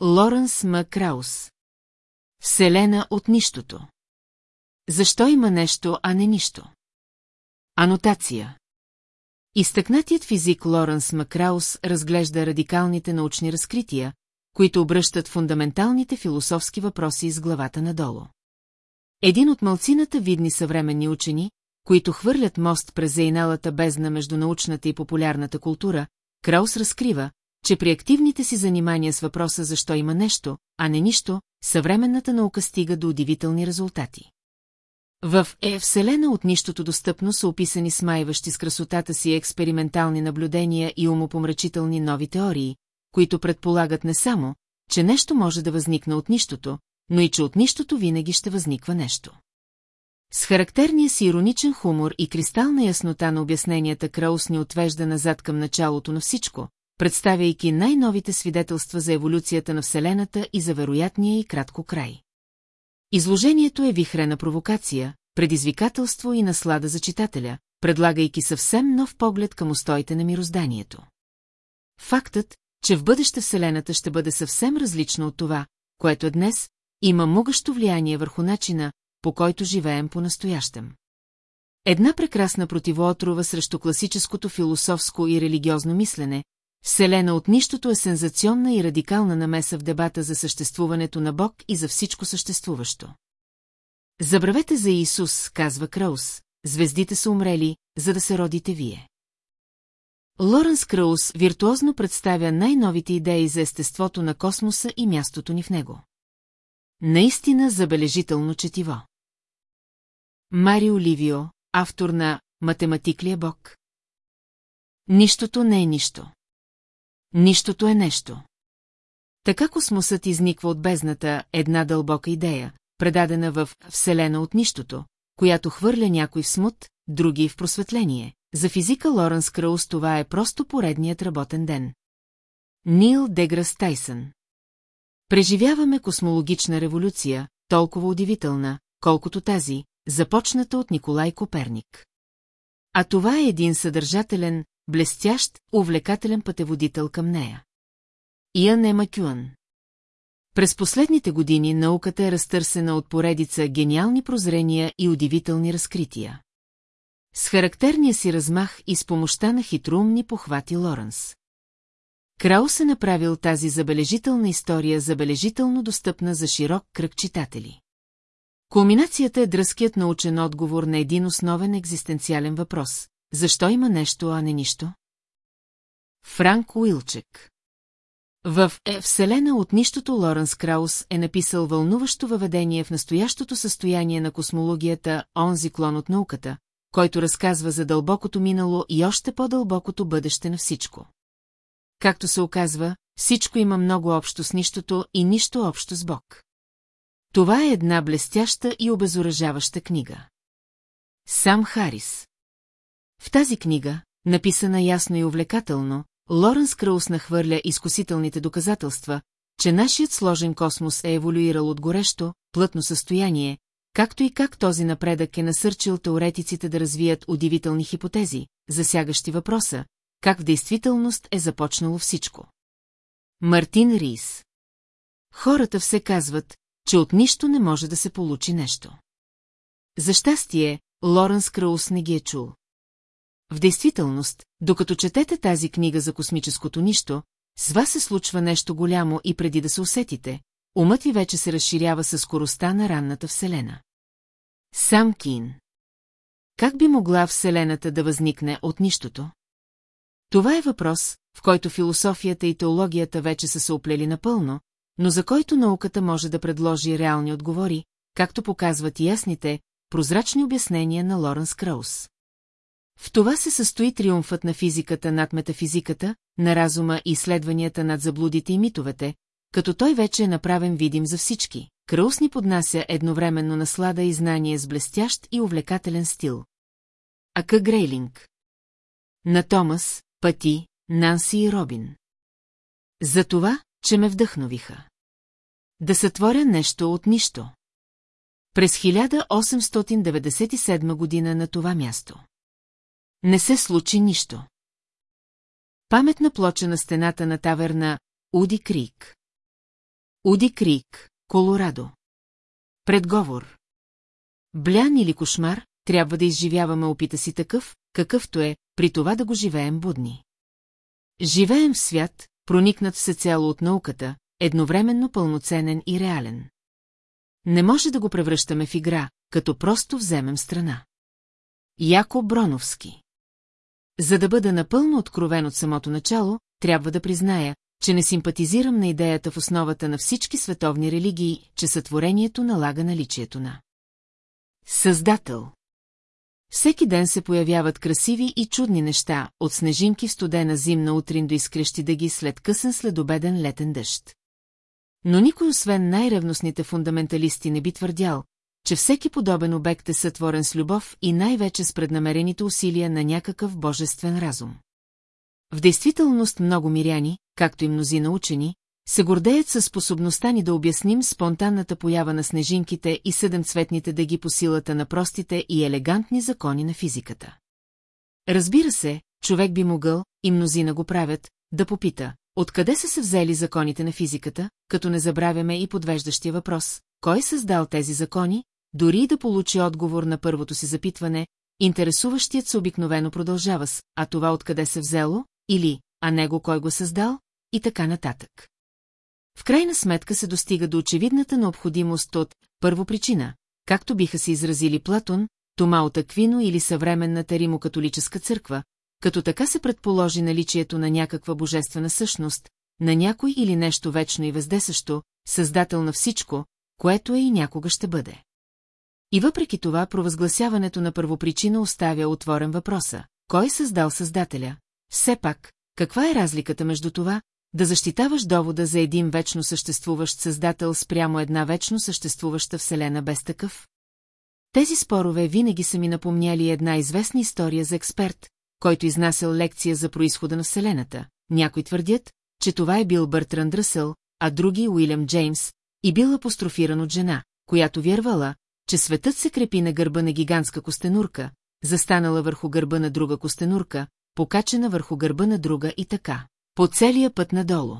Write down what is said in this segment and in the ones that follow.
Лоренс М. Краус. Вселена от нищото. Защо има нещо, а не нищо? Анотация. Изтъкнатият физик Лоренс Макраус разглежда радикалните научни разкрития, които обръщат фундаменталните философски въпроси с главата надолу. Един от малцината видни съвременни учени, които хвърлят мост през зейналата бездна между научната и популярната култура, Краус разкрива, че при активните си занимания с въпроса защо има нещо, а не нищо, съвременната наука стига до удивителни резултати. В Е Вселена от нищото достъпно са описани смайващи с красотата си експериментални наблюдения и умопомрачителни нови теории, които предполагат не само, че нещо може да възникне от нищото, но и че от нищото винаги ще възниква нещо. С характерния си ироничен хумор и кристална яснота на обясненията Краус ни отвежда назад към началото на всичко, представяйки най-новите свидетелства за еволюцията на Вселената и за вероятния и кратко край. Изложението е вихрена провокация, предизвикателство и наслада за читателя, предлагайки съвсем нов поглед към устоите на мирозданието. Фактът, че в бъдеще Вселената ще бъде съвсем различна от това, което е днес, има могъщо влияние върху начина, по който живеем по-настоящем. Една прекрасна противоотрова срещу класическото философско и религиозно мислене, Вселена от нищото е сензационна и радикална намеса в дебата за съществуването на Бог и за всичко съществуващо. Забравете за Исус, казва Краус, звездите са умрели, за да се родите вие. Лоренс Краус виртуозно представя най-новите идеи за естеството на космоса и мястото ни в него. Наистина забележително четиво. Марио Ливио, автор на Математиклия Бог. Нищото не е нищо. Нищото е нещо. Така космосът изниква от бездната една дълбока идея, предадена в Вселена от нищото, която хвърля някой в смут, други в просветление. За физика Лоренс Краус това е просто поредният работен ден. Нил Деграс Тайсън Преживяваме космологична революция, толкова удивителна, колкото тази, започната от Николай Коперник. А това е един съдържателен, блестящ, увлекателен пътеводител към нея. Иан Ема Кюан През последните години науката е разтърсена от поредица гениални прозрения и удивителни разкрития. С характерния си размах и с помощта на хитроумни похвати Лоренс. Краус е направил тази забележителна история забележително достъпна за широк кръг читатели. Кулминацията е дръзкият научен отговор на един основен екзистенциален въпрос. Защо има нещо, а не нищо? Франк Уилчек В е Вселена от нищото Лоренс Краус е написал вълнуващо въведение в настоящото състояние на космологията «Онзи клон от науката», който разказва за дълбокото минало и още по-дълбокото бъдеще на всичко. Както се оказва, всичко има много общо с нищото и нищо общо с Бог. Това е една блестяща и обезоръжаваща книга. Сам Харис В тази книга, написана ясно и увлекателно, Лоренс Краус нахвърля изкусителните доказателства, че нашият сложен космос е еволюирал от горещо, плътно състояние, както и как този напредък е насърчил теоретиците да развият удивителни хипотези, засягащи въпроса, как в действителност е започнало всичко. Мартин Рис Хората все казват, че от нищо не може да се получи нещо. За щастие, Лоренс Краус не ги е чул. В действителност, докато четете тази книга за космическото нищо, с вас се случва нещо голямо и преди да се усетите, умът ви вече се разширява със скоростта на ранната Вселена. Сам Кин Как би могла Вселената да възникне от нищото? Това е въпрос, в който философията и теологията вече са се оплели напълно, но за който науката може да предложи реални отговори, както показват и ясните, прозрачни обяснения на Лоренс Краус. В това се състои триумфът на физиката над метафизиката, на разума и изследванията над заблудите и митовете, като той вече е направен видим за всички. Краус ни поднася едновременно наслада и знание с блестящ и увлекателен стил. Ака Грейлинг На Томас, Пъти, Нанси и Робин. За това, че ме вдъхновиха. Да сътворя нещо от нищо. През 1897 година на това място. Не се случи нищо. Паметна плоча на стената на таверна Уди Крик. Уди Крик, Колорадо. Предговор. Блян или кошмар, трябва да изживяваме опита си такъв, какъвто е, при това да го живеем будни. Живеем в свят, проникнат всецяло от науката, едновременно пълноценен и реален. Не може да го превръщаме в игра, като просто вземем страна. Яко Броновски За да бъда напълно откровен от самото начало, трябва да призная, че не симпатизирам на идеята в основата на всички световни религии, че сътворението налага наличието на Създател. Всеки ден се появяват красиви и чудни неща, от снежинки в студена зимна утрин до изкрещи дъги след късен следобеден летен дъжд. Но никой освен най-ревностните фундаменталисти не би твърдял, че всеки подобен обект е сътворен с любов и най-вече с преднамерените усилия на някакъв божествен разум. В действителност много миряни, както и мнозина учени, се гордеят със способността ни да обясним спонтанната поява на снежинките и седемцветните дъги по силата на простите и елегантни закони на физиката. Разбира се, човек би могъл, и мнозина го правят, да попита, откъде са се взели законите на физиката, като не забравяме и подвеждащия въпрос, кой създал тези закони, дори и да получи отговор на първото си запитване, интересуващият се обикновено продължава с, а това откъде се взело, или, а него кой го създал, и така нататък. В крайна сметка се достига до очевидната необходимост от първо причина, както биха се изразили Платон, Тома от или съвременната римокатолическа църква, като така се предположи наличието на някаква божествена същност, на някой или нещо вечно и въздесъщо, създател на всичко, което е и някога ще бъде. И въпреки това провъзгласяването на първопричина оставя отворен въпроса. Кой създал Създателя? Все пак, каква е разликата между това, да защитаваш довода за един вечно съществуващ създател спрямо една вечно съществуваща вселена без такъв? Тези спорове винаги са ми напомняли една известна история за експерт, който изнасял лекция за происхода на Вселената. Някои твърдят, че това е бил Бъртранд Ръсъл, а други Уилям Джеймс, и бил апострофиран от жена, която вярвала, че светът се крепи на гърба на гигантска костенурка, застанала върху гърба на друга костенурка, покачена върху гърба на друга и така. По целия път надолу.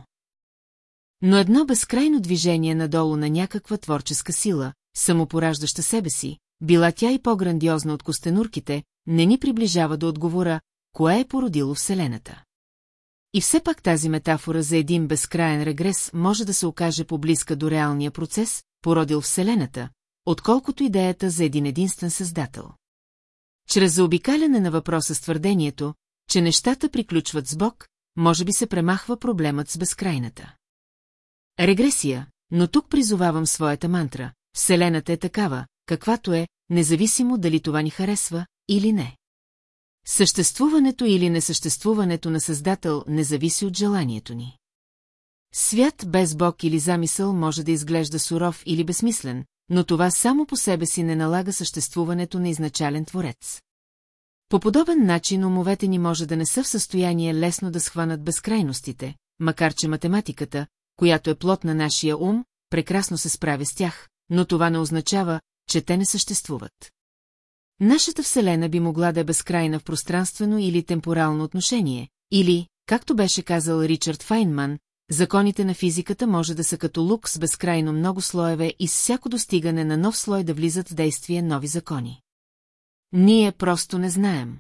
Но едно безкрайно движение надолу на някаква творческа сила, самопораждаща себе си, била тя и по-грандиозна от костенурките, не ни приближава до отговора, кое е породило Вселената. И все пак тази метафора за един безкрайен регрес може да се окаже поблизка до реалния процес, породил Вселената, отколкото идеята за един единствен създател. Чрез заобикаляне на въпроса с твърдението, че нещата приключват с Бог, може би се премахва проблемът с безкрайната. Регресия, но тук призовавам своята мантра. Вселената е такава, каквато е, независимо дали това ни харесва или не. Съществуването или несъществуването на Създател не зависи от желанието ни. Свят без Бог или замисъл може да изглежда суров или безсмислен, но това само по себе си не налага съществуването на изначален творец. По подобен начин умовете ни може да не са в състояние лесно да схванат безкрайностите, макар че математиката, която е плод на нашия ум, прекрасно се справя с тях, но това не означава, че те не съществуват. Нашата Вселена би могла да е безкрайна в пространствено или темпорално отношение, или, както беше казал Ричард Файнман, законите на физиката може да са като лук с безкрайно много слоеве и с всяко достигане на нов слой да влизат в действие нови закони. Ние просто не знаем.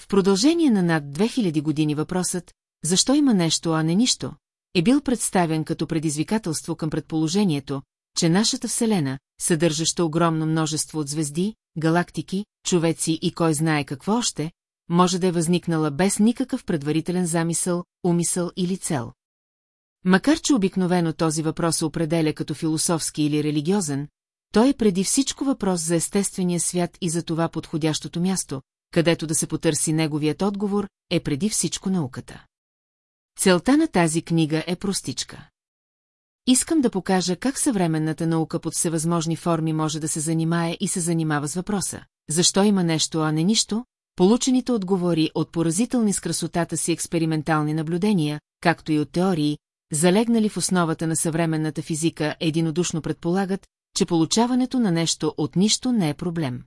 В продължение на над 2000 години въпросът, защо има нещо, а не нищо, е бил представен като предизвикателство към предположението, че нашата Вселена, съдържаща огромно множество от звезди, галактики, човеци и кой знае какво още, може да е възникнала без никакъв предварителен замисъл, умисъл или цел. Макар че обикновено този въпрос се определя като философски или религиозен, той е преди всичко въпрос за естествения свят и за това подходящото място, където да се потърси неговият отговор, е преди всичко науката. Целта на тази книга е простичка. Искам да покажа как съвременната наука под всевъзможни форми може да се занимае и се занимава с въпроса. Защо има нещо, а не нищо? Получените отговори от поразителни с красотата си експериментални наблюдения, както и от теории, залегнали в основата на съвременната физика, единодушно предполагат, че получаването на нещо от нищо не е проблем.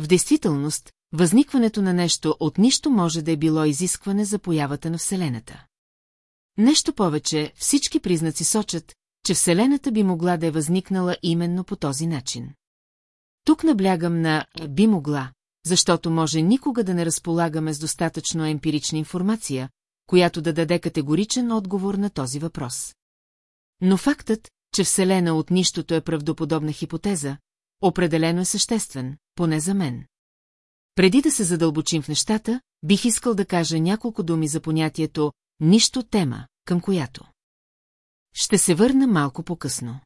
В действителност, възникването на нещо от нищо може да е било изискване за появата на Вселената. Нещо повече, всички признаци сочат, че Вселената би могла да е възникнала именно по този начин. Тук наблягам на «би могла», защото може никога да не разполагаме с достатъчно емпирична информация, която да даде категоричен отговор на този въпрос. Но фактът, че Вселена от нищото е правдоподобна хипотеза, определено е съществен, поне за мен. Преди да се задълбочим в нещата, бих искал да кажа няколко думи за понятието «нищо тема», към която. Ще се върна малко по-късно.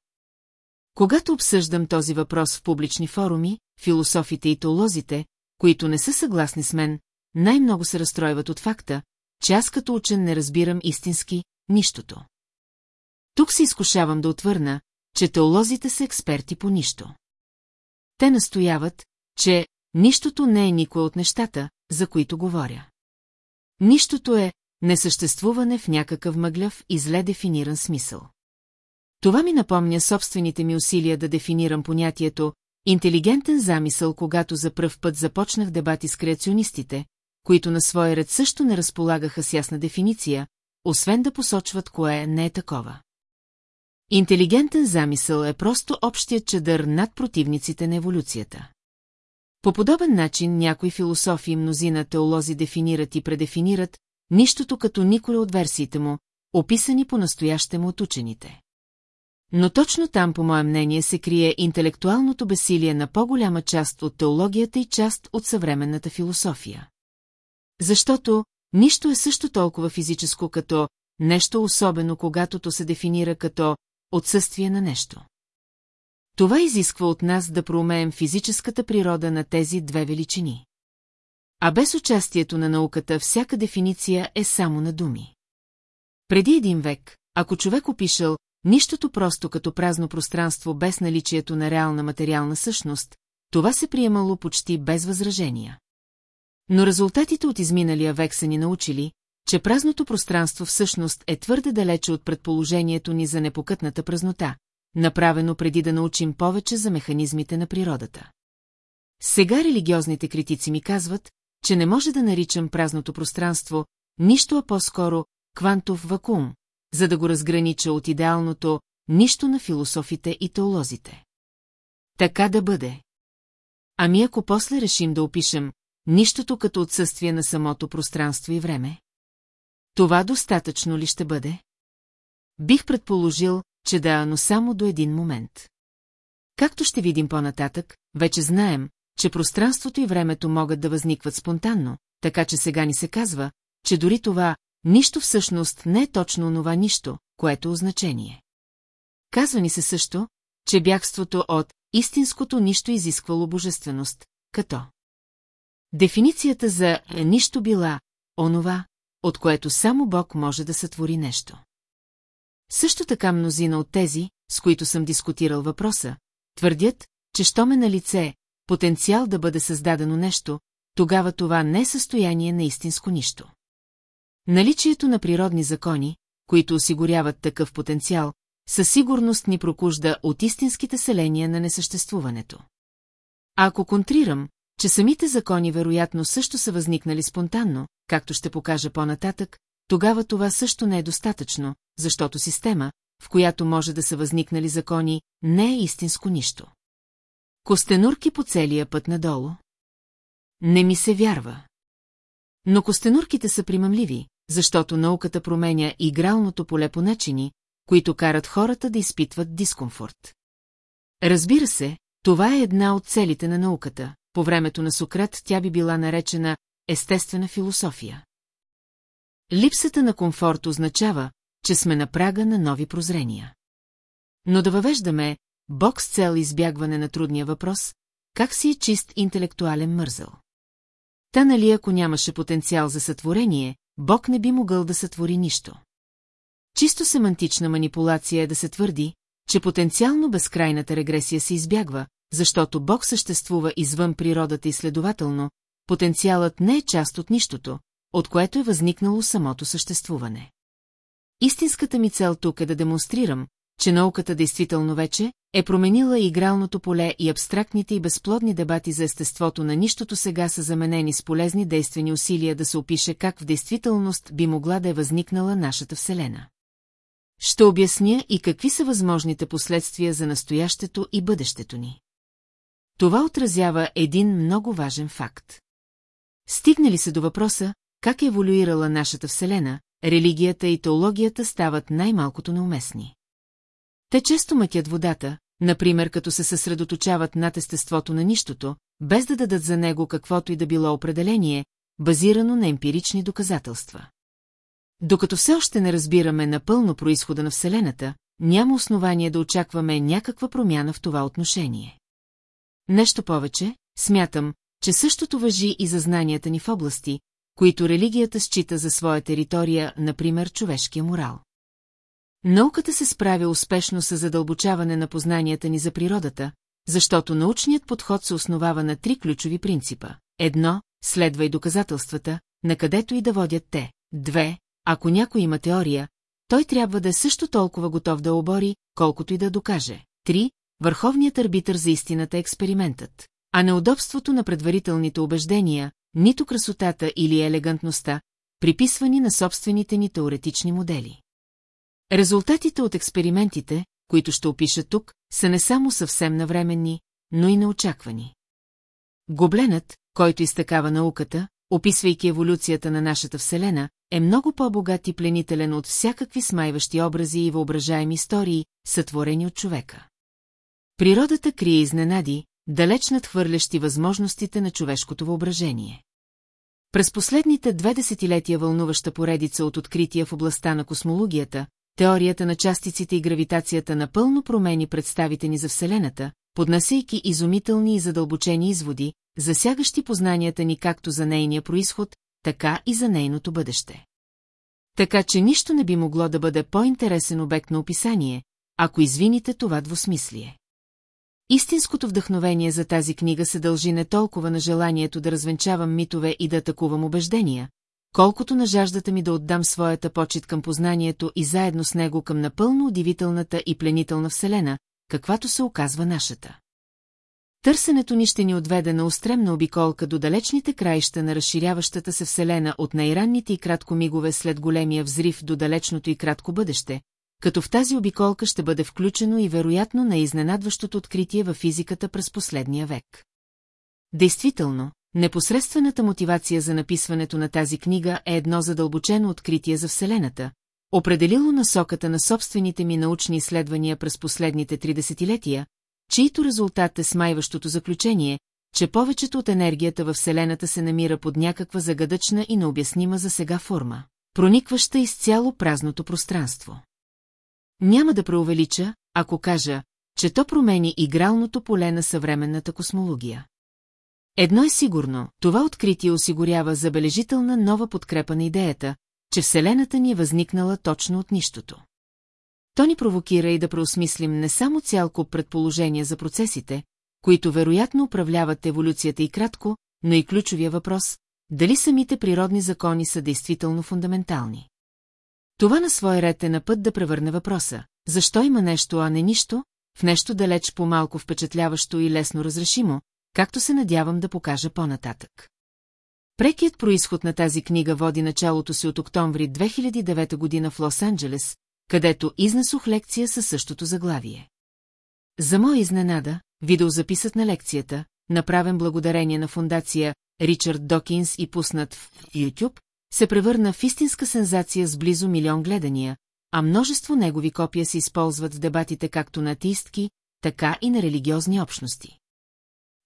Когато обсъждам този въпрос в публични форуми, философите и теолозите, които не са съгласни с мен, най-много се разстройват от факта, че аз като учен не разбирам истински нищото. Тук се изкушавам да отвърна, че теолозите са експерти по нищо. Те настояват, че нищото не е никое от нещата, за които говоря. Нищото е несъществуване в някакъв мъгляв и зле дефиниран смисъл. Това ми напомня собствените ми усилия да дефинирам понятието интелигентен замисъл, когато за пръв път започнах дебати с креационистите, които на своя ред също не разполагаха с ясна дефиниция, освен да посочват кое не е такова. Интелигентен замисъл е просто общият чадър над противниците на еволюцията. По подобен начин някои философи и мнозина теолози дефинират и предефинират нищото като никой от версиите му, описани по-настоящему от учените. Но точно там, по мое мнение, се крие интелектуалното бесилие на по-голяма част от теологията и част от съвременната философия. Защото нищо е също толкова физическо като нещо особено, когато то се дефинира като отсъствие на нещо. Това изисква от нас да проумеем физическата природа на тези две величини. А без участието на науката всяка дефиниция е само на думи. Преди един век, ако човек опишал нищото просто като празно пространство без наличието на реална материална същност, това се приемало почти без възражения. Но резултатите от изминалия век са ни научили, че празното пространство всъщност е твърде далече от предположението ни за непокътната празнота, направено преди да научим повече за механизмите на природата. Сега религиозните критици ми казват, че не може да наричам празното пространство нищо, а по-скоро квантов вакуум, за да го разгранича от идеалното нищо на философите и теолозите. Така да бъде. Ами ако после решим да опишем нищото като отсъствие на самото пространство и време? Това достатъчно ли ще бъде? Бих предположил, че да, но само до един момент. Както ще видим по-нататък, вече знаем, че пространството и времето могат да възникват спонтанно, така че сега ни се казва, че дори това нищо всъщност не е точно онова нищо, което е означение. Казва ни се също, че бягството от истинското нищо изисквало божественост, като Дефиницията за нищо била онова, от което само Бог може да сътвори нещо. Също така мнозина от тези, с които съм дискутирал въпроса, твърдят, че щом е на лице потенциал да бъде създадено нещо, тогава това не е състояние на истинско нищо. Наличието на природни закони, които осигуряват такъв потенциал, със сигурност ни прокужда от истинските селения на несъществуването. А ако контрирам, че самите закони вероятно също са възникнали спонтанно, както ще покажа по-нататък, тогава това също не е достатъчно, защото система, в която може да са възникнали закони, не е истинско нищо. Костенурки по целия път надолу. Не ми се вярва. Но костенурките са примамливи, защото науката променя игралното поле по начини, които карат хората да изпитват дискомфорт. Разбира се, това е една от целите на науката. По времето на Сократ тя би била наречена естествена философия. Липсата на комфорт означава, че сме на прага на нови прозрения. Но да въвеждаме Бог с цел избягване на трудния въпрос, как си е чист интелектуален мързъл. Та нали ако нямаше потенциал за сътворение, Бог не би могъл да сътвори нищо. Чисто семантична манипулация е да се твърди, че потенциално безкрайната регресия се избягва, защото Бог съществува извън природата и следователно, потенциалът не е част от нищото, от което е възникнало самото съществуване. Истинската ми цел тук е да демонстрирам, че науката действително вече е променила игралното поле и абстрактните и безплодни дебати за естеството на нищото сега са заменени с полезни действени усилия да се опише как в действителност би могла да е възникнала нашата Вселена. Ще обясня и какви са възможните последствия за настоящето и бъдещето ни. Това отразява един много важен факт. Стигнали се до въпроса, как е еволюирала нашата Вселена, религията и теологията стават най-малкото неуместни. Те често мътят водата, например като се съсредоточават над естеството на нищото, без да дадат за него каквото и да било определение, базирано на емпирични доказателства. Докато все още не разбираме напълно происхода на Вселената, няма основание да очакваме някаква промяна в това отношение. Нещо повече, смятам, че същото въжи и за знанията ни в области, които религията счита за своя територия, например човешкия морал. Науката се справя успешно с задълбочаване на познанията ни за природата, защото научният подход се основава на три ключови принципа. Едно, следва и доказателствата, на където и да водят те. Две, ако някой има теория, той трябва да е също толкова готов да обори, колкото и да докаже. Три, върховният арбитър за истината е експериментът, а неудобството на предварителните убеждения, нито красотата или елегантността, приписвани на собствените ни теоретични модели. Резултатите от експериментите, които ще опиша тук, са не само съвсем навременни, но и неочаквани. Гобленът, който изтъкава науката, описвайки еволюцията на нашата Вселена, е много по-богат и пленителен от всякакви смайващи образи и въображаеми истории, сътворени от човека. Природата крие изненади, далеч надхвърлящи възможностите на човешкото въображение. През последните две десетилетия вълнуваща поредица от открития в областта на космологията, теорията на частиците и гравитацията напълно промени представите ни за Вселената, поднасяйки изумителни и задълбочени изводи, засягащи познанията ни както за нейния происход, така и за нейното бъдеще. Така че нищо не би могло да бъде по-интересен обект на описание, ако извините това двусмислие. Истинското вдъхновение за тази книга се дължи не толкова на желанието да развенчавам митове и да атакувам убеждения, колкото на жаждата ми да отдам своята почет към познанието и заедно с него към напълно удивителната и пленителна вселена, каквато се оказва нашата. Търсенето ни ще ни отведе на устремна обиколка до далечните краища на разширяващата се вселена от най-ранните и кратко мигове след големия взрив до далечното и кратко бъдеще, като в тази обиколка ще бъде включено и вероятно на изненадващото откритие във физиката през последния век. Действително, непосредствената мотивация за написването на тази книга е едно задълбочено откритие за Вселената, определило насоката на собствените ми научни изследвания през последните три десетилетия, чието резултат е смайващото заключение, че повечето от енергията във Вселената се намира под някаква загадъчна и необяснима за сега форма, проникваща изцяло празното пространство. Няма да преувелича, ако кажа, че то промени игралното поле на съвременната космология. Едно е сигурно, това откритие осигурява забележителна нова подкрепа на идеята, че Вселената ни е възникнала точно от нищото. То ни провокира и да преосмислим не само цял куп предположения за процесите, които вероятно управляват еволюцията и кратко, но и ключовия въпрос – дали самите природни закони са действително фундаментални. Това на свой ред е на път да превърне въпроса – защо има нещо, а не нищо, в нещо далеч по-малко впечатляващо и лесно разрешимо, както се надявам да покажа по-нататък. Прекият происход на тази книга води началото си от октомври 2009 година в Лос-Анджелес, където изнесох лекция със същото заглавие. За моя изненада, видеозаписът на лекцията, направен благодарение на фундация Ричард Докинс и пуснат в YouTube, се превърна в истинска сензация с близо милион гледания, а множество негови копия се използват в дебатите както на атеистки, така и на религиозни общности.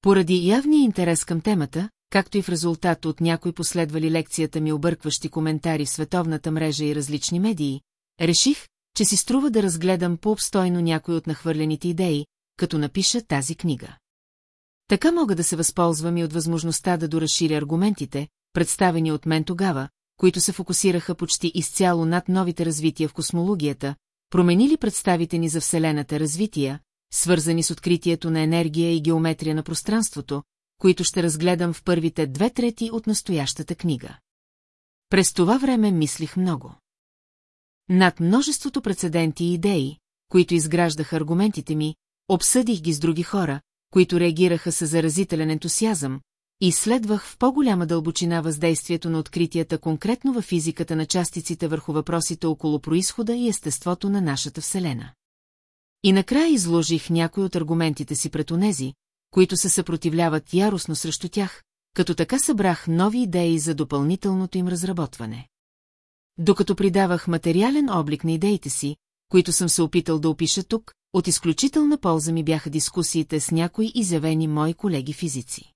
Поради явния интерес към темата, както и в резултат от някои последвали лекцията ми объркващи коментари в световната мрежа и различни медии, реших, че си струва да разгледам по-обстойно някой от нахвърлените идеи, като напиша тази книга. Така мога да се възползвам и от възможността да доразширя аргументите, представени от мен тогава, които се фокусираха почти изцяло над новите развития в космологията, променили представите ни за Вселената развития, свързани с откритието на енергия и геометрия на пространството, които ще разгледам в първите две трети от настоящата книга. През това време мислих много. Над множеството прецеденти и идеи, които изграждаха аргументите ми, обсъдих ги с други хора, които реагираха с заразителен ентусиазъм, изследвах в по-голяма дълбочина въздействието на откритията конкретно във физиката на частиците върху въпросите около происхода и естеството на нашата Вселена. И накрая изложих някои от аргументите си пред онези, които се съпротивляват яростно срещу тях, като така събрах нови идеи за допълнителното им разработване. Докато придавах материален облик на идеите си, които съм се опитал да опиша тук, от изключителна полза ми бяха дискусиите с някои изявени мои колеги физици.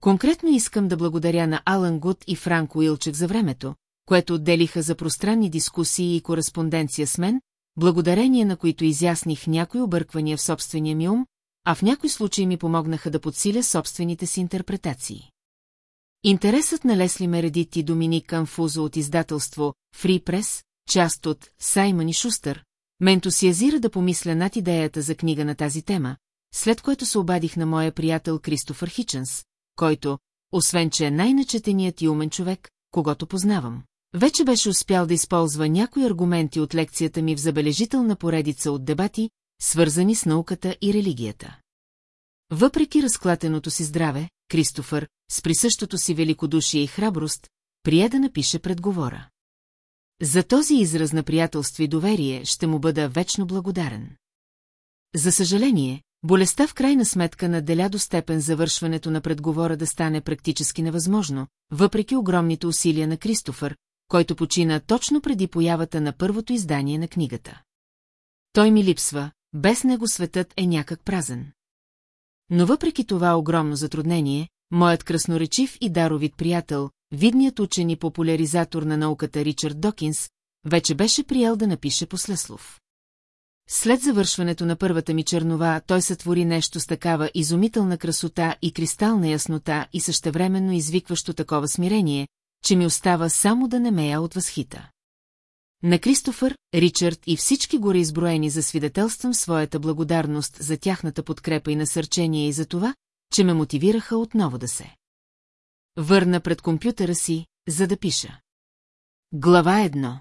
Конкретно искам да благодаря на Алан Гуд и Франк Уилчек за времето, което отделиха за пространни дискусии и кореспонденция с мен, благодарение на които изясних някои обърквания в собствения ми ум, а в някои случаи ми помогнаха да подсиля собствените си интерпретации. Интересът на Лесли Мередит и Доминик Канфузо от издателство Free Press, част от Саймън и Шустър, ме ентусиазира да помисля над идеята за книга на тази тема, след което се обадих на моя приятел Кристофър Хичънс, който, освен че е най-начетеният и умен човек, когато познавам, вече беше успял да използва някои аргументи от лекцията ми в забележителна поредица от дебати, свързани с науката и религията. Въпреки разклатеното си здраве, Кристофър, с присъщото си великодушие и храброст, прие да напише предговора. За този израз на приятелство и доверие ще му бъда вечно благодарен. За съжаление, болестта в крайна сметка наделя до степен завършването на предговора да стане практически невъзможно, въпреки огромните усилия на Кристофър, който почина точно преди появата на първото издание на книгата. Той ми липсва, без него светът е някак празен. Но въпреки това огромно затруднение, моят красноречив и даровит приятел, видният учен и популяризатор на науката Ричард Докинс, вече беше приел да напише послеслов. След завършването на първата ми чернова, той сътвори нещо с такава изумителна красота и кристална яснота и същевременно извикващо такова смирение, че ми остава само да не мея от възхита. На Кристофър, Ричард и всички горе изброени засвидетелствам своята благодарност за тяхната подкрепа и насърчение и за това, че ме мотивираха отново да се. Върна пред компютъра си, за да пиша. Глава 1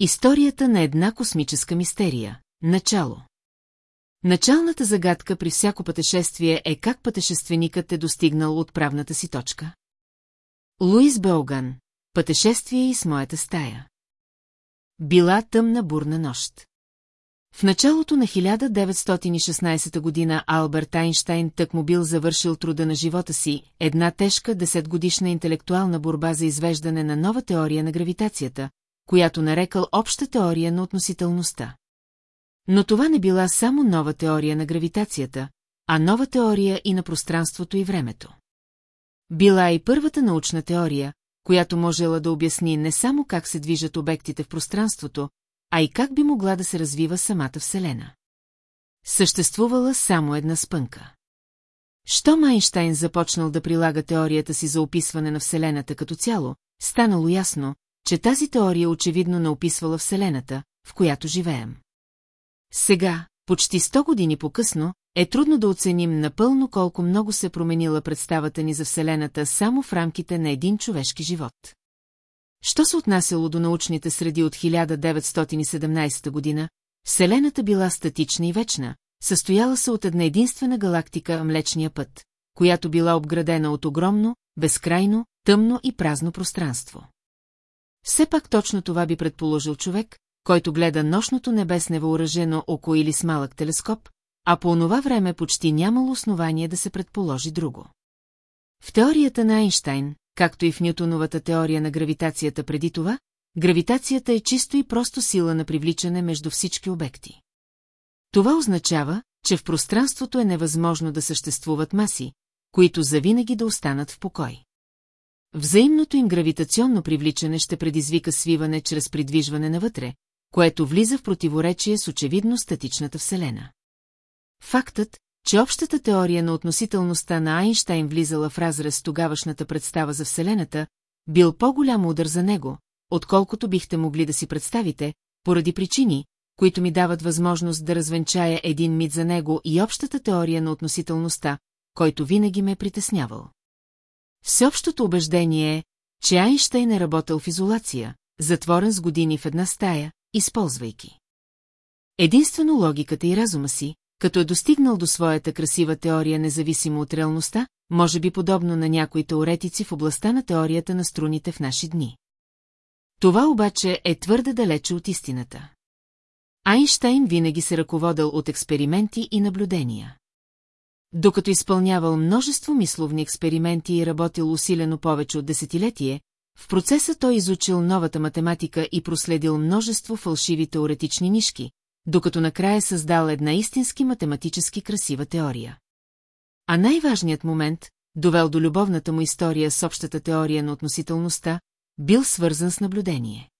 Историята на една космическа мистерия. Начало Началната загадка при всяко пътешествие е как пътешественикът е достигнал отправната си точка. Луис Белган. Пътешествие и с моята стая. Била тъмна бурна нощ. В началото на 1916 година Алберт Айнштайн тък му бил завършил труда на живота си, една тежка десетгодишна интелектуална борба за извеждане на нова теория на гравитацията, която нарекал обща теория на относителността. Но това не била само нова теория на гравитацията, а нова теория и на пространството и времето. Била и първата научна теория, която можела да обясни не само как се движат обектите в пространството, а и как би могла да се развива самата Вселена. Съществувала само една спънка. Що Майнштайн започнал да прилага теорията си за описване на Вселената като цяло, станало ясно, че тази теория очевидно не описвала Вселената, в която живеем. Сега, почти 100 години по-късно, е трудно да оценим напълно колко много се променила представата ни за Вселената само в рамките на един човешки живот. Що се отнасяло до научните среди от 1917 година, Вселената била статична и вечна, състояла се от една единствена галактика Млечния път, която била обградена от огромно, безкрайно, тъмно и празно пространство. Все пак точно това би предположил човек, който гледа нощното небе с невъоръжено око или с малък телескоп, а по онова време почти нямало основание да се предположи друго. В теорията на Айнштайн, както и в Нютоновата теория на гравитацията преди това, гравитацията е чисто и просто сила на привличане между всички обекти. Това означава, че в пространството е невъзможно да съществуват маси, които завинаги да останат в покой. Взаимното им гравитационно привличане ще предизвика свиване чрез придвижване навътре, което влиза в противоречие с очевидно статичната Вселена. Фактът, че общата теория на относителността на Айнштайн влизала в разрез с тогавашната представа за Вселената, бил по-голям удар за него, отколкото бихте могли да си представите, поради причини, които ми дават възможност да развенчая един мит за него и общата теория на относителността, който винаги ме е притеснявал. Всеобщото убеждение е, че Айнштайн е работил в изолация, затворен с години в една стая, използвайки. Единствено логиката и разума си, като е достигнал до своята красива теория независимо от реалността, може би подобно на някои теоретици в областта на теорията на струните в наши дни. Това обаче е твърде далече от истината. Айнштайн винаги се ръководил от експерименти и наблюдения. Докато изпълнявал множество мисловни експерименти и работил усилено повече от десетилетие, в процеса той изучил новата математика и проследил множество фалшиви теоретични нишки, докато накрая създал една истински математически красива теория. А най-важният момент, довел до любовната му история с общата теория на относителността, бил свързан с наблюдение.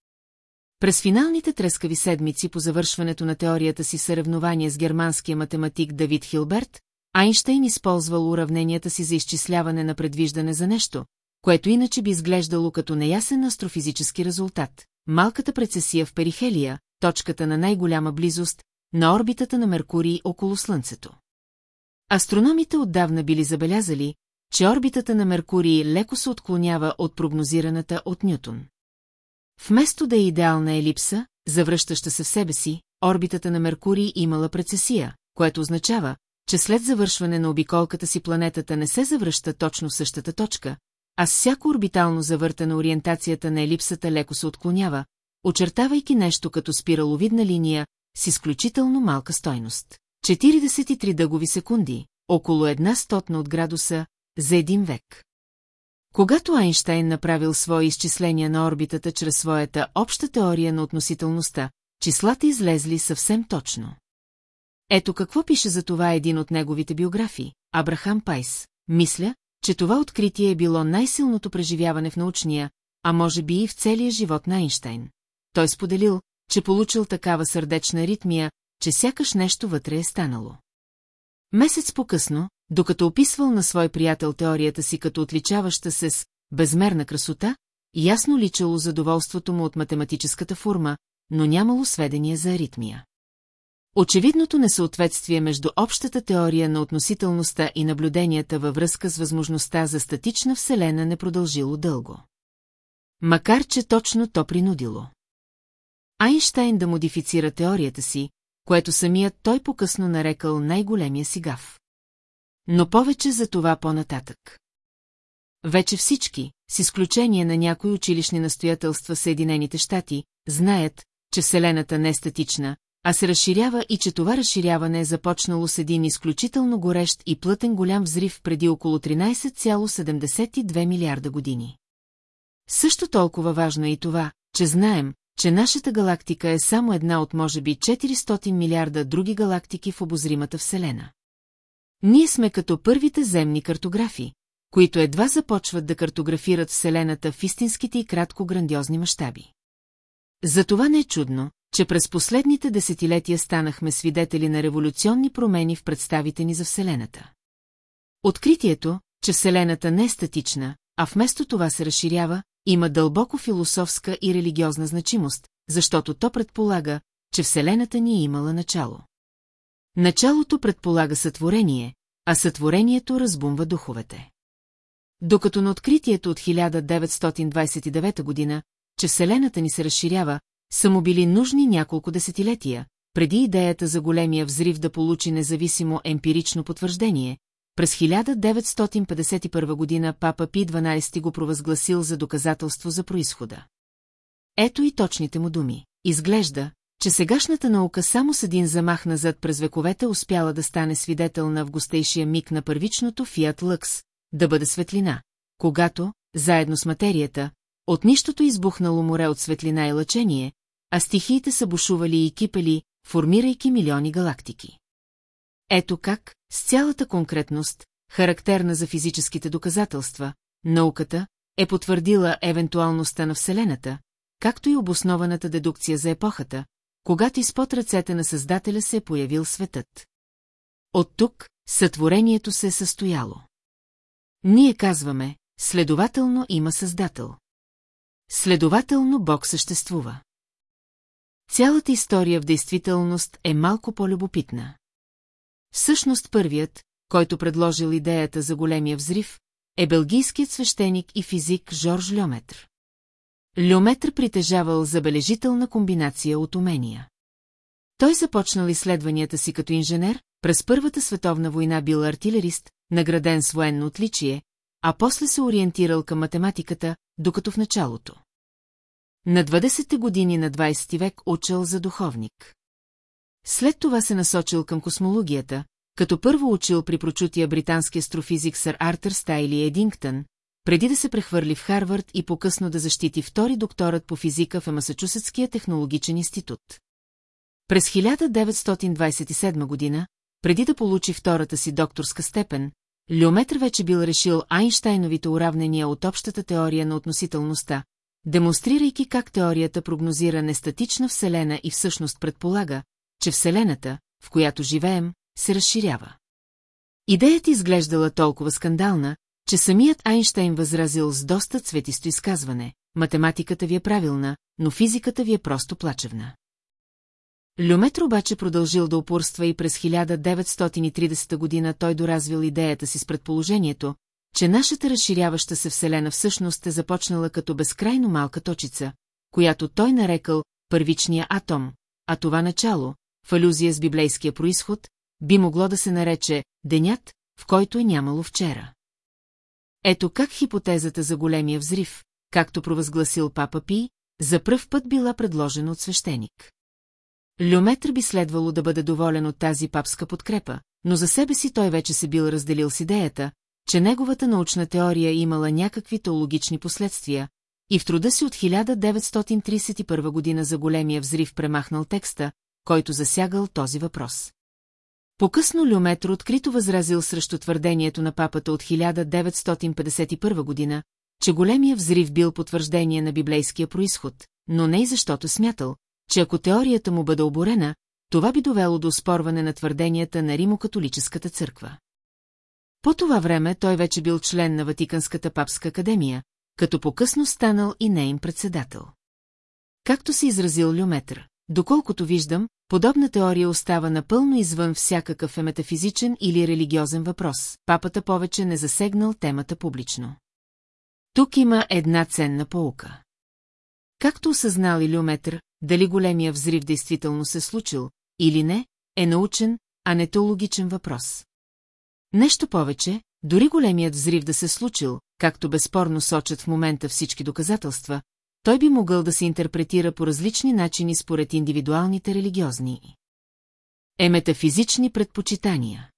През финалните трескави седмици по завършването на теорията си съревнование с германския математик Давид Хилберт, Айнштейн използвал уравненията си за изчисляване на предвиждане за нещо, което иначе би изглеждало като неясен астрофизически резултат. Малката прецесия в перихелия, точката на най-голяма близост, на орбитата на Меркурий около Слънцето. Астрономите отдавна били забелязали, че орбитата на Меркурий леко се отклонява от прогнозираната от Нютон. Вместо да е идеална елипса, завръщаща се в себе си, орбитата на Меркурий имала прецесия, което означава, че след завършване на обиколката си планетата не се завръща точно в същата точка, а с всяко орбитално завъртане ориентацията на елипсата леко се отклонява, очертавайки нещо като спираловидна линия с изключително малка стойност. 43 дъгови секунди, около една стотна от градуса, за един век. Когато Айнштайн направил свои изчисления на орбитата чрез своята обща теория на относителността, числата излезли съвсем точно. Ето какво пише за това един от неговите биографии, Абрахам Пайс. Мисля, че това откритие е било най-силното преживяване в научния, а може би и в целия живот на Айнштайн. Той споделил, че получил такава сърдечна ритмия, че сякаш нещо вътре е станало. Месец по-късно, докато описвал на свой приятел теорията си като отличаваща се с безмерна красота, ясно личало задоволството му от математическата форма, но нямало сведения за аритмия. Очевидното несъответствие между общата теория на относителността и наблюденията във връзка с възможността за статична вселена не продължило дълго. Макар, че точно то принудило. Айнштайн да модифицира теорията си, което самият той по-късно нарекал най-големия си гав. Но повече за това по-нататък. Вече всички, с изключение на някои училищни настоятелства Съединените щати, знаят, че Вселената не е статична, а се разширява и че това разширяване е започнало с един изключително горещ и плътен голям взрив преди около 13,72 милиарда години. Също толкова важно е и това, че знаем, че нашата галактика е само една от може би 400 милиарда други галактики в обозримата Вселена. Ние сме като първите земни картографи, които едва започват да картографират Вселената в истинските и кратко грандиозни мащаби. Затова не е чудно, че през последните десетилетия станахме свидетели на революционни промени в представите ни за Вселената. Откритието, че Вселената не е статична, а вместо това се разширява, има дълбоко философска и религиозна значимост, защото то предполага, че Вселената ни е имала начало. Началото предполага сътворение, а сътворението разбумва духовете. Докато на откритието от 1929 година, че Вселената ни се разширява, са му били нужни няколко десетилетия, преди идеята за големия взрив да получи независимо емпирично потвърждение, през 1951 година папа Пи 12 го провъзгласил за доказателство за происхода. Ето и точните му думи. Изглежда, че сегашната наука само с един замах назад през вековете успяла да стане свидетел на августейшия миг на първичното Фиат Лъкс, да бъде светлина, когато, заедно с материята, от нищото избухнало море от светлина и лъчение, а стихиите са бушували и кипели, формирайки милиони галактики. Ето как, с цялата конкретност, характерна за физическите доказателства, науката е потвърдила евентуалността на Вселената, както и обоснованата дедукция за епохата, когато изпод ръцете на Създателя се е появил светът. От тук сътворението се е състояло. Ние казваме, следователно има Създател. Следователно Бог съществува. Цялата история в действителност е малко по-любопитна. Всъщност първият, който предложил идеята за големия взрив, е белгийският свещеник и физик Жорж Льометр. Льометр притежавал забележителна комбинация от умения. Той започнал изследванията си като инженер, през Първата световна война бил артилерист, награден с военно отличие, а после се ориентирал към математиката, докато в началото. На 20-те години на 20 век учил за духовник. След това се насочил към космологията, като първо учил при прочутия британски астрофизик сър Артър Стайли Едингтън, преди да се прехвърли в Харвард и по-късно да защити втори докторът по физика в Масачусетския технологичен институт. През 1927 година, преди да получи втората си докторска степен, Люметър вече бил решил Айнштайновите уравнения от общата теория на относителността, демонстрирайки как теорията прогнозира нестатична Вселена и всъщност предполага, че Вселената, в която живеем, се разширява. Идеята изглеждала толкова скандална, че самият Айнштайн възразил с доста цветисто изказване. Математиката ви е правилна, но физиката ви е просто плачевна. Люметр обаче продължил да упорства и през 1930 година той доразвил идеята си с предположението, че нашата разширяваща се Вселена всъщност е започнала като безкрайно малка точица, която той нарекал първичния атом, а това начало, в алюзия с библейския происход, би могло да се нарече денят, в който е нямало вчера. Ето как хипотезата за големия взрив, както провъзгласил папа Пи, за пръв път била предложена от свещеник. Люметр би следвало да бъде доволен от тази папска подкрепа, но за себе си той вече се бил разделил с идеята, че неговата научна теория имала някакви теологични последствия, и в труда си от 1931 година за големия взрив премахнал текста, който засягал този въпрос. По-късно Люметр открито възразил срещу твърдението на папата от 1951 година, че големия взрив бил потвърждение на библейския происход, но не и защото смятал, че ако теорията му бъде оборена, това би довело до спорване на твърденията на Римо-католическата църква. По това време той вече бил член на Ватиканската папска академия, като по-късно станал и нейн председател. Както се изразил Люметр, доколкото виждам, подобна теория остава напълно извън всякакъв е метафизичен или религиозен въпрос. Папата повече не засегнал темата публично. Тук има една ценна поука. Както осъзнал и Люметр, дали големия взрив действително се случил или не, е научен, а не теологичен въпрос. Нещо повече, дори големият взрив да се случил, както безспорно сочат в момента всички доказателства, той би могъл да се интерпретира по различни начини според индивидуалните религиозни е метафизични предпочитания.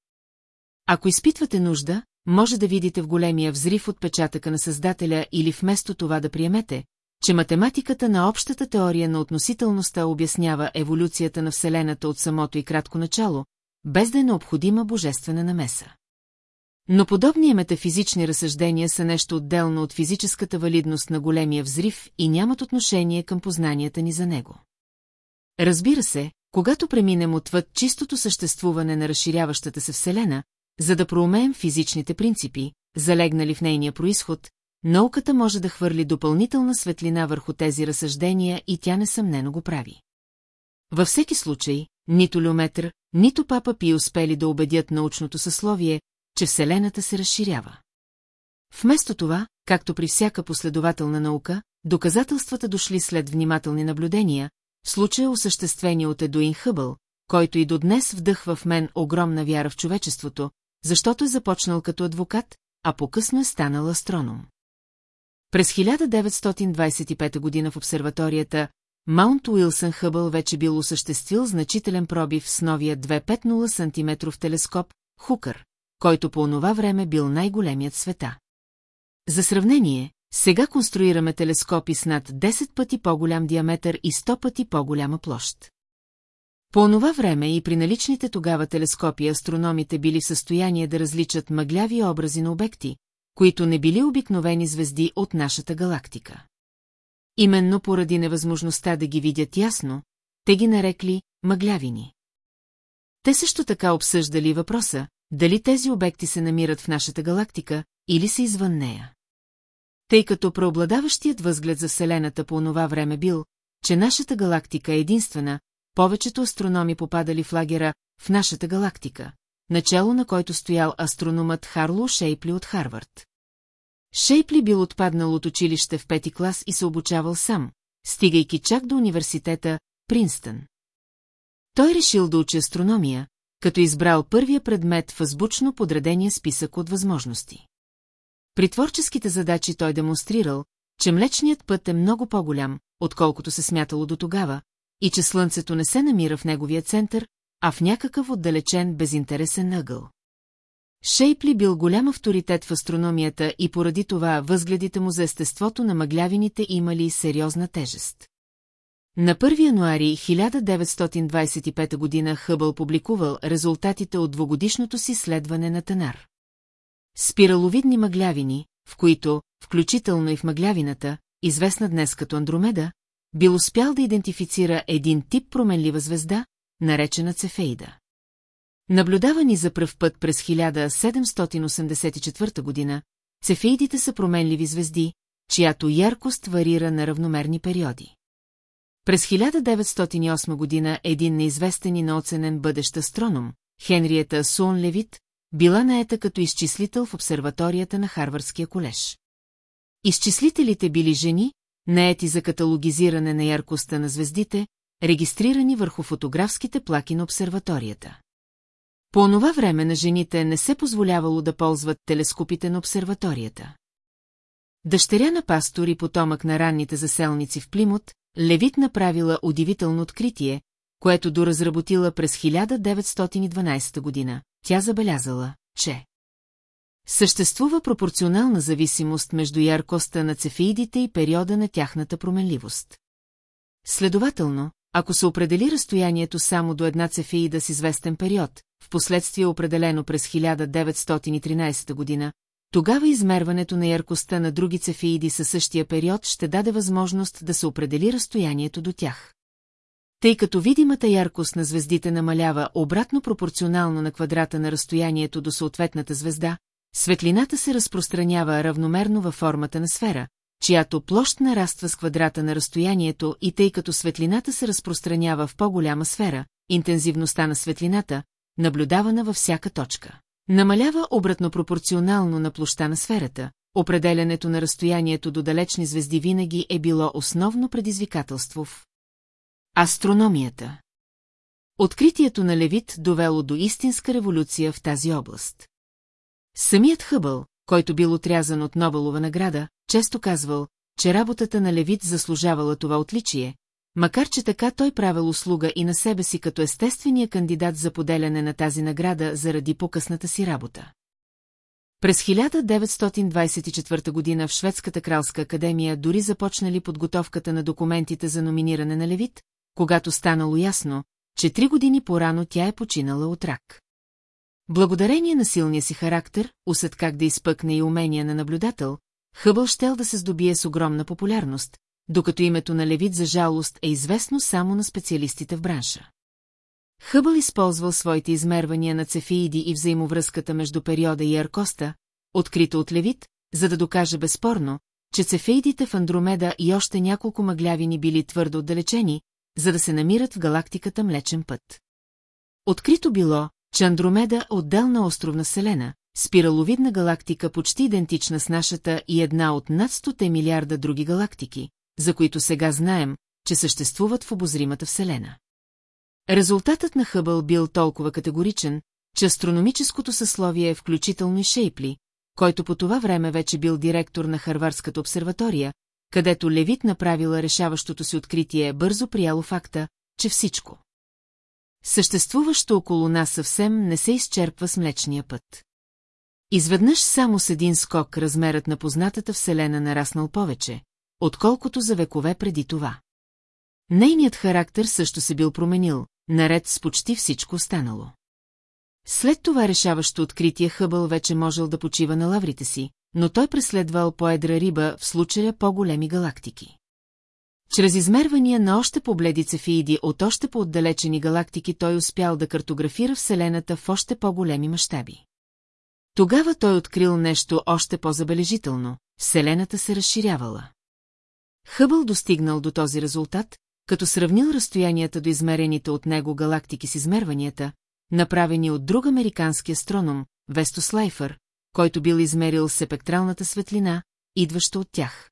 Ако изпитвате нужда, може да видите в големия взрив отпечатъка на Създателя или вместо това да приемете, че математиката на общата теория на относителността обяснява еволюцията на Вселената от самото и кратко начало, без да е необходима божествена намеса. Но подобни метафизични разсъждения са нещо отделно от физическата валидност на големия взрив и нямат отношение към познанията ни за него. Разбира се, когато преминем отвъд чистото съществуване на разширяващата се Вселена, за да проумеем физичните принципи, залегнали в нейния происход, науката може да хвърли допълнителна светлина върху тези разсъждения и тя несъмнено го прави. Във всеки случай, нито Люметър, нито Папа Пи успели да убедят научното съсловие, че Вселената се разширява. Вместо това, както при всяка последователна наука, доказателствата дошли след внимателни наблюдения, в случая осъществени от Едуин Хъбъл, който и до днес вдъхва в мен огромна вяра в човечеството, защото е започнал като адвокат, а по-късно е станал астроном. През 1925 година в обсерваторията Маунт Уилсън Хъбъл вече бил осъществил значителен пробив с новия 250 см телескоп Хукър, който по онова време бил най-големият света. За сравнение, сега конструираме телескопи с над 10 пъти по-голям диаметър и 100 пъти по-голяма площ. По онова време и при наличните тогава телескопи астрономите били в състояние да различат мъгляви образи на обекти, които не били обикновени звезди от нашата галактика. Именно поради невъзможността да ги видят ясно, те ги нарекли мъглявини. Те също така обсъждали въпроса, дали тези обекти се намират в нашата галактика или са извън нея. Тъй като преобладаващият възглед за Вселената по онова време бил, че нашата галактика е единствена, повечето астрономи попадали в лагера в нашата галактика, начало на който стоял астрономът Харло Шейпли от Харвард. Шейпли бил отпаднал от училище в пети клас и се обучавал сам, стигайки чак до университета Принстън. Той решил да учи астрономия, като избрал първия предмет в азбучно подредения списък от възможности. При творческите задачи той демонстрирал, че Млечният път е много по-голям, отколкото се смятало до тогава, и че Слънцето не се намира в неговия център, а в някакъв отдалечен безинтересен ъгъл. Шейпли бил голям авторитет в астрономията и поради това възгледите му за естеството на мъглявините имали сериозна тежест. На 1 януари 1925 година Хъбъл публикувал резултатите от двогодишното си следване на Танар. Спираловидни мъглявини, в които, включително и в мъглявината, известна днес като Андромеда, бил успял да идентифицира един тип променлива звезда, наречена Цефеида. Наблюдавани за пръв път през 1784 година, цефеидите са променливи звезди, чиято яркост варира на равномерни периоди. През 1908 година един неизвестен и наоценен бъдещ астроном, Хенриета Суон Левит, била наета като изчислител в обсерваторията на Харвардския колеж. Изчислителите били жени, наети за каталогизиране на яркостта на звездите, регистрирани върху фотографските плаки на обсерваторията. По онова време на жените не се позволявало да ползват телескопите на обсерваторията. Дъщеря на пастор и потомък на ранните заселници в Плимут, Левит направила удивително откритие, което доразработила през 1912 година. Тя забелязала, че Съществува пропорционална зависимост между яркостта на цефеидите и периода на тяхната променливост. Следователно, ако се определи разстоянието само до една цефеида с известен период, в последствие определено през 1913 година, тогава измерването на яркостта на други цефеиди със същия период ще даде възможност да се определи разстоянието до тях. Тъй като видимата яркост на звездите намалява обратно пропорционално на квадрата на разстоянието до съответната звезда, светлината се разпространява равномерно във формата на сфера, чиято площ нараства с квадрата на разстоянието и тъй като светлината се разпространява в по-голяма сфера, интензивността на светлината, наблюдавана във всяка точка. Намалява обратно пропорционално на площа на сферата, определянето на разстоянието до далечни звезди винаги е било основно предизвикателство в астрономията. Откритието на Левит довело до истинска революция в тази област. Самият Хъбъл, който бил отрязан от Нобелова награда, често казвал, че работата на Левит заслужавала това отличие, макар че така той правил услуга и на себе си като естествения кандидат за поделяне на тази награда заради по-късната си работа. През 1924 година в Шведската кралска академия дори започнали подготовката на документите за номиниране на Левит, когато станало ясно, че три години по-рано тя е починала от рак. Благодарение на силния си характер, усет как да изпъкне и умения на наблюдател, Хъбъл щел да се здобие с огромна популярност, докато името на Левит за жалост е известно само на специалистите в бранша. Хъбъл използвал своите измервания на цефеиди и взаимовръзката между периода и Аркоста, открито от Левит, за да докаже безспорно, че цефеидите в Андромеда и още няколко мъглявини били твърдо отдалечени, за да се намират в галактиката Млечен път. Открито било, че Андромеда отделна островна селена, спираловидна галактика почти идентична с нашата и една от над 100 милиарда други галактики, за които сега знаем, че съществуват в обозримата Вселена. Резултатът на Хъбъл бил толкова категоричен, че астрономическото съсловие, включително и Шейпли, който по това време вече бил директор на Харвардската обсерватория, където Левит направила решаващото си откритие, бързо прияло факта, че всичко. Съществуващо около нас съвсем не се изчерпва с Млечния път. Изведнъж само с един скок размерът на познатата Вселена нараснал повече, отколкото за векове преди това. Нейният характер също се бил променил, наред с почти всичко останало. След това решаващо откритие Хъбъл вече можел да почива на лаврите си, но той преследвал по-едра риба в случая по-големи галактики. Чрез измервания на още по-бледи цефииди от още по-отдалечени галактики той успял да картографира Вселената в още по-големи мащаби. Тогава той открил нещо още по-забележително – Вселената се разширявала. Хъбъл достигнал до този резултат, като сравнил разстоянията до измерените от него галактики с измерванията, направени от друг американски астроном, Весто Слайфър, който бил измерил сепектралната светлина, идваща от тях.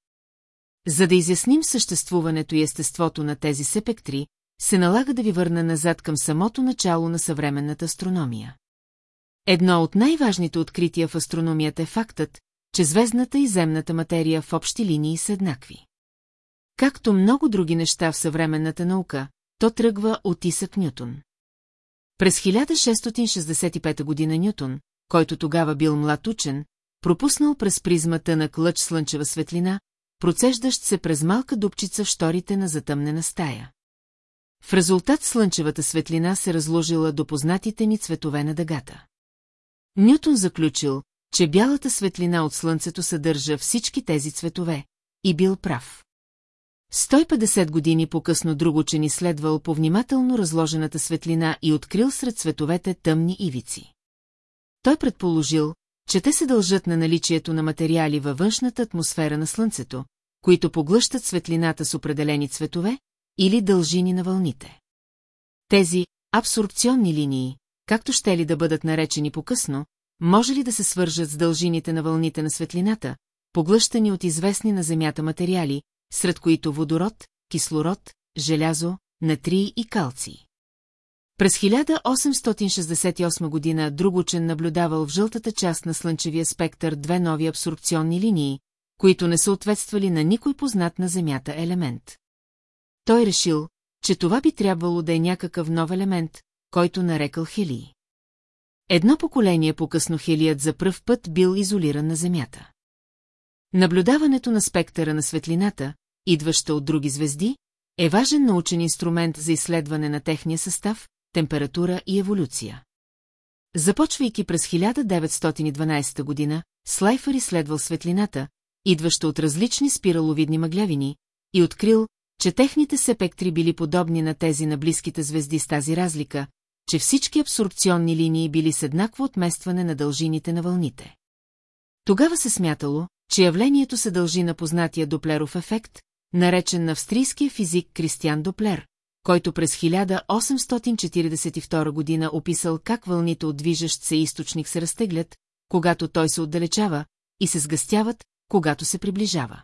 За да изясним съществуването и естеството на тези сепектри, се налага да ви върна назад към самото начало на съвременната астрономия. Едно от най-важните открития в астрономията е фактът, че звездната и земната материя в общи линии са еднакви. Както много други неща в съвременната наука, то тръгва от Исък Нютон. През 1665 година Нютон, който тогава бил млад учен, пропуснал през призмата на клъч слънчева светлина, процеждащ се през малка дупчица в шторите на затъмнена стая. В резултат слънчевата светлина се разложила до познатите ни цветове на дъгата. Нютон заключил, че бялата светлина от слънцето съдържа всички тези цветове, и бил прав. 150 години по-късно друг учен изследвал повнимателно разложената светлина и открил сред цветовете тъмни ивици. Той предположил, че те се дължат на наличието на материали във външната атмосфера на Слънцето, които поглъщат светлината с определени цветове или дължини на вълните. Тези абсорбционни линии, както ще ли да бъдат наречени по-късно, може ли да се свържат с дължините на вълните на светлината, поглъщани от известни на Земята материали, сред които водород, кислород, желязо, натрий и калций. През 1868 година друг учен наблюдавал в жълтата част на слънчевия спектър две нови абсорбционни линии, които не съответствали на никой познат на Земята елемент. Той решил, че това би трябвало да е някакъв нов елемент, който нарекал Хелий. Едно поколение по-късно Хелият за пръв път бил изолиран на Земята. Наблюдаването на спектъра на светлината, идваща от други звезди, е важен научен инструмент за изследване на техния състав, температура и еволюция. Започвайки през 1912 година, Слайфър изследвал светлината, идваща от различни спираловидни мъглявини, и открил, че техните сепектри били подобни на тези на близките звезди с тази разлика, че всички абсорбционни линии били с еднакво отместване на дължините на вълните. Тогава се смятало, че явлението се дължи на познатия Доплеров ефект, наречен на австрийския физик Кристиан Доплер, който през 1842 година описал как вълните от движещ се източник се разтеглят, когато той се отдалечава, и се сгъстяват, когато се приближава.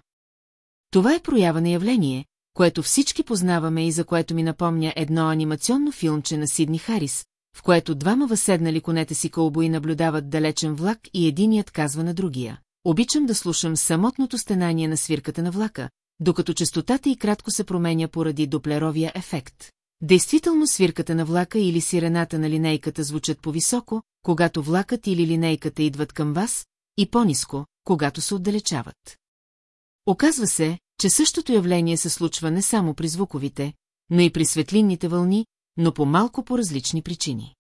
Това е проява на явление, което всички познаваме и за което ми напомня едно анимационно филмче на Сидни Харис, в което двама възседнали конете си кълбои наблюдават далечен влак и единият казва на другия. Обичам да слушам самотното стенание на свирката на влака, докато частотата и кратко се променя поради доплеровия ефект. Действително свирката на влака или сирената на линейката звучат по-високо, когато влакът или линейката идват към вас, и по-низко, когато се отдалечават. Оказва се, че същото явление се случва не само при звуковите, но и при светлинните вълни, но по малко по различни причини.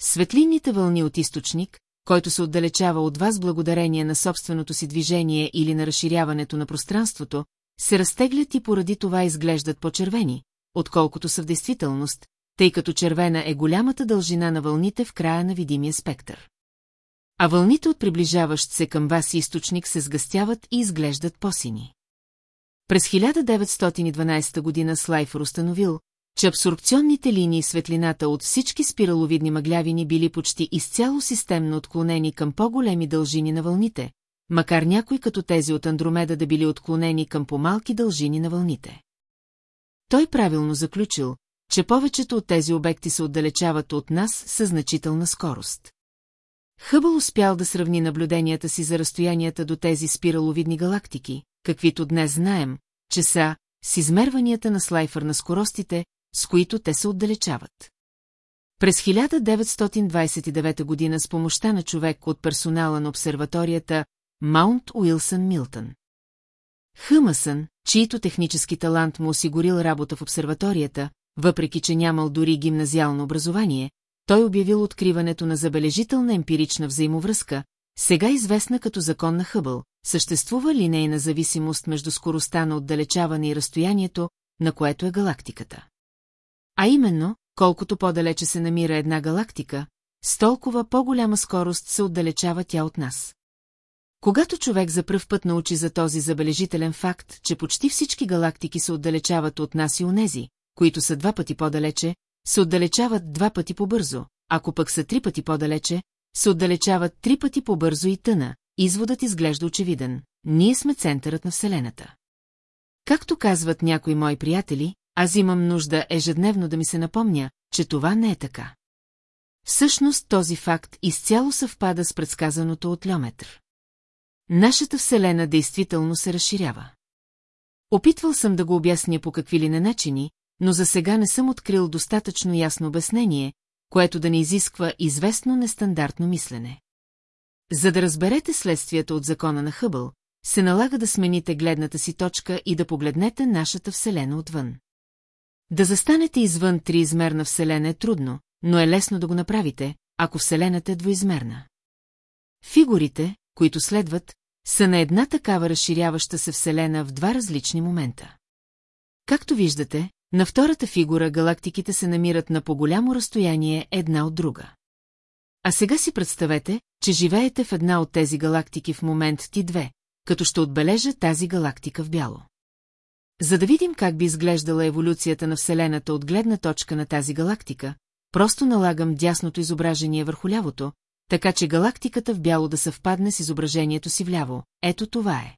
Светлинните вълни от източник, който се отдалечава от вас благодарение на собственото си движение или на разширяването на пространството, се разтеглят и поради това изглеждат по-червени, отколкото са в действителност, тъй като червена е голямата дължина на вълните в края на видимия спектър. А вълните от приближаващ се към вас източник се сгъстяват и изглеждат по-сини. През 1912 година Слайфър установил, че абсорбционните линии светлината от всички спираловидни мъглявини били почти изцяло системно отклонени към по-големи дължини на вълните, макар някои като тези от Андромеда да били отклонени към по-малки дължини на вълните. Той правилно заключил, че повечето от тези обекти се отдалечават от нас със значителна скорост. Хъбъл успял да сравни наблюденията си за разстоянията до тези спираловидни галактики, каквито днес знаем, че са с измерванията на слайфър на скоростите, с които те се отдалечават. През 1929 година с помощта на човек от персонала на обсерваторията Маунт Уилсън Милтън. Хъмъсън, чието технически талант му осигурил работа в обсерваторията, въпреки че нямал дори гимназиално образование, той обявил откриването на забележителна емпирична взаимовръзка, сега известна като закон на Хъбъл, съществува линейна зависимост между скоростта на отдалечаване и разстоянието, на което е галактиката. А именно, колкото по-далече се намира една галактика, с толкова по-голяма скорост се отдалечава тя от нас. Когато човек за пръв път научи за този забележителен факт, че почти всички галактики се отдалечават от нас и онези, които са два пъти по-далече, се отдалечават два пъти по-бързо, ако пък са три пъти по-далече, се отдалечават три пъти по-бързо и тъна, изводът изглежда очевиден. Ние сме центърът на Вселената. Както казват някои мои приятели, аз имам нужда ежедневно да ми се напомня, че това не е така. Всъщност този факт изцяло съвпада с предсказаното от Льометр. Нашата Вселена действително се разширява. Опитвал съм да го обясня по какви ли не начини, но за сега не съм открил достатъчно ясно обяснение, което да не изисква известно нестандартно мислене. За да разберете следствията от закона на Хъбъл, се налага да смените гледната си точка и да погледнете нашата Вселена отвън. Да застанете извън триизмерна Вселена е трудно, но е лесно да го направите, ако Вселената е двоизмерна. Фигурите, които следват, са на една такава разширяваща се Вселена в два различни момента. Както виждате, на втората фигура галактиките се намират на по-голямо разстояние една от друга. А сега си представете, че живеете в една от тези галактики в момент Ти-2, като ще отбележа тази галактика в бяло. За да видим как би изглеждала еволюцията на Вселената от гледна точка на тази галактика, просто налагам дясното изображение върху лявото, така че галактиката в бяло да съвпадне с изображението си вляво. Ето това е.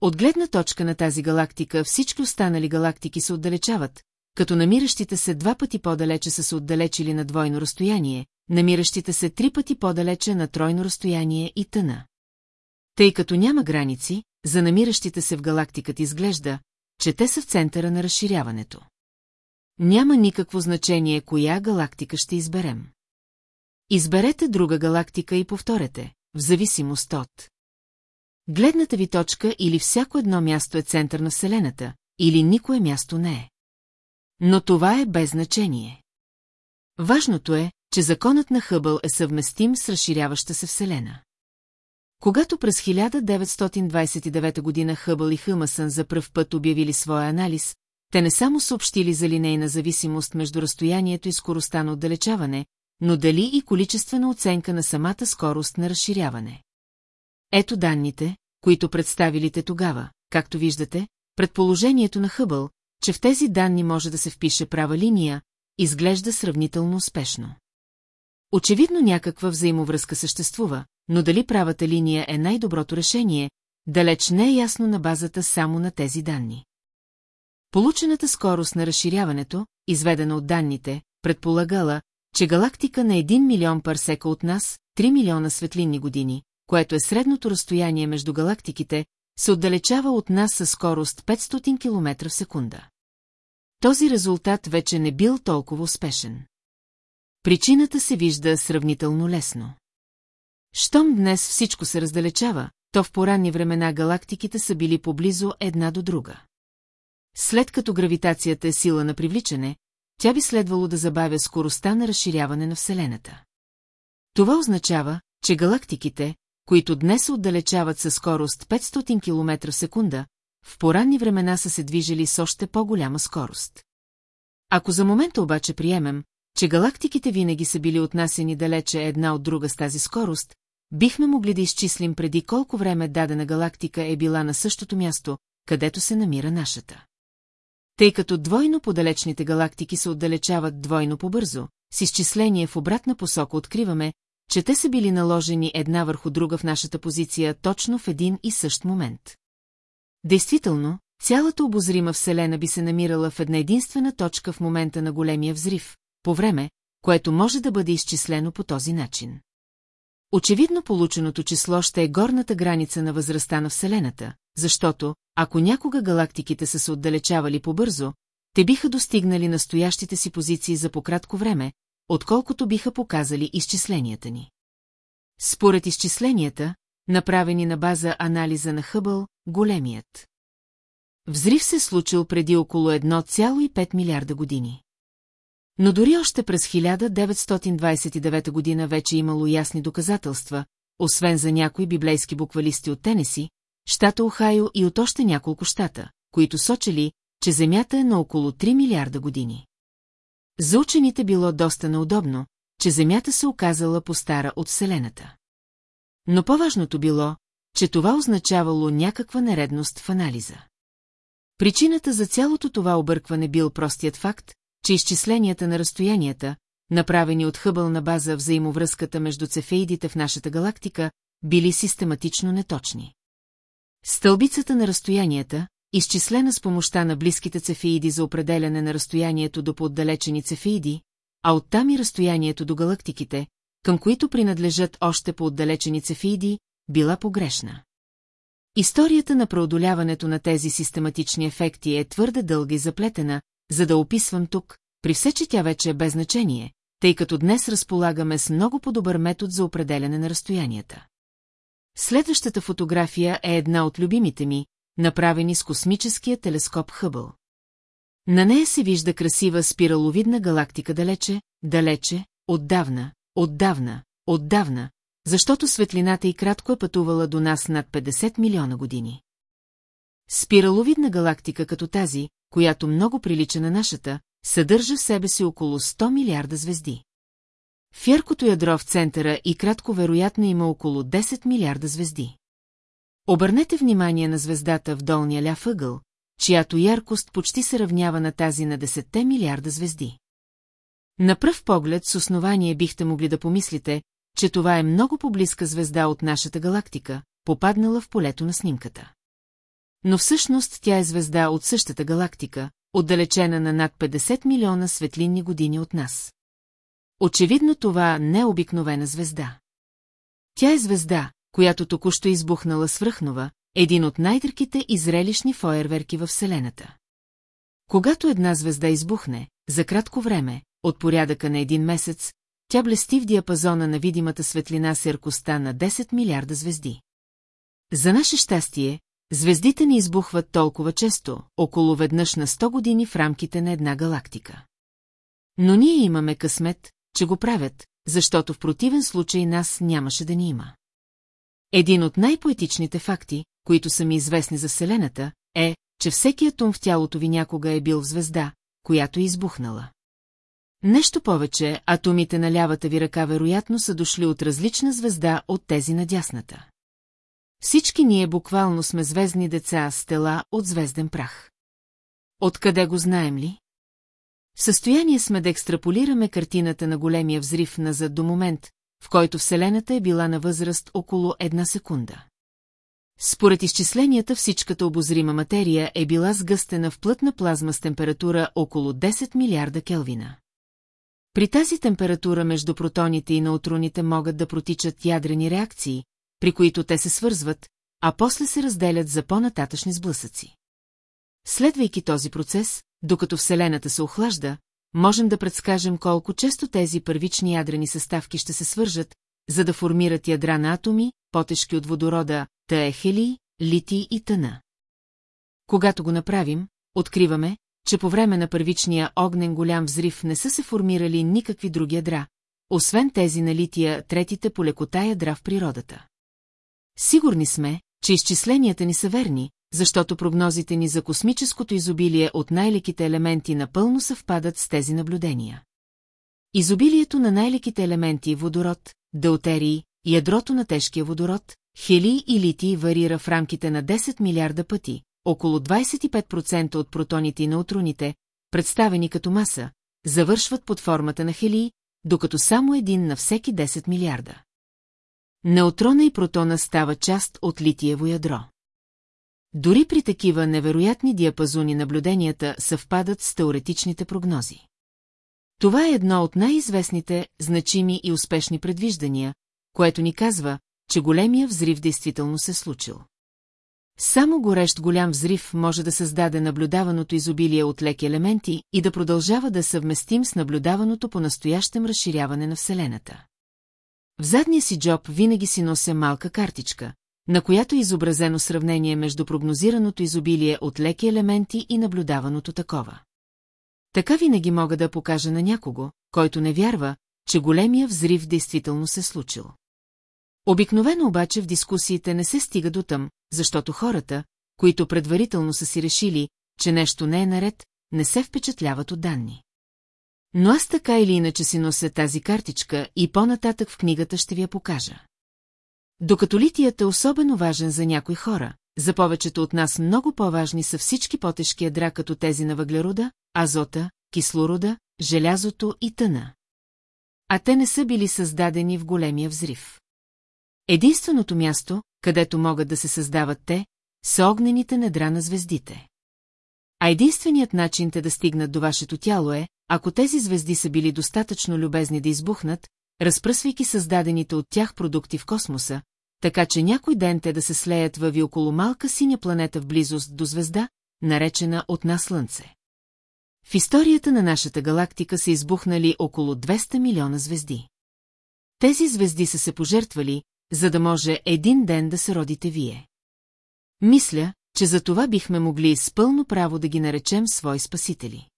От гледна точка на тази галактика всички останали галактики се отдалечават, като намиращите се два пъти по-далече са се отдалечили на двойно разстояние, намиращите се три пъти по-далече на тройно разстояние и тъна. Тъй като няма граници, за намиращите се в галактиката изглежда, че те са в центъра на разширяването. Няма никакво значение коя галактика ще изберем. Изберете друга галактика и повторете, в зависимост от гледната ви точка или всяко едно място е център на Вселената, или никое място не е. Но това е без значение. Важното е, че законът на Хъбъл е съвместим с разширяваща се Вселена. Когато през 1929 година Хъбъл и Хъмасън за пръв път обявили своя анализ, те не само съобщили за линейна зависимост между разстоянието и скоростта на отдалечаване, но дали и количествена оценка на самата скорост на разширяване. Ето данните, които представилите тогава, както виждате, предположението на Хъбъл, че в тези данни може да се впише права линия, изглежда сравнително успешно. Очевидно някаква взаимовръзка съществува, но дали правата линия е най-доброто решение, далеч не е ясно на базата само на тези данни. Получената скорост на разширяването, изведена от данните, предполагала, че галактика на 1 милион парсека от нас, 3 милиона светлинни години, което е средното разстояние между галактиките, се отдалечава от нас със скорост 500 км в секунда. Този резултат вече не бил толкова успешен. Причината се вижда сравнително лесно. Щом днес всичко се раздалечава, то в поранни времена галактиките са били поблизо една до друга. След като гравитацията е сила на привличане, тя би следвало да забавя скоростта на разширяване на Вселената. Това означава, че галактиките, които днес отдалечават със скорост 500 км в секунда, в поранни времена са се движили с още по-голяма скорост. Ако за момента обаче приемем, че галактиките винаги са били отнасени далече една от друга с тази скорост, бихме могли да изчислим преди колко време дадена галактика е била на същото място, където се намира нашата. Тъй като двойно подалечните галактики се отдалечават двойно по-бързо, с изчисление в обратна посока откриваме, че те са били наложени една върху друга в нашата позиция точно в един и същ момент. Действително, цялата обозрима Вселена би се намирала в една единствена точка в момента на големия взрив, по време, което може да бъде изчислено по този начин. Очевидно полученото число ще е горната граница на възрастта на Вселената, защото, ако някога галактиките са се отдалечавали по-бързо, те биха достигнали настоящите си позиции за пократко време, отколкото биха показали изчисленията ни. Според изчисленията, направени на база анализа на Хъбъл, големият. Взрив се случил преди около 1,5 милиарда години. Но дори още през 1929 година вече имало ясни доказателства, освен за някои библейски буквалисти от Тенеси, щата Охайо и от още няколко щата, които сочели, че Земята е на около 3 милиарда години. За учените било доста неудобно, че Земята се оказала по-стара от Вселената. Но по-важното било, че това означавало някаква нередност в анализа. Причината за цялото това объркване бил простият факт, че изчисленията на разстоянията, направени от Хъбъл на база взаимовръзката между цефеидите в нашата галактика, били систематично неточни. Стълбицата на разстоянията, изчислена с помощта на близките цефеиди за определяне на разстоянието до поотдалечени цефеиди, а оттам и разстоянието до галактиките, към които принадлежат още по-отдалечени цефеиди, била погрешна. Историята на преодоляването на тези систематични ефекти е твърде дълга и заплетена, за да описвам тук, при все, че тя вече е без значение, тъй като днес разполагаме с много по-добър метод за определяне на разстоянията. Следващата фотография е една от любимите ми, направени с космическия телескоп Хъбъл. На нея се вижда красива спираловидна галактика далече, далече, отдавна, отдавна, отдавна, защото светлината и кратко е пътувала до нас над 50 милиона години. Спираловидна галактика като тази, която много прилича на нашата, съдържа в себе си около 100 милиарда звезди. В яркото ядро в центъра и кратко вероятно има около 10 милиарда звезди. Обърнете внимание на звездата в долния ляв ъгъл, чиято яркост почти се равнява на тази на 10 милиарда звезди. На пръв поглед с основание бихте могли да помислите, че това е много поблизка звезда от нашата галактика, попаднала в полето на снимката. Но всъщност тя е звезда от същата галактика, отдалечена на над 50 милиона светлинни години от нас. Очевидно това не е обикновена звезда. Тя е звезда, която току-що избухнала свръхнова, един от най-дърките и зрелищни фойерверки във Вселената. Когато една звезда избухне, за кратко време, от порядъка на един месец, тя блести в диапазона на видимата светлина с яркостта на 10 милиарда звезди. За наше щастие, звездите не избухват толкова често, около веднъж на 100 години в рамките на една галактика. Но ние имаме късмет, че го правят, защото в противен случай нас нямаше да ни има. Един от най-поетичните факти, които са ми известни за Вселената, е, че всеки атом в тялото ви някога е бил в звезда, която е избухнала. Нещо повече, атомите на лявата ви ръка вероятно са дошли от различна звезда от тези на дясната. Всички ние буквално сме звездни деца с тела от звезден прах. Откъде го знаем ли? В състояние сме да екстраполираме картината на големия взрив назад до момент, в който Вселената е била на възраст около една секунда. Според изчисленията всичката обозрима материя е била сгъстена в плътна плазма с температура около 10 милиарда келвина. При тази температура между протоните и неутроните могат да протичат ядрени реакции, при които те се свързват, а после се разделят за по-нататъчни сблъсъци. Следвайки този процес, докато Вселената се охлажда, можем да предскажем колко често тези първични ядрени съставки ще се свържат, за да формират ядра на атоми, по-тежки от водорода, таехели, лити и тъна. Когато го направим, откриваме, че по време на първичния огнен голям взрив не са се формирали никакви други ядра, освен тези на лития третите по лекота ядра в природата. Сигурни сме, че изчисленията ни са верни, защото прогнозите ни за космическото изобилие от най-леките елементи напълно съвпадат с тези наблюдения. Изобилието на най-леките елементи водород, деутерии, ядрото на тежкия водород, хели и литий варира в рамките на 10 милиарда пъти, около 25% от протоните и неутроните, представени като маса, завършват под формата на хелии, докато само един на всеки 10 милиарда. Неутрона и протона става част от литиево ядро. Дори при такива невероятни диапазони наблюденията съвпадат с теоретичните прогнози. Това е едно от най-известните, значими и успешни предвиждания, което ни казва, че големия взрив действително се случил. Само горещ голям взрив може да създаде наблюдаваното изобилие от леки елементи и да продължава да съвместим с наблюдаваното по настоящем разширяване на Вселената. В задния си джоб винаги си нося малка картичка, на която е изобразено сравнение между прогнозираното изобилие от леки елементи и наблюдаваното такова. Така винаги мога да покажа на някого, който не вярва, че големия взрив действително се случил. Обикновено обаче в дискусиите не се стига до тъм, защото хората, които предварително са си решили, че нещо не е наред, не се впечатляват от данни. Но аз така или иначе си нося тази картичка и по-нататък в книгата ще ви я покажа. Докато литият е особено важен за някои хора, за повечето от нас много по-важни са всички по-тежки ядра като тези на въглерода, азота, кислорода, желязото и тъна. А те не са били създадени в големия взрив. Единственото място, където могат да се създават те, са огнените недра на звездите. А единственият начин те да стигнат до вашето тяло е, ако тези звезди са били достатъчно любезни да избухнат, разпръсвайки създадените от тях продукти в космоса, така че някой ден те да се слеят във около малка синя планета в близост до звезда, наречена от нас Слънце. В историята на нашата галактика са избухнали около 200 милиона звезди. Тези звезди са се пожертвали, за да може един ден да се родите вие. Мисля, че за това бихме могли с пълно право да ги наречем свои спасители.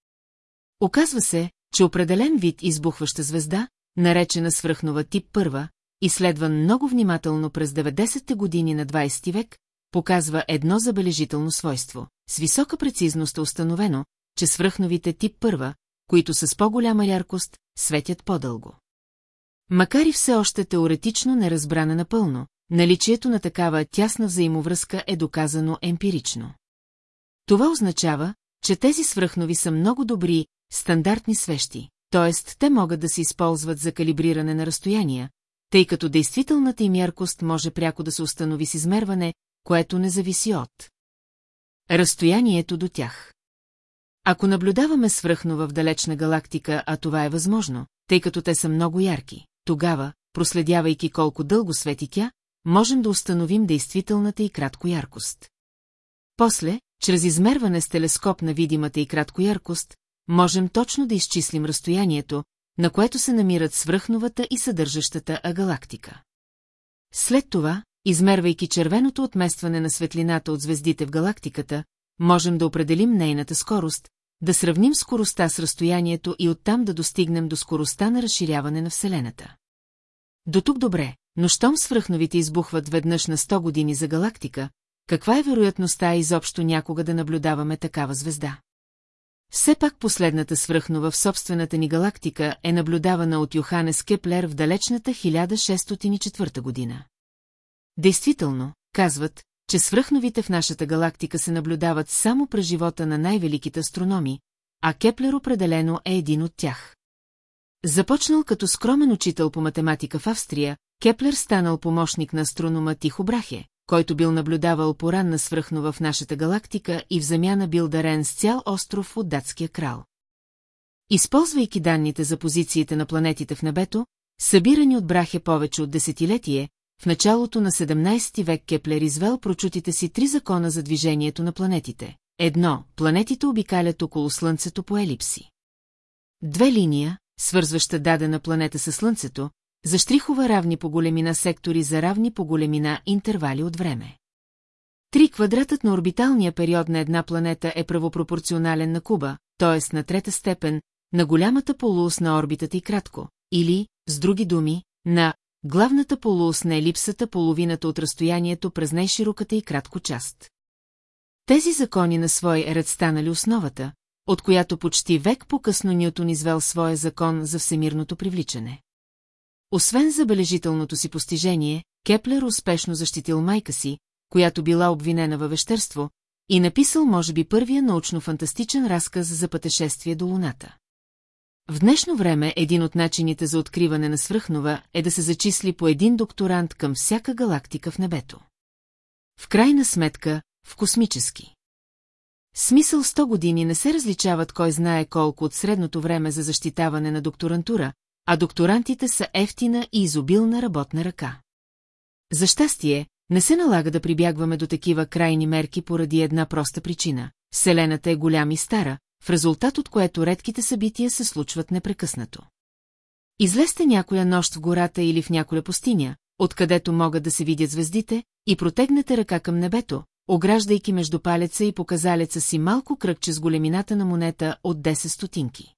Оказва се, че определен вид избухваща звезда, наречена свръхнова тип първа, изследван много внимателно през 90-те години на 20 век, показва едно забележително свойство. С висока прецизност е установено, че свръхновите тип първа, които са с по-голяма яркост, светят по-дълго. Макар и все още теоретично неразбрана напълно, наличието на такава тясна взаимовръзка е доказано емпирично. Това означава, че тези свръхнови са много добри, стандартни свещи, т.е. те могат да се използват за калибриране на разстояния, тъй като действителната им яркост може пряко да се установи с измерване, което не зависи от разстоянието до тях. Ако наблюдаваме свръхнова в далечна галактика, а това е възможно, тъй като те са много ярки, тогава, проследявайки колко дълго свети тя, можем да установим действителната и кратко яркост. После, чрез измерване с телескоп на видимата и кратко яркост, можем точно да изчислим разстоянието, на което се намират свръхновата и съдържащата агалактика. След това, измервайки червеното отместване на светлината от звездите в галактиката, можем да определим нейната скорост, да сравним скоростта с разстоянието и оттам да достигнем до скоростта на разширяване на Вселената. До тук добре, но щом свръхновите избухват веднъж на 100 години за галактика, каква е вероятността изобщо някога да наблюдаваме такава звезда? Все пак последната свръхнова в собствената ни галактика е наблюдавана от Йоханес Кеплер в далечната 1604 година. Действително, казват, че свръхновите в нашата галактика се наблюдават само през живота на най-великите астрономи, а Кеплер определено е един от тях. Започнал като скромен учител по математика в Австрия, Кеплер станал помощник на астронома Тихо Брахе, който бил наблюдавал поранна свръхнова в нашата галактика и в замяна бил дарен с цял остров от датския крал. Използвайки данните за позициите на планетите в небето, събирани от Брахе повече от десетилетие, в началото на 17 век Кеплер извел прочутите си три закона за движението на планетите. Едно, планетите обикалят около Слънцето по елипси. Две линия, свързваща дадена планета със Слънцето, заштрихова равни по големина сектори за равни по големина интервали от време. Три квадратът на орбиталния период на една планета е правопропорционален на куба, т.е. на трета степен, на голямата полуос на орбитата и кратко, или, с други думи, на главната полуос на елипсата половината от разстоянието през най-широката и кратко част. Тези закони на свой ред станали основата, от която почти век по-късно Нютон извел своя закон за всемирното привличане. Освен забележителното си постижение, Кеплер успешно защитил майка си, която била обвинена във вещерство, и написал може би първия научно-фантастичен разказ за пътешествие до Луната. В днешно време един от начините за откриване на свръхнова е да се зачисли по един докторант към всяка галактика в небето. В крайна сметка, в космически. Смисъл 100 години не се различават кой знае колко от средното време за защитаване на докторантура, а докторантите са ефтина и изобилна работна ръка. За щастие, не се налага да прибягваме до такива крайни мерки поради една проста причина. Вселената е голяма и стара, в резултат от което редките събития се случват непрекъснато. Излезте някоя нощ в гората или в някоя пустиня, откъдето могат да се видят звездите, и протегнете ръка към небето, ограждайки между палеца и показалеца си малко кръгче с големината на монета от 10 стотинки.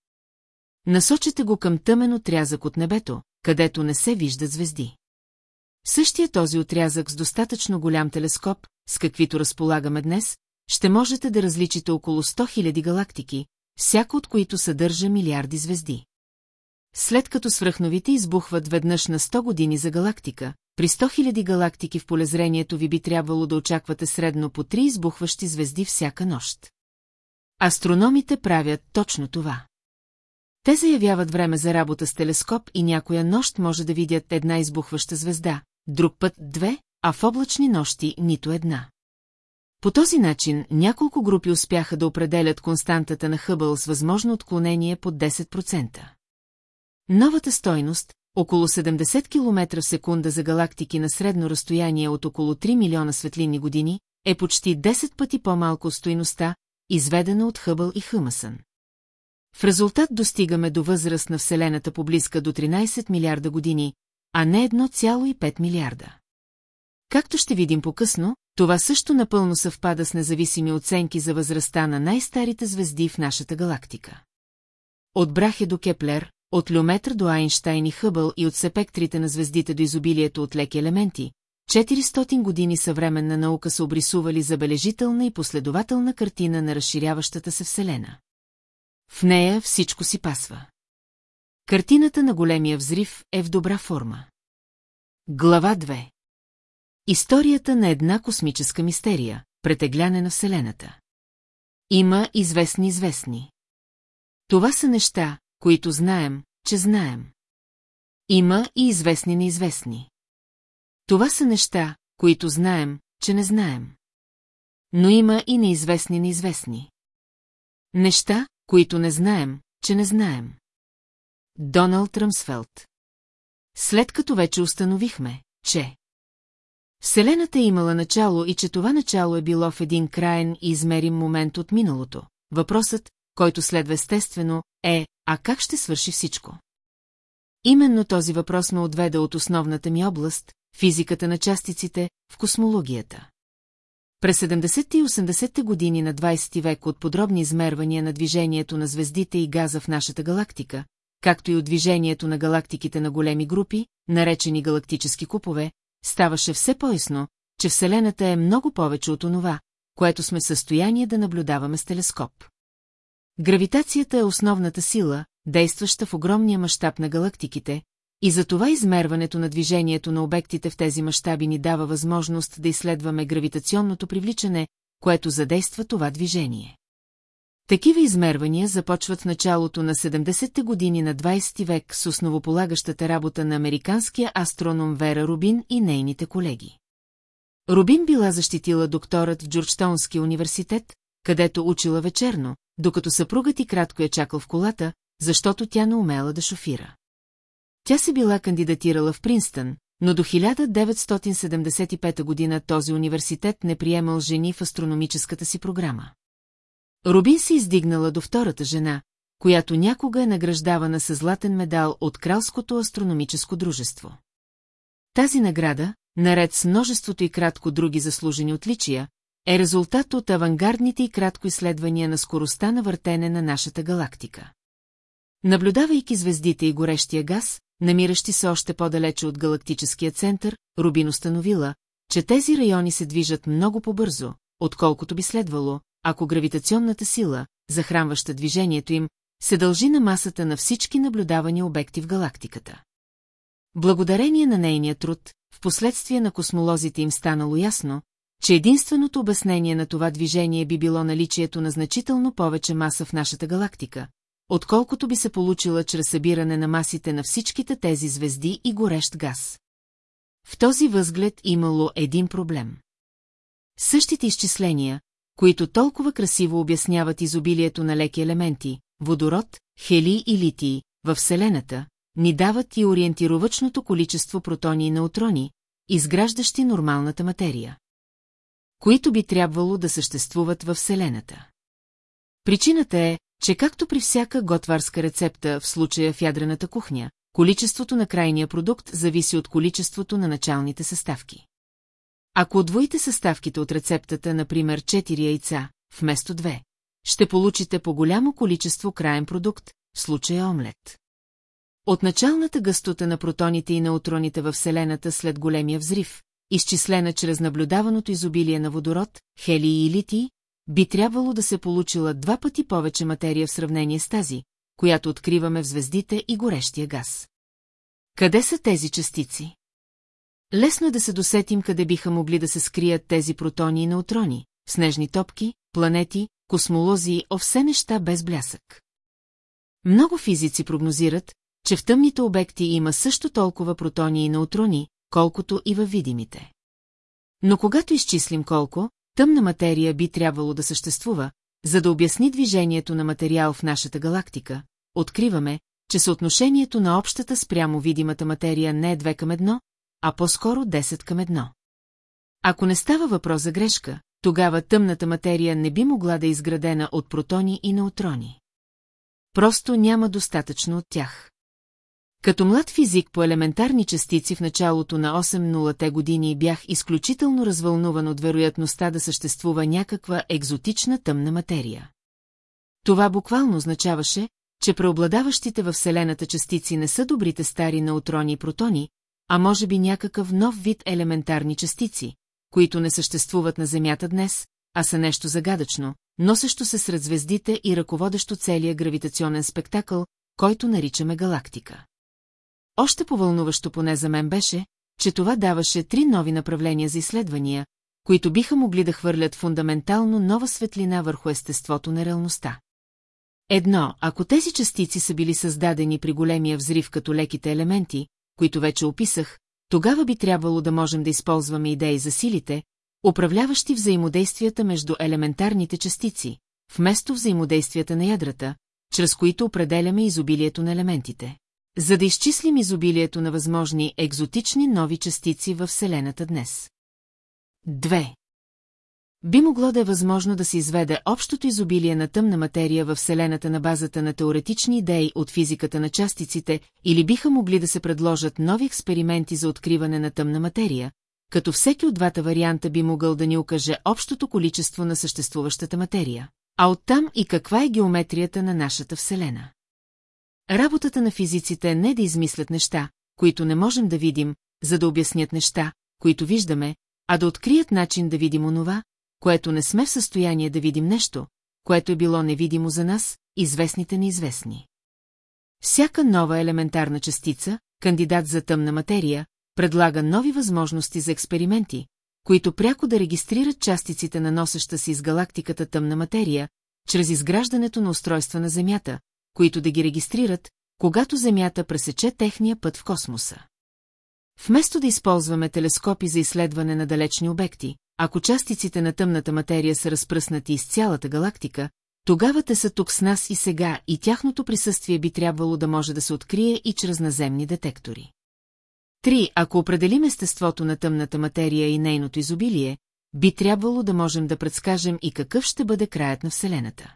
Насочете го към тъмен отрязък от небето, където не се виждат звезди. Същия този отрязък с достатъчно голям телескоп, с каквито разполагаме днес, ще можете да различите около 100 000 галактики, всяко от които съдържа милиарди звезди. След като свръхновите избухват веднъж на 100 години за галактика, при 100 000 галактики в полезрението ви би трябвало да очаквате средно по три избухващи звезди всяка нощ. Астрономите правят точно това. Те заявяват време за работа с телескоп и някоя нощ може да видят една избухваща звезда, друг път две, а в облачни нощи нито една. По този начин няколко групи успяха да определят константата на Хъбъл с възможно отклонение под 10%. Новата стойност, около 70 км в секунда за галактики на средно разстояние от около 3 милиона светлинни години, е почти 10 пъти по-малко стойността, изведена от Хъбъл и Хъмасън. В резултат достигаме до възраст на Вселената поблизка до 13 милиарда години, а не 1,5 милиарда. Както ще видим по-късно, това също напълно съвпада с независими оценки за възрастта на най-старите звезди в нашата галактика. От Брахе до Кеплер, от Люметър до Айнштайн и Хъбъл и от сепектрите на звездите до изобилието от леки елементи, 400 години съвременна наука са обрисували забележителна и последователна картина на разширяващата се Вселена. В нея всичко си пасва. Картината на големия взрив е в добра форма. Глава 2 Историята на една космическа мистерия, претегляне на Вселената. Има известни известни. Това са неща, които знаем, че знаем. Има и известни неизвестни. Това са неща, които знаем, че не знаем. Но има и неизвестни неизвестни. Неща, които не знаем, че не знаем. Доналд Ръмсфелд След като вече установихме, че Вселената е имала начало и че това начало е било в един краен и измерим момент от миналото. Въпросът, който следва естествено, е, а как ще свърши всичко? Именно този въпрос ме отведа от основната ми област, физиката на частиците, в космологията. През 70-те и 80-те години на 20 век от подробни измервания на движението на звездите и газа в нашата галактика, както и от движението на галактиките на големи групи, наречени галактически купове, ставаше все по-ясно, че Вселената е много повече от онова, което сме в състояние да наблюдаваме с телескоп. Гравитацията е основната сила, действаща в огромния мащаб на галактиките, и затова измерването на движението на обектите в тези мащаби ни дава възможност да изследваме гравитационното привличане, което задейства това движение. Такива измервания започват в началото на 70-те години на 20 век с основополагащата работа на американския астроном Вера Рубин и нейните колеги. Рубин била защитила докторът в Джорджтаунския университет, където учила вечерно, докато съпругът и кратко я чакал в колата, защото тя не умела да шофира. Тя се била кандидатирала в Принстън, но до 1975 година този университет не приемал жени в астрономическата си програма. Рубин се издигнала до втората жена, която някога е награждавана с златен медал от Кралското астрономическо дружество. Тази награда, наред с множеството и кратко други заслужени отличия, е резултат от авангардните и кратко изследвания на скоростта на въртене на нашата галактика. Наблюдавайки звездите и горещия газ, намиращи се още по-далече от галактическия център, Рубин установила, че тези райони се движат много по-бързо, отколкото би следвало, ако гравитационната сила, захранваща движението им, се дължи на масата на всички наблюдавани обекти в галактиката. Благодарение на нейния труд, в последствие на космолозите им станало ясно, че единственото обяснение на това движение би било наличието на значително повече маса в нашата галактика, отколкото би се получила чрез събиране на масите на всичките тези звезди и горещ газ. В този възглед имало един проблем. Същите изчисления, които толкова красиво обясняват изобилието на леки елементи, водород, хели и литии, във Вселената, ни дават и ориентировъчното количество протони и неутрони, изграждащи нормалната материя. Които би трябвало да съществуват във Вселената. Причината е, че както при всяка готварска рецепта в случая в ядрената кухня, количеството на крайния продукт зависи от количеството на началните съставки. Ако отвоите съставките от рецептата, например 4 яйца, вместо 2, ще получите по-голямо количество краен продукт, в случая омлет. От началната гъстота на протоните и неутроните във Вселената след големия взрив, изчислена чрез наблюдаваното изобилие на водород, хелии и литии, би трябвало да се получила два пъти повече материя в сравнение с тази, която откриваме в звездите и горещия газ. Къде са тези частици? Лесно е да се досетим къде биха могли да се скрият тези протони и неутрони, снежни топки, планети, космолози, о все неща без блясък. Много физици прогнозират, че в тъмните обекти има също толкова протони и неутрони, колкото и във видимите. Но когато изчислим колко, тъмна материя би трябвало да съществува, за да обясни движението на материал в нашата галактика, откриваме, че съотношението на общата спрямо видимата материя не е 2 към 1, а по-скоро 10 към 1. Ако не става въпрос за грешка, тогава тъмната материя не би могла да е изградена от протони и неутрони. Просто няма достатъчно от тях. Като млад физик по елементарни частици в началото на 8-0-те години бях изключително развълнуван от вероятността да съществува някаква екзотична тъмна материя. Това буквално означаваше, че преобладаващите във Вселената частици не са добрите стари неутрони и протони, а може би някакъв нов вид елементарни частици, които не съществуват на Земята днес, а са нещо загадъчно, носещо се сред звездите и ръководещо целия гравитационен спектакъл, който наричаме галактика. Още повълнуващо поне за мен беше, че това даваше три нови направления за изследвания, които биха могли да хвърлят фундаментално нова светлина върху естеството на реалността. Едно, ако тези частици са били създадени при големия взрив като леките елементи, които вече описах, тогава би трябвало да можем да използваме идеи за силите, управляващи взаимодействията между елементарните частици, вместо взаимодействията на ядрата, чрез които определяме изобилието на елементите, за да изчислим изобилието на възможни екзотични нови частици във Вселената днес. 2. Би могло да е възможно да се изведе общото изобилие на тъмна материя във Вселената на базата на теоретични идеи от физиката на частиците или биха могли да се предложат нови експерименти за откриване на тъмна материя, като всеки от двата варианта би могъл да ни окаже общото количество на съществуващата материя, а оттам и каква е геометрията на нашата Вселена. Работата на физиците е не да измислят неща, които не можем да видим, за да обяснят неща, които виждаме, а да открият начин да видим онова, което не сме в състояние да видим нещо, което е било невидимо за нас, известните неизвестни. Всяка нова елементарна частица, кандидат за тъмна материя, предлага нови възможности за експерименти, които пряко да регистрират частиците на носеща си из галактиката тъмна материя, чрез изграждането на устройства на Земята, които да ги регистрират, когато Земята пресече техния път в космоса. Вместо да използваме телескопи за изследване на далечни обекти, ако частиците на тъмната материя са разпръснати из цялата галактика, тогава те са тук с нас и сега и тяхното присъствие би трябвало да може да се открие и чрез наземни детектори. Три, ако определим естеството на тъмната материя и нейното изобилие, би трябвало да можем да предскажем и какъв ще бъде краят на Вселената.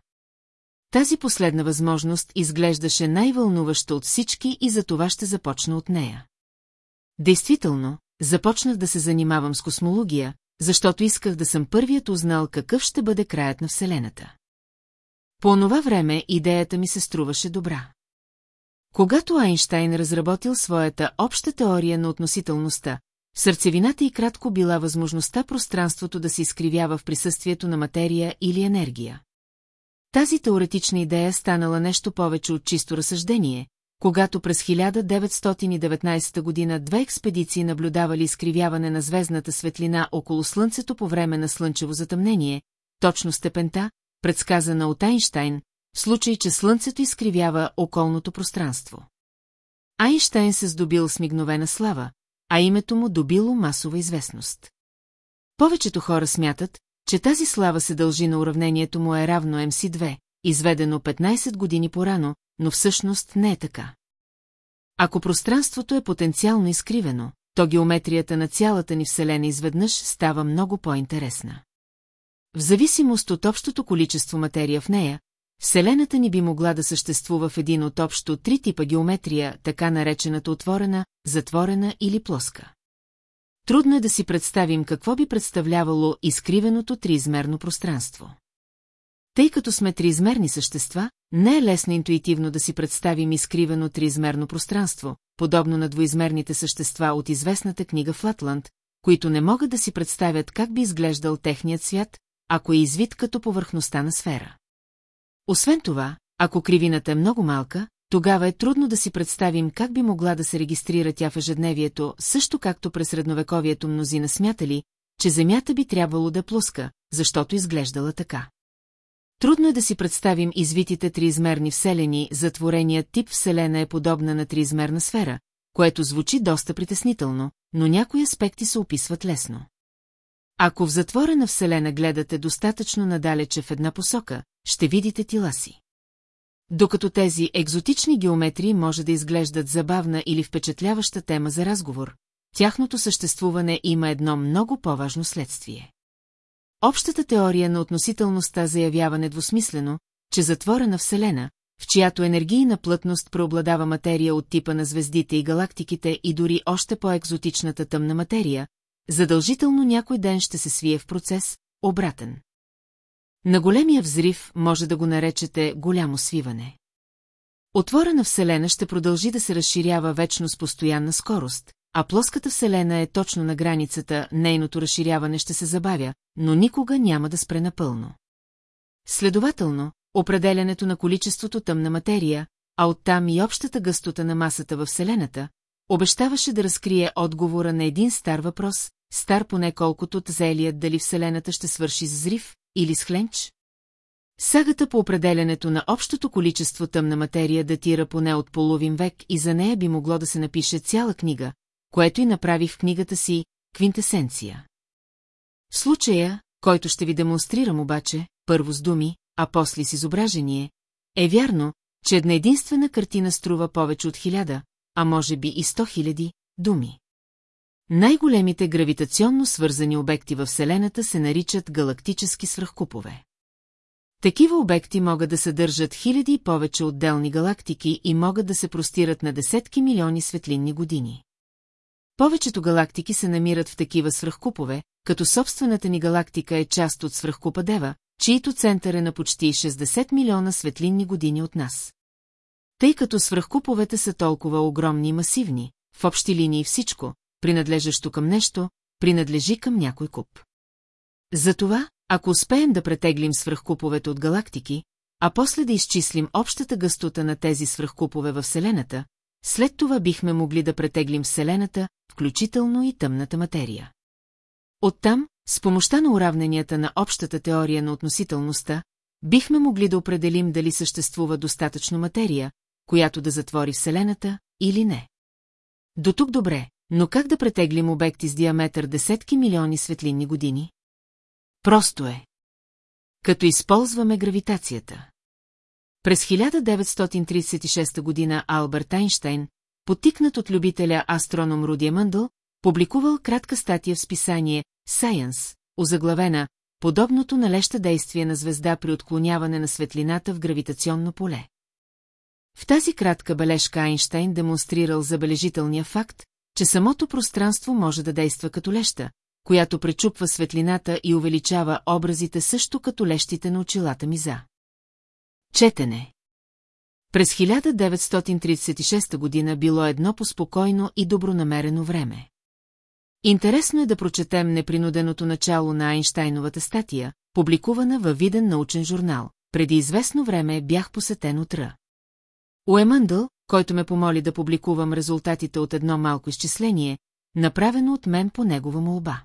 Тази последна възможност изглеждаше най-вълнуваща от всички и за това ще започна от нея. Действително, започнах да се занимавам с космология, защото исках да съм първият узнал какъв ще бъде краят на Вселената. По онова време идеята ми се струваше добра. Когато Айнштайн разработил своята обща теория на относителността, сърцевината и кратко била възможността пространството да се изкривява в присъствието на материя или енергия. Тази теоретична идея станала нещо повече от чисто разсъждение, когато през 1919 година две експедиции наблюдавали изкривяване на звездната светлина около Слънцето по време на слънчево затъмнение, точно степента, предсказана от Айнштайн, в случай, че Слънцето изкривява околното пространство. Айнштайн се здобил с мигновена слава, а името му добило масова известност. Повечето хора смятат, че тази слава се дължи на уравнението му е равно МС2, изведено 15 години по-рано, но всъщност не е така. Ако пространството е потенциално изкривено, то геометрията на цялата ни Вселена изведнъж става много по-интересна. В зависимост от общото количество материя в нея, Вселената ни би могла да съществува в един от общо три типа геометрия, така наречената отворена, затворена или плоска. Трудно е да си представим какво би представлявало изкривеното триизмерно пространство. Тъй като сме триизмерни същества, не е лесно интуитивно да си представим изкривено триизмерно пространство, подобно на двоизмерните същества от известната книга Флатланд, които не могат да си представят как би изглеждал техният свят, ако е извит като повърхността на сфера. Освен това, ако кривината е много малка, тогава е трудно да си представим как би могла да се регистрира тя в ежедневието, също както през средновековието мнозина смятали, че Земята би трябвало да плоска, защото изглеждала така. Трудно е да си представим извитите триизмерни вселени, затвореният тип вселена е подобна на триизмерна сфера, което звучи доста притеснително, но някои аспекти се описват лесно. Ако в затворена вселена гледате достатъчно надалече в една посока, ще видите тила си. Докато тези екзотични геометрии може да изглеждат забавна или впечатляваща тема за разговор, тяхното съществуване има едно много по-важно следствие. Общата теория на относителността заявява недвусмислено, че затворена Вселена, в чиято енергийна плътност преобладава материя от типа на звездите и галактиките и дори още по-екзотичната тъмна материя, задължително някой ден ще се свие в процес, обратен. На големия взрив може да го наречете голямо свиване. Отворена Вселена ще продължи да се разширява вечно с постоянна скорост, а плоската Вселена е точно на границата, нейното разширяване ще се забавя, но никога няма да спре напълно. Следователно, определянето на количеството тъмна материя, а оттам и общата гъстота на масата във Вселената, обещаваше да разкрие отговора на един стар въпрос, стар поне колкото от зелият дали Вселената ще свърши с взрив или с хленч? Сагата по определянето на общото количество тъмна материя датира поне от половин век и за нея би могло да се напише цяла книга, което и направи в книгата си «Квинтесенция». В случая, който ще ви демонстрирам обаче, първо с думи, а после с изображение, е вярно, че една единствена картина струва повече от хиляда, а може би и сто хиляди, думи. Най-големите гравитационно свързани обекти във Вселената се наричат галактически свръхкупове. Такива обекти могат да съдържат хиляди и повече отделни галактики и могат да се простират на десетки милиони светлинни години. Повечето галактики се намират в такива свръхкупове, като собствената ни галактика е част от свръхкупа Дева, чието център е на почти 60 милиона светлинни години от нас. Тъй като свръхкуповете са толкова огромни и масивни, в общи линии всичко, принадлежащо към нещо, принадлежи към някой куп. Затова, ако успеем да претеглим свръхкуповете от галактики, а после да изчислим общата гъстота на тези свръхкупове във Вселената, след това бихме могли да претеглим Вселената, включително и тъмната материя. Оттам, с помощта на уравненията на общата теория на относителността, бихме могли да определим дали съществува достатъчно материя, която да затвори Вселената, или не. До тук добре, но как да претеглим обекти с диаметър десетки милиони светлинни години? Просто е. Като използваме гравитацията. През 1936 година Алберт Айнштайн, потикнат от любителя астроном Руди Мъндъл, публикувал кратка статия в списание Science, озаглавена «Подобното на леща действие на звезда при отклоняване на светлината в гравитационно поле». В тази кратка бележка Айнштайн демонстрирал забележителния факт, че самото пространство може да действа като леща, която пречупва светлината и увеличава образите също като лещите на очилата ми за. Четене През 1936 година било едно поспокойно и добронамерено време. Интересно е да прочетем непринуденото начало на Айнштайновата статия, публикувана във виден научен журнал. Преди известно време бях посетен от Р. Уемъндъл, който ме помоли да публикувам резултатите от едно малко изчисление, направено от мен по негова молба.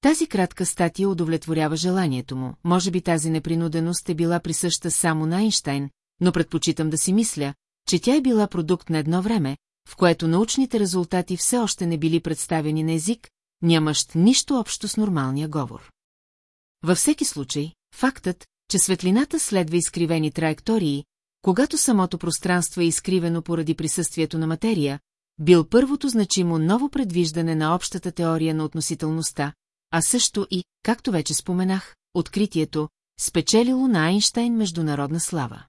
Тази кратка статия удовлетворява желанието му, може би тази непринуденост е била присъща само на Айнштайн, но предпочитам да си мисля, че тя е била продукт на едно време, в което научните резултати все още не били представени на език, нямащ нищо общо с нормалния говор. Във всеки случай, фактът, че светлината следва изкривени траектории, когато самото пространство е изкривено поради присъствието на материя, бил първото значимо ново предвиждане на общата теория на относителността, а също и, както вече споменах, откритието, спечелило на Айнштайн международна слава.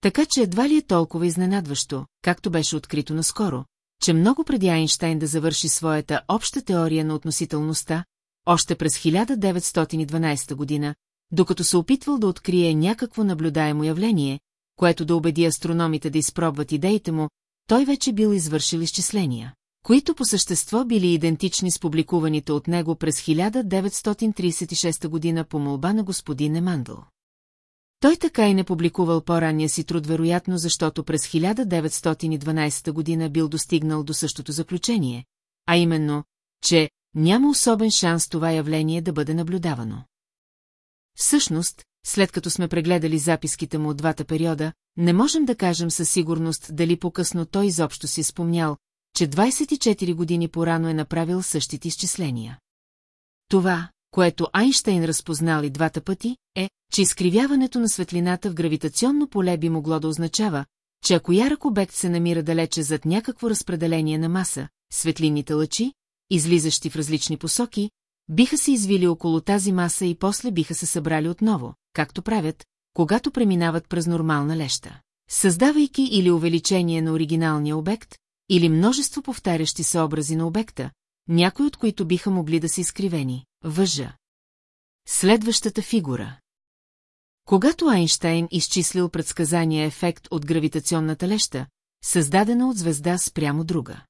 Така че едва ли е толкова изненадващо, както беше открито наскоро, че много преди Айнштайн да завърши своята обща теория на относителността, още през 1912 година, докато се опитвал да открие някакво наблюдаемо явление, което да убеди астрономите да изпробват идеите му, той вече бил извършил изчисления, които по същество били идентични с публикуваните от него през 1936 година по молба на господин Емандъл. Той така и не публикувал по-ранния си труд, вероятно, защото през 1912 година бил достигнал до същото заключение, а именно, че няма особен шанс това явление да бъде наблюдавано. Всъщност, след като сме прегледали записките му от двата периода, не можем да кажем със сигурност дали по-късно той изобщо си спомнял, че 24 години по-рано е направил същите изчисления. Това, което Айнштейн разпознал и двата пъти, е, че изкривяването на светлината в гравитационно поле би могло да означава, че ако ярък обект се намира далече зад някакво разпределение на маса, светлинните лъчи, излизащи в различни посоки, биха се извили около тази маса и после биха се събрали отново, както правят, когато преминават през нормална леща. Създавайки или увеличение на оригиналния обект, или множество повтарящи се образи на обекта, някои от които биха могли да са изкривени, въжа. Следващата фигура Когато Айнштайн изчислил предсказания ефект от гравитационната леща, създадена от звезда спрямо друга.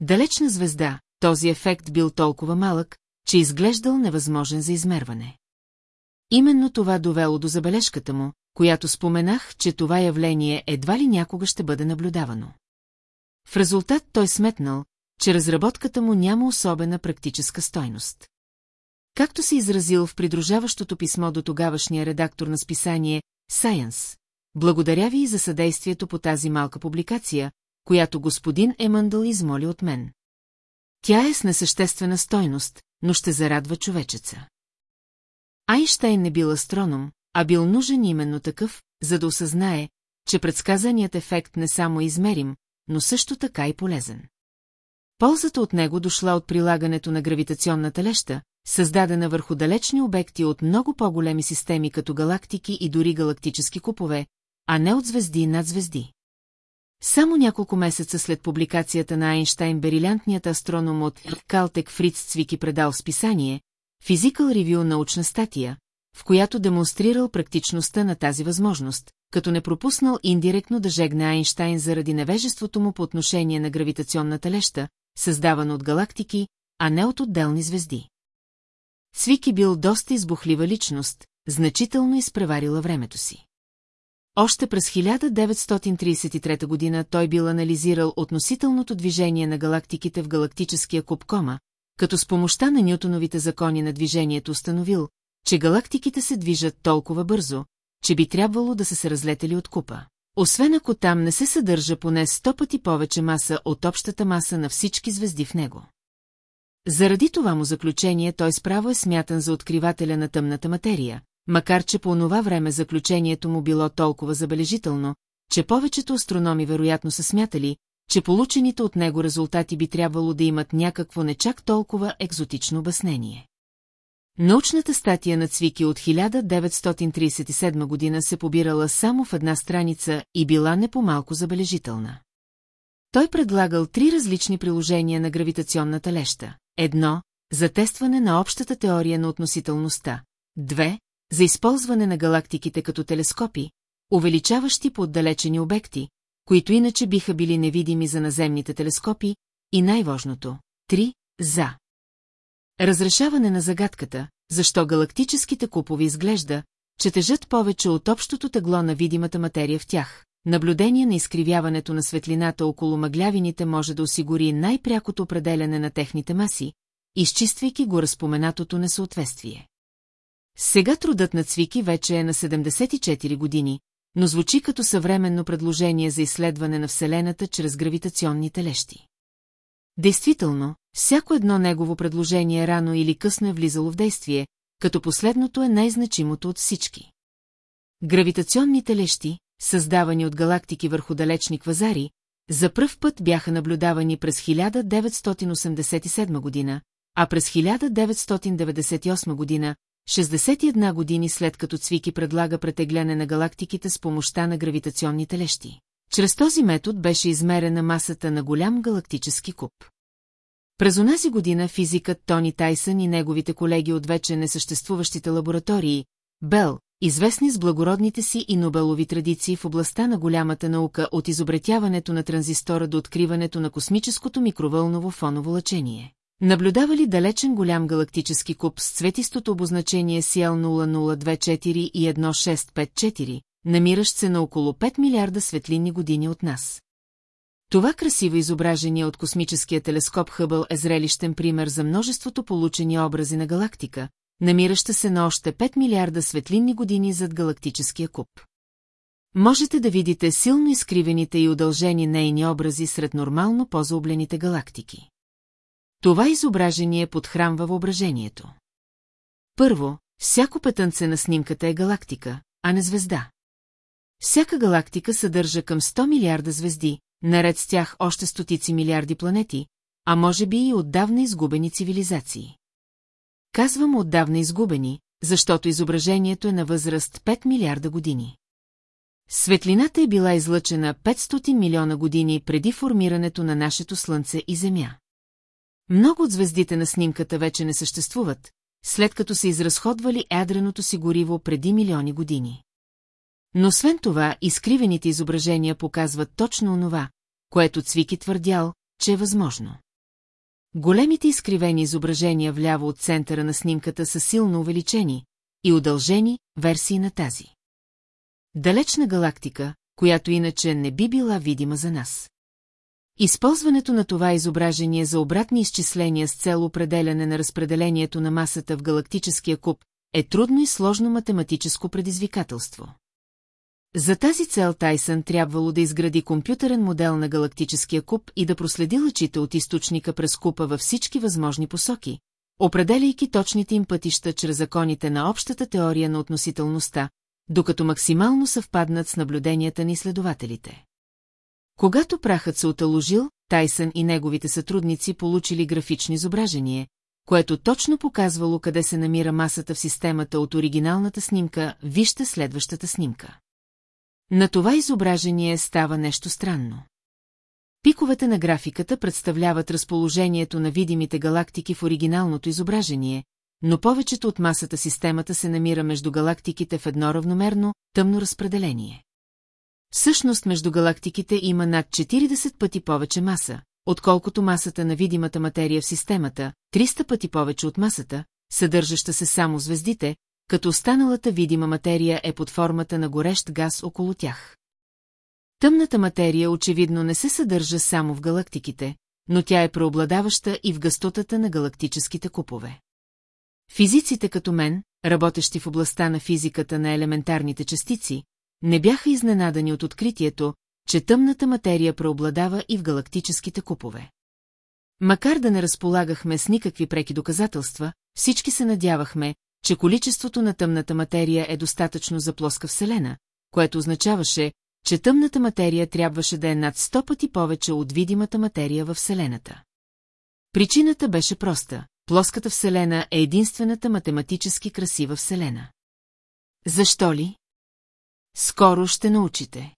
Далечна звезда, този ефект бил толкова малък, че изглеждал невъзможен за измерване. Именно това довело до забележката му, която споменах, че това явление едва ли някога ще бъде наблюдавано. В резултат той сметнал, че разработката му няма особена практическа стойност. Както се изразил в придружаващото писмо до тогавашния редактор на списание Science, благодаря ви за съдействието по тази малка публикация, която господин Емандъл измоли от мен. Тя е с несъществена стойност, но ще зарадва човечеца. Айнштайн не бил астроном, а бил нужен именно такъв, за да осъзнае, че предсказаният ефект не само измерим, но също така и полезен. Ползата от него дошла от прилагането на гравитационната леща, създадена върху далечни обекти от много по-големи системи като галактики и дори галактически купове, а не от звезди над звезди. Само няколко месеца след публикацията на Айнштайн брилянтният астроном от Калтек Фриц Цвики предал списание Physical Review научна статия, в която демонстрирал практичността на тази възможност, като не пропуснал индиректно да жегне Айнштайн заради невежеството му по отношение на гравитационната леща, създавана от галактики, а не от отделни звезди. Цвики бил доста избухлива личност, значително изпреварила времето си. Още през 1933 година той бил анализирал относителното движение на галактиките в галактическия куб Кома, като с помощта на Нютоновите закони на движението установил, че галактиките се движат толкова бързо, че би трябвало да са се разлетели от купа. Освен ако там не се съдържа поне сто пъти повече маса от общата маса на всички звезди в него. Заради това му заключение той справо е смятан за откривателя на тъмната материя, макар че по онова време заключението му било толкова забележително, че повечето астрономи вероятно са смятали, че получените от него резултати би трябвало да имат някакво не чак толкова екзотично обяснение. Научната статия на Цвики от 1937 година се побирала само в една страница и била не по-малко забележителна. Той предлагал три различни приложения на гравитационната леща. Едно – за тестване на общата теория на относителността. Две – за използване на галактиките като телескопи, увеличаващи по отдалечени обекти, които иначе биха били невидими за наземните телескопи, и най-важното – три – за Разрешаване на загадката, защо галактическите купови изглежда, че тежат повече от общото тегло на видимата материя в тях. Наблюдение на изкривяването на светлината около мъглявините може да осигури най-прякото определяне на техните маси, изчиствайки го разпоменатото несъответствие. Сега трудът на Цвики вече е на 74 години, но звучи като съвременно предложение за изследване на Вселената чрез гравитационните лещи. Действително, всяко едно негово предложение рано или късно е влизало в действие, като последното е най-значимото от всички. Гравитационните лещи, създавани от галактики върху далечни квазари, за пръв път бяха наблюдавани през 1987 година, а през 1998 година, 61 години след като Цвики предлага претегляне на галактиките с помощта на гравитационните лещи. Чрез този метод беше измерена масата на голям галактически куб. През онази година физикът Тони Тайсън и неговите колеги от вече несъществуващите лаборатории, Бел, известни с благородните си и Нобелови традиции в областта на голямата наука от изобретяването на транзистора до откриването на космическото микровълново фоново лъчение. Наблюдавали далечен голям галактически куб с цветистото обозначение CL0024 и 1654, намиращ се на около 5 милиарда светлинни години от нас. Това красиво изображение от космическия телескоп Хъбъл е зрелищен пример за множеството получени образи на галактика, намираща се на още 5 милиарда светлинни години зад галактическия куб. Можете да видите силно изкривените и удължени нейни образи сред нормално по-заоблените галактики. Това изображение подхранва въображението. Първо, всяко петънце на снимката е галактика, а не звезда. Всяка галактика съдържа към 100 милиарда звезди, наред с тях още стотици милиарди планети, а може би и отдавна изгубени цивилизации. Казвам отдавна изгубени, защото изображението е на възраст 5 милиарда години. Светлината е била излъчена 500 милиона години преди формирането на нашето Слънце и Земя. Много от звездите на снимката вече не съществуват, след като са изразходвали ядреното си гориво преди милиони години. Но освен това, изкривените изображения показват точно онова, което Цвики твърдял, че е възможно. Големите изкривени изображения вляво от центъра на снимката са силно увеличени и удължени версии на тази. Далечна галактика, която иначе не би била видима за нас. Използването на това изображение за обратни изчисления с цел определяне на разпределението на масата в галактическия куб е трудно и сложно математическо предизвикателство. За тази цел Тайсън трябвало да изгради компютърен модел на галактическия куб и да проследи лъчите от източника през купа във всички възможни посоки, определяйки точните им пътища чрез законите на общата теория на относителността, докато максимално съвпаднат с наблюденията на изследователите. Когато прахът се оталожил, Тайсън и неговите сътрудници получили графично изображение, което точно показвало къде се намира масата в системата от оригиналната снимка, вижте следващата снимка. На това изображение става нещо странно. Пиковете на графиката представляват разположението на видимите галактики в оригиналното изображение, но повечето от масата системата се намира между галактиките в едно равномерно, тъмно разпределение. Всъщност между галактиките има над 40 пъти повече маса, отколкото масата на видимата материя в системата, 300 пъти повече от масата, съдържаща се само звездите, като останалата видима материя е под формата на горещ газ около тях. Тъмната материя очевидно не се съдържа само в галактиките, но тя е преобладаваща и в гъстотата на галактическите купове. Физиците като мен, работещи в областта на физиката на елементарните частици, не бяха изненадани от откритието, че тъмната материя преобладава и в галактическите купове. Макар да не разполагахме с никакви преки доказателства, всички се надявахме, че количеството на тъмната материя е достатъчно за плоска Вселена, което означаваше, че тъмната материя трябваше да е над сто пъти повече от видимата материя във Вселената. Причината беше проста. Плоската Вселена е единствената математически красива Вселена. Защо ли? Скоро ще научите.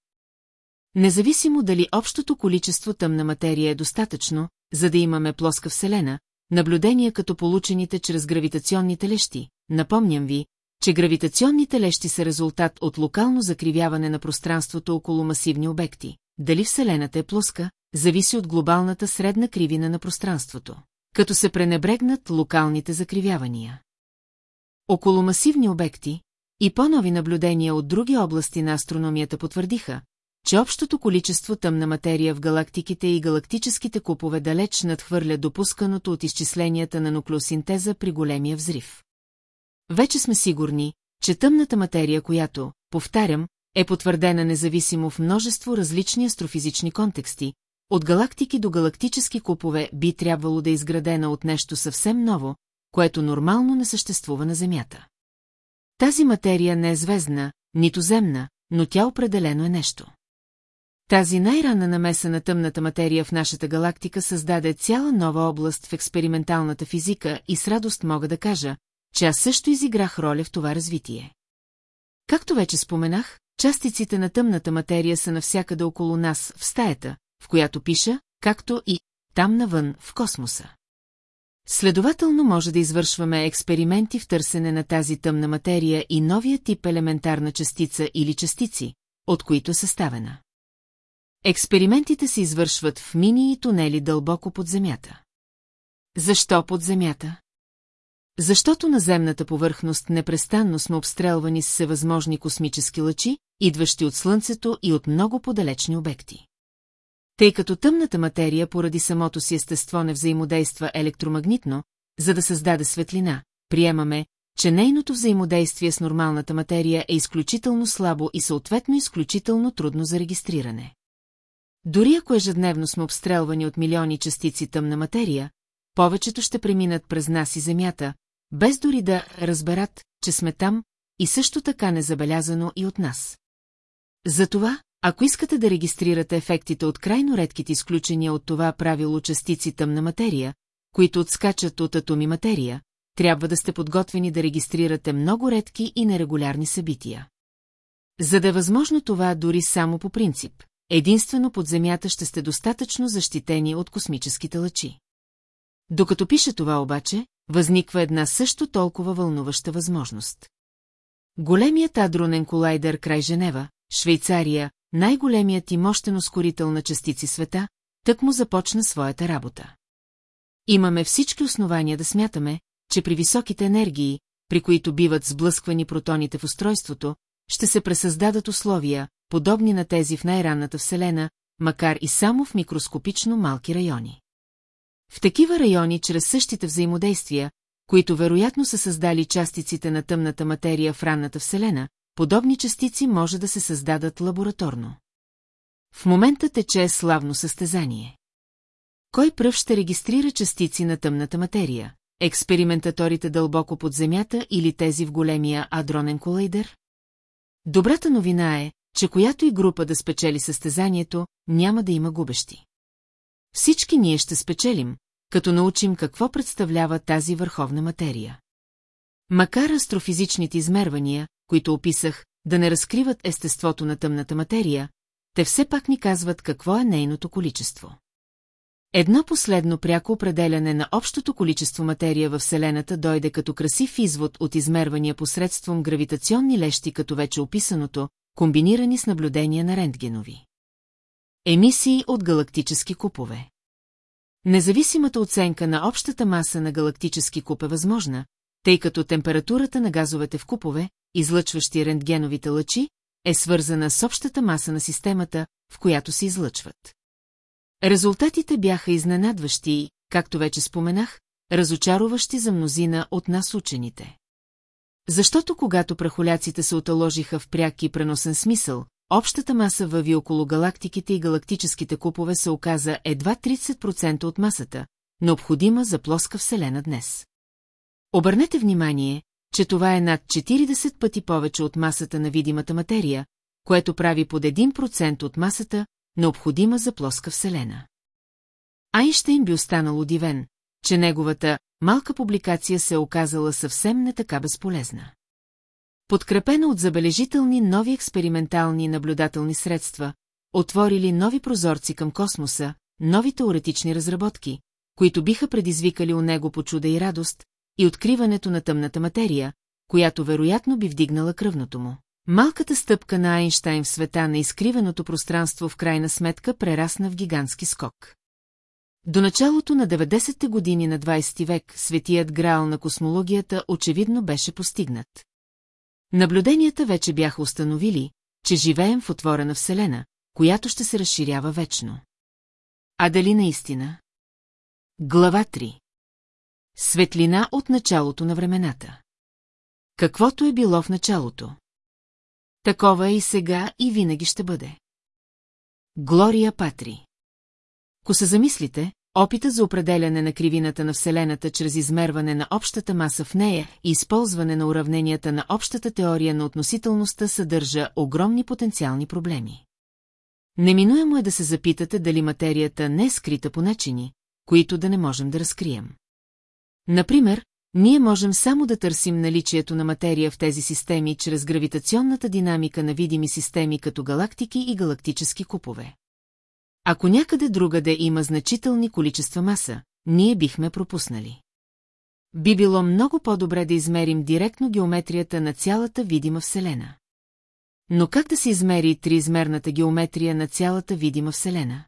Независимо дали общото количество тъмна материя е достатъчно, за да имаме плоска Вселена, наблюдения като получените чрез гравитационните лещи, напомням ви, че гравитационните лещи са резултат от локално закривяване на пространството около масивни обекти. Дали Вселената е плоска, зависи от глобалната средна кривина на пространството, като се пренебрегнат локалните закривявания. Около масивни обекти и по-нови наблюдения от други области на астрономията потвърдиха, че общото количество тъмна материя в галактиките и галактическите купове далеч надхвърля допусканото от изчисленията на нуклеосинтеза при големия взрив. Вече сме сигурни, че тъмната материя, която, повтарям, е потвърдена независимо в множество различни астрофизични контексти, от галактики до галактически купове би трябвало да е изградена от нещо съвсем ново, което нормално не съществува на Земята. Тази материя не е звездна, нито земна, но тя определено е нещо. Тази най-ранна намеса на тъмната материя в нашата галактика създаде цяла нова област в експерименталната физика и с радост мога да кажа, че аз също изиграх роля в това развитие. Както вече споменах, частиците на тъмната материя са навсякъде около нас, в стаята, в която пиша, както и там навън, в космоса. Следователно може да извършваме експерименти в търсене на тази тъмна материя и новия тип елементарна частица или частици, от които е съставена. Експериментите се извършват в мини и тунели дълбоко под земята. Защо под земята? Защото на земната повърхност непрестанно сме обстрелвани с всевъзможни космически лъчи, идващи от Слънцето и от много подалечни обекти. Тъй като тъмната материя поради самото си естество не взаимодейства електромагнитно, за да създаде светлина, приемаме, че нейното взаимодействие с нормалната материя е изключително слабо и съответно изключително трудно за регистриране. Дори ако ежедневно сме обстрелвани от милиони частици тъмна материя, повечето ще преминат през нас и Земята, без дори да разберат, че сме там, и също така незабелязано и от нас. Затова, ако искате да регистрирате ефектите от крайно редките изключения от това правило частици тъмна материя, които отскачат от атоми материя, трябва да сте подготвени да регистрирате много редки и нерегулярни събития. За да е възможно това дори само по принцип, единствено под Земята ще сте достатъчно защитени от космическите лъчи. Докато пише това обаче, възниква една също толкова вълнуваща възможност. Големият адронен колайдер край Женева, Швейцария, най-големият и мощен ускорител на частици света, тък му започна своята работа. Имаме всички основания да смятаме, че при високите енергии, при които биват сблъсквани протоните в устройството, ще се пресъздадат условия, подобни на тези в най-ранната Вселена, макар и само в микроскопично малки райони. В такива райони, чрез същите взаимодействия, които вероятно са създали частиците на тъмната материя в ранната Вселена, подобни частици може да се създадат лабораторно. В момента тече славно състезание. Кой пръв ще регистрира частици на тъмната материя? Експериментаторите дълбоко под земята или тези в големия адронен колайдер? Добрата новина е, че която и група да спечели състезанието, няма да има губещи. Всички ние ще спечелим, като научим какво представлява тази върховна материя. Макар астрофизичните измервания, които описах, да не разкриват естеството на тъмната материя, те все пак ни казват какво е нейното количество. Едно последно пряко определяне на общото количество материя във Вселената дойде като красив извод от измервания посредством гравитационни лещи като вече описаното, комбинирани с наблюдения на рентгенови. Емисии от галактически купове Независимата оценка на общата маса на галактически куп е възможна, тъй като температурата на газовете в купове, излъчващи рентгеновите лъчи, е свързана с общата маса на системата, в която се излъчват. Резултатите бяха изненадващи и, както вече споменах, разочароващи за мнозина от нас учените. Защото когато прахоляците се оталожиха в пряк и преносен смисъл, общата маса въви около галактиките и галактическите купове се оказа едва 30% от масата, необходима за плоска Вселена днес. Обърнете внимание, че това е над 40 пъти повече от масата на видимата материя, което прави под 1% от масата, необходима за плоска Вселена. Айнщейн би останал удивен, че неговата малка публикация се е оказала съвсем не така безполезна. Подкрепена от забележителни нови експериментални наблюдателни средства, отворили нови прозорци към космоса, нови теоретични разработки, които биха предизвикали у него почуда и радост, и откриването на тъмната материя, която вероятно би вдигнала кръвното му. Малката стъпка на Айнштайн в света на изкривеното пространство в крайна сметка прерасна в гигантски скок. До началото на 90-те години на 20 век светият грал на космологията очевидно беше постигнат. Наблюденията вече бяха установили, че живеем в отворена вселена, която ще се разширява вечно. А дали наистина? Глава 3 Светлина от началото на времената. Каквото е било в началото. Такова е и сега и винаги ще бъде. Глория Патри Ако се замислите, опитът за определяне на кривината на Вселената чрез измерване на общата маса в нея и използване на уравненията на общата теория на относителността съдържа огромни потенциални проблеми. Неминуемо е да се запитате дали материята не е скрита по начини, които да не можем да разкрием. Например, ние можем само да търсим наличието на материя в тези системи чрез гравитационната динамика на видими системи като галактики и галактически купове. Ако някъде другаде има значителни количества маса, ние бихме пропуснали. Би било много по-добре да измерим директно геометрията на цялата видима Вселена. Но как да се измери триизмерната геометрия на цялата видима Вселена?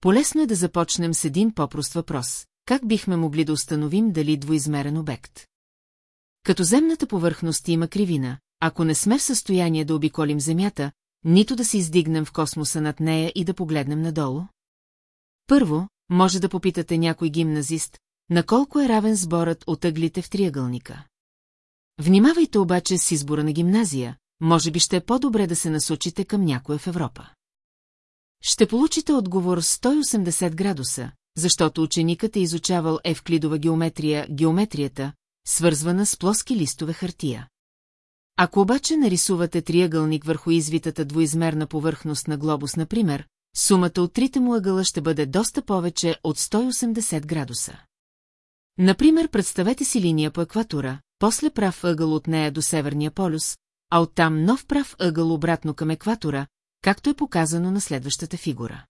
Полесно е да започнем с един по-прост въпрос как бихме могли да установим дали двоизмерен обект? Като земната повърхност има кривина, ако не сме в състояние да обиколим Земята, нито да се издигнем в космоса над нея и да погледнем надолу? Първо, може да попитате някой гимназист, на колко е равен сборът от ъглите в триъгълника. Внимавайте обаче с избора на гимназия, може би ще е по-добре да се насочите към някоя в Европа. Ще получите отговор 180 градуса, защото ученикът е изучавал евклидова геометрия, геометрията, свързвана с плоски листове хартия. Ако обаче нарисувате триъгълник върху извитата двоизмерна повърхност на глобус, например, сумата от трите му ъгъла ще бъде доста повече от 180 градуса. Например, представете си линия по екватора, после прав ъгъл от нея до Северния полюс, а оттам нов прав ъгъл обратно към екватора, както е показано на следващата фигура.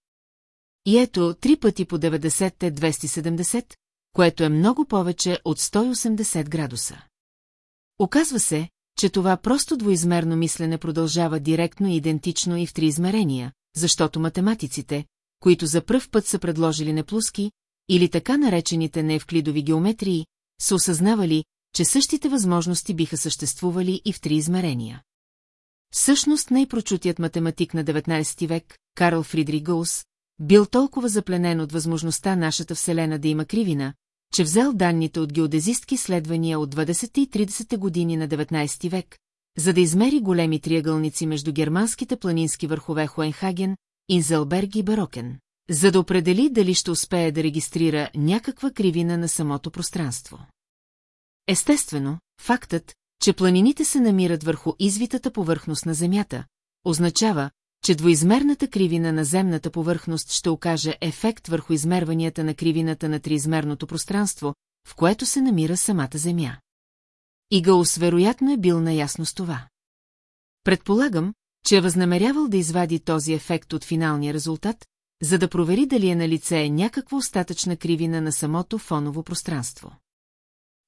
И ето, три пъти по 90 е 270, което е много повече от 180 градуса. Оказва се, че това просто двоизмерно мислене продължава директно и идентично и в три измерения, защото математиците, които за пръв път са предложили неплуски, или така наречените неевклидови геометрии, са осъзнавали, че същите възможности биха съществували и в три измерения. Всъщност най-прочутият математик на 19 век, Карл Фридри Гоус, бил толкова запленен от възможността нашата Вселена да има кривина, че взел данните от геодезистки следвания от 20 и 30 години на 19 век, за да измери големи триъгълници между германските планински върхове Хоенхаген, Инзелберг и Барокен, за да определи дали ще успее да регистрира някаква кривина на самото пространство. Естествено, фактът, че планините се намират върху извитата повърхност на Земята, означава, че двоизмерната кривина на земната повърхност ще окаже ефект върху измерванията на кривината на триизмерното пространство, в което се намира самата Земя. И Гаус вероятно е бил наясно с това. Предполагам, че е възнамерявал да извади този ефект от финалния резултат, за да провери дали е на лице някаква остатъчна кривина на самото фоново пространство.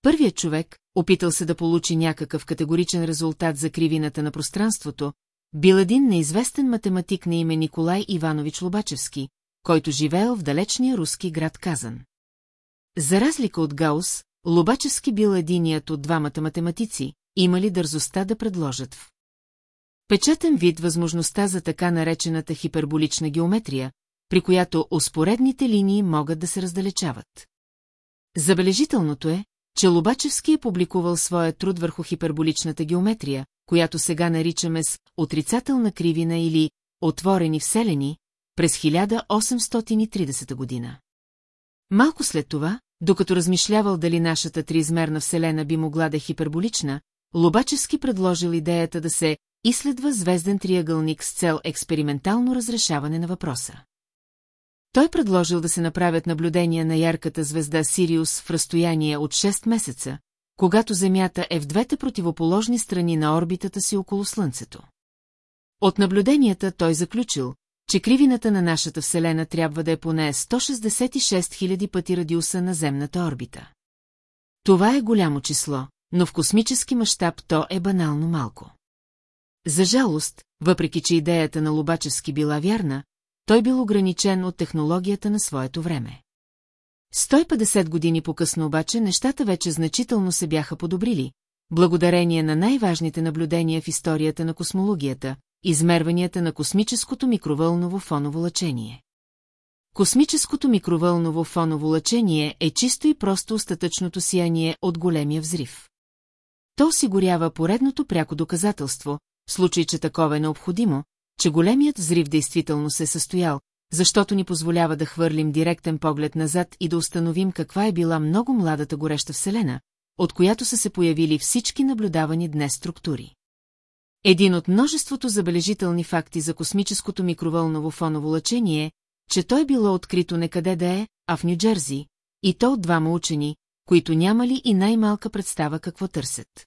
Първият човек, опитал се да получи някакъв категоричен резултат за кривината на пространството, бил един неизвестен математик на име Николай Иванович Лобачевски, който живеел в далечния руски град Казан. За разлика от Гаус, Лобачевски бил единият от двамата математици, имали дързостта да предложат в печатен вид възможността за така наречената хиперболична геометрия, при която успоредните линии могат да се раздалечават. Забележителното е, че Лобачевски е публикувал своя труд върху хиперболичната геометрия, която сега наричаме с отрицателна кривина или отворени вселени, през 1830 година. Малко след това, докато размишлявал дали нашата триизмерна вселена би могла да е хиперболична, Лобачевски предложил идеята да се изследва звезден триъгълник с цел експериментално разрешаване на въпроса. Той предложил да се направят наблюдения на ярката звезда Сириус в разстояние от 6 месеца, когато Земята е в двете противоположни страни на орбитата си около Слънцето. От наблюденията той заключил, че кривината на нашата Вселена трябва да е поне 166 000 пъти радиуса на земната орбита. Това е голямо число, но в космически мащаб то е банално малко. За жалост, въпреки че идеята на Лобачевски била вярна, той бил ограничен от технологията на своето време. 150 години по-късно обаче нещата вече значително се бяха подобрили, благодарение на най-важните наблюдения в историята на космологията, измерванията на космическото микровълново фоново лъчение. Космическото микровълново фоново лъчение е чисто и просто остатъчното сияние от големия взрив. То осигурява поредното пряко доказателство, в случай, че такова е необходимо, че големият взрив действително се е състоял, защото ни позволява да хвърлим директен поглед назад и да установим каква е била много младата гореща вселена, от която са се появили всички наблюдавани днес структури. Един от множеството забележителни факти за космическото микровълново фоново лъчение е, че той било открито некъде да е, а в Нью-Джерси, и то от двама учени, които нямали и най-малка представа какво търсят.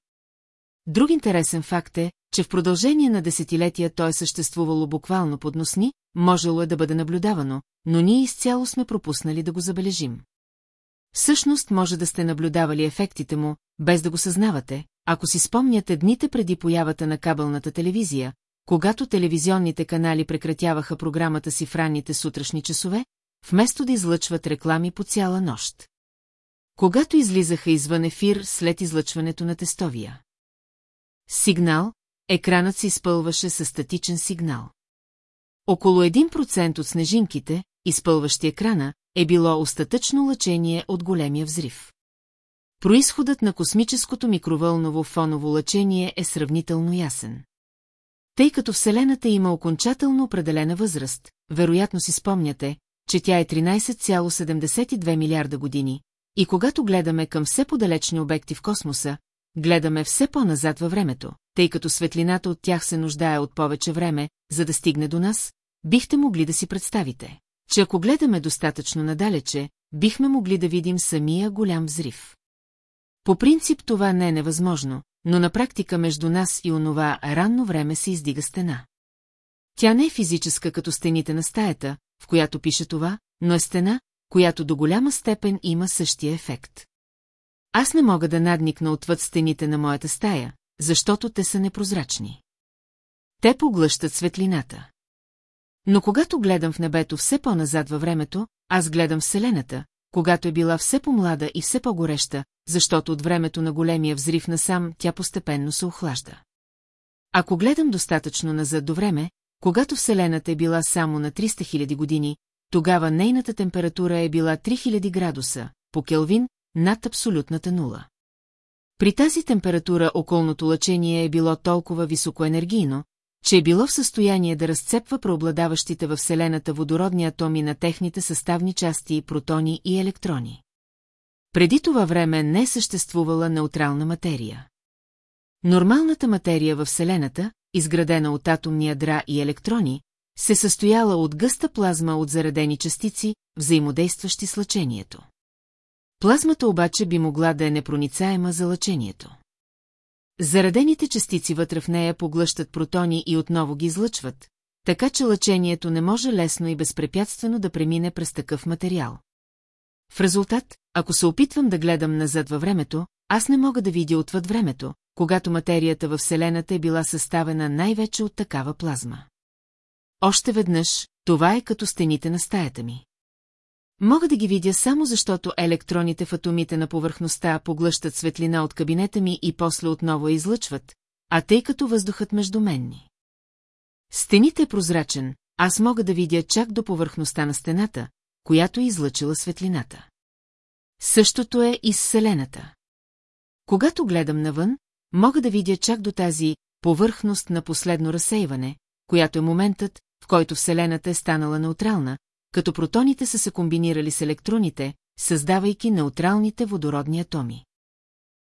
Друг интересен факт е, че в продължение на десетилетия той е съществувало буквално под носни, можело е да бъде наблюдавано, но ние изцяло сме пропуснали да го забележим. Всъщност може да сте наблюдавали ефектите му, без да го съзнавате, ако си спомняте дните преди появата на кабелната телевизия, когато телевизионните канали прекратяваха програмата си в ранните сутрешни часове, вместо да излъчват реклами по цяла нощ. Когато излизаха извън ефир след излъчването на тестовия. Сигнал, екранът се изпълваше със статичен сигнал. Около 1% от снежинките, изпълващи екрана, е било остатъчно лъчение от големия взрив. Произходът на космическото микровълново фоново лъчение е сравнително ясен. Тъй като Вселената има окончателно определена възраст, вероятно си спомняте, че тя е 13,72 милиарда години, и когато гледаме към все подалечни обекти в космоса, гледаме все по-назад във времето, тъй като светлината от тях се нуждае от повече време, за да стигне до нас, бихте могли да си представите, че ако гледаме достатъчно надалече, бихме могли да видим самия голям взрив. По принцип това не е невъзможно, но на практика между нас и онова ранно време се издига стена. Тя не е физическа като стените на стаята, в която пише това, но е стена, която до голяма степен има същия ефект. Аз не мога да надникна отвъд стените на моята стая, защото те са непрозрачни. Те поглъщат светлината. Но когато гледам в небето все по-назад във времето, аз гледам Вселената, когато е била все по-млада и все по-гореща, защото от времето на големия взрив насам тя постепенно се охлажда. Ако гледам достатъчно назад до време, когато Вселената е била само на 300 000 години, тогава нейната температура е била 3000 градуса, по Келвин, над абсолютната нула. При тази температура околното лъчение е било толкова високоенергийно, че е било в състояние да разцепва преобладаващите във Вселената водородни атоми на техните съставни части, протони и електрони. Преди това време не е съществувала неутрална материя. Нормалната материя във Вселената, изградена от атомни ядра и електрони, се състояла от гъста плазма от заредени частици, взаимодействащи с лъчението. Плазмата обаче би могла да е непроницаема за лъчението. Заредените частици вътре в нея поглъщат протони и отново ги излъчват, така че лъчението не може лесно и безпрепятствено да премине през такъв материал. В резултат, ако се опитвам да гледам назад във времето, аз не мога да видя отвъд времето, когато материята във Вселената е била съставена най-вече от такава плазма. Още веднъж, това е като стените на стаята ми. Мога да ги видя само защото електроните в атомите на повърхността поглъщат светлина от кабинета ми и после отново излъчват, а тъй като въздухът междуменни. Стените е прозрачен, аз мога да видя чак до повърхността на стената, която е излъчила светлината. Същото е и с Вселената. Когато гледам навън, мога да видя чак до тази повърхност на последно разсейване, която е моментът, в който Вселената е станала неутрална, като протоните са се комбинирали с електроните, създавайки неутралните водородни атоми.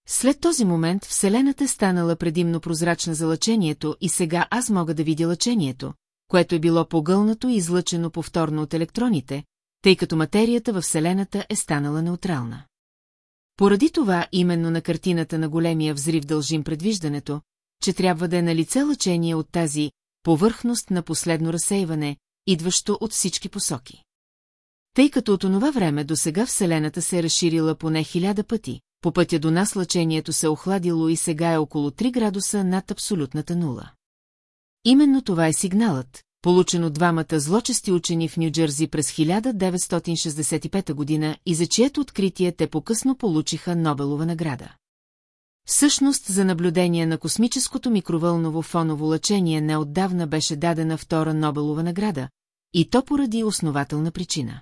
След този момент Вселената е станала предимно прозрачна за лъчението и сега аз мога да видя лъчението, което е било погълнато и излъчено повторно от електроните, тъй като материята във Вселената е станала неутрална. Поради това именно на картината на големия взрив дължим предвиждането, че трябва да е на лице лъчение от тази повърхност на последно разсейване, идващо от всички посоки. Тъй като от онова време до сега Вселената се е разширила поне хиляда пъти, по пътя до нас лъчението се е охладило и сега е около 3 градуса над абсолютната нула. Именно това е сигналът, получен от двамата злочести учени в Нью-Джерси през 1965 година и за чието откритие те по-късно получиха Нобелова награда. Всъщност за наблюдение на космическото микровълново фоново лъчение неотдавна беше дадена втора Нобелова награда, и то поради основателна причина.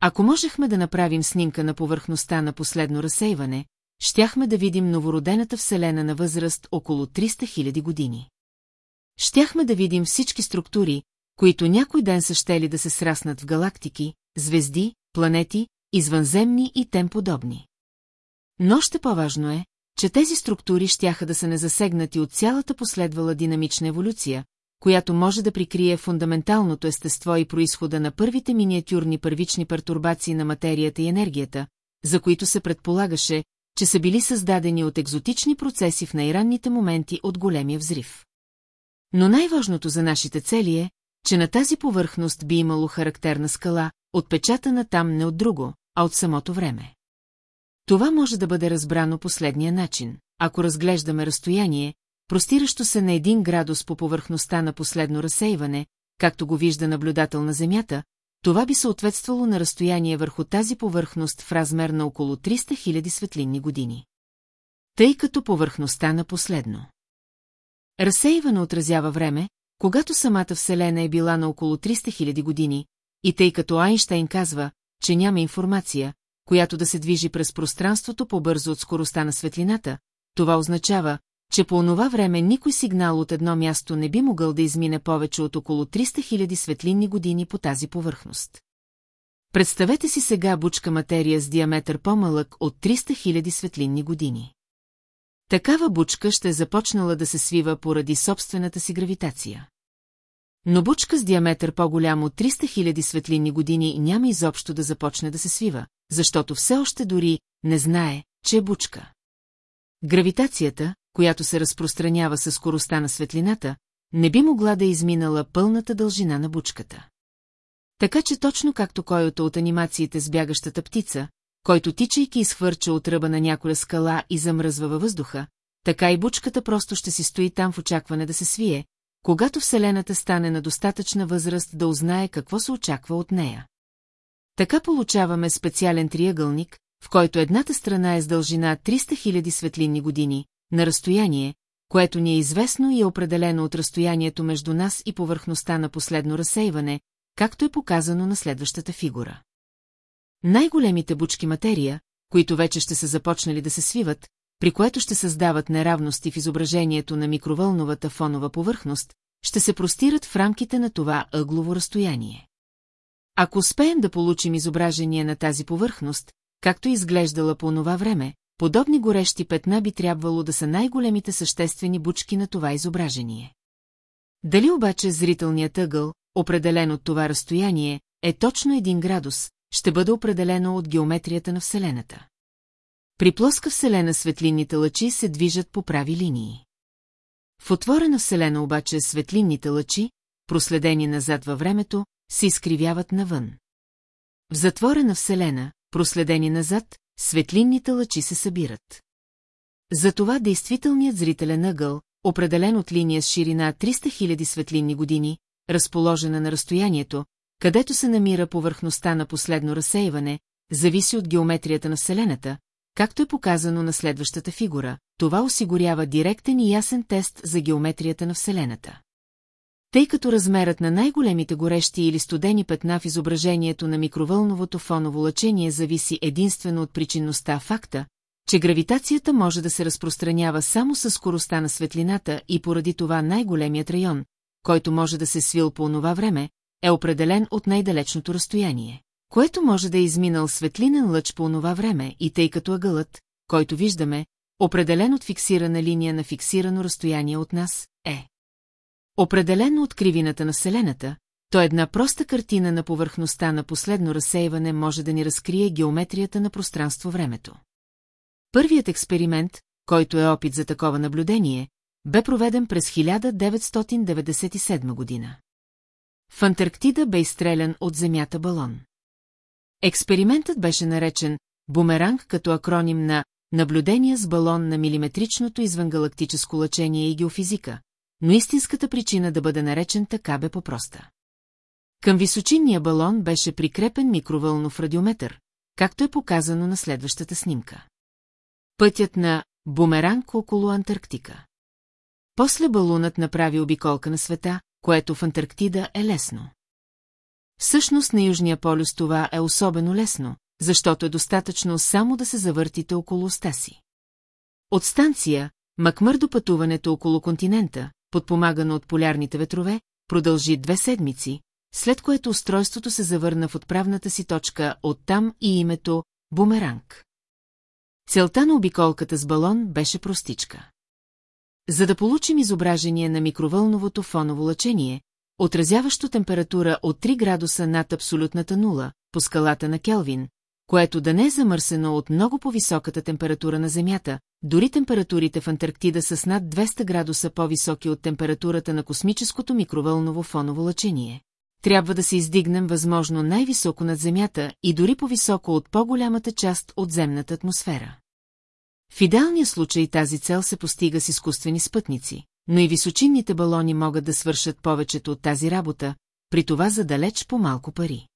Ако можехме да направим снимка на повърхността на последно разсейване, щяхме да видим новородената Вселена на възраст около 300 000 години. Щяхме да видим всички структури, които някой ден са щели да се сраснат в галактики, звезди, планети, извънземни и тем подобни. Но още по-важно е, че тези структури щяха да са незасегнати от цялата последвала динамична еволюция, която може да прикрие фундаменталното естество и происхода на първите миниатюрни първични пертурбации на материята и енергията, за които се предполагаше, че са били създадени от екзотични процеси в най-ранните моменти от големия взрив. Но най-важното за нашите цели е, че на тази повърхност би имало характерна скала, отпечатана там не от друго, а от самото време. Това може да бъде разбрано последния начин. Ако разглеждаме разстояние, простиращо се на един градус по повърхността на последно разсейване, както го вижда наблюдател на Земята, това би съответствало на разстояние върху тази повърхност в размер на около 300 000 светлинни години. Тъй като повърхността на последно. Разсейване отразява време, когато самата Вселена е била на около 300 000 години, и тъй като Айнштейн казва, че няма информация, която да се движи през пространството по-бързо от скоростта на светлината, това означава, че по онова време никой сигнал от едно място не би могъл да измине повече от около 300 000 светлинни години по тази повърхност. Представете си сега бучка материя с диаметър по-малък от 300 000 светлинни години. Такава бучка ще е започнала да се свива поради собствената си гравитация. Но бучка с диаметър по-голям от 300 000 светлинни години няма изобщо да започне да се свива, защото все още дори не знае, че е бучка. Гравитацията, която се разпространява със скоростта на светлината, не би могла да е изминала пълната дължина на бучката. Така че точно както койото от анимациите с бягащата птица, който тичайки изхвърча от ръба на някоя скала и замръзва във въздуха, така и бучката просто ще си стои там в очакване да се свие, когато Вселената стане на достатъчна възраст да узнае какво се очаква от нея. Така получаваме специален триъгълник, в който едната страна е с дължина 300 000 светлинни години, на разстояние, което ни е известно и е определено от разстоянието между нас и повърхността на последно разсейване, както е показано на следващата фигура. Най-големите бучки материя, които вече ще са започнали да се свиват, при което ще създават неравности в изображението на микровълновата фонова повърхност, ще се простират в рамките на това ъглово разстояние. Ако успеем да получим изображение на тази повърхност, както изглеждала по това време, подобни горещи петна би трябвало да са най-големите съществени бучки на това изображение. Дали обаче зрителният ъгъл, определен от това разстояние, е точно един градус, ще бъде определено от геометрията на Вселената. При плоска Вселена светлинните лъчи се движат по прави линии. В отворена Вселена обаче светлинните лъчи, проследени назад във времето, се изкривяват навън. В затворена Вселена, проследени назад, светлинните лъчи се събират. Затова действителният зрителен ъгъл, определен от линия с ширина 300 000 светлинни години, разположена на разстоянието, където се намира повърхността на последно разсеиване, зависи от геометрията на Вселената, както е показано на следващата фигура, това осигурява директен и ясен тест за геометрията на Вселената. Тъй като размерът на най-големите горещи или студени петна в изображението на микровълновото фоново лъчение зависи единствено от причинността факта, че гравитацията може да се разпространява само със скоростта на светлината и поради това най-големият район, който може да се свил по онова време, е определен от най-далечното разстояние, което може да е изминал светлинен лъч по онова време и тъй като ъгълът, който виждаме, определен от фиксирана линия на фиксирано разстояние от нас, е. Определено от кривината на Вселената, то една проста картина на повърхността на последно разсейване може да ни разкрие геометрията на пространство-времето. Първият експеримент, който е опит за такова наблюдение, бе проведен през 1997 година. В Антарктида бе изстрелян от Земята балон. Експериментът беше наречен «Бумеранг» като акроним на «Наблюдения с балон на милиметричното извънгалактическо лъчение и геофизика», но истинската причина да бъде наречен така бе попроста. Към височинния балон беше прикрепен микровълнов радиометър, както е показано на следващата снимка. Пътят на бумеранг около Антарктика. После балунът направи обиколка на света, което в Антарктида е лесно. Всъщност на Южния полюс това е особено лесно, защото е достатъчно само да се завъртите около оста си. От станция, Макмърдо пътуването около континента, подпомагано от полярните ветрове, продължи две седмици, след което устройството се завърна в отправната си точка оттам и името Бумеранг. Целта на обиколката с балон беше простичка. За да получим изображение на микровълновото фоново лъчение, отразяващо температура от 3 градуса над абсолютната нула, по скалата на Келвин, което да не е замърсено от много по-високата температура на Земята, дори температурите в Антарктида са с над 200 градуса по-високи от температурата на космическото микровълново фоново лъчение. Трябва да се издигнем възможно най-високо над Земята и дори по-високо от по-голямата част от земната атмосфера. В идеалния случай тази цел се постига с изкуствени спътници, но и височинните балони могат да свършат повечето от тази работа, при това за далеч по малко пари.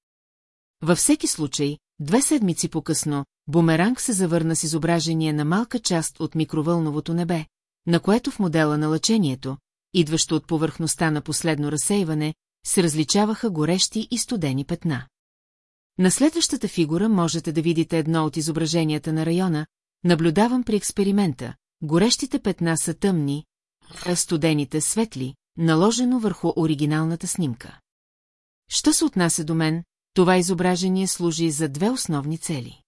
Във всеки случай, две седмици по-късно, Бумеранг се завърна с изображение на малка част от микровълновото небе, на което в модела на лъчението, идващо от повърхността на последно разсейване, се различаваха горещи и студени петна. На следващата фигура можете да видите едно от изображенията на района, наблюдавам при експеримента. Горещите петна са тъмни, а студените светли, наложено върху оригиналната снимка. Що се отнася до мен, това изображение служи за две основни цели.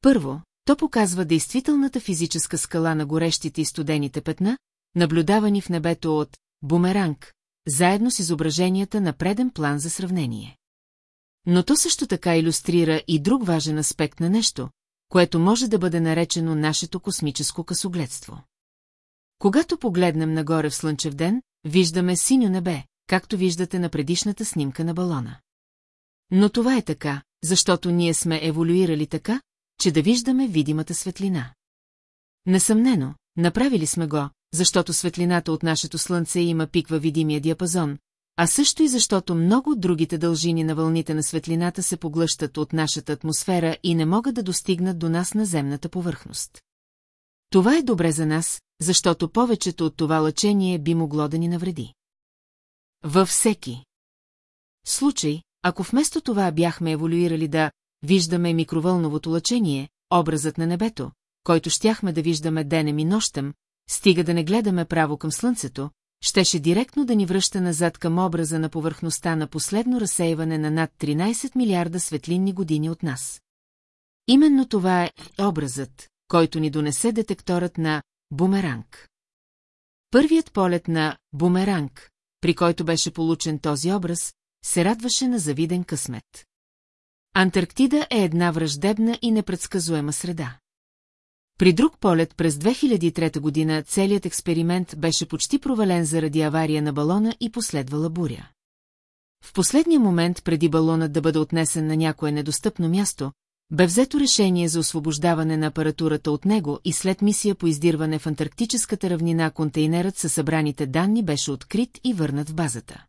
Първо, то показва действителната физическа скала на горещите и студените петна, наблюдавани в небето от бумеранг, заедно с изображенията на преден план за сравнение. Но то също така иллюстрира и друг важен аспект на нещо, което може да бъде наречено нашето космическо късогледство. Когато погледнем нагоре в слънчев ден, виждаме синьо небе, както виждате на предишната снимка на балона. Но това е така, защото ние сме еволюирали така, че да виждаме видимата светлина. Несъмнено, направили сме го, защото светлината от нашето слънце има пик във видимия диапазон, а също и защото много от другите дължини на вълните на светлината се поглъщат от нашата атмосфера и не могат да достигнат до нас на земната повърхност. Това е добре за нас, защото повечето от това лъчение би могло да ни навреди. Във всеки случай, ако вместо това бяхме еволюирали да виждаме микровълновото лъчение, образът на небето, който щяхме да виждаме денем и нощем, стига да не гледаме право към слънцето, щеше директно да ни връща назад към образа на повърхността на последно разсейване на над 13 милиарда светлинни години от нас. Именно това е образът, който ни донесе детекторът на бумеранг. Първият полет на бумеранг, при който беше получен този образ, се радваше на завиден късмет. Антарктида е една враждебна и непредсказуема среда. При друг полет през 2003 година целият експеримент беше почти провален заради авария на балона и последвала буря. В последния момент преди балонът да бъде отнесен на някое недостъпно място, бе взето решение за освобождаване на апаратурата от него и след мисия по издирване в антарктическата равнина контейнерът със събраните данни беше открит и върнат в базата.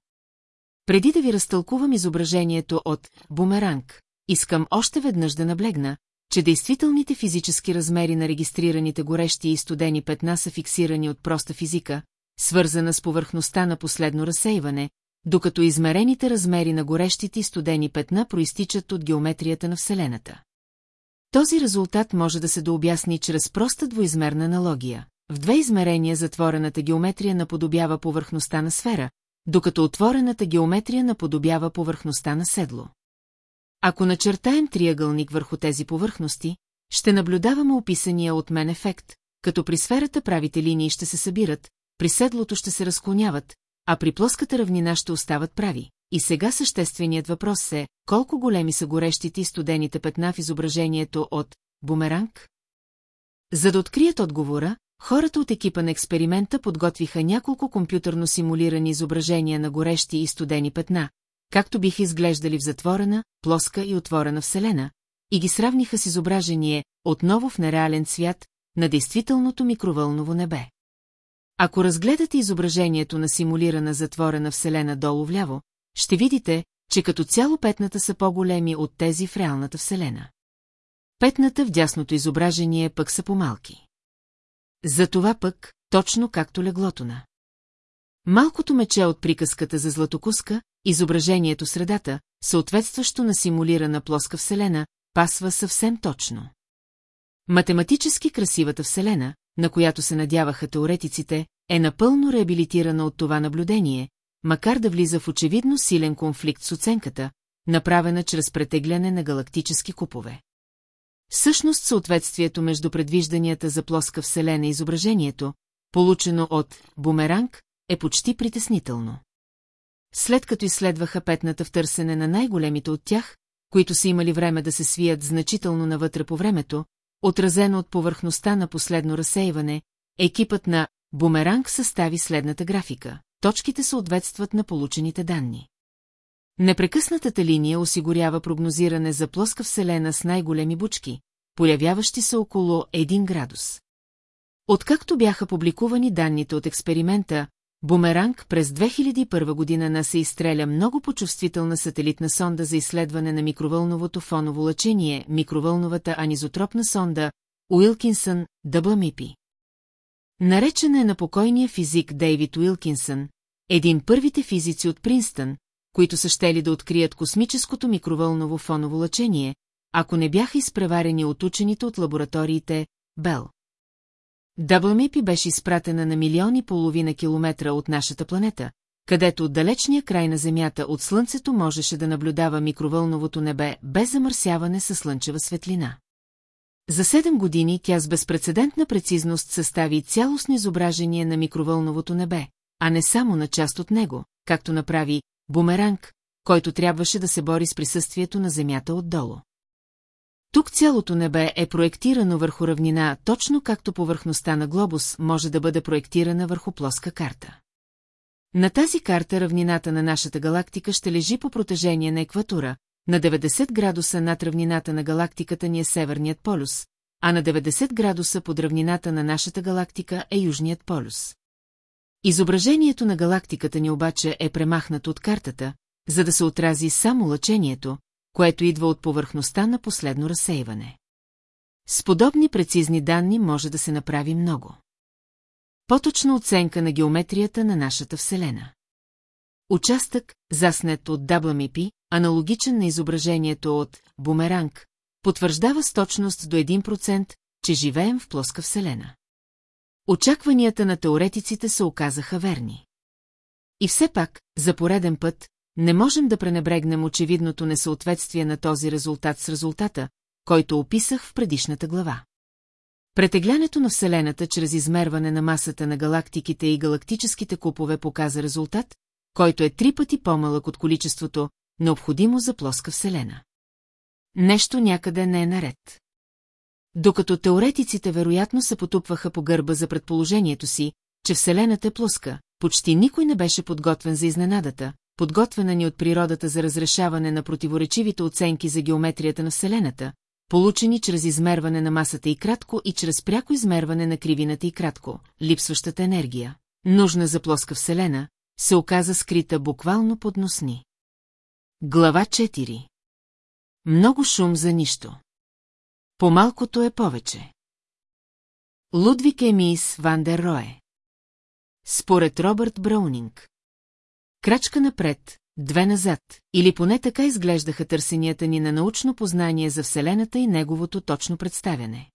Преди да ви разтълкувам изображението от «Бумеранг», искам още веднъж да наблегна, че действителните физически размери на регистрираните горещи и студени петна са фиксирани от проста физика, свързана с повърхността на последно разсейване, докато измерените размери на горещите и студени петна проистичат от геометрията на Вселената. Този резултат може да се дообясни чрез проста двоизмерна аналогия. В две измерения затворената геометрия наподобява повърхността на сфера, докато отворената геометрия наподобява повърхността на седло. Ако начертаем триъгълник върху тези повърхности, ще наблюдаваме описания от мен ефект, като при сферата правите линии ще се събират, при седлото ще се разклоняват, а при плоската равнина ще остават прави. И сега същественият въпрос е, колко големи са горещите и студените петна в изображението от бумеранг? За да открият отговора, хората от екипа на експеримента подготвиха няколко компютърно симулирани изображения на горещи и студени петна, както биха изглеждали в затворена, плоска и отворена вселена, и ги сравниха с изображение, отново в нереален цвят, на действителното микровълново небе. Ако разгледате изображението на симулирана затворена вселена долу вляво, ще видите, че като цяло петната са по-големи от тези в реалната вселена. Петната в дясното изображение пък са по-малки. Затова пък, точно както леглото на. Малкото мече от приказката за златокуска, изображението средата, съответстващо на симулирана плоска вселена, пасва съвсем точно. Математически красивата вселена, на която се надяваха теоретиците, е напълно реабилитирана от това наблюдение, макар да влиза в очевидно силен конфликт с оценката, направена чрез претегляне на галактически купове. Същност съответствието между предвижданията за плоска вселена и изображението, получено от бумеранг, е почти притеснително. След като изследваха петната в търсене на най-големите от тях, които са имали време да се свият значително навътре по времето, отразено от повърхността на последно разсейване, екипът на Бумеранг състави следната графика. Точките съответстват на получените данни. Непрекъснатата линия осигурява прогнозиране за плоска вселена с най-големи бучки, появяващи се около 1 градус. Откакто бяха публикувани данните от експеримента, Бумеранг през 2001 година на се изстреля много почувствителна сателитна сонда за изследване на микровълновото фоново лъчение, микровълновата анизотропна сонда Уилкинсън WMIP. Наречена е на покойния физик Дейвид Уилкинсън, един първите физици от Принстън, които са щели да открият космическото микровълново фоново лъчение, ако не бяха изпреварени от учените от лабораториите Бел. WMIP беше изпратена на милиони половина километра от нашата планета, където от далечния край на Земята от Слънцето можеше да наблюдава микровълновото небе без замърсяване със слънчева светлина. За 7 години тя с безпредседентна прецизност състави цялостно изображение на микровълновото небе, а не само на част от него, както направи бумеранг, който трябваше да се бори с присъствието на Земята отдолу. Тук цялото небе е проектирано върху равнина, точно както повърхността на глобус може да бъде проектирана върху плоска карта. На тази карта равнината на нашата галактика ще лежи по протежение на екватора, на 90 градуса над равнината на галактиката ни е Северният полюс, а на 90 градуса под равнината на нашата галактика е Южният полюс. Изображението на галактиката ни обаче е премахнато от картата, за да се отрази само лъчението, което идва от повърхността на последно разсейване. С подобни прецизни данни може да се направи много. Поточна оценка на геометрията на нашата Вселена. Участък, заснет от WMP, аналогичен на изображението от бумеранг, потвърждава с точност до 1%, че живеем в плоска Вселена. Очакванията на теоретиците се оказаха верни. И все пак, за пореден път, не можем да пренебрегнем очевидното несъответствие на този резултат с резултата, който описах в предишната глава. Претеглянето на Вселената чрез измерване на масата на галактиките и галактическите купове показа резултат, който е три пъти по-малък от количеството, необходимо за плоска Вселена. Нещо някъде не е наред. Докато теоретиците вероятно се потупваха по гърба за предположението си, че Вселената е плоска, почти никой не беше подготвен за изненадата, подготвена ни от природата за разрешаване на противоречивите оценки за геометрията на Вселената, получени чрез измерване на масата и кратко и чрез пряко измерване на кривината и кратко, липсващата енергия, нужна за плоска Вселена, се оказа скрита буквално под носни. Глава 4 Много шум за нищо. По-малкото е повече. Лудвик Емис Ван дер Рое Според Робърт Браунинг Крачка напред, две назад, или поне така изглеждаха търсенията ни на научно познание за Вселената и неговото точно представяне.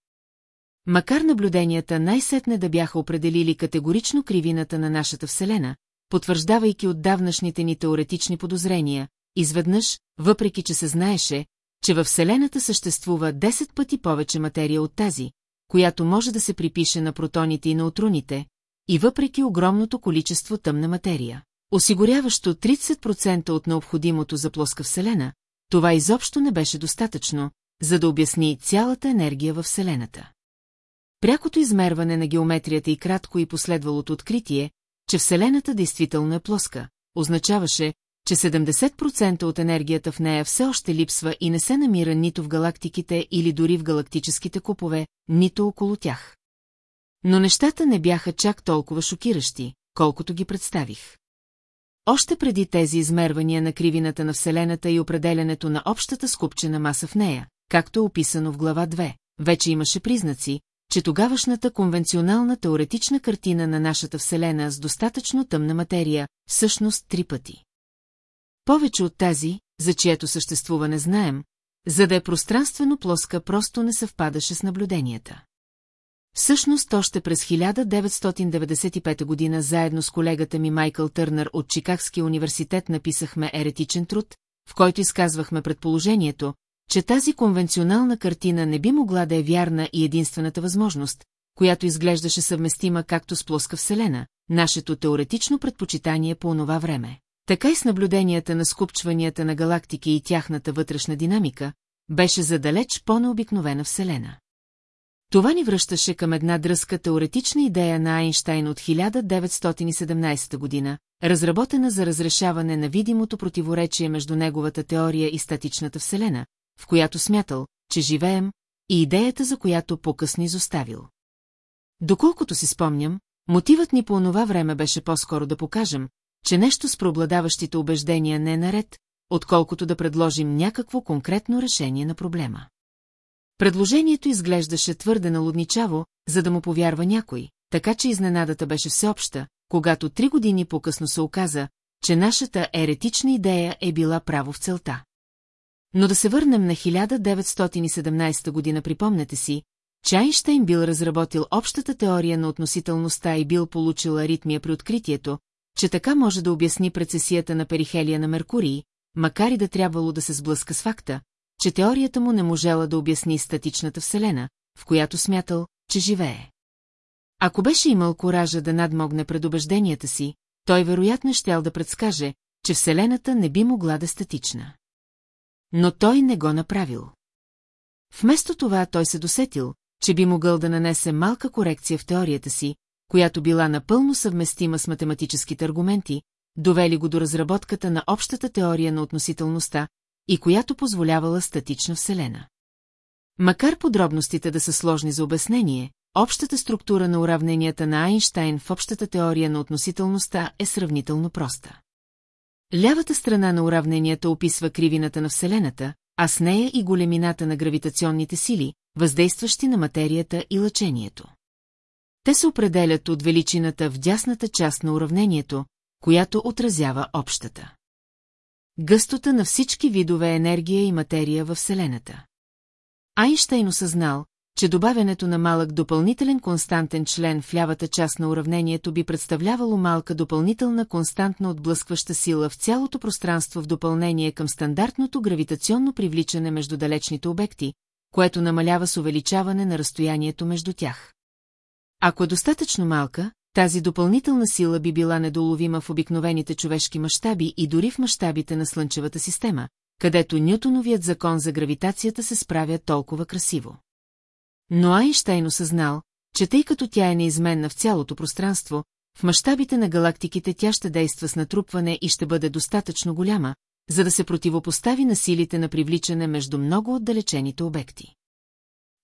Макар наблюденията най-сетне да бяха определили категорично кривината на нашата Вселена, потвърждавайки отдавнашните ни теоретични подозрения, изведнъж, въпреки че се знаеше, че във Вселената съществува 10 пъти повече материя от тази, която може да се припише на протоните и неутроните, и въпреки огромното количество тъмна материя, осигуряващо 30% от необходимото за плоска Вселена, това изобщо не беше достатъчно, за да обясни цялата енергия във Вселената. Прякото измерване на геометрията и кратко и последвалото откритие, че Вселената действително е плоска, означаваше, че 70% от енергията в нея все още липсва и не се намира нито в галактиките или дори в галактическите купове, нито около тях. Но нещата не бяха чак толкова шокиращи, колкото ги представих. Още преди тези измервания на кривината на Вселената и определенето на общата скупчена маса в нея, както е описано в глава 2, вече имаше признаци, че тогавашната конвенционална теоретична картина на нашата Вселена с достатъчно тъмна материя, всъщност три пъти. Повече от тази, за чието съществуване знаем, за да е пространствено плоска просто не съвпадаше с наблюденията. Всъщност още през 1995 година заедно с колегата ми Майкъл Търнър от Чикагския университет написахме еретичен труд, в който изказвахме предположението, че тази конвенционална картина не би могла да е вярна и единствената възможност, която изглеждаше съвместима както с плоска Вселена, нашето теоретично предпочитание по онова време, така и с наблюденията на скупчванията на галактики и тяхната вътрешна динамика, беше задалеч по-необикновена Вселена. Това ни връщаше към една дръзка теоретична идея на Айнштайн от 1917 година, разработена за разрешаване на видимото противоречие между неговата теория и статичната Вселена, в която смятал, че живеем, и идеята, за която по-късно изоставил. Доколкото си спомням, мотивът ни по онова време беше по-скоро да покажем, че нещо с преобладаващите убеждения не е наред, отколкото да предложим някакво конкретно решение на проблема. Предложението изглеждаше твърде налудничаво, за да му повярва някой, така че изненадата беше всеобща, когато три години по-късно се оказа, че нашата еретична идея е била право в целта. Но да се върнем на 1917 година, припомнете си, че Айнштейн бил разработил общата теория на относителността и бил получил аритмия при откритието, че така може да обясни прецесията на перихелия на Меркурий, макар и да трябвало да се сблъска с факта, че теорията му не можела да обясни статичната вселена, в която смятал, че живее. Ако беше имал коража да надмогне предубежденията си, той вероятно щял да предскаже, че Вселената не би могла да е статична. Но той не го направил. Вместо това той се досетил, че би могъл да нанесе малка корекция в теорията си, която била напълно съвместима с математическите аргументи, довели го до разработката на общата теория на относителността и която позволявала статична Вселена. Макар подробностите да са сложни за обяснение, общата структура на уравненията на Айнштайн в общата теория на относителността е сравнително проста. Лявата страна на уравненията описва кривината на Вселената, а с нея и големината на гравитационните сили, въздействащи на материята и лъчението. Те се определят от величината в дясната част на уравнението, която отразява общата. Гъстота на всички видове енергия и материя във Вселената. Айнштайн осъзнал, че добавянето на малък допълнителен константен член в лявата част на уравнението би представлявало малка допълнителна константна отблъскваща сила в цялото пространство в допълнение към стандартното гравитационно привличане между далечните обекти, което намалява с увеличаване на разстоянието между тях. Ако е достатъчно малка, тази допълнителна сила би била недоловима в обикновените човешки мащаби и дори в мащабите на Слънчевата система, където Нютоновият закон за гравитацията се справя толкова красиво. Но Айнштайн осъзнал, че тъй като тя е неизменна в цялото пространство, в мащабите на галактиките тя ще действа с натрупване и ще бъде достатъчно голяма, за да се противопостави на силите на привличане между много отдалечените обекти.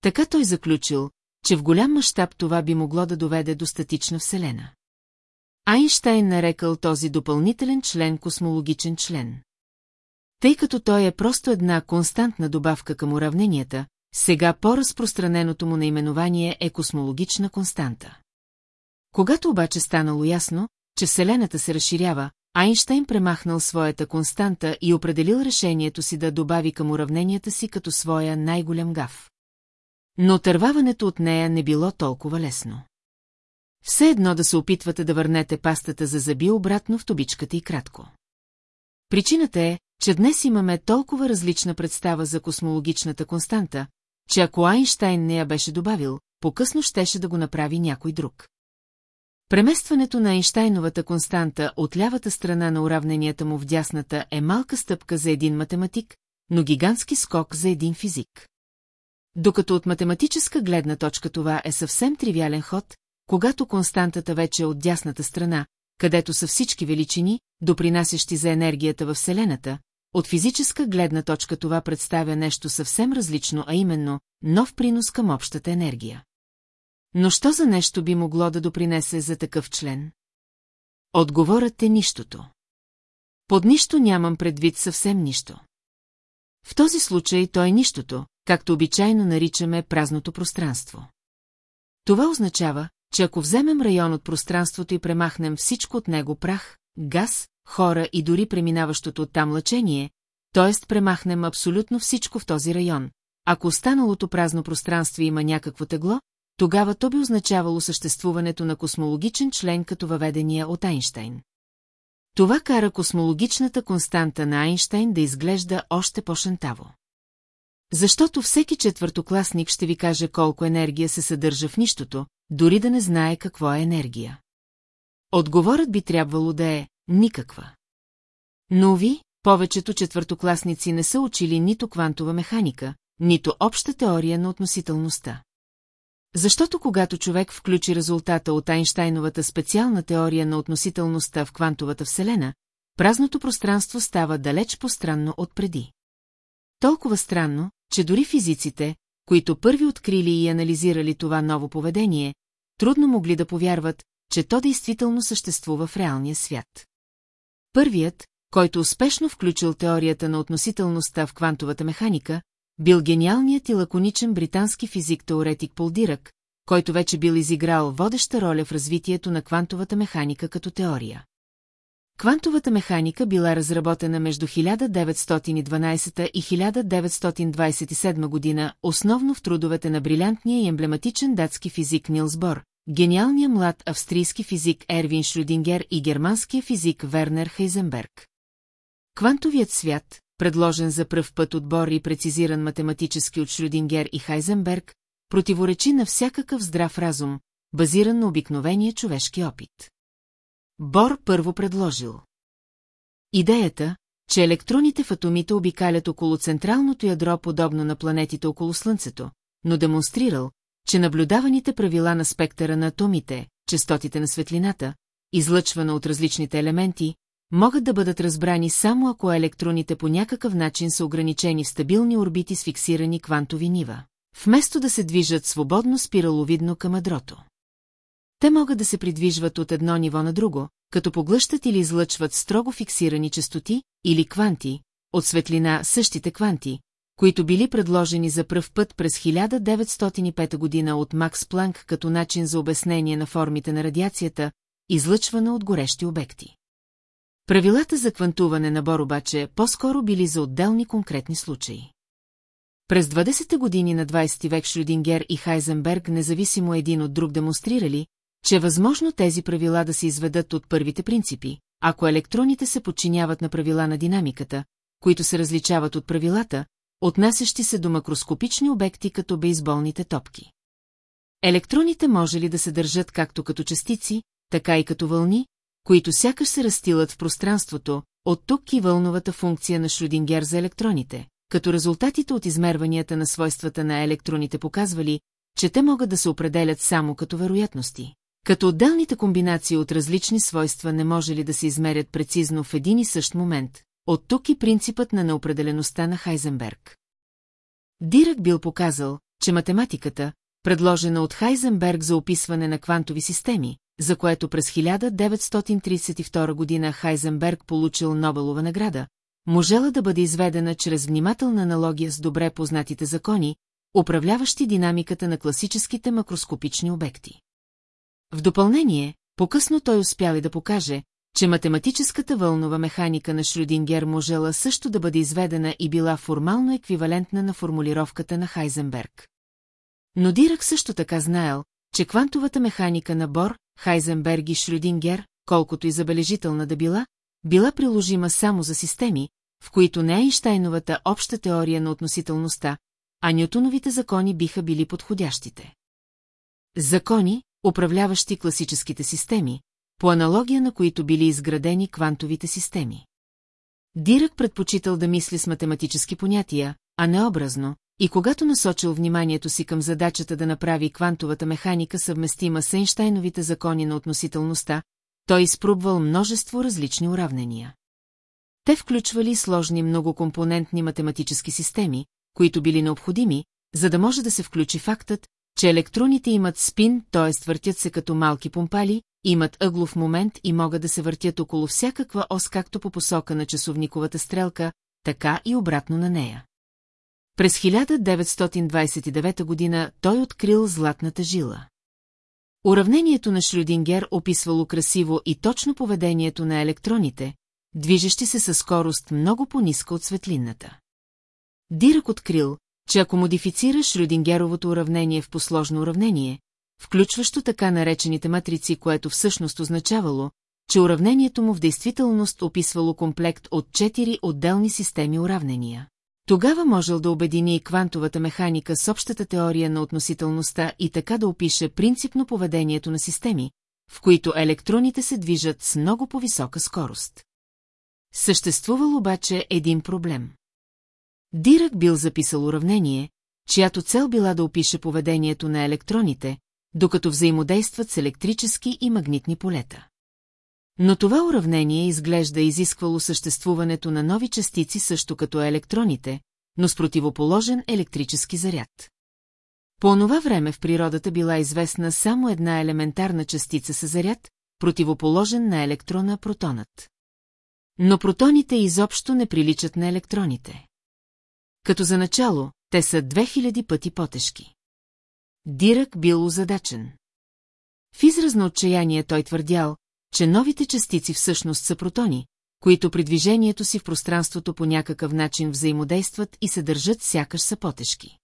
Така той заключил, че в голям мащаб това би могло да доведе до статична Вселена. Айнштайн нарекал този допълнителен член космологичен член. Тъй като той е просто една константна добавка към уравненията, сега по-разпространеното му наименование е космологична константа. Когато обаче станало ясно, че Вселената се разширява, Айнштайн премахнал своята константа и определил решението си да добави към уравненията си като своя най-голям гав. Но търваването от нея не било толкова лесно. Все едно да се опитвате да върнете пастата за зъби обратно в тубичката и кратко. Причината е, че днес имаме толкова различна представа за космологичната константа, че ако Айнштайн не я беше добавил, по-късно щеше да го направи някой друг. Преместването на Айнштайновата константа от лявата страна на уравненията му в дясната е малка стъпка за един математик, но гигантски скок за един физик. Докато от математическа гледна точка това е съвсем тривиален ход, когато константата вече е от дясната страна, където са всички величини, допринасящи за енергията във Вселената, от физическа гледна точка това представя нещо съвсем различно, а именно нов принос към общата енергия. Но що за нещо би могло да допринесе за такъв член? Отговорът е нищото. Под нищо нямам предвид съвсем нищо. В този случай то е нищото, както обичайно наричаме празното пространство. Това означава, че ако вземем район от пространството и премахнем всичко от него прах, газ, хора и дори преминаващото оттам лъчение, т.е. премахнем абсолютно всичко в този район. Ако останалото празно пространство има някакво тегло, тогава то би означавало съществуването на космологичен член като въведения от Айнштайн. Това кара космологичната константа на Айнштайн да изглежда още по-шантаво. Защото всеки четвъртокласник ще ви каже колко енергия се съдържа в нищото, дори да не знае какво е енергия. Отговорът би трябвало да е никаква. Но ви, повечето четвъртокласници не са учили нито квантова механика, нито обща теория на относителността. Защото когато човек включи резултата от Айнштайновата специална теория на относителността в квантовата вселена, празното пространство става далеч по-странно от преди. Толкова странно, че дори физиците, които първи открили и анализирали това ново поведение, трудно могли да повярват, че то действително съществува в реалния свят. Първият, който успешно включил теорията на относителността в квантовата механика, бил гениалният и лаконичен британски физик-теоретик Пол Дирак, който вече бил изиграл водеща роля в развитието на квантовата механика като теория. Квантовата механика била разработена между 1912 и 1927 година, основно в трудовете на брилянтния и емблематичен датски физик Нилс Бор, гениалният млад австрийски физик Ервин Шрюдингер и германския физик Вернер Хейзенберг. Квантовият свят, предложен за пръв път отбор и прецизиран математически от Шрюдингер и Хайзенберг, противоречи на всякакъв здрав разум, базиран на обикновения човешки опит. Бор първо предложил. Идеята, че електроните в атомите обикалят около централното ядро подобно на планетите около Слънцето, но демонстрирал, че наблюдаваните правила на спектъра на атомите, частотите на светлината, излъчвана от различните елементи, могат да бъдат разбрани само ако електроните по някакъв начин са ограничени в стабилни орбити с фиксирани квантови нива, вместо да се движат свободно спираловидно към ядрото. Те могат да се придвижват от едно ниво на друго, като поглъщат или излъчват строго фиксирани частоти или кванти, от светлина същите кванти, които били предложени за пръв път през 1905 година от Макс Планк като начин за обяснение на формите на радиацията, излъчвана от горещи обекти. Правилата за квантуване на Бор обаче по-скоро били за отделни конкретни случаи. През 20-те години на 20 век Шрюдингер и Хайзенберг независимо един от друг демонстрирали, че е възможно тези правила да се изведат от първите принципи, ако електроните се подчиняват на правила на динамиката, които се различават от правилата, отнасящи се до макроскопични обекти като бейсболните топки. Електроните може ли да се държат както като частици, така и като вълни, които сякаш се растилат в пространството, от тук и вълновата функция на Шрудингер за електроните, като резултатите от измерванията на свойствата на електроните показвали, че те могат да се определят само като вероятности. Като отделните комбинации от различни свойства не може ли да се измерят прецизно в един и същ момент, от тук и принципът на неопределеността на Хайзенберг. Дирак бил показал, че математиката, предложена от Хайзенберг за описване на квантови системи, за което през 1932 година Хайзенберг получил Нобелова награда, можела да бъде изведена чрез внимателна аналогия с добре познатите закони, управляващи динамиката на класическите макроскопични обекти. В допълнение, по-късно той успял и да покаже, че математическата вълнова механика на Шрюдингер можела също да бъде изведена и била формално еквивалентна на формулировката на Хайзенберг. Но Дирак също така знаел, че квантовата механика на Бор, Хайзенберг и Шрюдингер, колкото и забележителна да била, била приложима само за системи, в които не Айнштайновата обща теория на относителността, а Нютоновите закони биха били подходящите. Закони, управляващи класическите системи, по аналогия на които били изградени квантовите системи. Дирак предпочитал да мисли с математически понятия, а не образно, и когато насочил вниманието си към задачата да направи квантовата механика съвместима с Ейнштайновите закони на относителността, той изпробвал множество различни уравнения. Те включвали сложни многокомпонентни математически системи, които били необходими, за да може да се включи фактът, че електроните имат спин, т.е. въртят се като малки помпали, имат ъглов момент и могат да се въртят около всякаква ос както по посока на часовниковата стрелка, така и обратно на нея. През 1929 година той открил златната жила. Уравнението на Шрюдингер описвало красиво и точно поведението на електроните, движещи се със скорост много по-ниска от светлинната. Дирак открил, че ако модифицираш Рюдингеровото уравнение в посложно уравнение, включващо така наречените матрици, което всъщност означавало, че уравнението му в действителност описвало комплект от четири отделни системи уравнения. Тогава можел да обедини и квантовата механика с общата теория на относителността и така да опише принципно поведението на системи, в които електроните се движат с много по-висока скорост. Съществувал обаче един проблем. Дирак бил записал уравнение, чиято цел била да опише поведението на електроните, докато взаимодействат с електрически и магнитни полета. Но това уравнение изглежда изисквало съществуването на нови частици също като електроните, но с противоположен електрически заряд. По онова време в природата била известна само една елементарна частица със заряд, противоположен на електрона протонът. Но протоните изобщо не приличат на електроните. Като за начало, те са 2000 пъти по-тежки. Дирак бил озадачен. В израз на отчаяние той твърдял, че новите частици всъщност са протони, които при движението си в пространството по някакъв начин взаимодействат и се държат сякаш са по-тежки.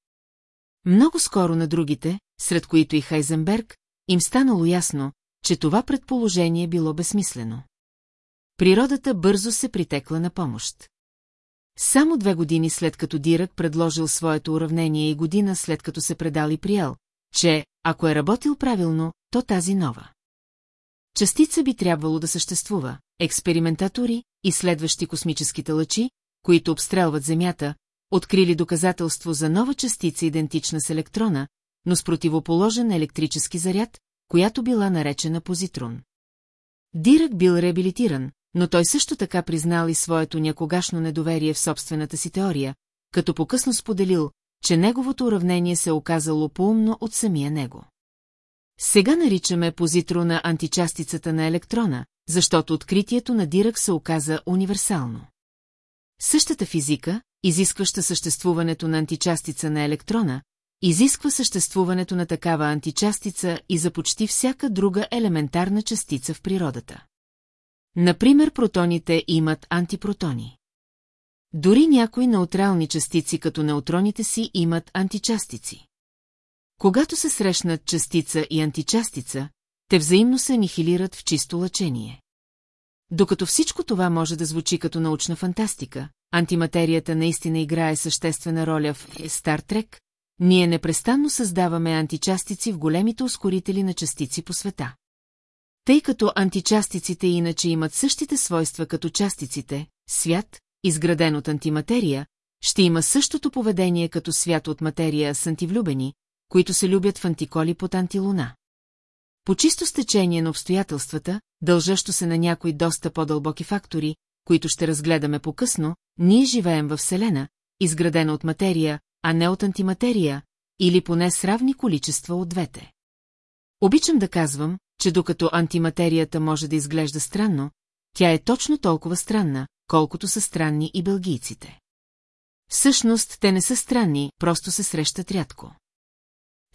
Много скоро на другите, сред които и Хайзенберг, им станало ясно, че това предположение било безсмислено. Природата бързо се притекла на помощ. Само две години след като Дирък предложил своето уравнение и година след като се предал и приел, че, ако е работил правилно, то тази нова. Частица би трябвало да съществува, експериментатори, изследващи космическите лъчи, които обстрелват Земята, открили доказателство за нова частица идентична с електрона, но с противоположен електрически заряд, която била наречена позитрон. Дирък бил реабилитиран, но той също така признал и своето някогашно недоверие в собствената си теория, като покъсно споделил, че неговото уравнение се оказало поумно от самия него. Сега наричаме позитрона античастицата на електрона, защото откритието на Дирък се оказа универсално. Същата физика, изискваща съществуването на античастица на електрона, изисква съществуването на такава античастица и за почти всяка друга елементарна частица в природата. Например, протоните имат антипротони. Дори някои неутрални частици като неутроните си имат античастици. Когато се срещнат частица и античастица, те взаимно се анихилират в чисто лъчение. Докато всичко това може да звучи като научна фантастика, антиматерията наистина играе съществена роля в Стар Трек, ние непрестанно създаваме античастици в големите ускорители на частици по света. Тъй като античастиците иначе имат същите свойства като частиците, свят, изграден от антиматерия, ще има същото поведение като свят от материя с антивлюбени, които се любят в антиколи под антилуна. По чисто стечение на обстоятелствата, дължащо се на някои доста по-дълбоки фактори, които ще разгледаме по-късно, ние живеем във Вселена, изградена от материя, а не от антиматерия, или поне с равни количества от двете. Обичам да казвам, че докато антиматерията може да изглежда странно, тя е точно толкова странна, колкото са странни и белгийците. Всъщност, те не са странни, просто се срещат рядко.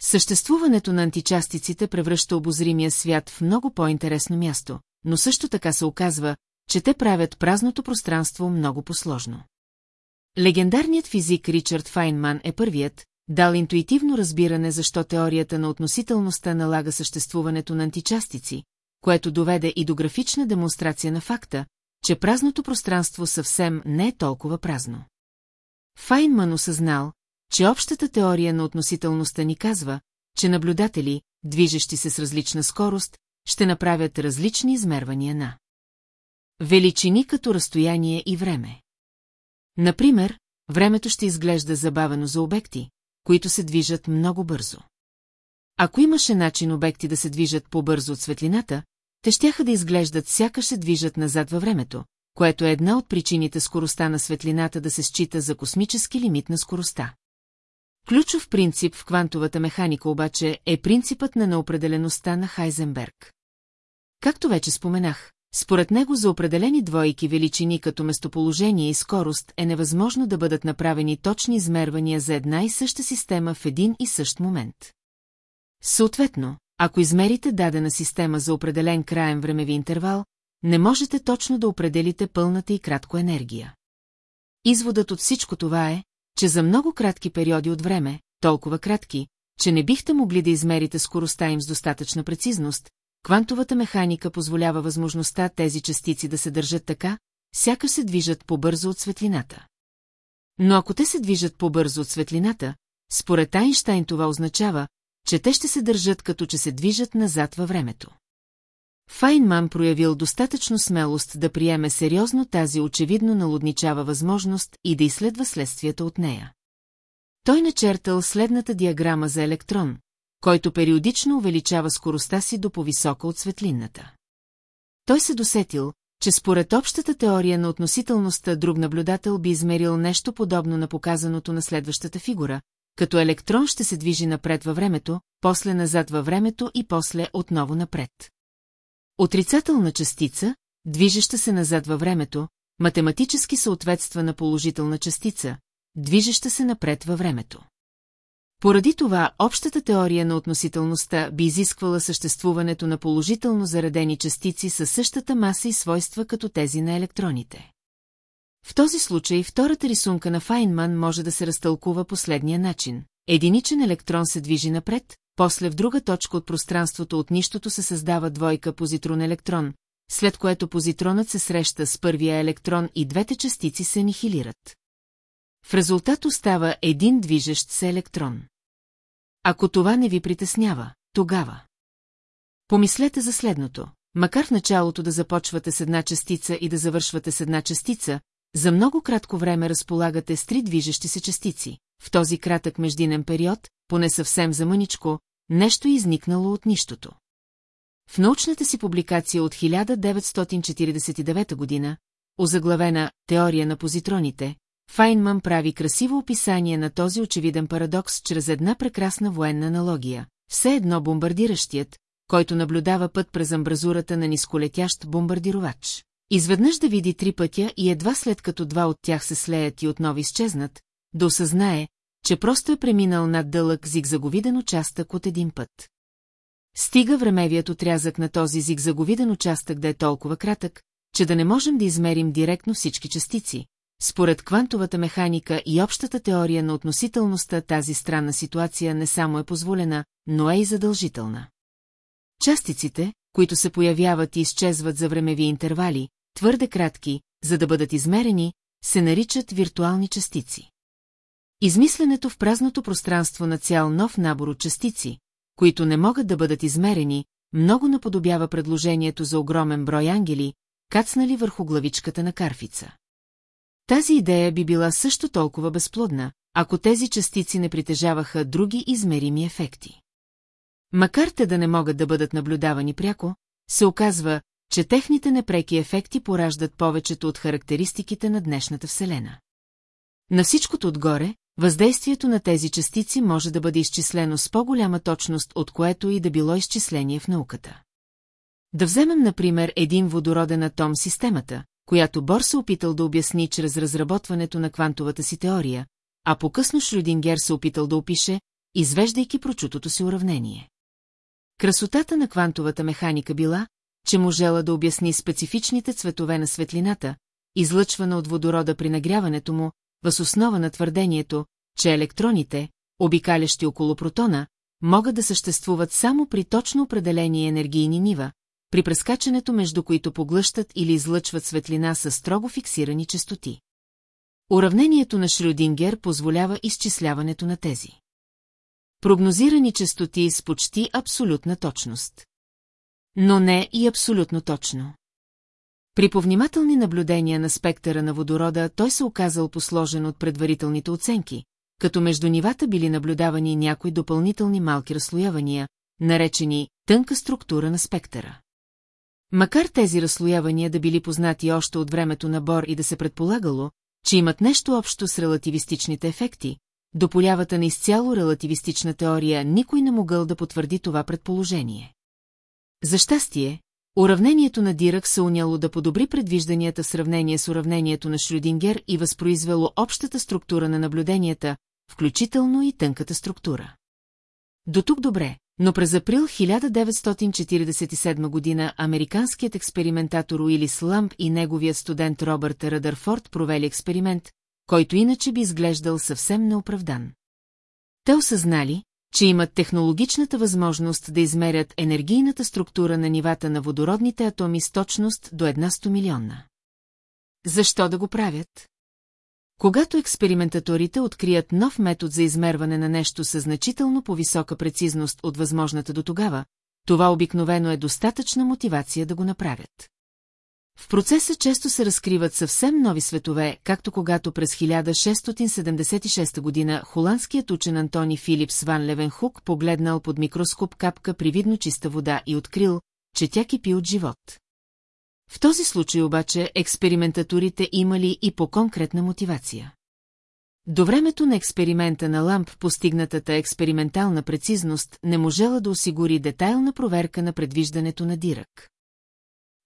Съществуването на античастиците превръща обозримия свят в много по-интересно място, но също така се оказва, че те правят празното пространство много посложно. Легендарният физик Ричард Файнман е първият, дал интуитивно разбиране защо теорията на относителността налага съществуването на античастици, което доведе и до графична демонстрация на факта, че празното пространство съвсем не е толкова празно. Файнман осъзнал, че общата теория на относителността ни казва, че наблюдатели, движещи се с различна скорост, ще направят различни измервания на величини като разстояние и време. Например, времето ще изглежда забавено за обекти, които се движат много бързо. Ако имаше начин обекти да се движат по-бързо от светлината, те щяха да изглеждат сякаш се движат назад във времето, което е една от причините скоростта на светлината да се счита за космически лимит на скоростта. Ключов принцип в квантовата механика обаче е принципът на неопределеността на Хайзенберг. Както вече споменах, според него за определени двойки величини като местоположение и скорост е невъзможно да бъдат направени точни измервания за една и съща система в един и същ момент. Съответно, ако измерите дадена система за определен краен времеви интервал, не можете точно да определите пълната и кратко енергия. Изводът от всичко това е, че за много кратки периоди от време, толкова кратки, че не бихте могли да измерите скоростта им с достатъчна прецизност, квантовата механика позволява възможността тези частици да се държат така, сякаш се движат по-бързо от светлината. Но ако те се движат по-бързо от светлината, според Айнштайн това означава, че те ще се държат като че се движат назад във времето. Файнман проявил достатъчно смелост да приеме сериозно тази очевидно налудничава възможност и да изследва следствията от нея. Той начертал следната диаграма за електрон, който периодично увеличава скоростта си до повисока от светлинната. Той се досетил, че според общата теория на относителността друг наблюдател би измерил нещо подобно на показаното на следващата фигура, като електрон ще се движи напред във времето, после назад във времето и после отново напред. Отрицателна частица, движеща се назад във времето, математически съответства на положителна частица, движеща се напред във времето. Поради това, общата теория на относителността би изисквала съществуването на положително заредени частици със същата маса и свойства като тези на електроните. В този случай втората рисунка на Файнман може да се разтълкува последния начин. Единичен електрон се движи напред, после в друга точка от пространството от нищото се създава двойка позитрон-електрон, след което позитронът се среща с първия електрон и двете частици се анихилират. В резултат остава един движещ се електрон. Ако това не ви притеснява, тогава. Помислете за следното. Макар в началото да започвате с една частица и да завършвате с една частица, за много кратко време разполагате с три движещи се частици. В този кратък междинен период, поне съвсем за мъничко, нещо е изникнало от нищото. В научната си публикация от 1949 година, озаглавена «Теория на позитроните», Файнман прави красиво описание на този очевиден парадокс чрез една прекрасна военна аналогия. Все едно бомбардиращият, който наблюдава път през амбразурата на нисколетящ бомбардировач. Изведнъж да види три пътя и едва след като два от тях се слеят и отново изчезнат, да осъзнае, че просто е преминал над дълъг зигзаговиден участък от един път. Стига времевият отрязък на този зигзаговиден участък да е толкова кратък, че да не можем да измерим директно всички частици. Според квантовата механика и общата теория на относителността тази странна ситуация не само е позволена, но е и задължителна. Частиците, които се появяват и изчезват за времеви интервали, твърде кратки, за да бъдат измерени, се наричат виртуални частици. Измисленето в празното пространство на цял нов набор от частици, които не могат да бъдат измерени, много наподобява предложението за огромен брой ангели, кацнали върху главичката на карфица. Тази идея би била също толкова безплодна, ако тези частици не притежаваха други измерими ефекти. Макар те да не могат да бъдат наблюдавани пряко, се оказва, че техните непреки ефекти пораждат повечето от характеристиките на днешната Вселена. На всичкото отгоре, въздействието на тези частици може да бъде изчислено с по-голяма точност, от което и да било изчисление в науката. Да вземем, например, един водороден атом системата, която Бор се опитал да обясни чрез разработването на квантовата си теория, а по-късно Шрюдингер се опитал да опише, извеждайки прочутото си уравнение. Красотата на квантовата механика била, че можела да обясни специфичните цветове на светлината, излъчвана от водорода при нагряването му, въз основа на твърдението, че електроните, обикалящи около протона, могат да съществуват само при точно определени енергийни нива, при прескачането между които поглъщат или излъчват светлина с строго фиксирани частоти. Уравнението на Шрюдингер позволява изчисляването на тези. Прогнозирани частоти с почти абсолютна точност. Но не и абсолютно точно. При повнимателни наблюдения на спектъра на водорода той се оказал посложен от предварителните оценки, като между нивата били наблюдавани някои допълнителни малки разслоявания, наречени тънка структура на спектъра. Макар тези разслоявания да били познати още от времето на Бор и да се предполагало, че имат нещо общо с релативистичните ефекти, до полявата на изцяло релативистична теория никой не могъл да потвърди това предположение. За щастие, уравнението на Дирак се уняло да подобри предвижданията в сравнение с уравнението на Шрюдингер и възпроизвело общата структура на наблюденията, включително и тънката структура. До тук добре, но през април 1947 година американският експериментатор Уилис Ламп и неговият студент Робърт Радърфорд провели експеримент, който иначе би изглеждал съвсем неоправдан. Те осъзнали, че имат технологичната възможност да измерят енергийната структура на нивата на водородните атоми с точност до една 100 милионна. Защо да го правят? Когато експериментаторите открият нов метод за измерване на нещо със значително по-висока прецизност от възможната до тогава, това обикновено е достатъчна мотивация да го направят. В процеса често се разкриват съвсем нови светове, както когато през 1676 година холандският учен Антони Филипс Ван Левенхук погледнал под микроскоп капка при видно чиста вода и открил, че тя кипи от живот. В този случай обаче експериментаторите имали и по-конкретна мотивация. До времето на експеримента на Ламп постигнатата експериментална прецизност не можела да осигури детайлна проверка на предвиждането на Дирък.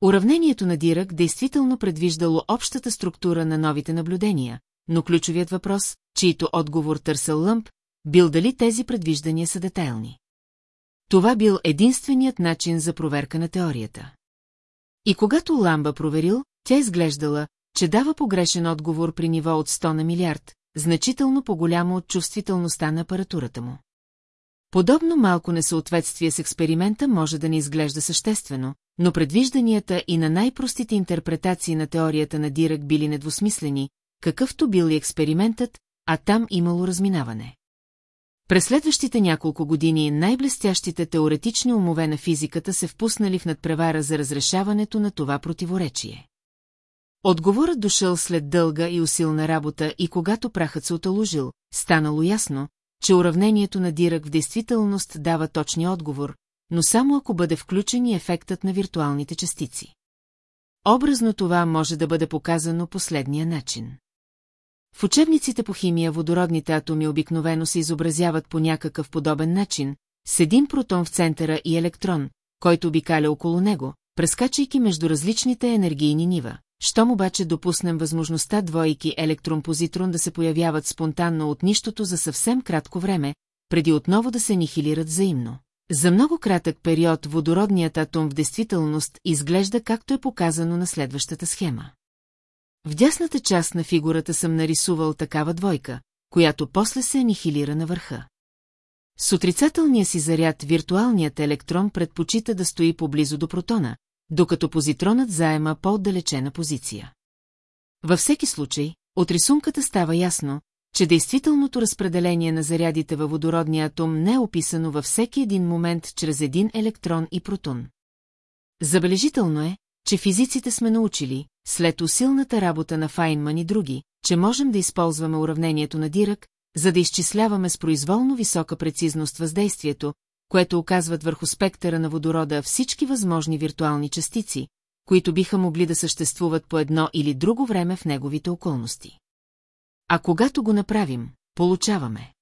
Уравнението на Дирък действително предвиждало общата структура на новите наблюдения, но ключовият въпрос, чието отговор търсил Лъмп, бил дали тези предвиждания са детайлни. Това бил единственият начин за проверка на теорията. И когато Ламба проверил, тя изглеждала, че дава погрешен отговор при ниво от 100 на милиард, значително по-голямо от чувствителността на апаратурата му. Подобно малко несъответствие с експеримента може да не изглежда съществено, но предвижданията и на най-простите интерпретации на теорията на Дирак били недвусмислени, какъвто бил и експериментът, а там имало разминаване. През следващите няколко години най-блестящите теоретични умове на физиката се впуснали в надпревара за разрешаването на това противоречие. Отговорът дошъл след дълга и усилна работа и когато прахът се оталожил, станало ясно, че уравнението на Дирак в действителност дава точния отговор, но само ако бъде включен и ефектът на виртуалните частици. Образно това може да бъде показано последния начин. В учебниците по химия водородните атоми обикновено се изобразяват по някакъв подобен начин, с един протон в центъра и електрон, който обикаля около него, прескачайки между различните енергийни нива. Щом обаче допуснем възможността двойки електрон-позитрон да се появяват спонтанно от нищото за съвсем кратко време, преди отново да се нихилират взаимно. За много кратък период водородният атом в действителност изглежда както е показано на следващата схема. В дясната част на фигурата съм нарисувал такава двойка, която после се анихилира на върха. С отрицателния си заряд виртуалният електрон предпочита да стои поблизо до протона, докато позитронът заема по-отдалечена позиция. Във всеки случай, от рисунката става ясно, че действителното разпределение на зарядите във водородния атом не е описано във всеки един момент чрез един електрон и протон. Забележително е, че физиците сме научили, след усилната работа на Файнман и други, че можем да използваме уравнението на Дирак, за да изчисляваме с произволно висока прецизност въздействието, което оказват върху спектъра на водорода всички възможни виртуални частици, които биха могли да съществуват по едно или друго време в неговите околности. А когато го направим, получаваме.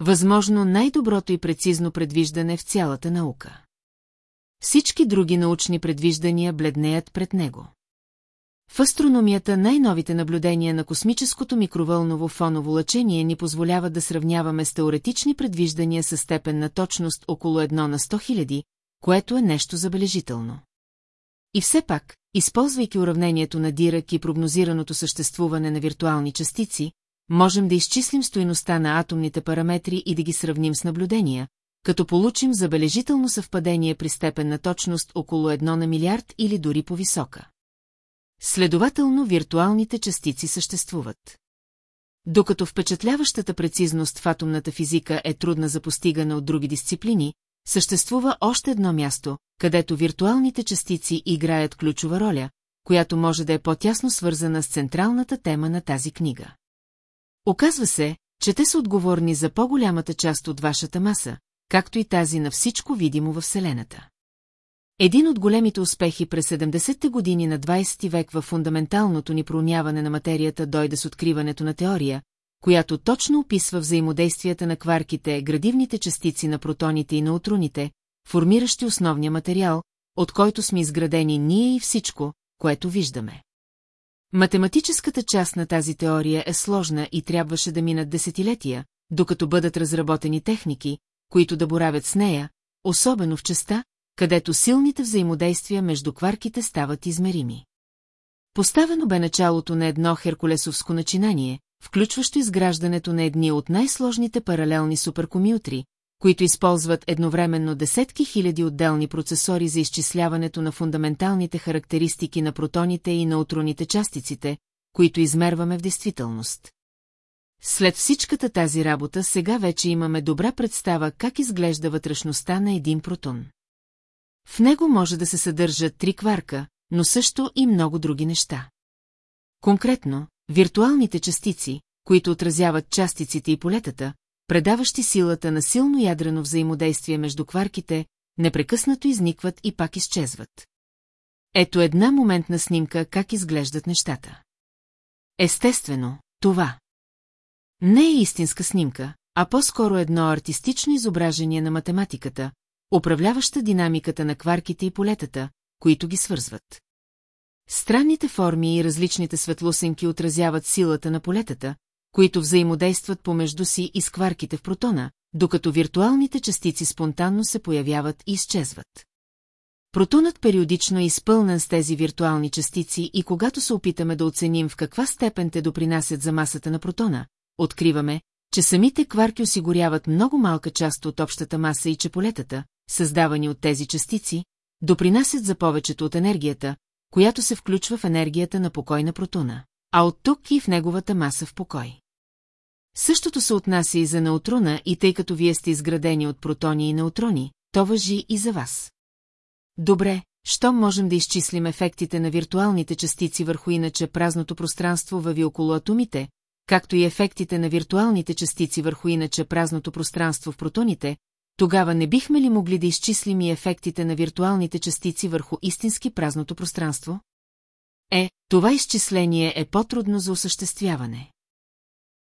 Възможно най-доброто и прецизно предвиждане в цялата наука. Всички други научни предвиждания бледнеят пред него. В астрономията най-новите наблюдения на космическото микровълново фоново лъчение ни позволяват да сравняваме с теоретични предвиждания със степен на точност около 1 на 100 000, което е нещо забележително. И все пак, използвайки уравнението на Дирак и прогнозираното съществуване на виртуални частици, можем да изчислим стоиността на атомните параметри и да ги сравним с наблюдения, като получим забележително съвпадение при степен на точност около 1 на милиард или дори по-висока. Следователно, виртуалните частици съществуват. Докато впечатляващата прецизност в атомната физика е трудна за постигане от други дисциплини, съществува още едно място, където виртуалните частици играят ключова роля, която може да е по-тясно свързана с централната тема на тази книга. Оказва се, че те са отговорни за по-голямата част от вашата маса, както и тази на всичко видимо във Вселената. Един от големите успехи през 70-те години на 20 век във фундаменталното ни промяване на материята дойде с откриването на теория, която точно описва взаимодействията на кварките, градивните частици на протоните и неутроните, формиращи основния материал, от който сме изградени ние и всичко, което виждаме. Математическата част на тази теория е сложна и трябваше да минат десетилетия, докато бъдат разработени техники, които да боравят с нея, особено в частта, където силните взаимодействия между кварките стават измерими. Поставено бе началото на едно херкулесовско начинание, включващо изграждането на едни от най-сложните паралелни суперкомютри, които използват едновременно десетки хиляди отделни процесори за изчисляването на фундаменталните характеристики на протоните и неутроните частиците, които измерваме в действителност. След всичката тази работа сега вече имаме добра представа как изглежда вътрешността на един протон. В него може да се съдържат три кварка, но също и много други неща. Конкретно, виртуалните частици, които отразяват частиците и полетата, предаващи силата на силно ядрено взаимодействие между кварките, непрекъснато изникват и пак изчезват. Ето една моментна снимка как изглеждат нещата. Естествено, това не е истинска снимка, а по-скоро едно артистично изображение на математиката, управляваща динамиката на кварките и полетата, които ги свързват. Странните форми и различните светлосенки отразяват силата на полетата, които взаимодействат помежду си и с кварките в протона, докато виртуалните частици спонтанно се появяват и изчезват. Протонът периодично е изпълнен с тези виртуални частици и когато се опитаме да оценим в каква степен те допринасят за масата на протона, откриваме, че самите кварки осигуряват много малка част от общата маса и че полетата, създавани от тези частици, допринасят за повечето от енергията, която се включва в енергията на покой на протона, а от тук и в неговата маса в покой. Същото се отнася и за неутрона и тъй като вие сте изградени от протони и неутрони, то въжи и за вас. Добре, щом можем да изчислим ефектите на виртуалните частици върху иначе празното пространство въви около атомите, както и ефектите на виртуалните частици върху иначе празното пространство в протоните, тогава не бихме ли могли да изчислим и ефектите на виртуалните частици върху истински празното пространство? Е, това изчисление е по-трудно за осъществяване.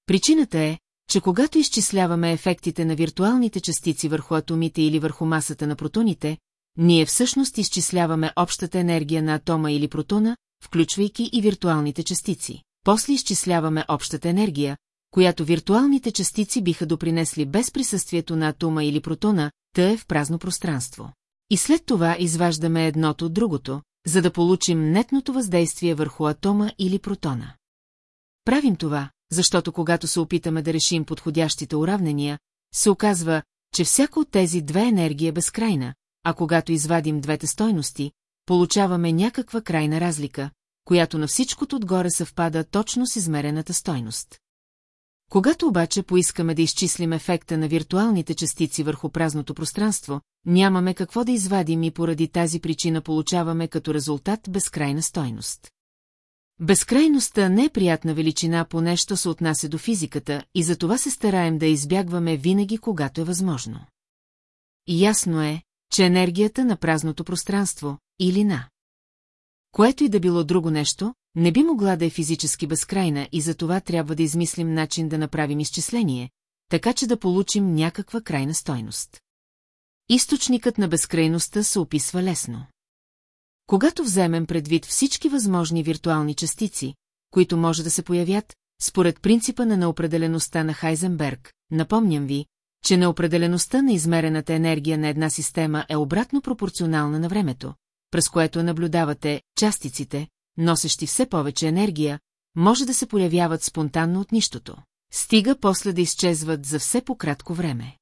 Причината е, че когато изчисляваме ефектите на виртуалните частици върху атомите или върху масата на протоните, ние всъщност изчисляваме общата енергия на атома или протона, включвайки и виртуалните частици. После изчисляваме общата енергия, която виртуалните частици биха допринесли без присъствието на атома или протона, тъй е в празно пространство. И след това изваждаме едното от другото, за да получим нетното въздействие върху атома или протона. Правим това, защото когато се опитаме да решим подходящите уравнения, се оказва, че всяка от тези две енергии е безкрайна, а когато извадим двете стойности, получаваме някаква крайна разлика, която на всичкото отгоре съвпада точно с измерената стойност. Когато обаче поискаме да изчислим ефекта на виртуалните частици върху празното пространство, нямаме какво да извадим и поради тази причина получаваме като резултат безкрайна стойност. Безкрайността не е приятна величина, по нещо се отнася до физиката и за това се стараем да избягваме винаги, когато е възможно. Ясно е, че енергията на празното пространство, или на което и да било друго нещо, не би могла да е физически безкрайна и за това трябва да измислим начин да направим изчисление, така че да получим някаква крайна стойност. Източникът на безкрайността се описва лесно. Когато вземем предвид всички възможни виртуални частици, които може да се появят, според принципа на неопределеността на Хайзенберг, напомням ви, че неопределеността на измерената енергия на една система е обратно пропорционална на времето, през което наблюдавате частиците, носещи все повече енергия, може да се появяват спонтанно от нищото. Стига после да изчезват за все по-кратко време.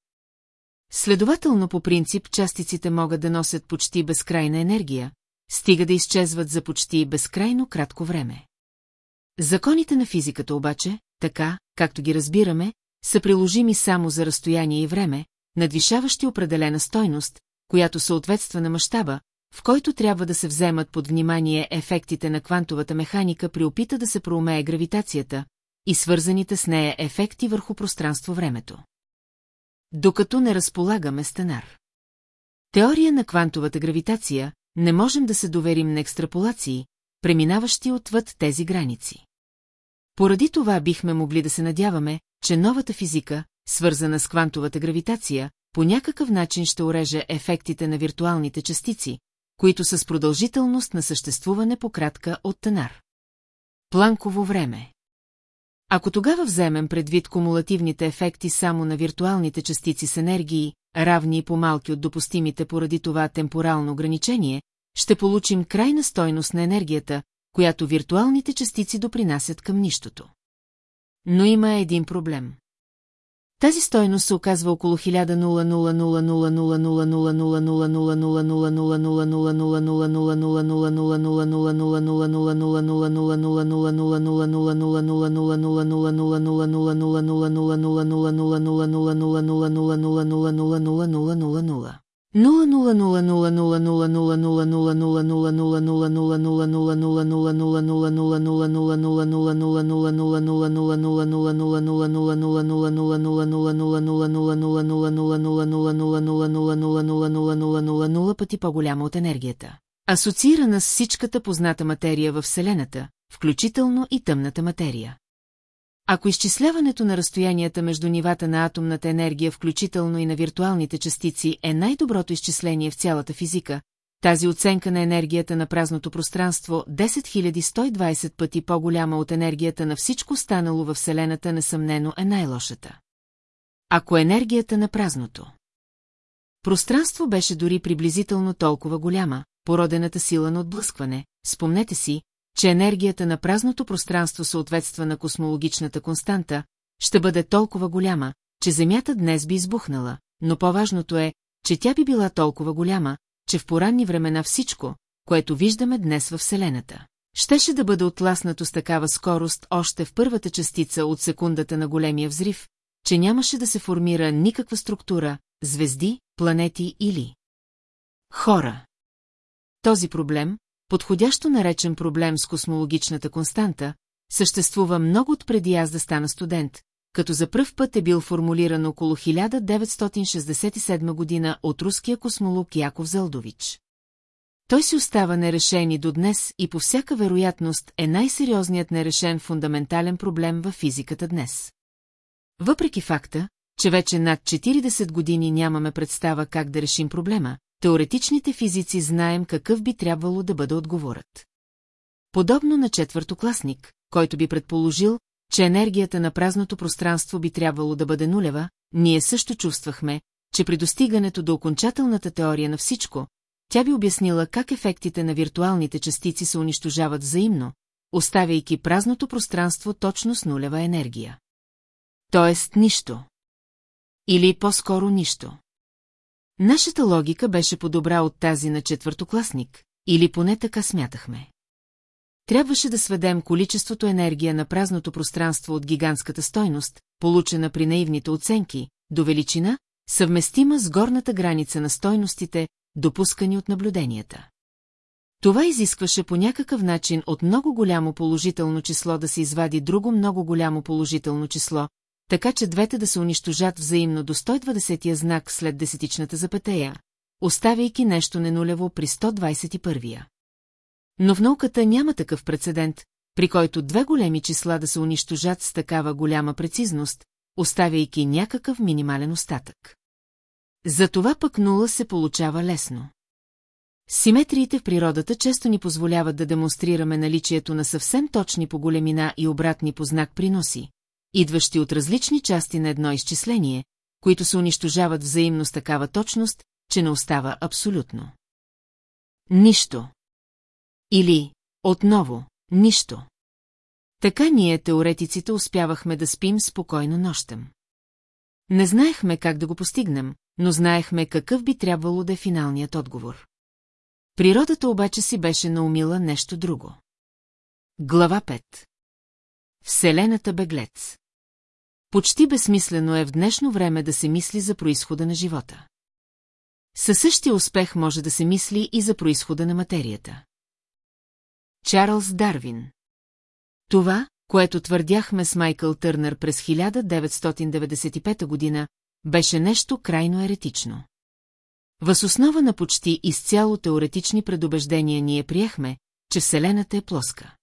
Следователно по принцип частиците могат да носят почти безкрайна енергия, стига да изчезват за почти безкрайно кратко време. Законите на физиката обаче, така, както ги разбираме, са приложими само за разстояние и време, надвишаващи определена стойност, която съответства на мащаба, в който трябва да се вземат под внимание ефектите на квантовата механика при опита да се проумее гравитацията и свързаните с нея ефекти върху пространство-времето. Докато не разполагаме стенар. Теория на квантовата гравитация не можем да се доверим на екстраполации, преминаващи отвъд тези граници. Поради това бихме могли да се надяваме, че новата физика, свързана с квантовата гравитация, по някакъв начин ще уреже ефектите на виртуалните частици, които са с продължителност на съществуване по кратка от тенар. Планково време Ако тогава вземем предвид кумулативните ефекти само на виртуалните частици с енергии, равни и по-малки от допустимите поради това темпорално ограничение, ще получим крайна стойност на енергията, която виртуалните частици допринасят към нищото. Но има един проблем. Тази стойност се оказва около 1000 пъти по-голяма от енергията. Асоциирана с всичката позната материя във Вселената, включително и тъмната материя. Ако изчисляването на разстоянията между нивата на атомната енергия, включително и на виртуалните частици, е най-доброто изчисление в цялата физика, тази оценка на енергията на празното пространство 10120 пъти по-голяма от енергията на всичко станало във Вселената несъмнено е най-лошата. Ако енергията на празното пространство беше дори приблизително толкова голяма, породената сила на отблъскване, спомнете си, че енергията на празното пространство съответства на космологичната константа, ще бъде толкова голяма, че Земята днес би избухнала, но по-важното е, че тя би била толкова голяма, че в поранни времена всичко, което виждаме днес във Вселената, щеше да бъде отласнато с такава скорост още в първата частица от секундата на големия взрив, че нямаше да се формира никаква структура, звезди, планети или хора. Този проблем, подходящо наречен проблем с космологичната константа, съществува много отпреди аз да стана студент, като за пръв път е бил формулиран около 1967 година от руския космолог Яков Залдович. Той си остава нерешен и до днес и по всяка вероятност е най-сериозният нерешен фундаментален проблем във физиката днес. Въпреки факта, че вече над 40 години нямаме представа как да решим проблема, теоретичните физици знаем какъв би трябвало да бъде отговорът. Подобно на четвъртокласник, който би предположил, че енергията на празното пространство би трябвало да бъде нулева, ние също чувствахме, че при достигането до окончателната теория на всичко, тя би обяснила как ефектите на виртуалните частици се унищожават взаимно, оставяйки празното пространство точно с нулева енергия. Тоест нищо. Или по-скоро нищо. Нашата логика беше по-добра от тази на четвъртокласник, или поне така смятахме. Трябваше да сведем количеството енергия на празното пространство от гигантската стойност, получена при наивните оценки, до величина, съвместима с горната граница на стойностите, допускани от наблюденията. Това изискваше по някакъв начин от много голямо положително число да се извади друго много голямо положително число, така че двете да се унищожат взаимно до 120-я знак след десетичната запетея, оставяйки нещо ненулево при 121-я. Но в науката няма такъв прецедент, при който две големи числа да се унищожат с такава голяма прецизност, оставяйки някакъв минимален остатък. Затова пък нула се получава лесно. Симетриите в природата често ни позволяват да демонстрираме наличието на съвсем точни по големина и обратни по знак приноси, идващи от различни части на едно изчисление, които се унищожават взаимно с такава точност, че не остава абсолютно. Нищо. Или, отново, нищо. Така ние, теоретиците, успявахме да спим спокойно нощем. Не знаехме как да го постигнем, но знаехме какъв би трябвало да е финалният отговор. Природата обаче си беше наумила нещо друго. Глава 5 Вселената беглец Почти безсмислено е в днешно време да се мисли за происхода на живота. Със същия успех може да се мисли и за происхода на материята. Чарлз Дарвин Това, което твърдяхме с Майкъл Търнър през 1995 година, беше нещо крайно еретично. Въз основа на почти изцяло теоретични предубеждения ние приехме, че Вселената е плоска.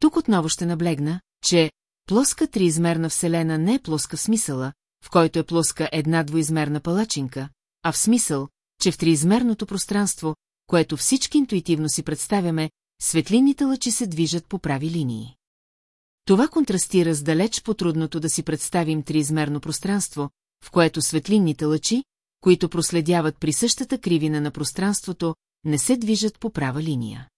Тук отново ще наблегна, че плоска триизмерна Вселена не е плоска в смисъла, в който е плоска една двоизмерна палачинка, а в смисъл, че в триизмерното пространство, което всички интуитивно си представяме, светлинните лъчи се движат по прави линии. Това контрастира с далеч по-трудното да си представим триизмерно пространство, в което светлинните лъчи, които проследяват при същата кривина на пространството, не се движат по права линия.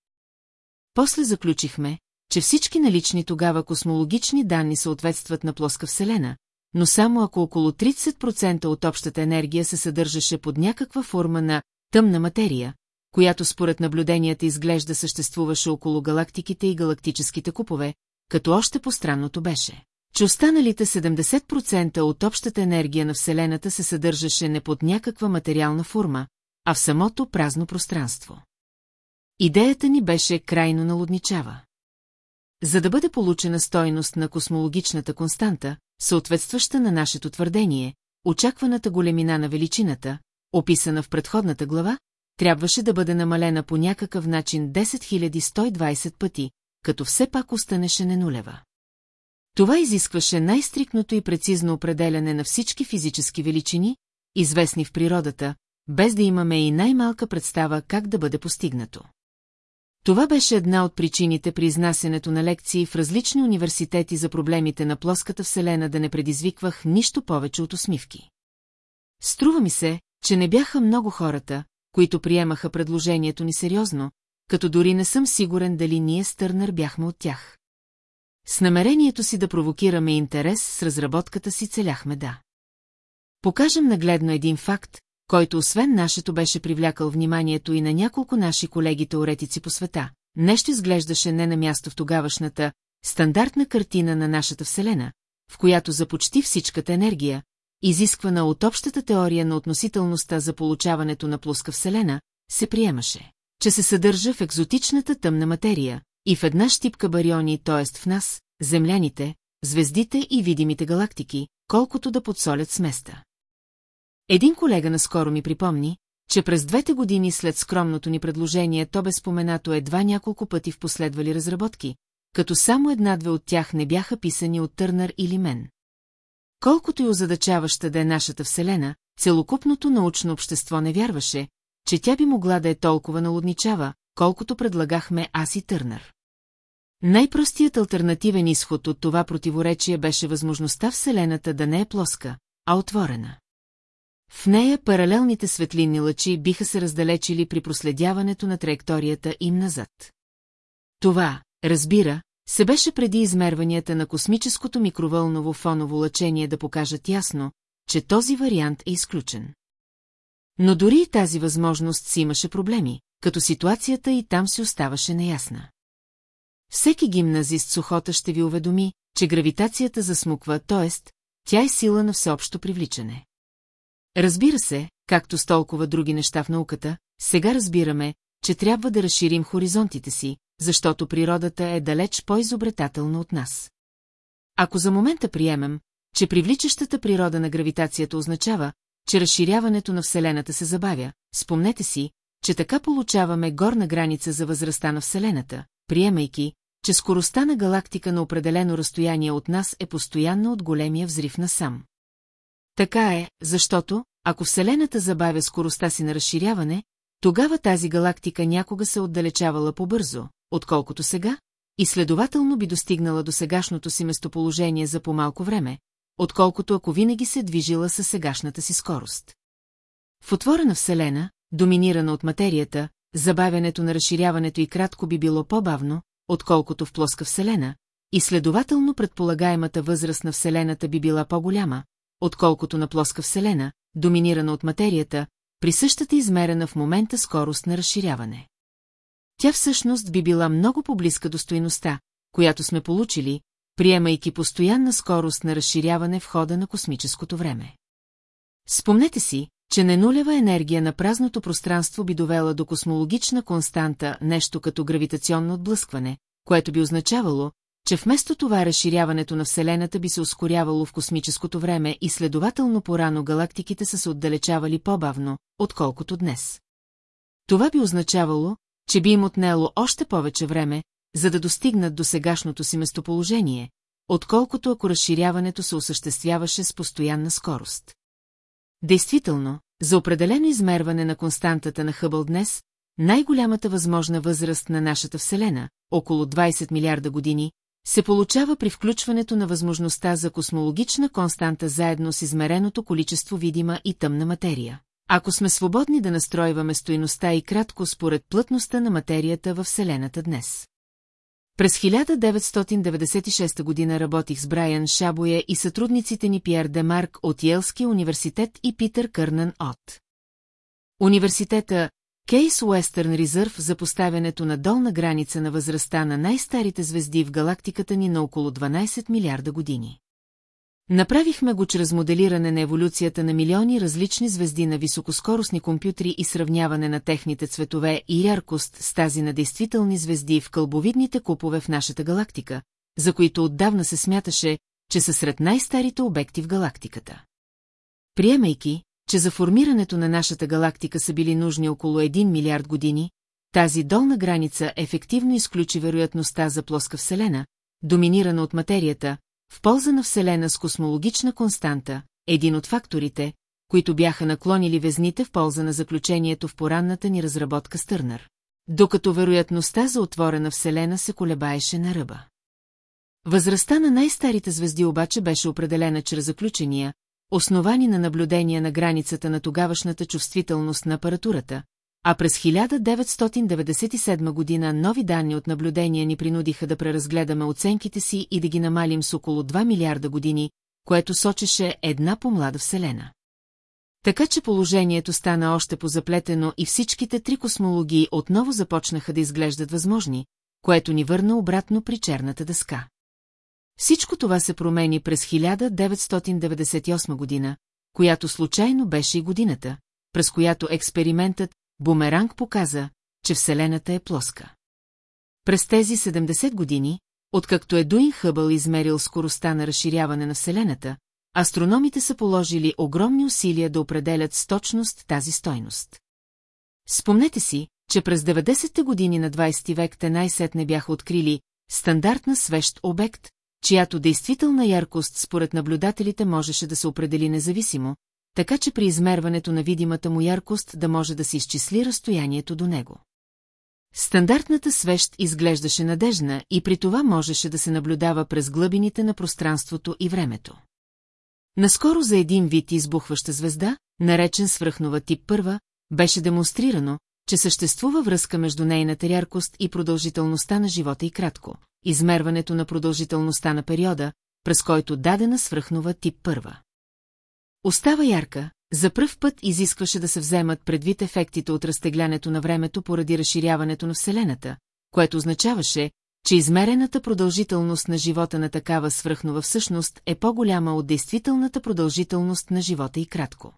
После заключихме, че всички налични тогава космологични данни съответстват на плоска Вселена, но само ако около 30% от общата енергия се съдържаше под някаква форма на тъмна материя, която според наблюденията изглежда съществуваше около галактиките и галактическите купове, като още по-странното беше, че останалите 70% от общата енергия на Вселената се съдържаше не под някаква материална форма, а в самото празно пространство. Идеята ни беше крайно налудничава. За да бъде получена стойност на космологичната константа, съответстваща на нашето твърдение, очакваната големина на величината, описана в предходната глава, трябваше да бъде намалена по някакъв начин 10120 пъти, като все пак останеше ненулева. Това изискваше най-стрикното и прецизно определяне на всички физически величини, известни в природата, без да имаме и най-малка представа как да бъде постигнато. Това беше една от причините при изнасянето на лекции в различни университети за проблемите на плоската вселена да не предизвиквах нищо повече от усмивки. Струва ми се, че не бяха много хората, които приемаха предложението ни сериозно, като дори не съм сигурен дали ние с Търнър бяхме от тях. с намерението си да провокираме интерес с разработката си целяхме да. Покажем нагледно един факт, който освен нашето беше привлякал вниманието и на няколко наши колеги-теоретици по света. Нещо изглеждаше не на място в тогавашната, стандартна картина на нашата Вселена, в която за почти всичката енергия, изисквана от общата теория на относителността за получаването на плоска Вселена, се приемаше, че се съдържа в екзотичната тъмна материя и в една щипка бариони, т.е. в нас, земляните, звездите и видимите галактики, колкото да подсолят с места. Един колега наскоро ми припомни, че през двете години след скромното ни предложение то бе споменато едва няколко пъти в последвали разработки, като само една-две от тях не бяха писани от Търнър или мен. Колкото и озадачаваща да е нашата Вселена, целокупното научно общество не вярваше, че тя би могла да е толкова налудничава, колкото предлагахме аз и Търнър. Най-простият альтернативен изход от това противоречие беше възможността Вселената да не е плоска, а отворена. В нея паралелните светлинни лъчи биха се раздалечили при проследяването на траекторията им назад. Това, разбира, се беше преди измерванията на космическото микровълново фоново лъчение да покажат ясно, че този вариант е изключен. Но дори и тази възможност си имаше проблеми, като ситуацията и там си оставаше неясна. Всеки гимназист с охота ще ви уведоми, че гравитацията засмуква, т.е. тя е сила на всеобщо привличане. Разбира се, както с толкова други неща в науката, сега разбираме, че трябва да разширим хоризонтите си, защото природата е далеч по-изобретателна от нас. Ако за момента приемем, че привличащата природа на гравитацията означава, че разширяването на Вселената се забавя, спомнете си, че така получаваме горна граница за възрастта на Вселената, приемайки, че скоростта на галактика на определено разстояние от нас е постоянна от големия взрив на сам. Така е, защото, ако Вселената забавя скоростта си на разширяване, тогава тази галактика някога се отдалечавала по-бързо, отколкото сега, и следователно би достигнала до сегашното си местоположение за по-малко време, отколкото ако винаги се движила със сегашната си скорост. В отворена Вселена, доминирана от материята, забавянето на разширяването и кратко би било по-бавно, отколкото в плоска Вселена, и следователно предполагаемата възраст на Вселената би била по-голяма, отколкото на плоска Вселена, доминирана от материята, при същата измерена в момента скорост на разширяване. Тя всъщност би била много по-близка до стоиността, която сме получили, приемайки постоянна скорост на разширяване в хода на космическото време. Спомнете си, че ненулева енергия на празното пространство би довела до космологична константа нещо като гравитационно отблъскване, което би означавало, че вместо това разширяването на Вселената би се ускорявало в космическото време и следователно порано галактиките са се отдалечавали по-бавно, отколкото днес. Това би означавало, че би им отнело още повече време, за да достигнат до сегашното си местоположение, отколкото ако разширяването се осъществяваше с постоянна скорост. Действително, за определено измерване на константата на Хъбъл днес, най-голямата възможна възраст на нашата Вселена, около 20 милиарда години, се получава при включването на възможността за космологична константа заедно с измереното количество видима и тъмна материя. Ако сме свободни да настройваме стоиността и кратко според плътността на материята във Вселената днес. През 1996 година работих с Брайан Шабоя и сътрудниците ни Пьер Демарк от Йелския университет и Питър Кърнан от Университета Кейс Уестърн Резърв за поставянето на долна граница на възрастта на най-старите звезди в галактиката ни на около 12 милиарда години. Направихме го чрез моделиране на еволюцията на милиони различни звезди на високоскоростни компютри и сравняване на техните цветове и яркост с тази на действителни звезди в кълбовидните купове в нашата галактика, за които отдавна се смяташе, че са сред най-старите обекти в галактиката. Приемайки, че за формирането на нашата галактика са били нужни около 1 милиард години, тази долна граница ефективно изключи вероятността за плоска Вселена, доминирана от материята, в полза на Вселена с космологична константа, един от факторите, които бяха наклонили везните в полза на заключението в поранната ни разработка Стърнър. Докато вероятността за отворена Вселена се колебаеше на ръба. Възрастта на най-старите звезди обаче беше определена чрез заключения, основани на наблюдения на границата на тогавашната чувствителност на апаратурата, а през 1997 година нови данни от наблюдения ни принудиха да преразгледаме оценките си и да ги намалим с около 2 милиарда години, което сочеше една по-млада Вселена. Така че положението стана още позаплетено и всичките три космологии отново започнаха да изглеждат възможни, което ни върна обратно при черната дъска. Всичко това се промени през 1998 година, която случайно беше и годината, през която експериментът Бумеранг показа, че Вселената е плоска. През тези 70 години, откакто Едуин Хъбъл измерил скоростта на разширяване на Вселената, астрономите са положили огромни усилия да определят с точност тази стойност. Спомнете си, че през 90-те години на 20 век те най-сетне бяха открили стандартна свещ обект, чиято действителна яркост според наблюдателите можеше да се определи независимо, така че при измерването на видимата му яркост да може да се изчисли разстоянието до него. Стандартната свещ изглеждаше надежна и при това можеше да се наблюдава през глъбините на пространството и времето. Наскоро за един вид избухваща звезда, наречен свръхнова тип първа, беше демонстрирано, че съществува връзка между нейната яркост и продължителността на живота и кратко, измерването на продължителността на периода, през който дадена свръхнова тип първа. Остава ярка, за пръв път изискваше да се вземат предвид ефектите от разтеглянето на времето поради разширяването на Вселената, което означаваше, че измерената продължителност на живота на такава свръхнова всъщност е по-голяма от действителната продължителност на живота и кратко.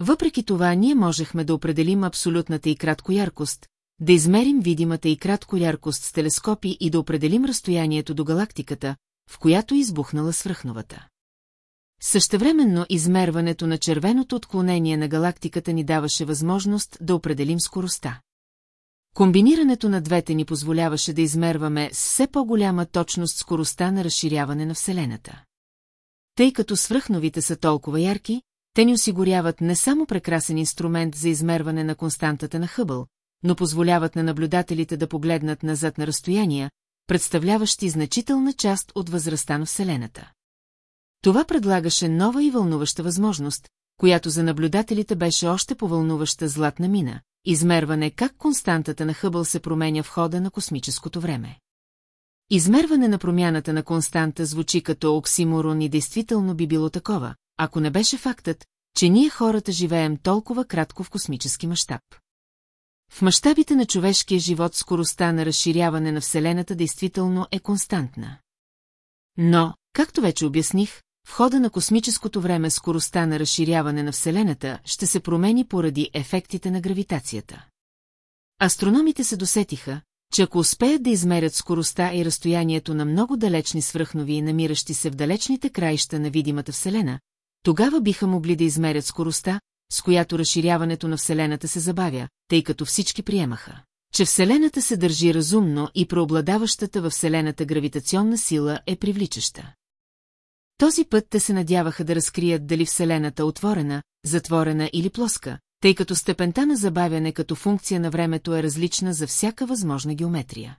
Въпреки това ние можехме да определим абсолютната и кратко яркост, да измерим видимата и кратко яркост с телескопи и да определим разстоянието до галактиката, в която избухнала свръхновата. Същевременно измерването на червеното отклонение на галактиката ни даваше възможност да определим скоростта. Комбинирането на двете ни позволяваше да измерваме с все по-голяма точност скоростта на разширяване на Вселената. Тъй като свръхновите са толкова ярки, те ни осигуряват не само прекрасен инструмент за измерване на константата на Хъбъл, но позволяват на наблюдателите да погледнат назад на разстояния, представляващи значителна част от възрастта на Вселената. Това предлагаше нова и вълнуваща възможност, която за наблюдателите беше още повълнуваща златна мина, измерване как константата на Хъбъл се променя в хода на космическото време. Измерване на промяната на константа звучи като оксиморон и действително би било такова, ако не беше фактът, че ние хората живеем толкова кратко в космически мащаб. В мащабите на човешкия живот скоростта на разширяване на Вселената действително е константна. Но, както вече обясних, в хода на космическото време скоростта на разширяване на Вселената ще се промени поради ефектите на гравитацията. Астрономите се досетиха, че ако успеят да измерят скоростта и разстоянието на много далечни свръхнови, намиращи се в далечните краища на видимата Вселена, тогава биха могли да измерят скоростта, с която разширяването на Вселената се забавя, тъй като всички приемаха, че Вселената се държи разумно и преобладаващата във Вселената гравитационна сила е привличаща. Този път те се надяваха да разкрият дали Вселената е отворена, затворена или плоска, тъй като степента на забавяне като функция на времето е различна за всяка възможна геометрия.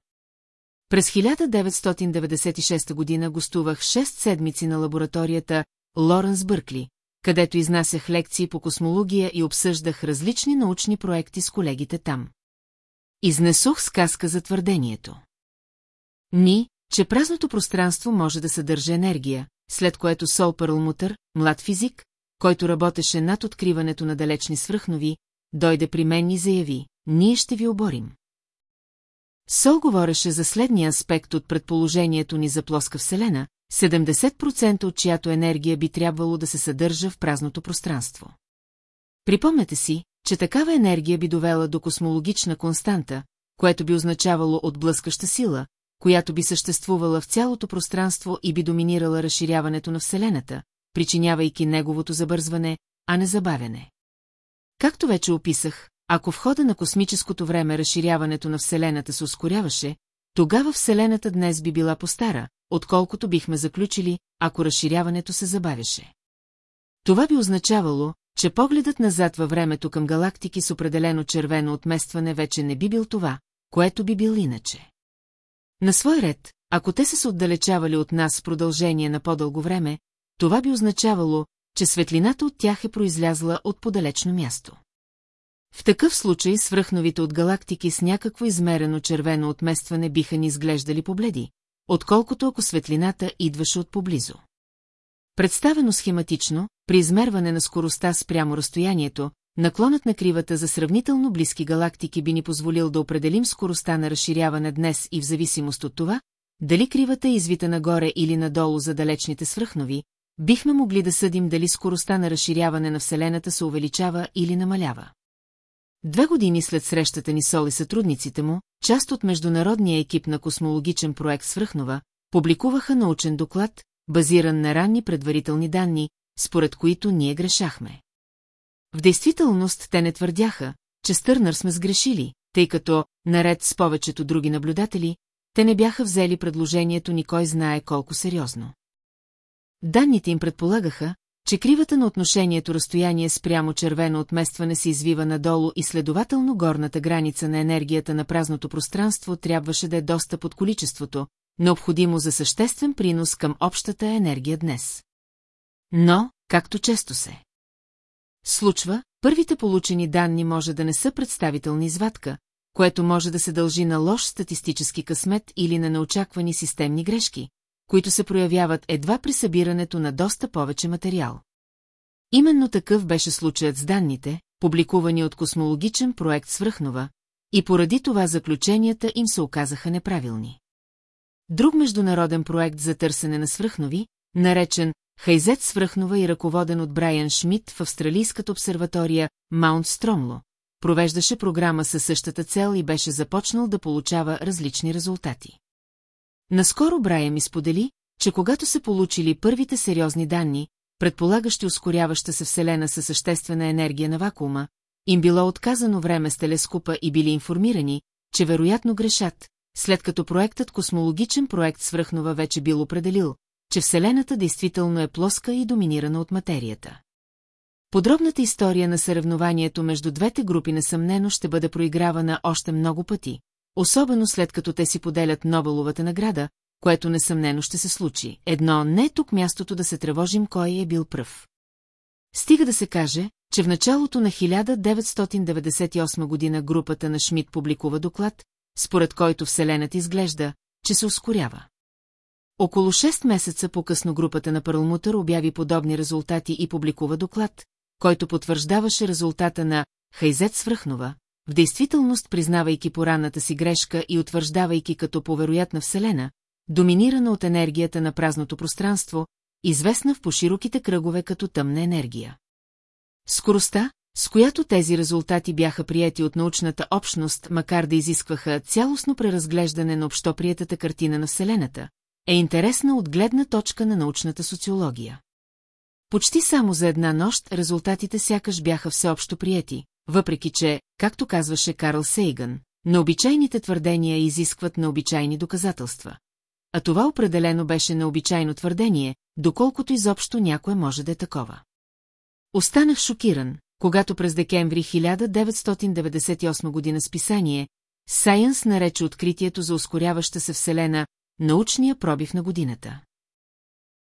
През 1996 година гостувах 6 седмици на лабораторията Лоренс Бъркли, където изнасях лекции по космология и обсъждах различни научни проекти с колегите там. Изнесох сказка за твърдението. Ни, че празното пространство може да съдържа енергия, след което Сол Пърлмутър, млад физик, който работеше над откриването на далечни свръхнови, дойде при мен и заяви, ние ще ви оборим. Сол говореше за следния аспект от предположението ни за плоска Вселена, 70% от чиято енергия би трябвало да се съдържа в празното пространство. Припомнете си, че такава енергия би довела до космологична константа, което би означавало отблъскаща сила, която би съществувала в цялото пространство и би доминирала разширяването на Вселената, причинявайки неговото забързване, а не забавяне. Както вече описах, ако в хода на космическото време разширяването на Вселената се ускоряваше, тогава Вселената днес би била по-стара, отколкото бихме заключили, ако разширяването се забавяше. Това би означавало, че погледът назад във времето към галактики с определено червено отместване вече не би бил това, което би бил иначе. На свой ред, ако те са се отдалечавали от нас в продължение на по-дълго време, това би означавало, че светлината от тях е произлязла от подалечно място. В такъв случай свръхновите от галактики с някакво измерено червено отместване биха ни изглеждали побледи, отколкото ако светлината идваше от поблизо. Представено схематично, при измерване на скоростта спрямо разстоянието, наклонът на кривата за сравнително близки галактики би ни позволил да определим скоростта на разширяване днес и в зависимост от това, дали кривата е извита нагоре или надолу за далечните свръхнови, бихме могли да съдим дали скоростта на разширяване на Вселената се увеличава или намалява. Две години след срещата ни Сол и сътрудниците му, част от международния екип на космологичен проект Свръхнова, публикуваха научен доклад, базиран на ранни предварителни данни, според които ние грешахме. В действителност те не твърдяха, че Стърнър сме сгрешили, тъй като, наред с повечето други наблюдатели, те не бяха взели предложението ни кой знае колко сериозно. Данните им предполагаха, че кривата на отношението разстояние спрямо червено отместване се извива надолу и следователно горната граница на енергията на празното пространство трябваше да е достъп от количеството, необходимо за съществен принос към общата енергия днес. Но, както често се случва, първите получени данни може да не са представителна извадка, което може да се дължи на лош статистически късмет или на неочаквани системни грешки, които се проявяват едва при събирането на доста повече материал. Именно такъв беше случаят с данните, публикувани от космологичен проект Свръхнова, и поради това заключенията им се оказаха неправилни. Друг международен проект за търсене на свръхнови, наречен Хайзет Свръхнова и ръководен от Брайан Шмидт в австралийската обсерватория Маунт Стромло, провеждаше програма със същата цел и беше започнал да получава различни резултати. Наскоро Брайан ми сподели, че когато са получили първите сериозни данни, предполагащи ускоряваща се Вселена със съществена енергия на вакуума, им било отказано време с телескопа и били информирани, че вероятно грешат, след като проектът Космологичен проект Свръхнова вече бил определил, че Вселената действително е плоска и доминирана от материята. Подробната история на съревнованието между двете групи несъмнено ще бъде проигравана още много пъти, особено след като те си поделят Нобеловата награда, което несъмнено ще се случи. Едно не е тук мястото да се тревожим кой е бил пръв. Стига да се каже, че в началото на 1998 година групата на Шмидт публикува доклад, според който Вселената изглежда, че се ускорява. Около 6 месеца по-късно групата на Пърлмутър обяви подобни резултати и публикува доклад, който потвърждаваше резултата на Хайзет Свръхнова, в действителност признавайки поранната си грешка и утвърждавайки като повероятна Вселена, доминирана от енергията на празното пространство, известна в пошироките кръгове като тъмна енергия. Скоростта, с която тези резултати бяха прияти от научната общност, макар да изискваха цялостно преразглеждане на общоприетата картина на Вселената, е интересна от гледна точка на научната социология. Почти само за една нощ резултатите сякаш бяха всеобщо прияти, въпреки че, както казваше Карл Сейган, необичайните твърдения изискват необичайни доказателства. А това определено беше необичайно твърдение, доколкото изобщо някое може да е такова. Останах шокиран, когато през декември 1998 година списание Science нарече откритието за ускоряваща се Вселена научния пробив на годината.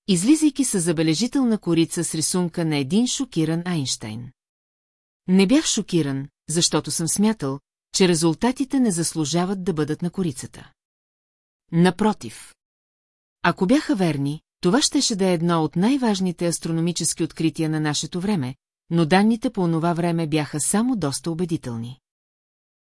Излизайки с забележителна корица с рисунка на един шокиран Айнштайн. Не бях шокиран, защото съм смятал, че резултатите не заслужават да бъдат на корицата. Напротив. Ако бяха верни, това щеше да е едно от най-важните астрономически открития на нашето време, но данните по онова време бяха само доста убедителни.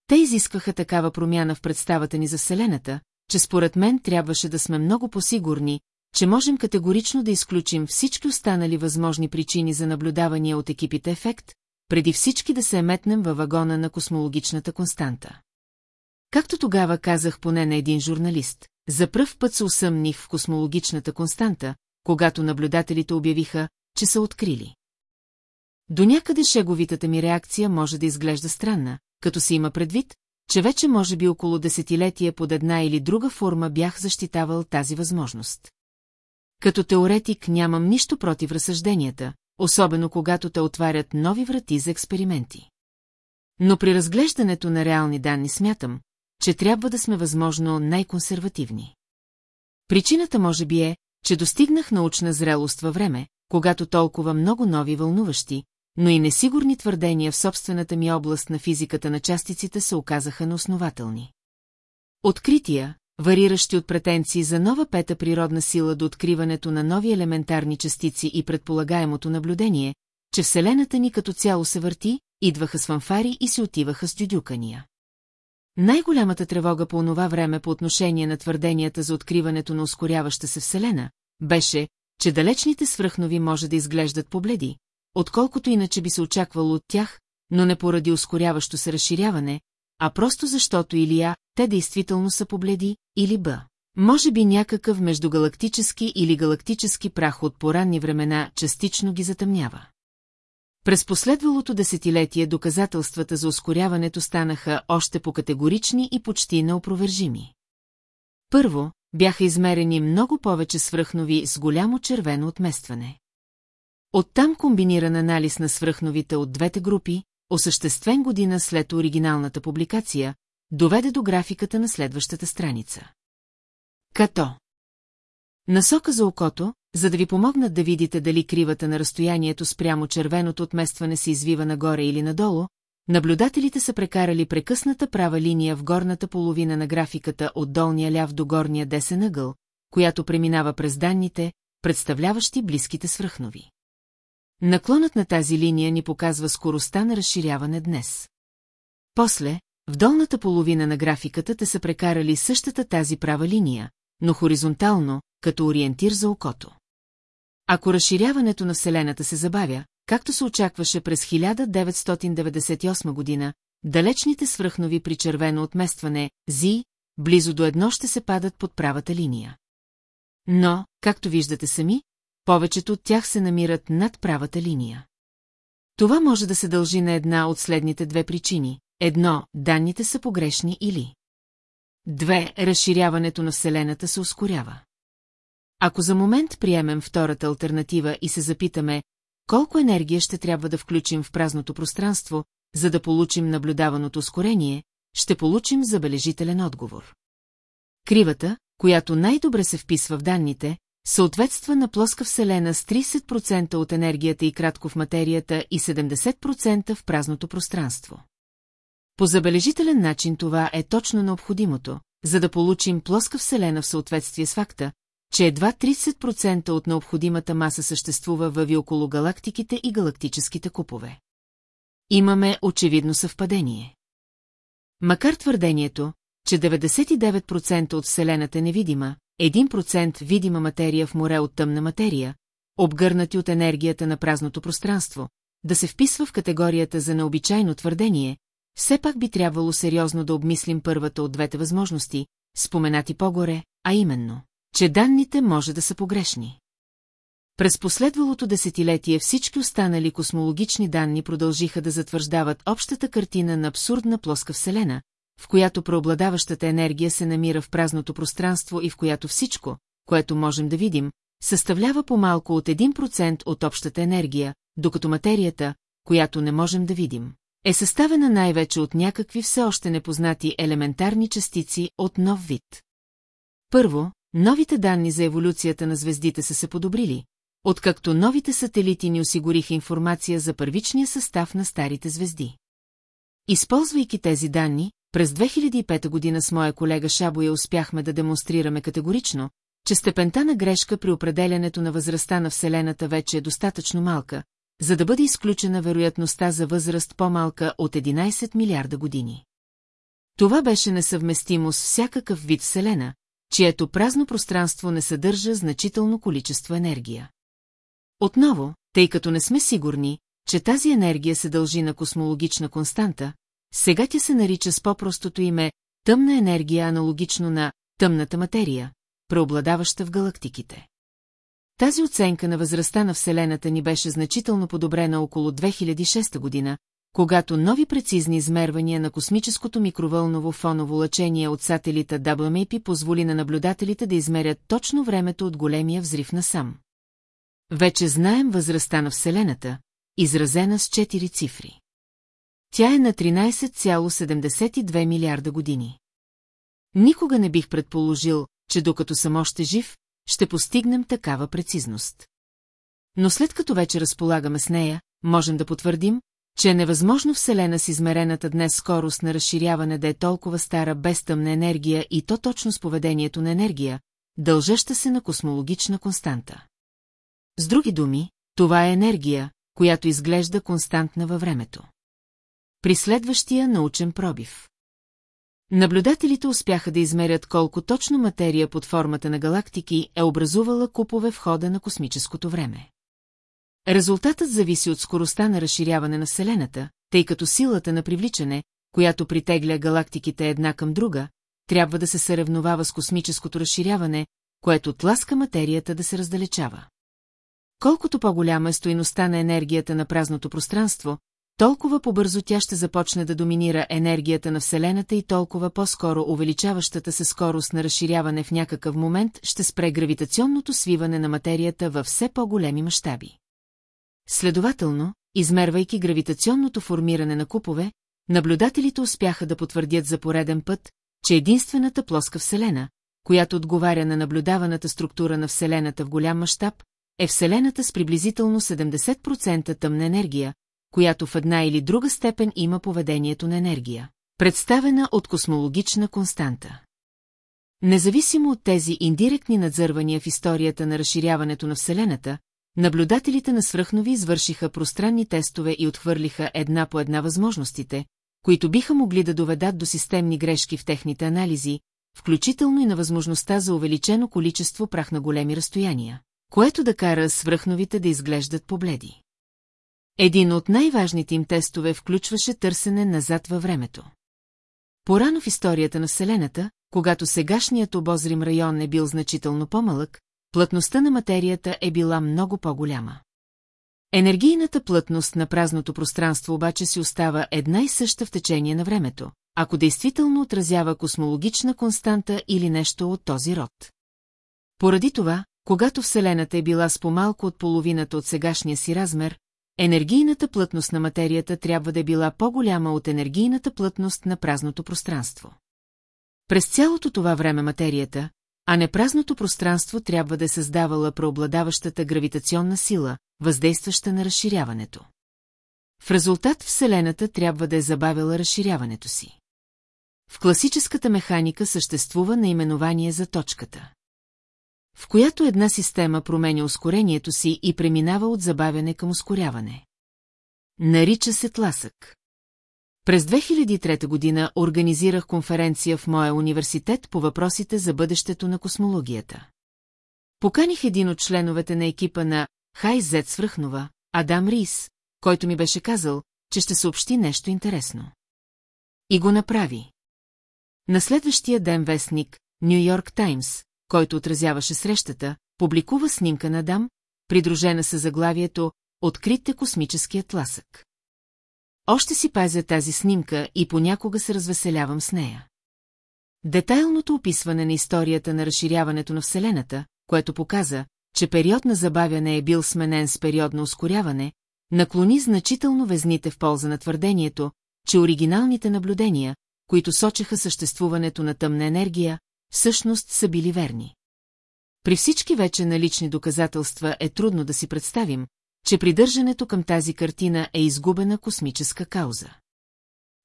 Те изискваха такава промяна в представата ни за Вселената, че според мен трябваше да сме много посигурни, че можем категорично да изключим всички останали възможни причини за наблюдавания от екипите ефект, преди всички да се еметнем във вагона на космологичната константа. Както тогава казах поне на един журналист, за пръв път се усъмних в космологичната константа, когато наблюдателите обявиха, че са открили. До някъде шеговитата ми реакция може да изглежда странна, като се има предвид, че вече може би около десетилетия под една или друга форма бях защитавал тази възможност. Като теоретик нямам нищо против разсъжденията, особено когато те отварят нови врати за експерименти. Но при разглеждането на реални данни смятам, че трябва да сме възможно най-консервативни. Причината може би е, че достигнах научна зрелост във време, когато толкова много нови вълнуващи, но и несигурни твърдения в собствената ми област на физиката на частиците се оказаха неоснователни. Открития, вариращи от претенции за нова пета природна сила до откриването на нови елементарни частици и предполагаемото наблюдение, че Вселената ни като цяло се върти, идваха с фанфари и се отиваха с дюдюкания. Най-голямата тревога по онова време по отношение на твърденията за откриването на ускоряваща се Вселена беше, че далечните свръхнови може да изглеждат побледи, отколкото иначе би се очаквало от тях, но не поради ускоряващо се разширяване, а просто защото или А, те действително са побледи, или Б. Може би някакъв междугалактически или галактически прах от поранни времена частично ги затъмнява. През последвалото десетилетие доказателствата за ускоряването станаха още по-категорични и почти неопровержими. Първо, бяха измерени много повече свръхнови с голямо червено отместване. Оттам комбиниран анализ на свръхновите от двете групи, осъществен година след оригиналната публикация, доведе до графиката на следващата страница. Като Насока за окото, за да ви помогнат да видите дали кривата на разстоянието спрямо червеното отместване се извива нагоре или надолу, наблюдателите са прекарали прекъсната права линия в горната половина на графиката от долния ляв до горния десен ъгъл, която преминава през данните, представляващи близките свръхнови. Наклонът на тази линия ни показва скоростта на разширяване днес. После, в долната половина на графиката те са прекарали същата тази права линия, но хоризонтално, като ориентир за окото. Ако разширяването на Вселената се забавя, както се очакваше през 1998 година, далечните свръхнови при червено отместване, зи, близо до едно ще се падат под правата линия. Но, както виждате сами, повечето от тях се намират над правата линия. Това може да се дължи на една от следните две причини. Едно, данните са погрешни или... Две, разширяването на Вселената се ускорява. Ако за момент приемем втората альтернатива и се запитаме, колко енергия ще трябва да включим в празното пространство, за да получим наблюдаваното ускорение, ще получим забележителен отговор. Кривата, която най-добре се вписва в данните, съответства на плоска вселена с 30% от енергията и кратко в материята и 70% в празното пространство. По забележителен начин това е точно необходимото, за да получим плоска вселена в съответствие с факта, че едва 30% от необходимата маса съществува във около галактиките и галактическите купове. Имаме очевидно съвпадение. Макар твърдението, че 99% от Вселената е невидима, 1% видима материя в море от тъмна материя, обгърнати от енергията на празното пространство, да се вписва в категорията за необичайно твърдение, все пак би трябвало сериозно да обмислим първата от двете възможности, споменати по-горе, а именно, че данните може да са погрешни. През последвалото десетилетие всички останали космологични данни продължиха да затвърждават общата картина на абсурдна плоска вселена, в която преобладаващата енергия се намира в празното пространство и в която всичко, което можем да видим, съставлява по-малко от 1% от общата енергия, докато материята, която не можем да видим, е съставена най-вече от някакви все още непознати елементарни частици от нов вид. Първо, новите данни за еволюцията на звездите са се подобрили, откакто новите сателити ни осигуриха информация за първичния състав на старите звезди. Използвайки тези данни, през 2005 година с моя колега Шабоя успяхме да демонстрираме категорично, че степента на грешка при определянето на възрастта на Вселената вече е достатъчно малка, за да бъде изключена вероятността за възраст по-малка от 11 милиарда години. Това беше несъвместимо с всякакъв вид Вселена, чието празно пространство не съдържа значително количество енергия. Отново, тъй като не сме сигурни, че тази енергия се дължи на космологична константа, сега тя се нарича с по-простото име тъмна енергия аналогично на тъмната материя, преобладаваща в галактиките. Тази оценка на възрастта на Вселената ни беше значително подобрена около 2006 година, когато нови прецизни измервания на космическото микровълново фоново лъчение от сателита WMAP позволи на наблюдателите да измерят точно времето от големия взрив на сам. Вече знаем възрастта на Вселената, изразена с 4 цифри. Тя е на 13,72 милиарда години. Никога не бих предположил, че докато съм още жив, ще постигнем такава прецизност. Но след като вече разполагаме с нея, можем да потвърдим, че е невъзможно Вселена с измерената днес скорост на разширяване да е толкова стара без тъмна енергия и то точно с поведението на енергия, дължаща се на космологична константа. С други думи, това е енергия, която изглежда константна във времето. При следващия научен пробив. Наблюдателите успяха да измерят колко точно материя под формата на галактики е образувала купове в хода на космическото време. Резултатът зависи от скоростта на разширяване на Вселената, тъй като силата на привличане, която притегля галактиките една към друга, трябва да се съревновава с космическото разширяване, което тласка материята да се раздалечава. Колкото по-голяма е стоиността на енергията на празното пространство, толкова по-бързо тя ще започне да доминира енергията на Вселената и толкова по-скоро увеличаващата се скорост на разширяване в някакъв момент ще спре гравитационното свиване на материята във все по-големи мащаби. Следователно, измервайки гравитационното формиране на купове, наблюдателите успяха да потвърдят за пореден път, че единствената плоска Вселена, която отговаря на наблюдаваната структура на Вселената в голям мащаб, е Вселената с приблизително 70% тъмна енергия, която в една или друга степен има поведението на енергия, представена от космологична константа. Независимо от тези индиректни надзървания в историята на разширяването на Вселената, наблюдателите на свръхнови извършиха пространни тестове и отхвърлиха една по една възможностите, които биха могли да доведат до системни грешки в техните анализи, включително и на възможността за увеличено количество прах на големи разстояния, което да кара свръхновите да изглеждат побледи. Един от най-важните им тестове включваше търсене назад във времето. Порано в историята на Вселената, когато сегашният обозрим район е бил значително по-малък, плътността на материята е била много по-голяма. Енергийната плътност на празното пространство обаче си остава една и съща в течение на времето, ако действително отразява космологична константа или нещо от този род. Поради това, когато Вселената е била с по-малко от половината от сегашния си размер, енергийната плътност на материята трябва да е била по-голяма от енергийната плътност на празното пространство. През цялото това време материята, а не празното пространство трябва да е създавала преобладаващата гравитационна сила, въздействаща на разширяването. В резултат Вселената трябва да е забавила разширяването си. В класическата механика съществува наименование за точката в която една система променя ускорението си и преминава от забавяне към ускоряване. Нарича се тласък. През 2003 година организирах конференция в моя университет по въпросите за бъдещето на космологията. Поканих един от членовете на екипа на Хайзет Свръхнова, Адам Рис, който ми беше казал, че ще съобщи нещо интересно. И го направи. На следващия ден вестник, Нью Йорк Таймс, който отразяваше срещата, публикува снимка на Дам, придружена с заглавието «Откритте космическия тласък». Още си пазя тази снимка и понякога се развеселявам с нея. Детайлното описване на историята на разширяването на Вселената, което показа, че период на забавяне е бил сменен с период на ускоряване, наклони значително везните в полза на твърдението, че оригиналните наблюдения, които сочеха съществуването на тъмна енергия, всъщност са били верни. При всички вече налични доказателства е трудно да си представим, че придържането към тази картина е изгубена космическа кауза.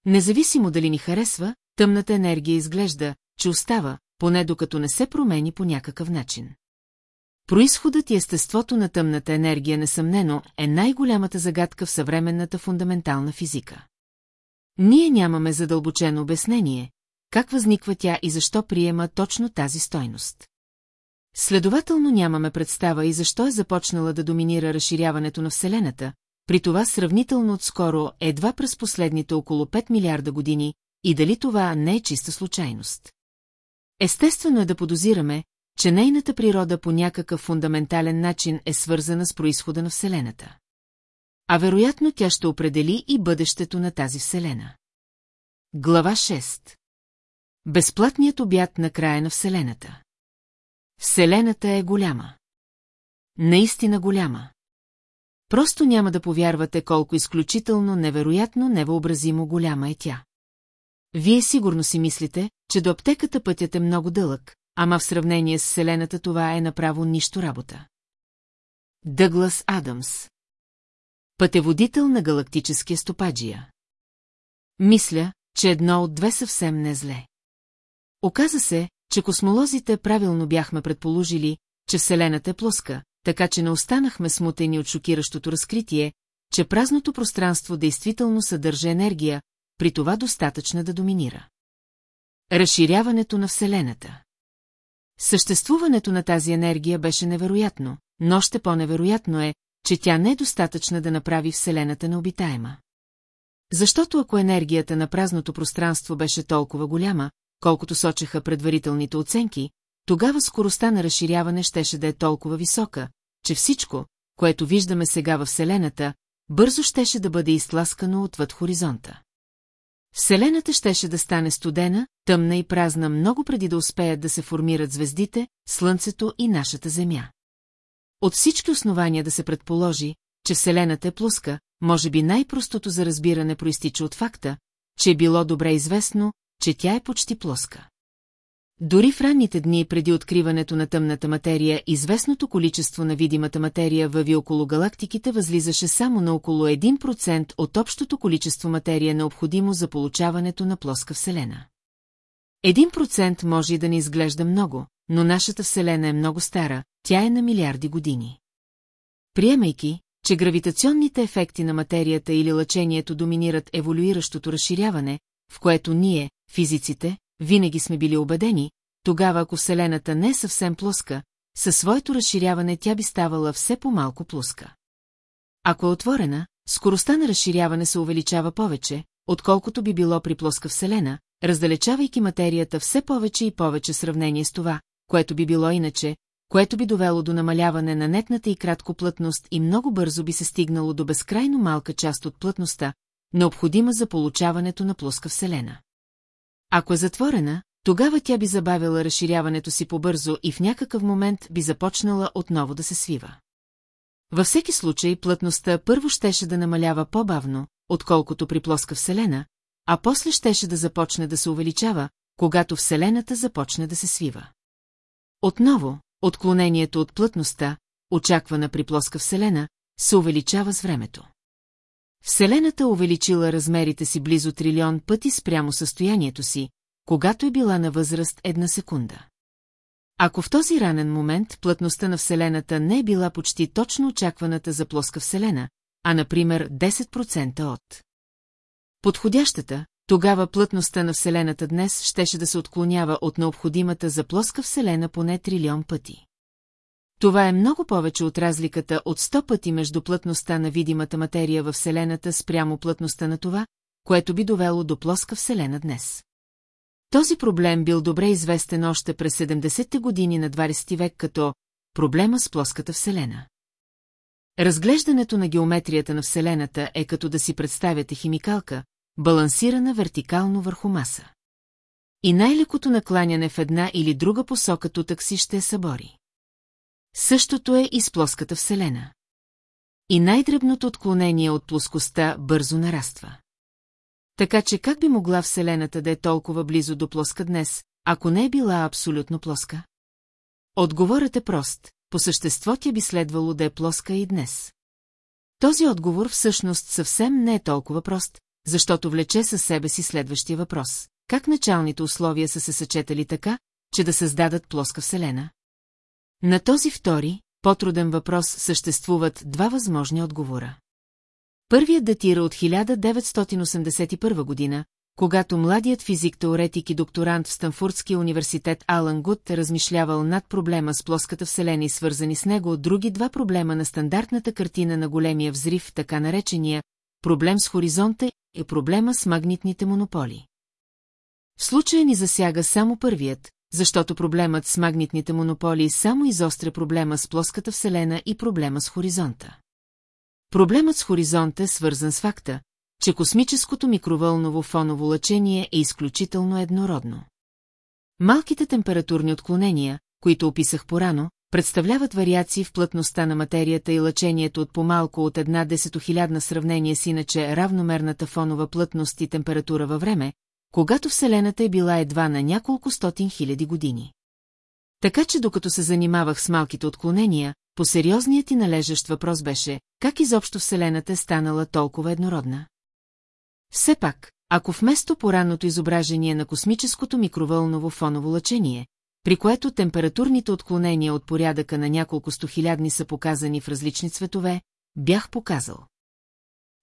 Независимо дали ни харесва, тъмната енергия изглежда, че остава, поне докато не се промени по някакъв начин. Произходът и естеството на тъмната енергия несъмнено е най-голямата загадка в съвременната фундаментална физика. Ние нямаме задълбочено обяснение, как възниква тя и защо приема точно тази стойност. Следователно нямаме представа и защо е започнала да доминира разширяването на Вселената, при това сравнително отскоро едва през последните около 5 милиарда години, и дали това не е чиста случайност. Естествено е да подозираме, че нейната природа по някакъв фундаментален начин е свързана с происхода на Вселената. А вероятно тя ще определи и бъдещето на тази Вселена. Глава 6 Безплатният обяд на края на Вселената. Вселената е голяма. Наистина голяма. Просто няма да повярвате колко изключително невероятно невъобразимо голяма е тя. Вие сигурно си мислите, че до аптеката пътят е много дълъг, ама в сравнение с Вселената това е направо нищо работа. Дъглас Адамс Пътеводител на галактическия стопаджия. Мисля, че едно от две съвсем не зле. Оказа се, че космолозите правилно бяхме предположили, че Вселената е плоска, така че не останахме смутени от шокиращото разкритие, че празното пространство действително съдържа енергия, при това достатъчна да доминира. Разширяването на Вселената Съществуването на тази енергия беше невероятно, но още по-невероятно е, че тя не е достатъчна да направи Вселената необитаема. Защото ако енергията на празното пространство беше толкова голяма, колкото сочеха предварителните оценки, тогава скоростта на разширяване щеше да е толкова висока, че всичко, което виждаме сега във Вселената, бързо щеше да бъде изтласкано отвъд хоризонта. Вселената щеше да стане студена, тъмна и празна много преди да успеят да се формират звездите, Слънцето и нашата Земя. От всички основания да се предположи, че Вселената е плоска, може би най-простото за разбиране проистича от факта, че е било добре известно, че тя е почти плоска. Дори в ранните дни преди откриването на тъмната материя, известното количество на видимата материя въви около галактиките възлизаше само на около 1% от общото количество материя необходимо за получаването на плоска Вселена. Един процент може и да не изглежда много, но нашата Вселена е много стара, тя е на милиарди години. Приемайки, че гравитационните ефекти на материята или лъчението доминират еволюиращото разширяване, в което ние, физиците, винаги сме били убедени, тогава ако Вселената не е съвсем плоска, със своето разширяване тя би ставала все по-малко плоска. Ако е отворена, скоростта на разширяване се увеличава повече, отколкото би било при плоска Вселена, раздалечавайки материята все повече и повече сравнение с това, което би било иначе, което би довело до намаляване на нетната и краткоплътност и много бързо би се стигнало до безкрайно малка част от плътността, необходима за получаването на плоска Вселена. Ако е затворена, тогава тя би забавила разширяването си побързо и в някакъв момент би започнала отново да се свива. Във всеки случай плътността първо щеше да намалява по-бавно, отколкото при плоска Вселена, а после щеше да започне да се увеличава, когато Вселената започне да се свива. Отново, отклонението от плътността, очаквана при плоска Вселена, се увеличава с времето. Вселената увеличила размерите си близо трилион пъти спрямо състоянието си, когато е била на възраст една секунда. Ако в този ранен момент плътността на Вселената не е била почти точно очакваната за плоска Вселена, а например 10% от подходящата, тогава плътността на Вселената днес щеше да се отклонява от необходимата за плоска Вселена поне трилион пъти. Това е много повече от разликата от 100 пъти между плътността на видимата материя във Вселената спрямо плътността на това, което би довело до плоска Вселена днес. Този проблем бил добре известен още през 70-те години на 20 век като проблема с плоската Вселена. Разглеждането на геометрията на Вселената е като да си представяте химикалка, балансирана вертикално върху маса. И най-лекото накланяне в една или друга посока тутък си ще събори. Същото е и с плоската Вселена. И най-дребното отклонение от плоскостта бързо нараства. Така че как би могла Вселената да е толкова близо до плоска днес, ако не е била абсолютно плоска? Отговорът е прост, по същество тя би следвало да е плоска и днес. Този отговор всъщност съвсем не е толкова прост, защото влече със себе си следващия въпрос. Как началните условия са се съчетали така, че да създадат плоска Вселена? На този втори, по-труден въпрос съществуват два възможни отговора. Първият датира от 1981 година, когато младият физик-теоретик и докторант в Станфордския университет Алан Гуд е размишлявал над проблема с плоската Вселена и свързани с него други два проблема на стандартната картина на големия взрив, така наречения проблем с хоризонта и проблема с магнитните монополи. В случая ни засяга само първият, защото проблемът с магнитните монополи само изостря проблема с плоската Вселена и проблема с хоризонта. Проблемът с хоризонта е свързан с факта, че космическото микровълново фоново лъчение е изключително еднородно. Малките температурни отклонения, които описах порано, представляват вариации в плътността на материята и лъчението от по-малко от една десетохилядна сравнение с иначе равномерната фонова плътност и температура във време, когато Вселената е била едва на няколко стотин хиляди години. Така че докато се занимавах с малките отклонения, по-сериозният и належащ въпрос беше, как изобщо Вселената е станала толкова еднородна? Все пак, ако вместо поранното изображение на космическото микровълново фоново лъчение, при което температурните отклонения от порядъка на няколко стохилядни са показани в различни цветове, бях показал.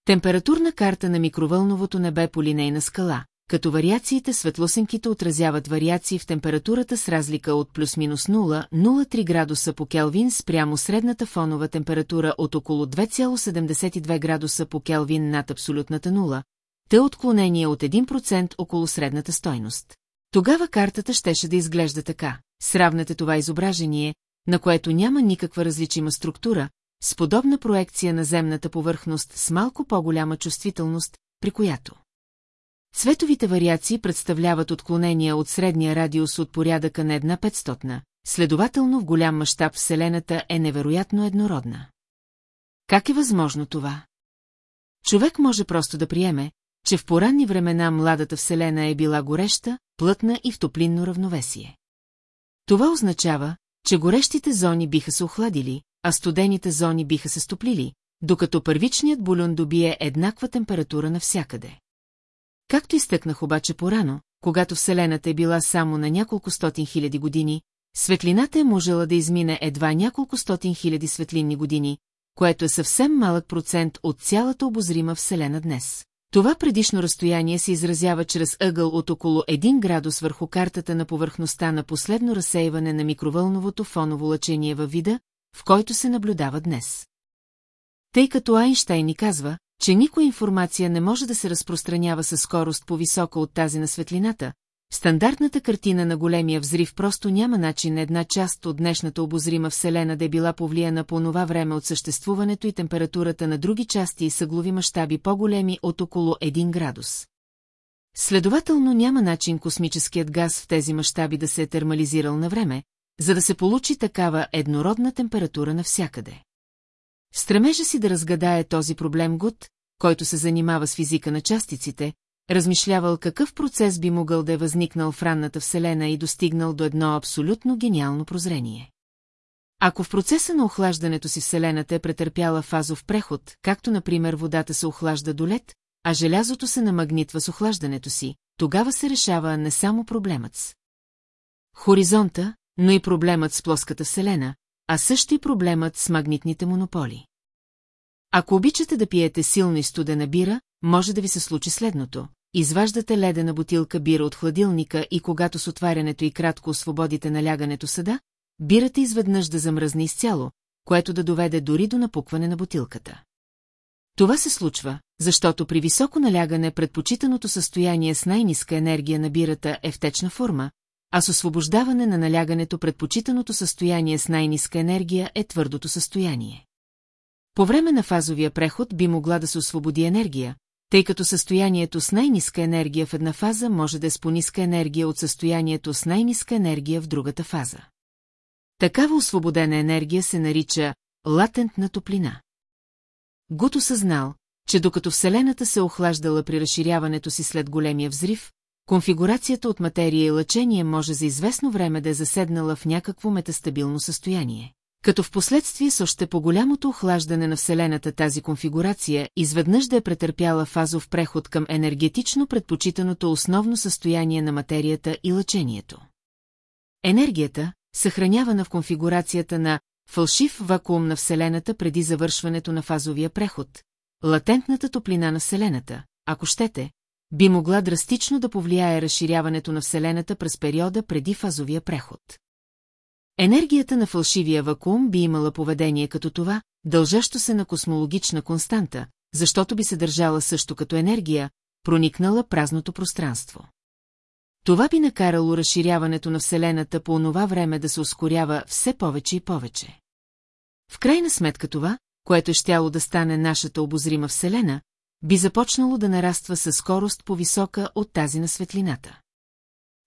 Температурна карта на микровълновото небе по линейна скала, като вариациите светлосенките отразяват вариации в температурата с разлика от плюс-минус 0,03 градуса по Келвин спрямо средната фонова температура от около 2,72 градуса по Келвин над абсолютната нула, те отклонение от 1% около средната стойност. Тогава картата щеше да изглежда така. Сравнете това изображение, на което няма никаква различима структура, с подобна проекция на земната повърхност с малко по-голяма чувствителност, при която Цветовите вариации представляват отклонения от средния радиус от порядъка на една петстотна, следователно в голям мащаб Вселената е невероятно еднородна. Как е възможно това? Човек може просто да приеме, че в поранни времена младата Вселена е била гореща, плътна и в топлинно равновесие. Това означава, че горещите зони биха се охладили, а студените зони биха се стоплили, докато първичният булюн добие еднаква температура навсякъде. Както изтъкнах обаче порано, когато Вселената е била само на няколко стотин хиляди години, светлината е можела да измине едва няколко стотин хиляди светлинни години, което е съвсем малък процент от цялата обозрима Вселена днес. Това предишно разстояние се изразява чрез ъгъл от около 1 градус върху картата на повърхността на последно разсейване на микровълновото фоново лъчение във вида, в който се наблюдава днес. Тъй като Айнштайн ни казва, че никоя информация не може да се разпространява със скорост по-висока от тази на светлината, стандартната картина на големия взрив просто няма начин една част от днешната обозрима Вселена да е била повлияна по това време от съществуването и температурата на други части и съглови мащаби по-големи от около 1 градус. Следователно няма начин космическият газ в тези мащаби да се е термализирал на време, за да се получи такава еднородна температура навсякъде. Стремежа си да разгадае този проблем Гуд, който се занимава с физика на частиците, размишлявал какъв процес би могъл да е възникнал в ранната Вселена и достигнал до едно абсолютно гениално прозрение. Ако в процеса на охлаждането си Вселената е претърпяла фазов преход, както например водата се охлажда до лед, а желязото се намагнитва с охлаждането си, тогава се решава не само проблемът с хоризонта, но и проблемът с плоската Вселена, а също и проблемът с магнитните монополи. Ако обичате да пиете силна и студена бира, може да ви се случи следното. Изваждате ледена бутилка бира от хладилника и когато с отварянето и кратко освободите налягането съда, бирата изведнъж да замръзне изцяло, което да доведе дори до напукване на бутилката. Това се случва, защото при високо налягане предпочитаното състояние с най-ниска енергия на бирата е в течна форма, а с освобождаване на налягането предпочитаното състояние с най-ниска енергия е твърдото състояние. По време на фазовия преход би могла да се освободи енергия, тъй като състоянието с най-ниска енергия в една фаза може да е с по-ниска енергия от състоянието с най-ниска енергия в другата фаза. Такава освободена енергия се нарича латентна топлина. Гуто съзнал, че докато Вселената се охлаждала при разширяването си след големия взрив, конфигурацията от материя и лъчение може за известно време да е заседнала в някакво метастабилно състояние. Като в последствие с още по-голямото охлаждане на Вселената тази конфигурация изведнъж да е претърпяла фазов преход към енергетично предпочитаното основно състояние на материята и лъчението. Енергията, съхранявана в конфигурацията на фалшив вакуум на Вселената преди завършването на фазовия преход, латентната топлина на Вселената, ако щете, би могла драстично да повлияе разширяването на Вселената през периода преди фазовия преход. Енергията на фалшивия вакуум би имала поведение като това, дължащо се на космологична константа, защото би се държала също като енергия, проникнала празното пространство. Това би накарало разширяването на Вселената по онова време да се ускорява все повече и повече. В крайна сметка това, което е щяло да стане нашата обозрима Вселена, би започнало да нараства със скорост по-висока от тази на светлината.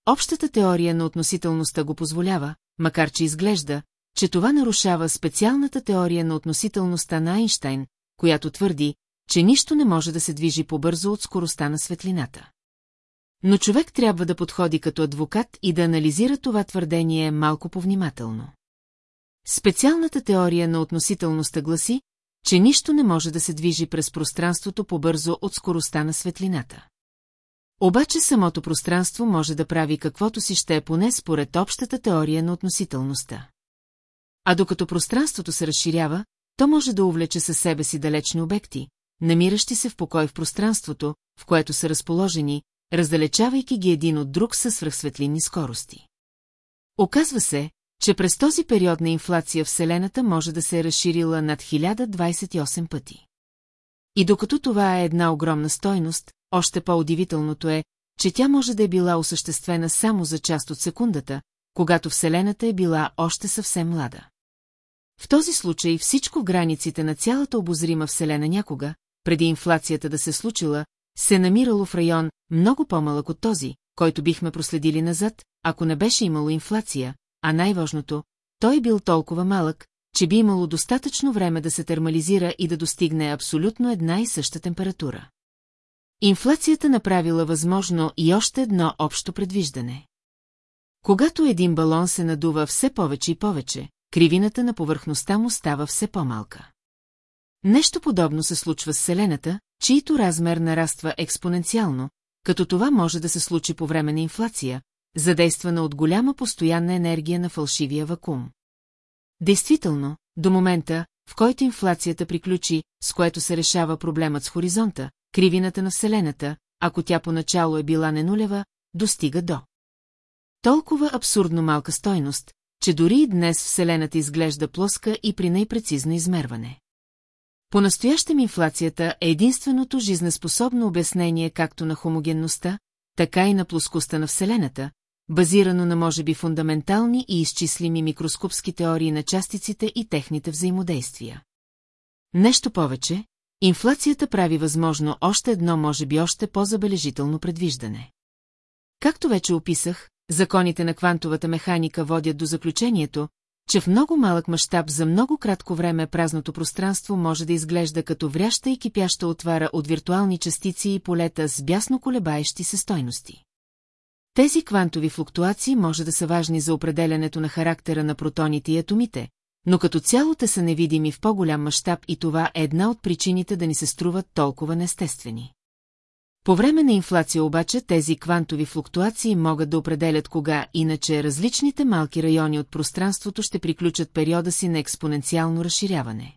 Общата теория на относителността го позволява, макар че изглежда, че това нарушава специалната теория на относителността на Айнштайн, която твърди, че нищо не може да се движи по-бързо от скоростта на светлината. Но човек трябва да подходи като адвокат и да анализира това твърдение малко повнимателно. Специалната теория на относителността гласи, че нищо не може да се движи през пространството по-бързо от скоростта на светлината. Обаче самото пространство може да прави каквото си ще е поне според общата теория на относителността. А докато пространството се разширява, то може да увлече със себе си далечни обекти, намиращи се в покой в пространството, в което са разположени, раздалечавайки ги един от друг със свръхсветлинни скорости. Оказва се, че през този период на инфлация Вселената може да се е разширила над 1028 пъти. И докато това е една огромна стойност, още по-удивителното е, че тя може да е била осъществена само за част от секундата, когато Вселената е била още съвсем млада. В този случай всичко в границите на цялата обозрима Вселена някога, преди инфлацията да се случила, се намирало в район много по-малък от този, който бихме проследили назад, ако не беше имало инфлация, а най-важното, той бил толкова малък, че би имало достатъчно време да се термализира и да достигне абсолютно една и съща температура. Инфлацията направила възможно и още едно общо предвиждане. Когато един балон се надува все повече и повече, кривината на повърхността му става все по-малка. Нещо подобно се случва с Вселената, чието размер нараства експоненциално, като това може да се случи по време на инфлация, задействана от голяма постоянна енергия на фалшивия вакуум. Действително, до момента, в който инфлацията приключи, с което се решава проблемът с хоризонта, кривината на Вселената, ако тя поначало е била ненулева, достига до. Толкова абсурдно малка стойност, че дори и днес Вселената изглежда плоска и при най-прецизно измерване. По-настоящем инфлацията е единственото жизнеспособно обяснение както на хомогенността, така и на плоскостта на Вселената, базирано на може би фундаментални и изчислими микроскопски теории на частиците и техните взаимодействия. Нещо повече, инфлацията прави възможно още едно може би още по-забележително предвиждане. Както вече описах, законите на квантовата механика водят до заключението, че в много малък мащаб за много кратко време празното пространство може да изглежда като вряща и кипяща отвара от виртуални частици и полета с бясно колебаещи се стойности. Тези квантови флуктуации може да са важни за определенето на характера на протоните и атомите, но като цяло те са невидими в по-голям мащаб и това е една от причините да ни се струват толкова неестествени. По време на инфлация обаче тези квантови флуктуации могат да определят кога, иначе различните малки райони от пространството ще приключат периода си на експоненциално разширяване.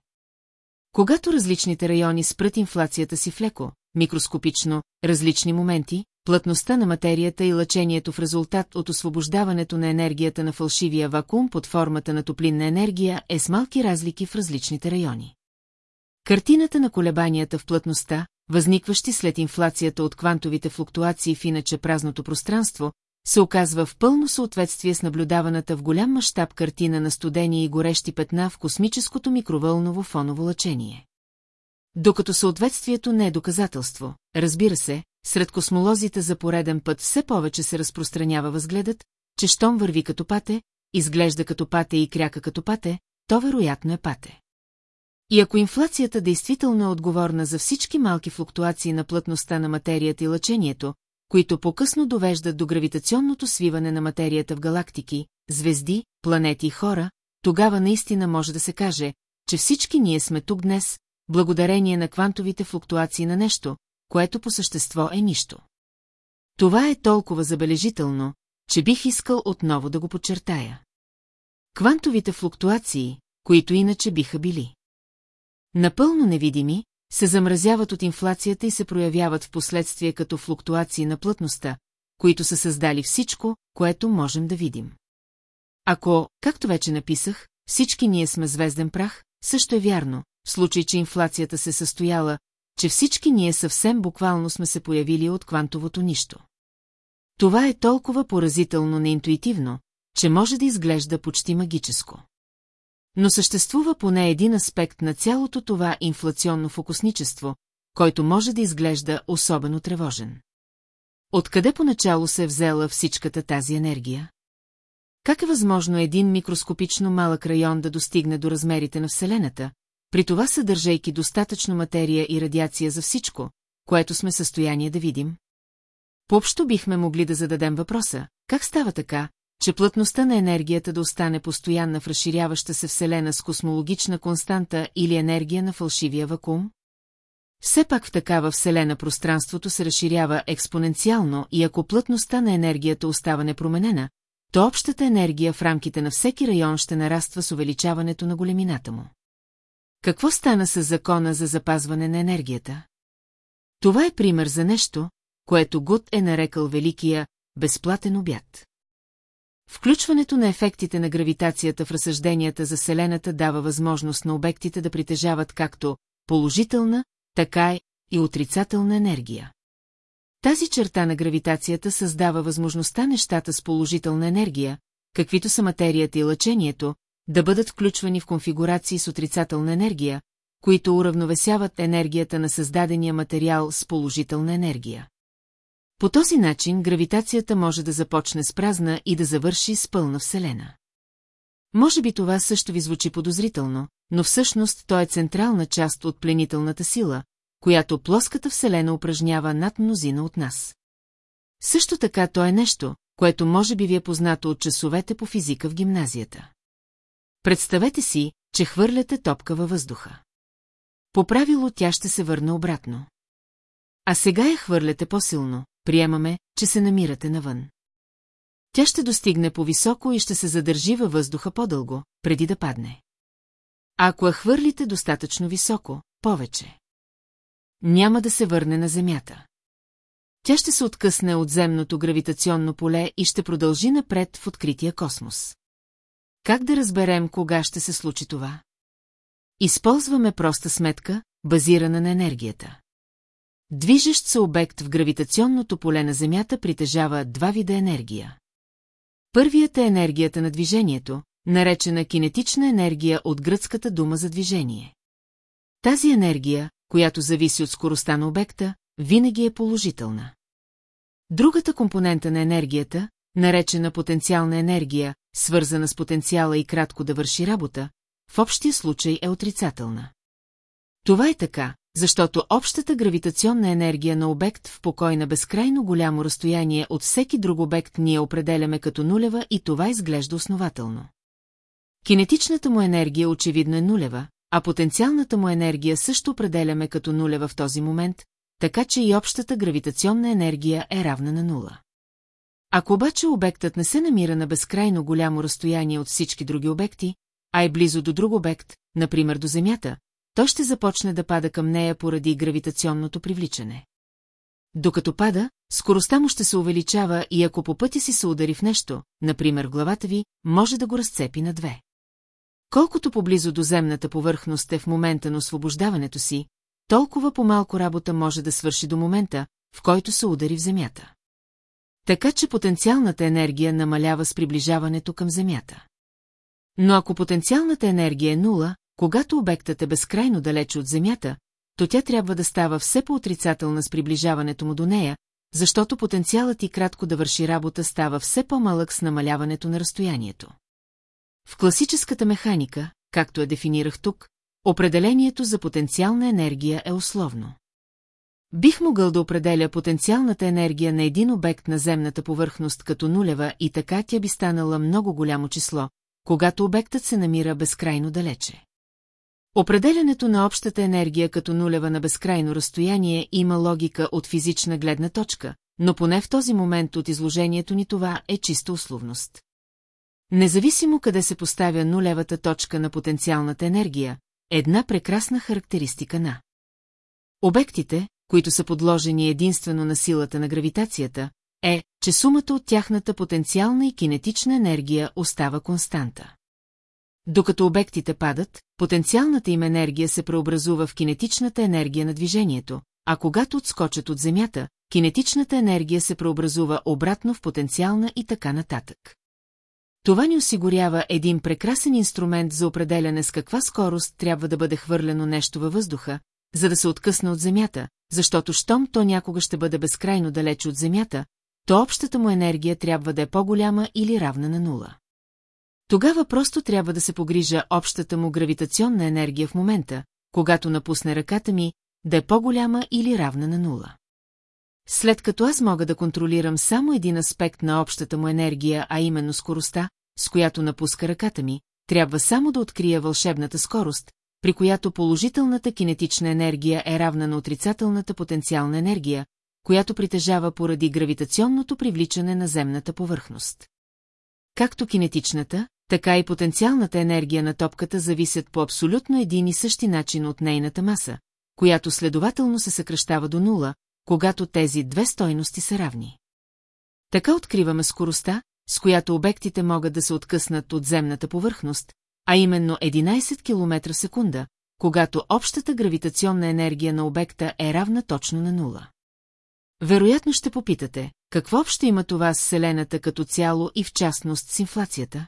Когато различните райони спрат инфлацията си в леко, микроскопично, различни моменти, плътността на материята и лъчението в резултат от освобождаването на енергията на фалшивия вакуум под формата на топлинна енергия е с малки разлики в различните райони. Картината на колебанията в плътността, възникващи след инфлацията от квантовите флуктуации в иначе празното пространство, се оказва в пълно съответствие с наблюдаваната в голям мащаб картина на студени и горещи петна в космическото микровълново фоново лъчение. Докато съответствието не е доказателство, разбира се, сред космолозите за пореден път все повече се разпространява възгледът, че щом върви като пате, изглежда като пате и кряка като пате, то вероятно е пате. И ако инфлацията действително е отговорна за всички малки флуктуации на плътността на материята и лъчението, които по-късно довеждат до гравитационното свиване на материята в галактики, звезди, планети и хора, тогава наистина може да се каже, че всички ние сме тук днес, благодарение на квантовите флуктуации на нещо, което по същество е нищо. Това е толкова забележително, че бих искал отново да го подчертая. Квантовите флуктуации, които иначе биха били. Напълно невидими, се замразяват от инфлацията и се проявяват в последствие като флуктуации на плътността, които са създали всичко, което можем да видим. Ако, както вече написах, всички ние сме звезден прах, също е вярно, в случай, че инфлацията се състояла, че всички ние съвсем буквално сме се появили от квантовото нищо. Това е толкова поразително неинтуитивно, че може да изглежда почти магическо. Но съществува поне един аспект на цялото това инфлационно фокусничество, който може да изглежда особено тревожен. Откъде поначало се е взела всичката тази енергия? Как е възможно един микроскопично малък район да достигне до размерите на Вселената, при това съдържайки достатъчно материя и радиация за всичко, което сме състояние да видим? Пообщо бихме могли да зададем въпроса, как става така, че плътността на енергията да остане постоянна в разширяваща се Вселена с космологична константа или енергия на фалшивия вакуум? Все пак в такава Вселена пространството се разширява експоненциално и ако плътността на енергията остава непроменена, то общата енергия в рамките на всеки район ще нараства с увеличаването на големината му. Какво стана с закона за запазване на енергията? Това е пример за нещо, което Гуд е нарекал великия безплатен обяд. Включването на ефектите на гравитацията в разсъжденията за Вселената дава възможност на обектите да притежават както положителна, така и отрицателна енергия. Тази черта на гравитацията създава възможността нещата с положителна енергия, каквито са материята и лъчението, да бъдат включвани в конфигурации с отрицателна енергия, които уравновесяват енергията на създадения материал с положителна енергия. По този начин гравитацията може да започне с празна и да завърши с пълна Вселена. Може би това също ви звучи подозрително, но всъщност то е централна част от пленителната сила, която плоската Вселена упражнява над мнозина от нас. Също така то е нещо, което може би ви е познато от часовете по физика в гимназията. Представете си, че хвърляте топка във въздуха. По правило тя ще се върне обратно. А сега я хвърляте по-силно, приемаме, че се намирате навън. Тя ще достигне по-високо и ще се задържи във въздуха по-дълго, преди да падне. Ако я хвърлите достатъчно високо, повече. Няма да се върне на Земята. Тя ще се откъсне от земното гравитационно поле и ще продължи напред в открития космос. Как да разберем кога ще се случи това? Използваме проста сметка, базирана на енергията. Движещ се обект в гравитационното поле на Земята притежава два вида енергия. Първият е енергията на движението, наречена кинетична енергия от гръцката дума за движение. Тази енергия, която зависи от скоростта на обекта, винаги е положителна. Другата компонента на енергията, наречена потенциална енергия, свързана с потенциала и кратко да върши работа, в общия случай е отрицателна. Това е така, защото общата гравитационна енергия на обект в покой на безкрайно голямо разстояние от всеки друг обект ние определяме като нулева и това изглежда основателно. Кинетичната му енергия очевидно е нулева, а потенциалната му енергия също определяме като нулева в този момент, така че и общата гравитационна енергия е равна на нула. Ако обаче обектът не се намира на безкрайно голямо разстояние от всички други обекти, а е близо до друг обект, например до Земята, той ще започне да пада към нея поради гравитационното привличане. Докато пада, скоростта му ще се увеличава и ако по пътя си се удари в нещо, например главата ви, може да го разцепи на две. Колкото поблизо до земната повърхност е в момента на освобождаването си, толкова по-малко работа може да свърши до момента, в който се удари в земята. Така че потенциалната енергия намалява с приближаването към Земята. Но ако потенциалната енергия е нула, когато обектът е безкрайно далеч от Земята, то тя трябва да става все по-отрицателна с приближаването му до нея, защото потенциалът и кратко да върши работа става все по-малък с намаляването на разстоянието. В класическата механика, както я дефинирах тук, определението за потенциална енергия е условно. Бих могъл да определя потенциалната енергия на един обект на земната повърхност като нулева и така тя би станала много голямо число, когато обектът се намира безкрайно далече. Определянето на общата енергия като нулева на безкрайно разстояние има логика от физична гледна точка, но поне в този момент от изложението ни това е чиста условност. Независимо къде се поставя нулевата точка на потенциалната енергия, една прекрасна характеристика на обектите, които са подложени единствено на силата на гравитацията, е, че сумата от тяхната потенциална и кинетична енергия остава константа. Докато обектите падат, потенциалната им енергия се преобразува в кинетичната енергия на движението, а когато отскочат от Земята, кинетичната енергия се преобразува обратно в потенциална и така нататък. Това ни осигурява един прекрасен инструмент за определяне с каква скорост трябва да бъде хвърлено нещо във въздуха, за да се откъсне от Земята, защото щом то някога ще бъде безкрайно далеч от Земята, то общата му енергия трябва да е по-голяма или равна на нула. Тогава просто трябва да се погрижа общата му гравитационна енергия в момента, когато напусне ръката ми, да е по-голяма или равна на нула. след като аз мога да контролирам само един аспект на общата му енергия, а именно скоростта, с която напуска ръката ми, трябва само да открия вълшебната скорост, при която положителната кинетична енергия е равна на отрицателната потенциална енергия, която притежава поради гравитационното привличане на земната повърхност. Както кинетичната, така и потенциалната енергия на топката зависят по абсолютно един и същи начин от нейната маса, която следователно се съкръщава до нула, когато тези две стойности са равни. Така откриваме скоростта, с която обектите могат да се откъснат от земната повърхност, а именно 11 км в секунда, когато общата гравитационна енергия на обекта е равна точно на нула. Вероятно ще попитате, какво общо има това с Вселената като цяло и в частност с инфлацията?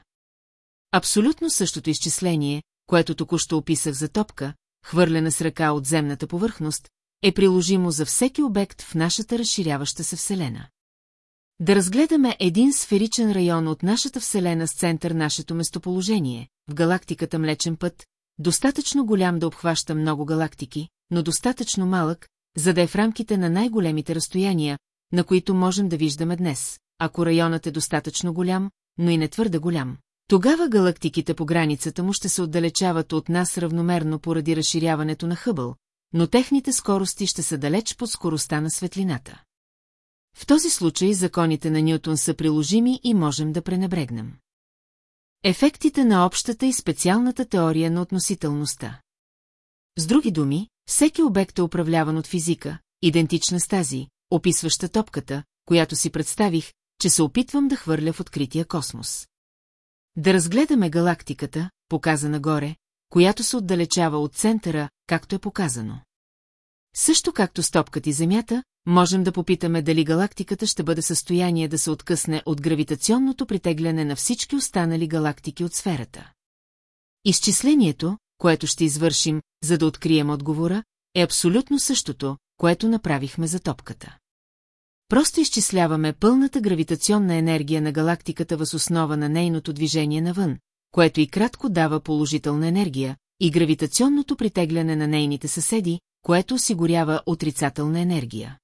Абсолютно същото изчисление, което току-що описах за топка, хвърлена с ръка от земната повърхност, е приложимо за всеки обект в нашата разширяваща се Вселена. Да разгледаме един сферичен район от нашата Вселена с център нашето местоположение, в галактиката Млечен път, достатъчно голям да обхваща много галактики, но достатъчно малък, за да е в рамките на най-големите разстояния, на които можем да виждаме днес, ако районът е достатъчно голям, но и не твърде голям. Тогава галактиките по границата му ще се отдалечават от нас равномерно поради разширяването на Хъбъл, но техните скорости ще са далеч под скоростта на светлината. В този случай законите на Нютон са приложими и можем да пренебрегнем. Ефектите на общата и специалната теория на относителността. С други думи, всеки обект е управляван от физика, идентична с тази, описваща топката, която си представих, че се опитвам да хвърля в открития космос. Да разгледаме галактиката, показана горе, която се отдалечава от центъра, както е показано. Също както стопката и Земята, можем да попитаме дали галактиката ще бъде състояние да се откъсне от гравитационното притегляне на всички останали галактики от сферата. Изчислението, което ще извършим, за да открием отговора, е абсолютно същото, което направихме за топката. Просто изчисляваме пълната гравитационна енергия на галактиката въз основа на нейното движение навън, което и кратко дава положителна енергия, и гравитационното притегляне на нейните съседи, което осигурява отрицателна енергия.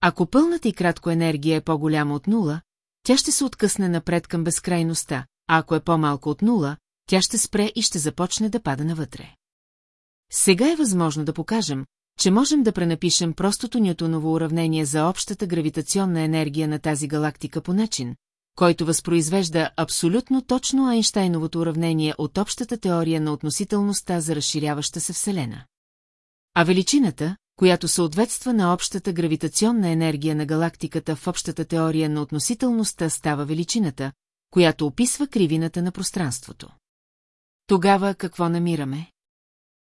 Ако пълната и кратко енергия е по-голяма от нула, тя ще се откъсне напред към безкрайността, а ако е по-малко от нула, тя ще спре и ще започне да пада навътре. Сега е възможно да покажем, че можем да пренапишем простото Нютоново уравнение за общата гравитационна енергия на тази галактика по начин, който възпроизвежда абсолютно точно Айнштайновото уравнение от общата теория на относителността за разширяваща се Вселена. А величината, която съответства на общата гравитационна енергия на галактиката в общата теория на относителността става величината, която описва кривината на пространството. Тогава какво намираме?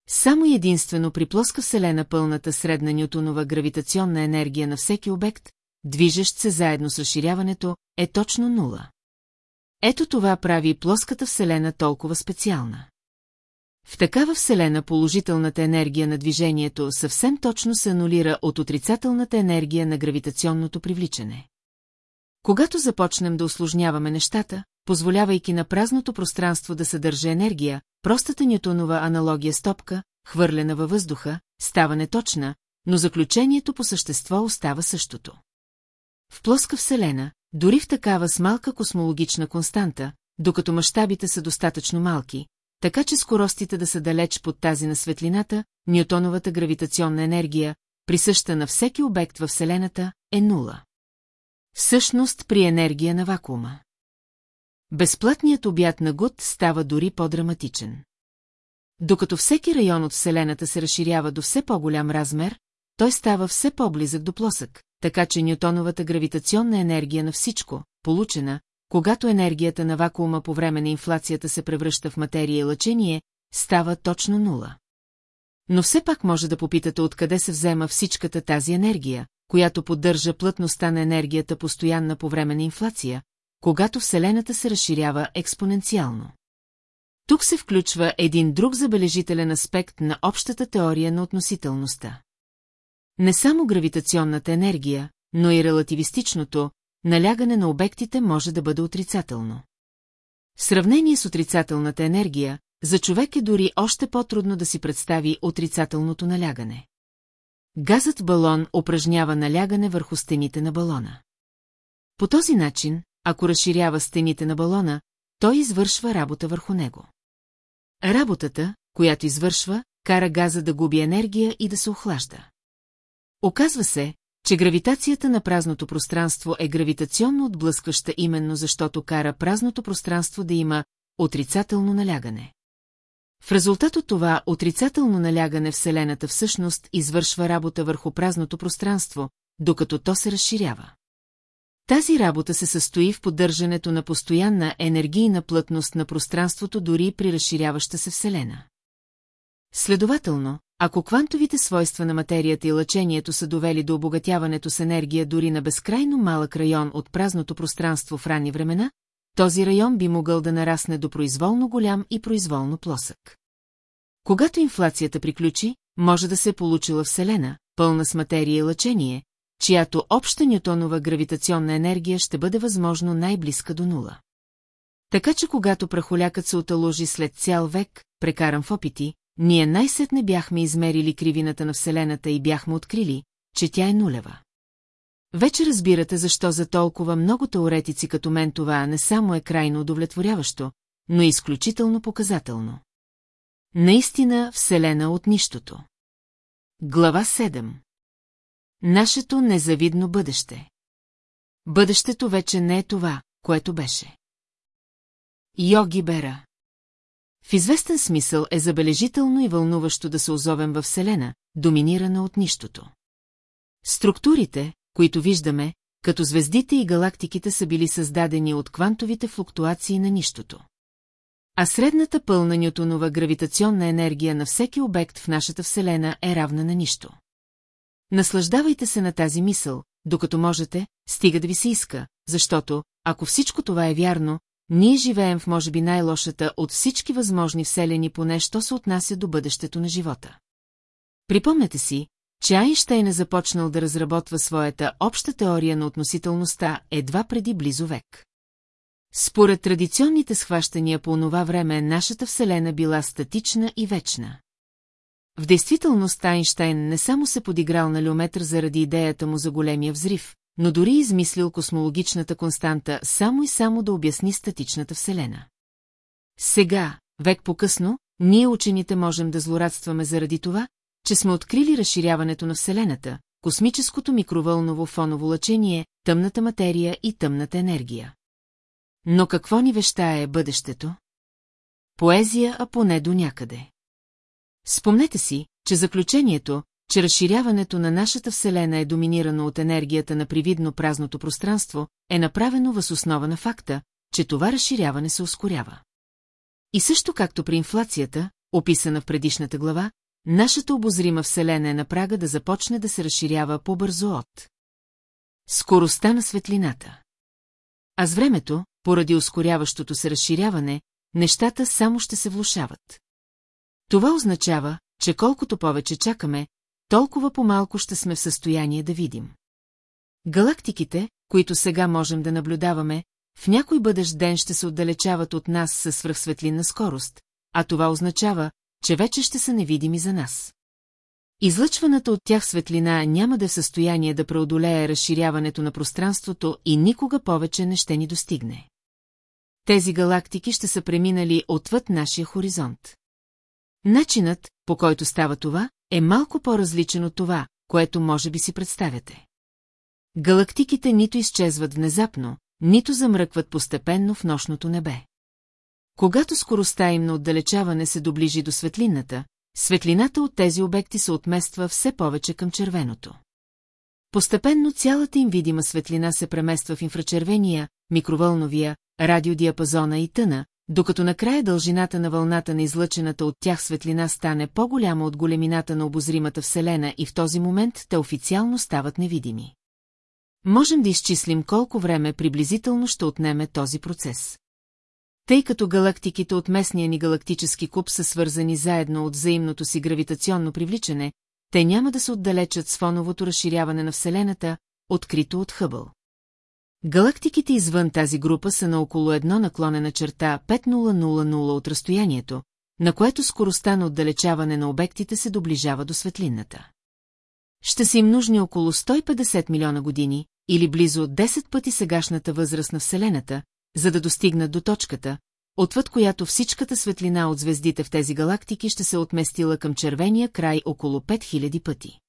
Само единствено при плоска Вселена пълната средна нютонова гравитационна енергия на всеки обект, движещ се заедно с разширяването, е точно нула. Ето това прави плоската Вселена толкова специална. В такава Вселена положителната енергия на движението съвсем точно се анулира от отрицателната енергия на гравитационното привличане. Когато започнем да осложняваме нещата, позволявайки на празното пространство да съдържа енергия, простата нютонова аналогия с топка, хвърлена във въздуха, става неточна, но заключението по същество остава същото. В плоска Вселена, дори в такава с малка космологична константа, докато мащабите са достатъчно малки, така че скоростите да са далеч под тази на светлината, Ньютоновата гравитационна енергия, присъща на всеки обект във Вселената, е нула. Всъщност при енергия на вакуума. Безплатният обяд на Гуд става дори по-драматичен. Докато всеки район от Вселената се разширява до все по-голям размер, той става все по-близък до плосък, така че Ньютоновата гравитационна енергия на всичко, получена, когато енергията на вакуума по време на инфлацията се превръща в материя и лъчение, става точно нула. Но все пак може да попитате откъде се взема всичката тази енергия, която поддържа плътността на енергията постоянна по време на инфлация, когато Вселената се разширява експоненциално. Тук се включва един друг забележителен аспект на общата теория на относителността. Не само гравитационната енергия, но и релативистичното, налягане на обектите може да бъде отрицателно. В сравнение с отрицателната енергия, за човек е дори още по-трудно да си представи отрицателното налягане. Газът в балон упражнява налягане върху стените на балона. По този начин, ако разширява стените на балона, той извършва работа върху него. Работата, която извършва, кара газа да губи енергия и да се охлажда. Оказва се, че гравитацията на празното пространство е гравитационно отблъскваща именно защото кара празното пространство да има отрицателно налягане. В резултат от това отрицателно налягане Вселената всъщност извършва работа върху празното пространство, докато то се разширява. Тази работа се състои в поддържането на постоянна енергийна плътност на пространството дори при разширяваща се Вселена. Следователно, ако квантовите свойства на материята и лъчението са довели до обогатяването с енергия дори на безкрайно малък район от празното пространство в ранни времена, този район би могъл да нарасне до произволно голям и произволно плосък. Когато инфлацията приключи, може да се е получила Вселена, пълна с материя и лъчение, чиято обща ньютонова гравитационна енергия ще бъде възможно най-близка до нула. Така че когато прахолякът се оталожи след цял век, прекаран в опити, ние най-сетне бяхме измерили кривината на Вселената и бяхме открили, че тя е нулева. Вече разбирате защо за толкова много теоретици като мен това не само е крайно удовлетворяващо, но и изключително показателно. Наистина Вселена от нищото. Глава 7 Нашето незавидно бъдеще. Бъдещето вече не е това, което беше. Йоги Бера В известен смисъл е забележително и вълнуващо да се озовем във Вселена, доминирана от нищото. Структурите, които виждаме, като звездите и галактиките са били създадени от квантовите флуктуации на нищото. А средната пълна нютонова гравитационна енергия на всеки обект в нашата Вселена е равна на нищо. Наслаждавайте се на тази мисъл, докато можете, стига да ви се иска, защото, ако всичко това е вярно, ние живеем в може би най-лошата от всички възможни вселени поне, що се отнася до бъдещето на живота. Припомнете си, че Айнщайн е започнал да разработва своята обща теория на относителността едва преди близо век. Според традиционните схващания по онова време, нашата Вселена била статична и вечна. В действителност Айнштайн не само се подиграл на люметър заради идеята му за големия взрив, но дори измислил космологичната константа само и само да обясни статичната Вселена. Сега, век по-късно, ние учените можем да злорадстваме заради това, че сме открили разширяването на Вселената, космическото микровълново фоново лъчение, тъмната материя и тъмната енергия. Но какво ни вещае бъдещето? Поезия, а поне до някъде. Спомнете си, че заключението, че разширяването на нашата Вселена е доминирано от енергията на привидно празното пространство, е направено въз основа на факта, че това разширяване се ускорява. И също както при инфлацията, описана в предишната глава, нашата обозрима Вселена е на прага да започне да се разширява по-бързо от скоростта на светлината. А с времето, поради ускоряващото се разширяване, нещата само ще се влушават. Това означава, че колкото повече чакаме, толкова по-малко ще сме в състояние да видим. Галактиките, които сега можем да наблюдаваме, в някой бъдещ ден ще се отдалечават от нас със свръхсветлинна скорост, а това означава, че вече ще са невидими за нас. Излъчваната от тях светлина няма да е в състояние да преодолее разширяването на пространството и никога повече не ще ни достигне. Тези галактики ще са преминали отвъд нашия хоризонт. Начинът, по който става това, е малко по-различен от това, което може би си представяте. Галактиките нито изчезват внезапно, нито замръкват постепенно в нощното небе. Когато скоростта им на отдалечаване се доближи до светлината, светлината от тези обекти се отмества все повече към червеното. Постепенно цялата им видима светлина се премества в инфрачервения, микровълновия, радиодиапазона и тъна, докато накрая дължината на вълната на излъчената от тях светлина стане по-голяма от големината на обозримата Вселена и в този момент те официално стават невидими. Можем да изчислим колко време приблизително ще отнеме този процес. Тъй като галактиките от местния ни галактически куп са свързани заедно от взаимното си гравитационно привличане, те няма да се отдалечат с фоновото разширяване на Вселената, открито от Хъбъл. Галактиките извън тази група са на около едно наклонена черта 5000 от разстоянието, на което скоростта на отдалечаване на обектите се доближава до светлинната. ще са им нужни около 150 милиона години, или близо 10 пъти сегашната възраст на Вселената, за да достигнат до точката, отвъд която всичката светлина от звездите в тези галактики ще се отместила към червения край около 5000 пъти.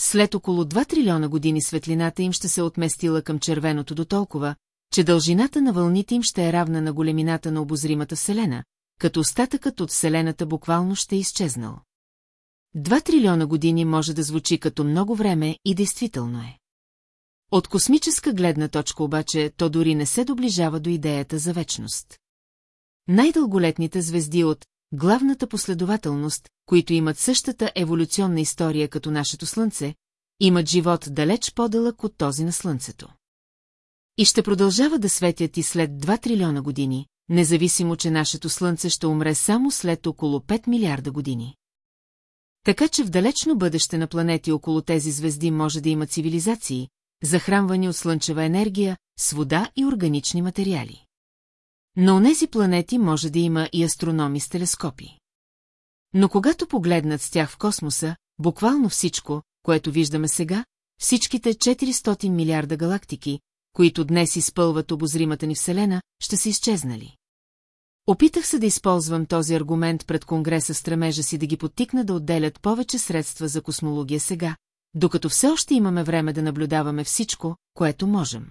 След около 2 трилиона години светлината им ще се отместила към червеното до толкова, че дължината на вълните им ще е равна на големината на обозримата Вселена, като остатъкът от Вселената буквално ще е изчезнал. Два трилиона години може да звучи като много време и действително е. От космическа гледна точка обаче то дори не се доближава до идеята за вечност. Най-дълголетните звезди от главната последователност, които имат същата еволюционна история като нашето Слънце, имат живот далеч по-дълъг от този на Слънцето. И ще продължава да светят и след 2 трилиона години, независимо, че нашето Слънце ще умре само след около 5 милиарда години. Така че в далечно бъдеще на планети около тези звезди може да има цивилизации, захранвани от слънчева енергия, с вода и органични материали. На онези планети може да има и астрономи с телескопи. Но когато погледнат с тях в космоса, буквално всичко, което виждаме сега, всичките 400 милиарда галактики, които днес изпълват обозримата ни Вселена, ще са изчезнали. Опитах се да използвам този аргумент пред Конгреса стремежа си да ги подтикна да отделят повече средства за космология сега, докато все още имаме време да наблюдаваме всичко, което можем.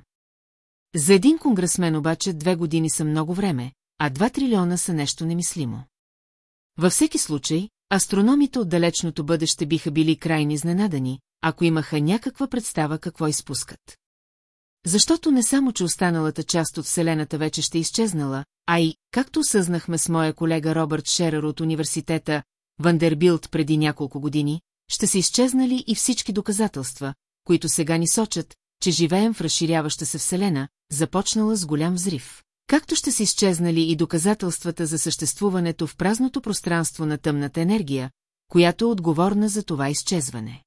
За един конгресмен обаче две години са много време, а два трилиона са нещо немислимо. Във всеки случай, астрономите от далечното бъдеще биха били крайни изненадани, ако имаха някаква представа какво изпускат. Защото не само, че останалата част от Вселената вече ще е изчезнала, а и, както осъзнахме с моя колега Робърт Шерър от университета Вандербилт преди няколко години, ще са изчезнали и всички доказателства, които сега ни сочат, че живеем в разширяваща се Вселена, започнала с голям взрив. Както ще са изчезнали и доказателствата за съществуването в празното пространство на тъмната енергия, която е отговорна за това изчезване.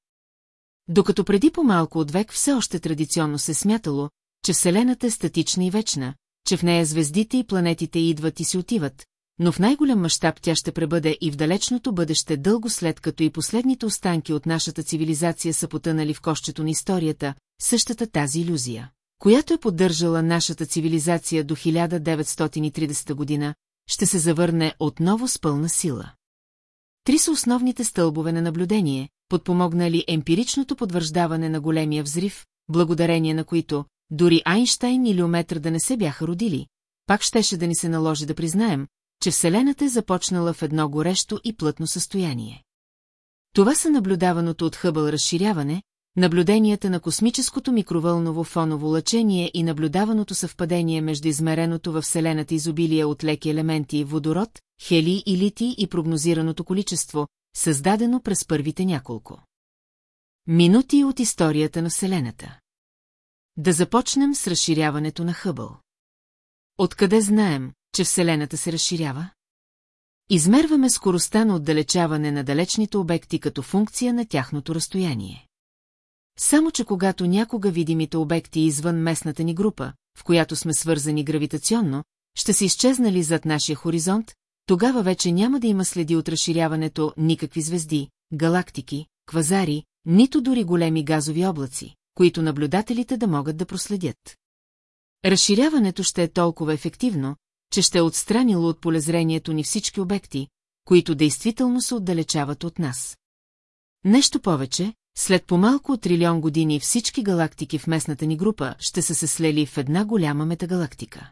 Докато преди по-малко от век все още традиционно се смятало, че Вселената е статична и вечна, че в нея звездите и планетите идват и си отиват, но в най-голям мащаб тя ще пребъде и в далечното бъдеще дълго след като и последните останки от нашата цивилизация са потънали в кощето на историята, същата тази иллюзия, която е поддържала нашата цивилизация до 1930 година, ще се завърне отново с пълна сила. Три са основните стълбове на наблюдение, подпомогнали емпиричното подвърждаване на големия взрив, благодарение на които, дори Айнштайн или Ометър да не се бяха родили, пак щеше да ни се наложи да признаем, че Вселената е започнала в едно горещо и плътно състояние. Това са наблюдаваното от Хъбъл разширяване, наблюденията на космическото микровълново фоново лъчение и наблюдаваното съвпадение между измереното във Вселената изобилие от леки елементи водород, хели и лити и прогнозираното количество, създадено през първите няколко. Минути от историята на Вселената. Да започнем с разширяването на Хъбъл. Откъде знаем, че Вселената се разширява? Измерваме скоростта на отдалечаване на далечните обекти като функция на тяхното разстояние. Само, че когато някога видимите обекти извън местната ни група, в която сме свързани гравитационно, ще се изчезнали зад нашия хоризонт, тогава вече няма да има следи от разширяването никакви звезди, галактики, квазари, нито дори големи газови облаци, които наблюдателите да могат да проследят. Разширяването ще е толкова ефективно, че ще е отстранило от полезрението ни всички обекти, които действително се отдалечават от нас. Нещо повече, след по-малко от трилион години всички галактики в местната ни група ще са се слели в една голяма метагалактика.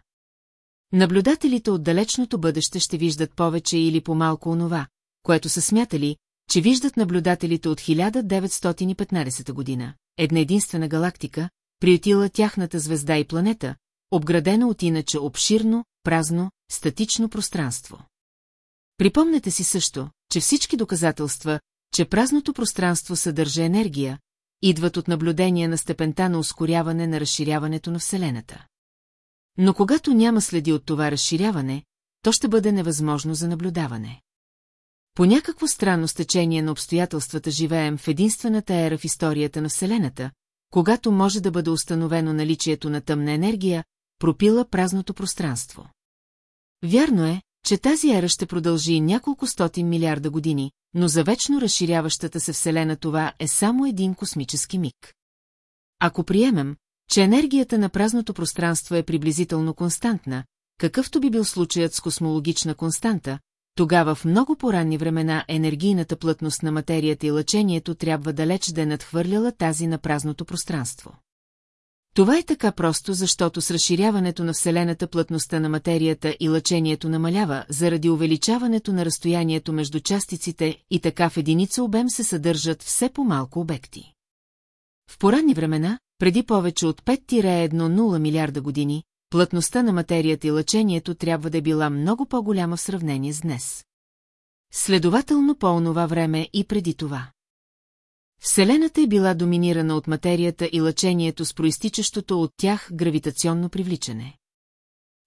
Наблюдателите от далечното бъдеще ще виждат повече или по-малко онова, което са смятали, че виждат наблюдателите от 1915 година, една единствена галактика, приютила тяхната звезда и планета, обградена от иначе обширно, празно, статично пространство. Припомнете си също, че всички доказателства, че празното пространство съдържа енергия, идват от наблюдение на степента на ускоряване на разширяването на Вселената. Но когато няма следи от това разширяване, то ще бъде невъзможно за наблюдаване. По някакво странно стечение на обстоятелствата живеем в единствената ера в историята на Вселената, когато може да бъде установено наличието на тъмна енергия, пропила празното пространство. Вярно е, че тази ера ще продължи няколко стотин милиарда години, но за вечно разширяващата се Вселена това е само един космически миг. Ако приемем, че енергията на празното пространство е приблизително константна, какъвто би бил случаят с космологична константа, тогава в много поранни времена енергийната плътност на материята и лъчението трябва далеч да е надхвърляла тази на празното пространство. Това е така просто, защото с разширяването на Вселената плътността на материята и лъчението намалява, заради увеличаването на разстоянието между частиците и така в единица обем се съдържат все по-малко обекти. В поранни времена, преди повече от 5-1-0 милиарда години, плътността на материята и лъчението трябва да е била много по-голяма в сравнение с днес. Следователно по онова време и преди това. Вселената е била доминирана от материята и лъчението с проистичащото от тях гравитационно привличане.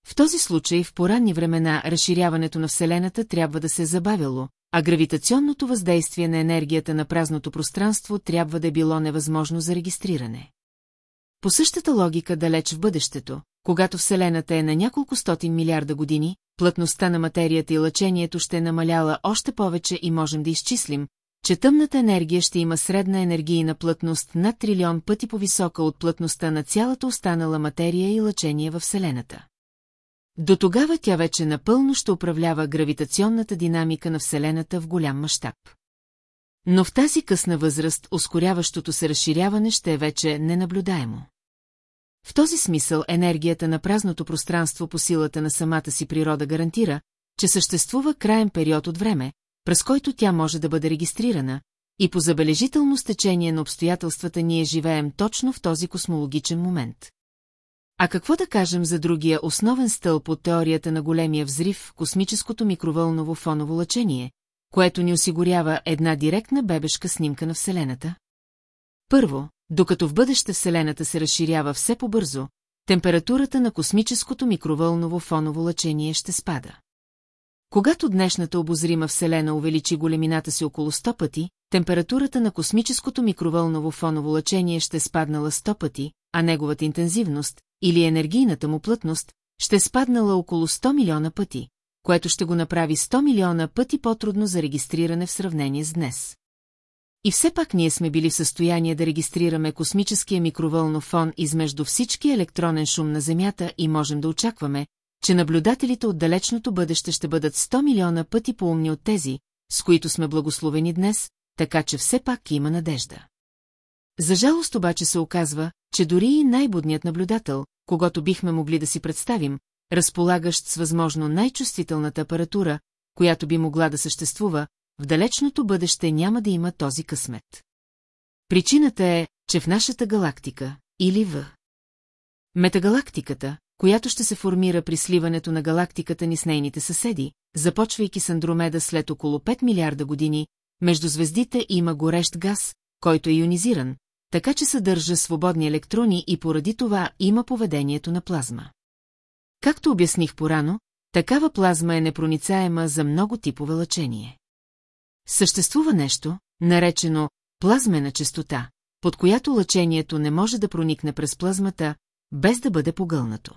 В този случай в поранни времена разширяването на Вселената трябва да се е забавило, а гравитационното въздействие на енергията на празното пространство трябва да е било невъзможно за регистриране. По същата логика далеч в бъдещето, когато Вселената е на няколко стотин милиарда години, плътността на материята и лъчението ще е намаляла още повече и можем да изчислим, че тъмната енергия ще има средна енергийна плътност над трилион пъти по-висока от плътността на цялата останала материя и лъчение във Вселената. До тогава тя вече напълно ще управлява гравитационната динамика на Вселената в голям мащаб. Но в тази късна възраст ускоряващото се разширяване ще е вече ненаблюдаемо. В този смисъл енергията на празното пространство по силата на самата си природа гарантира, че съществува краен период от време, през който тя може да бъде регистрирана, и по забележително стечение на обстоятелствата ние живеем точно в този космологичен момент. А какво да кажем за другия основен стълб от теорията на големия взрив, космическото микровълново фоново лъчение, което ни осигурява една директна бебешка снимка на Вселената? Първо, докато в бъдеще Вселената се разширява все по-бързо, температурата на космическото микровълново фоново лъчение ще спада. Когато днешната обозрима Вселена увеличи големината си около 100 пъти, температурата на космическото микровълново фоново лъчение ще спаднала 100 пъти, а неговата интензивност, или енергийната му плътност, ще спаднала около 100 милиона пъти, което ще го направи 100 милиона пъти по-трудно за регистриране в сравнение с днес. И все пак ние сме били в състояние да регистрираме космическия микровълнов фон измежду всички електронен шум на Земята и можем да очакваме, че наблюдателите от далечното бъдеще ще бъдат 100 милиона пъти по-умни от тези, с които сме благословени днес, така че все пак има надежда. За жалост обаче се оказва, че дори и най-будният наблюдател, когато бихме могли да си представим, разполагащ с възможно най-чувствителната апаратура, която би могла да съществува, в далечното бъдеще няма да има този късмет. Причината е, че в нашата галактика, или в метагалактиката, която ще се формира при сливането на галактиката ни с нейните съседи, започвайки с Андромеда след около 5 милиарда години, между звездите има горещ газ, който е ионизиран, така че съдържа свободни електрони и поради това има поведението на плазма. Както обясних порано, такава плазма е непроницаема за много типове лъчение. Съществува нещо, наречено плазмена частота, под която лъчението не може да проникне през плазмата, без да бъде погълнато.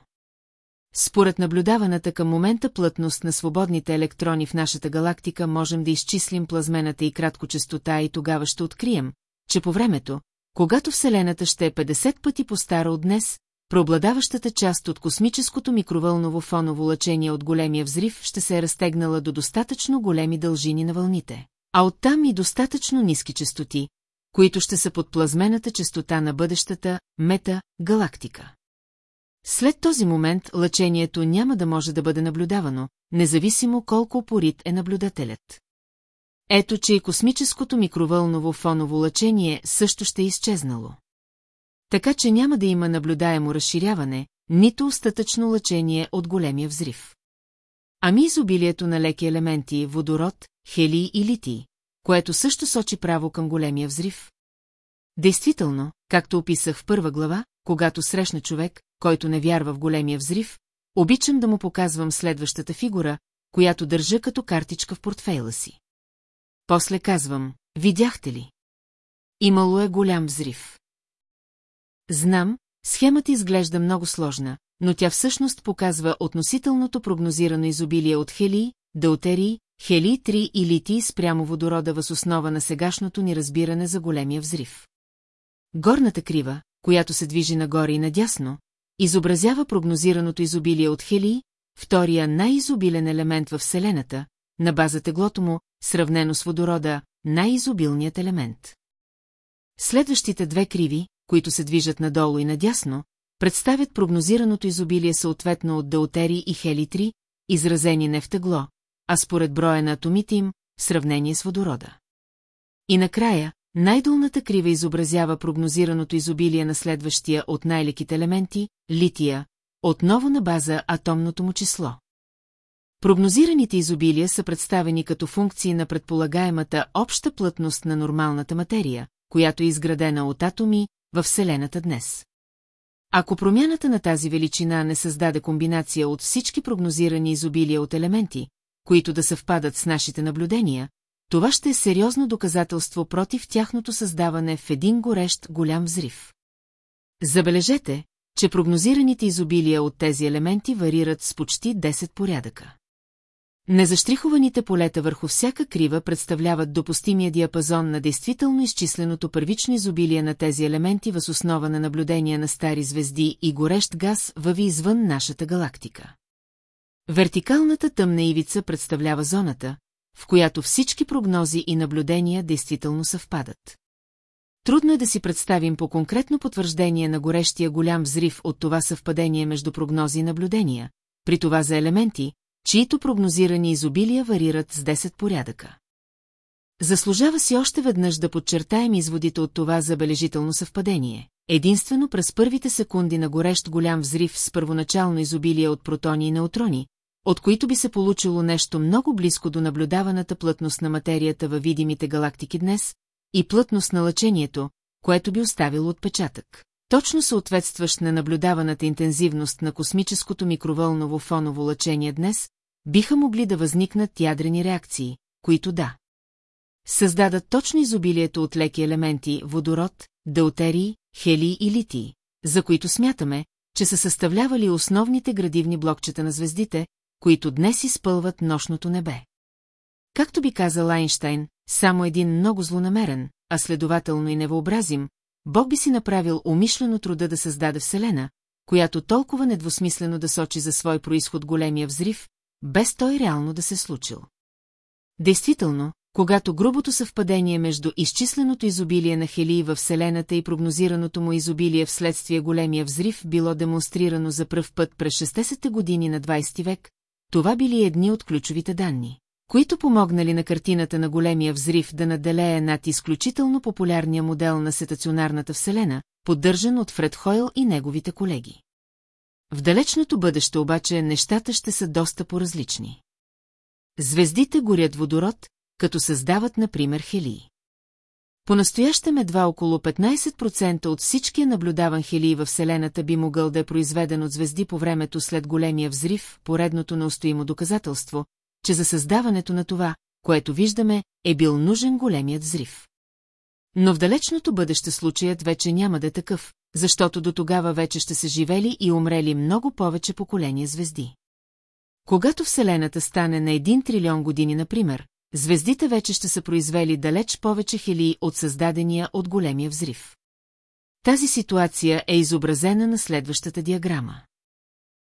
Според наблюдаваната към момента плътност на свободните електрони в нашата галактика можем да изчислим плазмената и краткочестота и тогава ще открием, че по времето, когато Вселената ще е 50 пъти по-стара от днес, преобладаващата част от космическото микровълново фоново лъчение от големия взрив ще се е разтегнала до достатъчно големи дължини на вълните, а оттам и достатъчно ниски частоти, които ще са под плазмената частота на бъдещата мета-галактика. След този момент лъчението няма да може да бъде наблюдавано, независимо колко упорит е наблюдателят. Ето, че и космическото микровълново фоново лъчение също ще е изчезнало. Така че няма да има наблюдаемо разширяване, нито остатъчно лъчение от големия взрив. Ами изобилието на леки елементи, водород, хели и литий, което също сочи право към големия взрив? Действително, както описах в първа глава, когато срещна човек, който не вярва в големия взрив, обичам да му показвам следващата фигура, която държа като картичка в портфейла си. После казвам, видяхте ли? Имало е голям взрив. Знам, схемата изглежда много сложна, но тя всъщност показва относителното прогнозирано изобилие от хелии, деутерии, хелии-3 и литии спрямо водорода въз основа на сегашното ни разбиране за големия взрив. Горната крива, която се движи нагоре и надясно, изобразява прогнозираното изобилие от хелии, втория най-изобилен елемент във Вселената, на база теглото му, сравнено с водорода, най-изобилният елемент. Следващите две криви, които се движат надолу и надясно, представят прогнозираното изобилие съответно от Даутери и Хели-3, изразени не в тегло, а според броя на атомите им, в сравнение с водорода. И накрая, най-долната крива изобразява прогнозираното изобилие на следващия от най-леките елементи, лития, отново на база атомното му число. Прогнозираните изобилия са представени като функции на предполагаемата обща плътност на нормалната материя, която е изградена от атоми във Вселената днес. Ако промяната на тази величина не създаде комбинация от всички прогнозирани изобилия от елементи, които да съвпадат с нашите наблюдения, това ще е сериозно доказателство против тяхното създаване в един горещ голям взрив. Забележете, че прогнозираните изобилия от тези елементи варират с почти 10 порядъка. Незаштрихованите полета върху всяка крива представляват допустимия диапазон на действително изчисленото първично изобилие на тези елементи въз основа на наблюдения на стари звезди и горещ газ въви извън нашата галактика. Вертикалната тъмна ивица представлява зоната, в която всички прогнози и наблюдения действително съвпадат. Трудно е да си представим по конкретно потвърждение на горещия голям взрив от това съвпадение между прогнози и наблюдения, при това за елементи, чието прогнозирани изобилия варират с 10 порядъка. Заслужава си още веднъж да подчертаем изводите от това забележително съвпадение. Единствено през първите секунди на горещ голям взрив с първоначално изобилие от протони и неутрони, от които би се получило нещо много близко до наблюдаваната плътност на материята във видимите галактики днес и плътност на лъчението, което би оставило отпечатък. Точно съответстващ на наблюдаваната интензивност на космическото микровълново фоново лъчение днес, биха могли да възникнат ядрени реакции, които да. Създадат точно изобилието от леки елементи водород, деутерии, хелии и литии, за които смятаме, че са съставлявали основните градивни блокчета на звездите, които днес изпълват нощното небе. Както би казал Айнштайн, само един много злонамерен, а следователно и невообразим, Бог би си направил умишлено труда да създаде Вселена, която толкова недвусмислено да сочи за свой происход големия взрив, без той реално да се случил. Действително, когато грубото съвпадение между изчисленото изобилие на Хелии във Вселената и прогнозираното му изобилие вследствие големия взрив било демонстрирано за пръв път през 60-те години на 20 век, това били едни от ключовите данни, които помогнали на картината на големия взрив да наделее над изключително популярния модел на сетационарната Вселена, поддържан от Фред Хойл и неговите колеги. В далечното бъдеще обаче нещата ще са доста по-различни. Звездите горят водород, като създават, например, хелии. По-настоящем едва около 15% от всичкия наблюдаван хелии във Вселената би могъл да е произведен от звезди по времето след големия взрив, поредното на устоимо доказателство, че за създаването на това, което виждаме, е бил нужен големият взрив. Но в далечното бъдеще случаят вече няма да е такъв, защото до тогава вече ще се живели и умрели много повече поколения звезди. Когато Вселената стане на един трилион години, например, звездите вече ще са произвели далеч повече хелии от създадения от големия взрив. Тази ситуация е изобразена на следващата диаграма.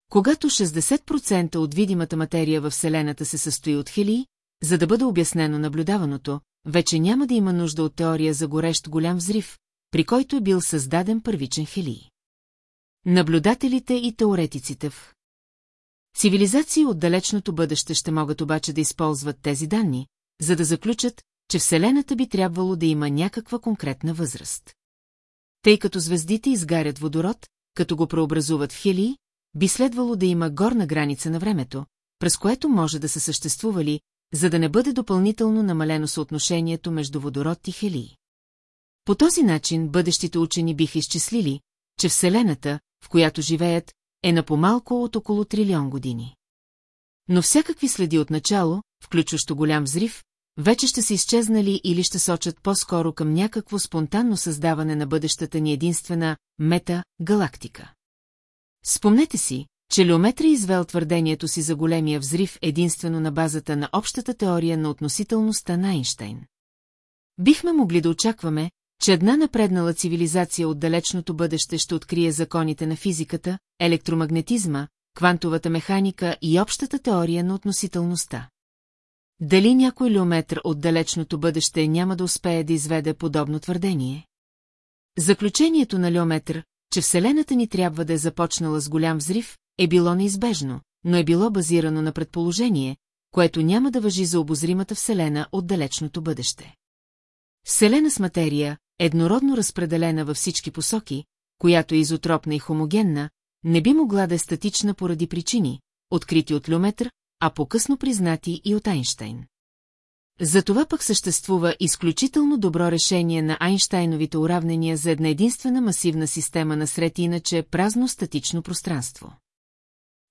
Когато 60% от видимата материя във Вселената се състои от хелии, за да бъде обяснено наблюдаваното, вече няма да има нужда от теория за горещ голям взрив, при който е бил създаден първичен хелий. Наблюдателите и теоретиците в Цивилизации от далечното бъдеще ще могат обаче да използват тези данни, за да заключат, че Вселената би трябвало да има някаква конкретна възраст. Тъй като звездите изгарят водород, като го преобразуват в хелии, би следвало да има горна граница на времето, през което може да са съществували, за да не бъде допълнително намалено съотношението между водород и хелии. По този начин бъдещите учени биха изчислили, че Вселената, в която живеят, е на по-малко от около трилион години. Но всякакви следи от начало, включващо голям взрив, вече ще са изчезнали или ще сочат по-скоро към някакво спонтанно създаване на бъдещата ни единствена мета-галактика. Спомнете си, че Леометри извел твърдението си за големия взрив единствено на базата на общата теория на относителността на Айнштейн. Бихме могли да очакваме, че една напреднала цивилизация от далечното бъдеще ще открие законите на физиката, електромагнетизма, квантовата механика и общата теория на относителността. Дали някой леометр от далечното бъдеще няма да успее да изведе подобно твърдение? Заключението на леометр, че Вселената ни трябва да е започнала с голям взрив, е било неизбежно, но е било базирано на предположение, което няма да въжи за обозримата Вселена от далечното бъдеще. Вселена с материя, еднородно разпределена във всички посоки, която е изотропна и хомогенна, не би могла да е статична поради причини, открити от Люметър, а по-късно признати и от Айнштейн. Затова пък съществува изключително добро решение на Айнштайновите уравнения за една единствена масивна система на сред иначе празно статично пространство.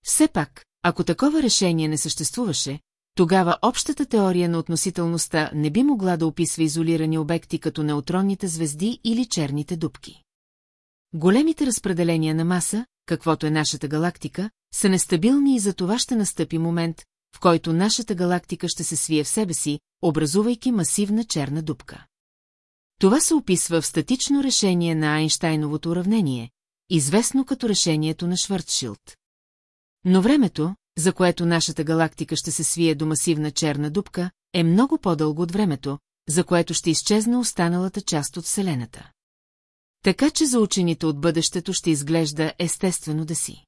Все пак, ако такова решение не съществуваше, тогава общата теория на относителността не би могла да описва изолирани обекти като неутронните звезди или черните дубки. Големите разпределения на маса, каквото е нашата галактика, са нестабилни и за това ще настъпи момент, в който нашата галактика ще се свие в себе си, образувайки масивна черна дупка. Това се описва в статично решение на Айнштайновото уравнение, известно като решението на Швърцшилд. Но времето, за което нашата галактика ще се свие до масивна черна дупка, е много по-дълго от времето, за което ще изчезне останалата част от Вселената. Така че за учените от бъдещето ще изглежда естествено да си.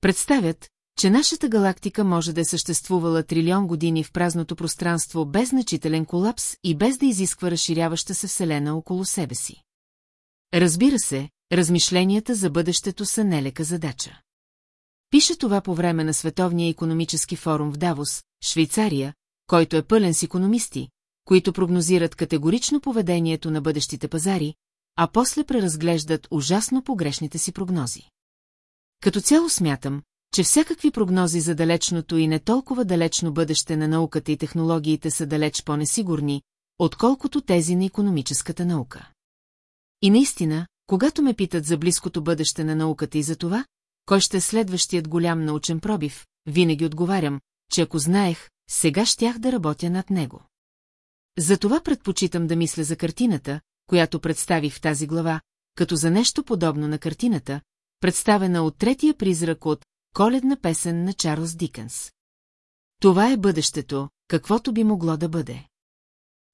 Представят, че нашата галактика може да е съществувала трилион години в празното пространство без значителен колапс и без да изисква разширяваща се Вселена около себе си. Разбира се, размишленията за бъдещето са нелека задача. Пише това по време на Световния економически форум в Давос, Швейцария, който е пълен с економисти, които прогнозират категорично поведението на бъдещите пазари, а после преразглеждат ужасно погрешните си прогнози. Като цяло смятам, че всякакви прогнози за далечното и не толкова далечно бъдеще на науката и технологиите са далеч по-несигурни, отколкото тези на економическата наука. И наистина, когато ме питат за близкото бъдеще на науката и за това, кой ще е следващият голям научен пробив, винаги отговарям, че ако знаех, сега щях да работя над него. Затова предпочитам да мисля за картината, която представих в тази глава, като за нещо подобно на картината, представена от третия призрак от Коледна песен на Чарлз Дикънс. Това е бъдещето, каквото би могло да бъде.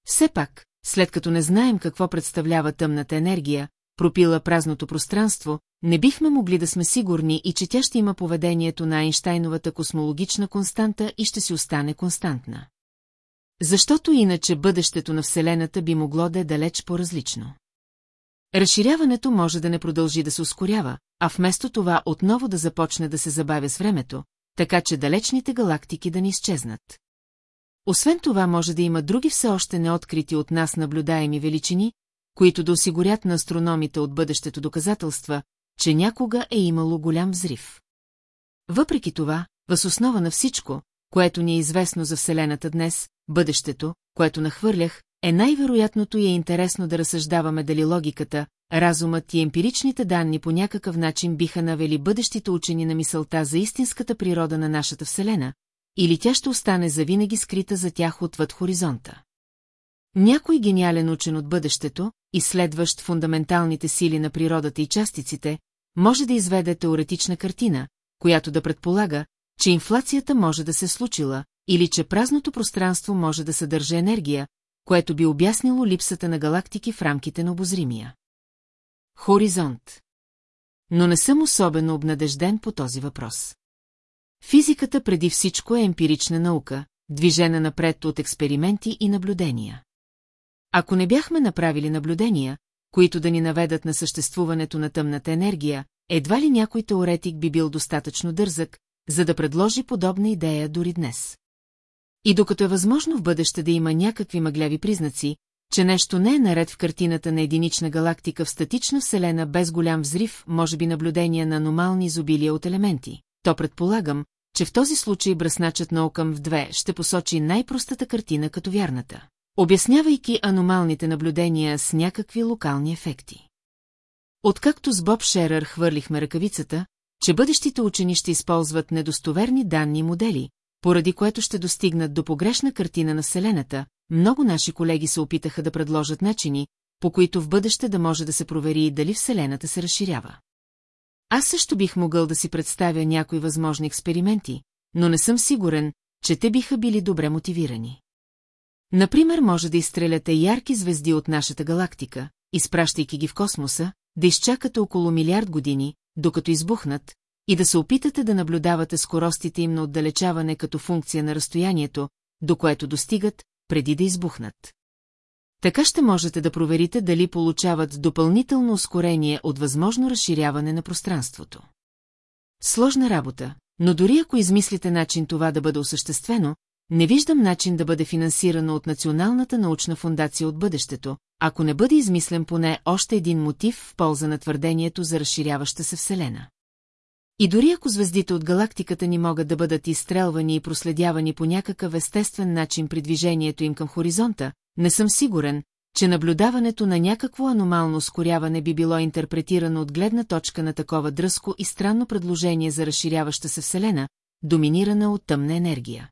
Все пак, след като не знаем какво представлява тъмната енергия, пропила празното пространство, не бихме могли да сме сигурни и че тя ще има поведението на Айнштайновата космологична константа и ще си остане константна. Защото иначе бъдещето на Вселената би могло да е далеч по-различно. Разширяването може да не продължи да се ускорява, а вместо това отново да започне да се забавя с времето, така че далечните галактики да ни изчезнат. Освен това може да има други все още неоткрити от нас наблюдаеми величини, които да осигурят на астрономите от бъдещето доказателства, че някога е имало голям взрив. Въпреки това, въз основа на всичко, което ни е известно за Вселената днес, бъдещето, което нахвърлях, е най-вероятното и е интересно да разсъждаваме дали логиката, разумът и емпиричните данни по някакъв начин биха навели бъдещите учени на мисълта за истинската природа на нашата Вселена, или тя ще остане завинаги скрита за тях отвъд хоризонта. Някой гениален учен от бъдещето, изследващ фундаменталните сили на природата и частиците, може да изведе теоретична картина, която да предполага, че инфлацията може да се случила, или че празното пространство може да съдържа енергия, което би обяснило липсата на галактики в рамките на обозримия. Хоризонт. Но не съм особено обнадежден по този въпрос. Физиката преди всичко е емпирична наука, движена напред от експерименти и наблюдения. Ако не бяхме направили наблюдения, които да ни наведат на съществуването на тъмната енергия, едва ли някой теоретик би бил достатъчно дързък, за да предложи подобна идея дори днес. И докато е възможно в бъдеще да има някакви мъгляви признаци, че нещо не е наред в картината на единична галактика в статична вселена без голям взрив, може би наблюдение на аномални изобилия от елементи, то предполагам, че в този случай бръсначът на окъм в две ще посочи най-простата картина като вярната, обяснявайки аномалните наблюдения с някакви локални ефекти. Откакто с Боб Шерър хвърлихме ръкавицата, че бъдещите учени ще използват недостоверни данни и модели, поради което ще достигнат до погрешна картина на Вселената, много наши колеги се опитаха да предложат начини, по които в бъдеще да може да се провери дали Вселената се разширява. Аз също бих могъл да си представя някои възможни експерименти, но не съм сигурен, че те биха били добре мотивирани. Например, може да изстреляте ярки звезди от нашата галактика, изпращайки ги в космоса, да изчакате около милиард години, докато избухнат, и да се опитате да наблюдавате скоростите им на отдалечаване като функция на разстоянието, до което достигат, преди да избухнат. Така ще можете да проверите дали получават допълнително ускорение от възможно разширяване на пространството. Сложна работа, но дори ако измислите начин това да бъде осъществено, не виждам начин да бъде финансирано от Националната научна фундация от бъдещето, ако не бъде измислен поне още един мотив в полза на твърдението за разширяваща се Вселена. И дори ако звездите от галактиката ни могат да бъдат изстрелвани и проследявани по някакъв естествен начин при движението им към хоризонта, не съм сигурен, че наблюдаването на някакво аномално ускоряване би било интерпретирано от гледна точка на такова дръско и странно предложение за разширяваща се Вселена, доминирана от тъмна енергия.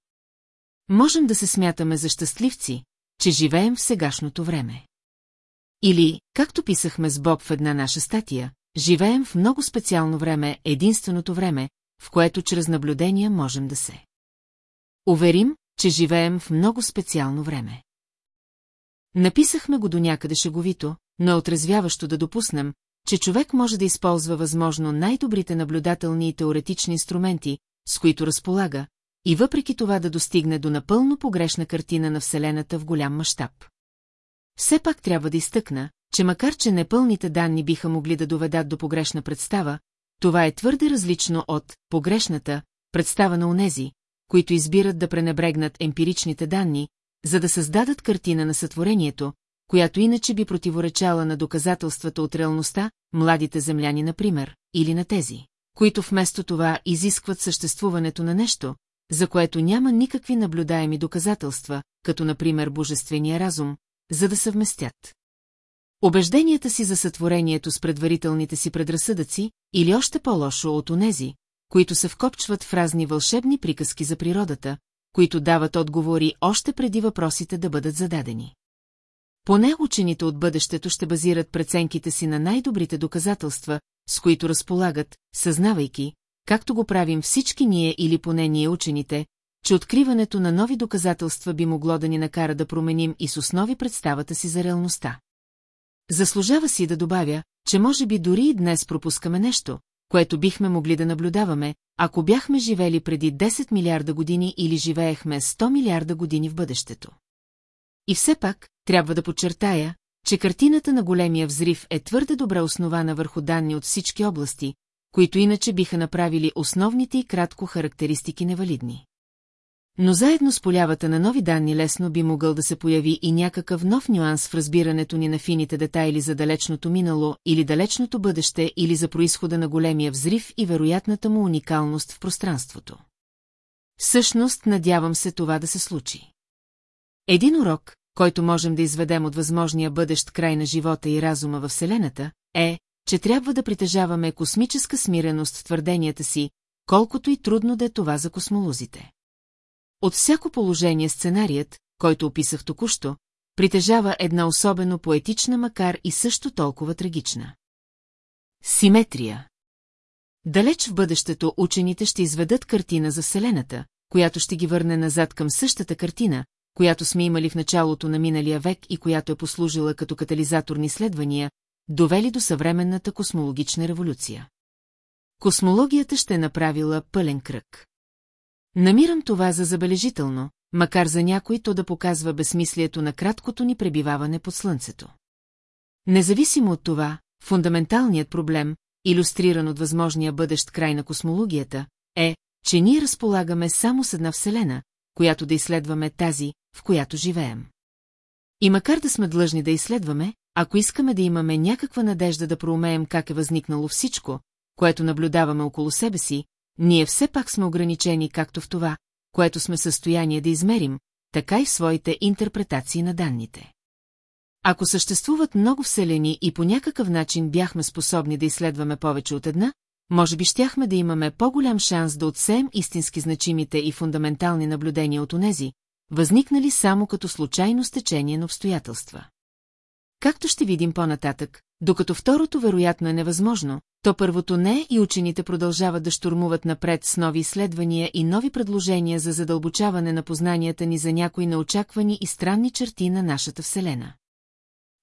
Можем да се смятаме за щастливци, че живеем в сегашното време. Или, както писахме с Боб в една наша статия, живеем в много специално време, единственото време, в което чрез наблюдения можем да се. Уверим, че живеем в много специално време. Написахме го до някъде шеговито, но е отрезвяващо да допуснем, че човек може да използва възможно най-добрите наблюдателни и теоретични инструменти, с които разполага, и въпреки това да достигне до напълно погрешна картина на Вселената в голям мащаб. Все пак трябва да изтъкна, че макар че непълните данни биха могли да доведат до погрешна представа, това е твърде различно от погрешната представа на унези, които избират да пренебрегнат емпиричните данни, за да създадат картина на сътворението, която иначе би противоречала на доказателствата от реалността, младите земляни, например, или на тези, които вместо това изискват съществуването на нещо, за което няма никакви наблюдаеми доказателства, като например божествения разум, за да съвместят. Обежденията си за сътворението с предварителните си предразсъдъци, или още по-лошо от онези, които се вкопчват в разни вълшебни приказки за природата, които дават отговори още преди въпросите да бъдат зададени. Поне учените от бъдещето ще базират преценките си на най-добрите доказателства, с които разполагат, съзнавайки, както го правим всички ние или поне ние учените, че откриването на нови доказателства би могло да ни накара да променим и с основи представата си за реалността. Заслужава си да добавя, че може би дори и днес пропускаме нещо, което бихме могли да наблюдаваме, ако бяхме живели преди 10 милиарда години или живеехме 100 милиарда години в бъдещето. И все пак, трябва да подчертая, че картината на големия взрив е твърде добре основана върху данни от всички области, които иначе биха направили основните и кратко характеристики невалидни. Но заедно с полявата на нови данни лесно би могъл да се появи и някакъв нов нюанс в разбирането ни на фините детайли за далечното минало или далечното бъдеще или за происхода на големия взрив и вероятната му уникалност в пространството. Всъщност, надявам се това да се случи. Един урок, който можем да изведем от възможния бъдещ край на живота и разума във Вселената, е, че трябва да притежаваме космическа смиреност в твърденията си, колкото и трудно да е това за космолозите. От всяко положение сценарият, който описах току-що, притежава една особено поетична, макар и също толкова трагична. Симетрия Далеч в бъдещето учените ще изведат картина за Вселената, която ще ги върне назад към същата картина, която сме имали в началото на миналия век и която е послужила като катализаторни изследвания, довели до съвременната космологична революция. Космологията ще е направила пълен кръг. Намирам това за забележително, макар за някой то да показва безсмислието на краткото ни пребиваване под Слънцето. Независимо от това, фундаменталният проблем, иллюстриран от възможния бъдещ край на космологията, е, че ние разполагаме само с една Вселена, която да изследваме тази, в която живеем. И макар да сме длъжни да изследваме, ако искаме да имаме някаква надежда да проумеем как е възникнало всичко, което наблюдаваме около себе си, ние все пак сме ограничени както в това, което сме състояние да измерим, така и в своите интерпретации на данните. Ако съществуват много вселени и по някакъв начин бяхме способни да изследваме повече от една, може би щяхме да имаме по-голям шанс да отсеем истински значимите и фундаментални наблюдения от онези, възникнали само като случайно стечение на обстоятелства. Както ще видим по-нататък, докато второто вероятно е невъзможно, то първото не и учените продължават да штурмуват напред с нови изследвания и нови предложения за задълбочаване на познанията ни за някои неочаквани и странни черти на нашата Вселена.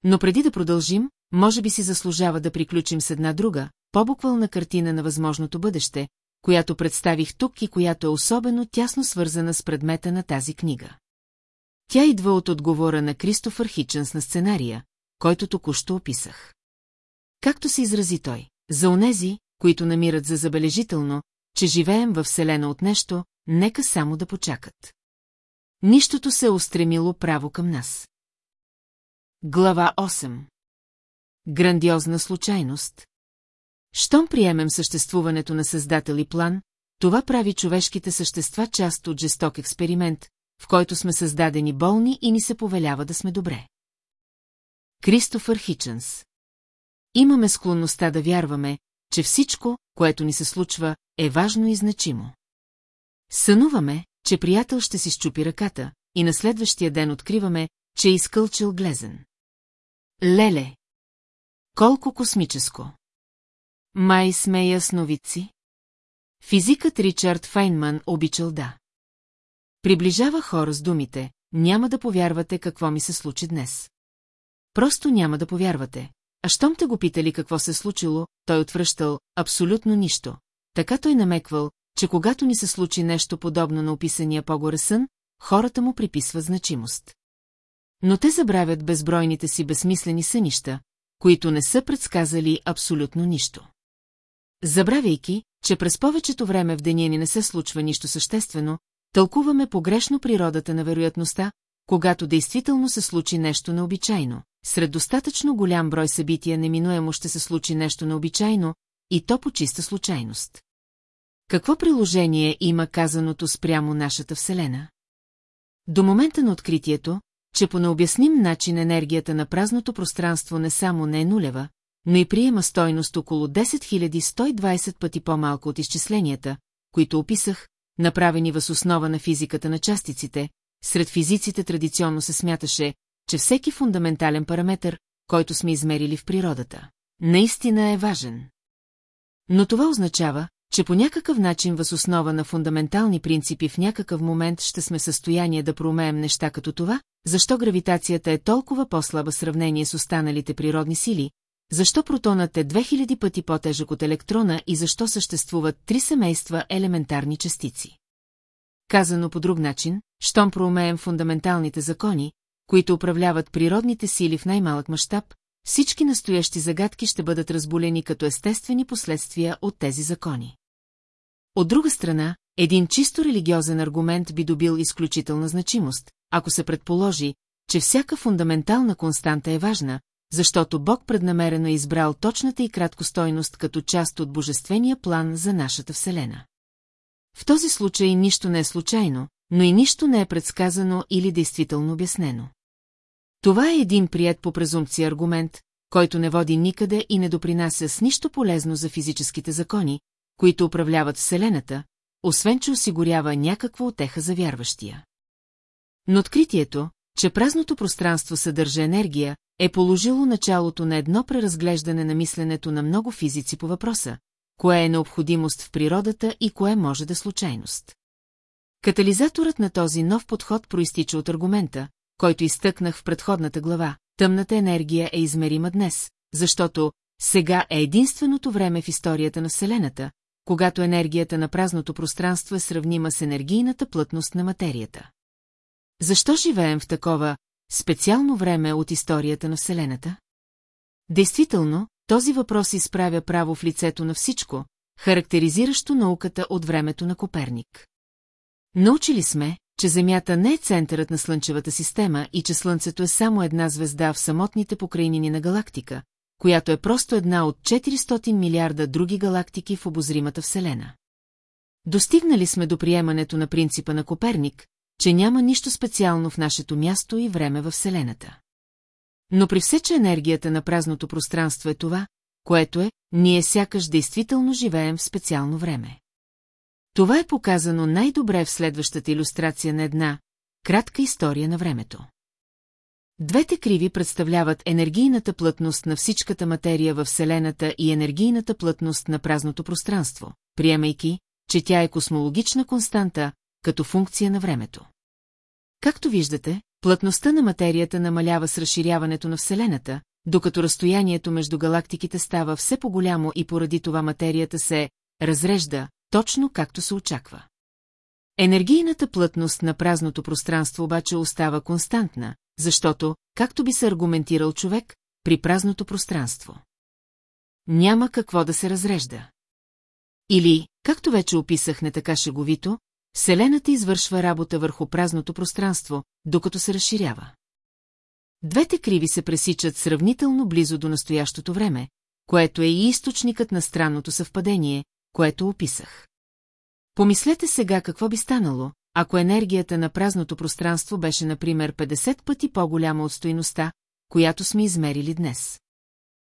Но преди да продължим, може би си заслужава да приключим с една друга, по-буквална картина на възможното бъдеще, която представих тук и която е особено тясно свързана с предмета на тази книга. Тя идва от отговора на Кристофър Хичънс на сценария, който току-що описах. Както се изрази той, за онези, които намират за забележително, че живеем във Вселена от нещо, нека само да почакат. Нищото се е устремило право към нас. Глава 8 Грандиозна случайност Щом приемем съществуването на създател и план, това прави човешките същества част от жесток експеримент, в който сме създадени болни и ни се повелява да сме добре. Кристофър Хичънс Имаме склонността да вярваме, че всичко, което ни се случва, е важно и значимо. Сънуваме, че приятел ще си щупи ръката, и на следващия ден откриваме, че е изкълчил глезен. Леле! Колко космическо! Май сме ясновидци? Физикът Ричард Файнман обичал да. Приближава хора с думите, няма да повярвате какво ми се случи днес. Просто няма да повярвате. А щом те го питали какво се случило, той отвръщал абсолютно нищо. Така той намеквал, че когато ни се случи нещо подобно на описания по-горе сън, хората му приписват значимост. Но те забравят безбройните си безсмислени сънища, които не са предсказали абсолютно нищо. Забравяйки, че през повечето време в деня ни не се случва нищо съществено, тълкуваме погрешно природата на вероятността, когато действително се случи нещо необичайно. Сред достатъчно голям брой събития неминуемо ще се случи нещо необичайно, и то по чиста случайност. Какво приложение има казаното спрямо нашата Вселена? До момента на откритието, че по необясним начин енергията на празното пространство не само не е нулева, но и приема стойност около 10 120 пъти по-малко от изчисленията, които описах, направени въз основа на физиката на частиците, сред физиците традиционно се смяташе, че всеки фундаментален параметр, който сме измерили в природата, наистина е важен. Но това означава, че по някакъв начин въз основа на фундаментални принципи в някакъв момент ще сме в състояние да проумеем неща като това, защо гравитацията е толкова по-слаба сравнение с останалите природни сили, защо протонът е 2000 пъти по-тежък от електрона и защо съществуват три семейства елементарни частици. Казано по друг начин, щом проумеем фундаменталните закони, които управляват природните сили в най-малък мащаб, всички настоящи загадки ще бъдат разболени като естествени последствия от тези закони. От друга страна, един чисто религиозен аргумент би добил изключителна значимост, ако се предположи, че всяка фундаментална константа е важна, защото Бог преднамерено е избрал точната и краткостойност като част от божествения план за нашата Вселена. В този случай нищо не е случайно, но и нищо не е предсказано или действително обяснено. Това е един прият по презумпция аргумент, който не води никъде и не допринася с нищо полезно за физическите закони, които управляват Вселената, освен че осигурява някаква отеха за вярващия. Но откритието, че празното пространство съдържа енергия, е положило началото на едно преразглеждане на мисленето на много физици по въпроса, кое е необходимост в природата и кое може да е случайност. Катализаторът на този нов подход проистича от аргумента, който изтъкнах в предходната глава. Тъмната енергия е измерима днес, защото сега е единственото време в историята на Вселената, когато енергията на празното пространство е сравнима с енергийната плътност на материята. Защо живеем в такова специално време от историята на Вселената? Действително, този въпрос изправя право в лицето на всичко, характеризиращо науката от времето на Коперник. Научили сме, че Земята не е центърът на Слънчевата система и че Слънцето е само една звезда в самотните покрайнини на галактика, която е просто една от 400 милиарда други галактики в обозримата Вселена. Достигнали сме до приемането на принципа на Коперник, че няма нищо специално в нашето място и време във Вселената. Но при все, че енергията на празното пространство е това, което е, ние сякаш действително живеем в специално време. Това е показано най-добре в следващата иллюстрация на една кратка история на времето. Двете криви представляват енергийната плътност на всичката материя във Вселената и енергийната плътност на празното пространство, приемайки, че тя е космологична константа, като функция на времето. Както виждате, плътността на материята намалява с разширяването на Вселената, докато разстоянието между галактиките става все по-голямо и поради това материята се разрежда, точно както се очаква. Енергийната плътност на празното пространство обаче остава константна, защото, както би се аргументирал човек, при празното пространство. Няма какво да се разрежда. Или, както вече описах не така шеговито, Вселената извършва работа върху празното пространство, докато се разширява. Двете криви се пресичат сравнително близо до настоящото време, което е и източникът на странното съвпадение, което описах. Помислете сега какво би станало, ако енергията на празното пространство беше, например, 50 пъти по-голяма от стоиността, която сме измерили днес.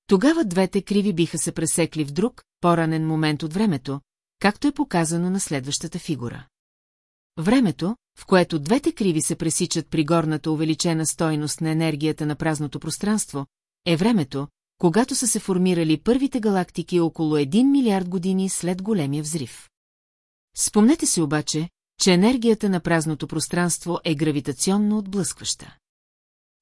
Тогава двете криви биха се пресекли в друг, по-ранен момент от времето, както е показано на следващата фигура. Времето, в което двете криви се пресичат при горната увеличена стойност на енергията на празното пространство, е времето, когато са се формирали първите галактики около 1 милиард години след големия взрив. Спомнете си обаче, че енергията на празното пространство е гравитационно отблъскваща.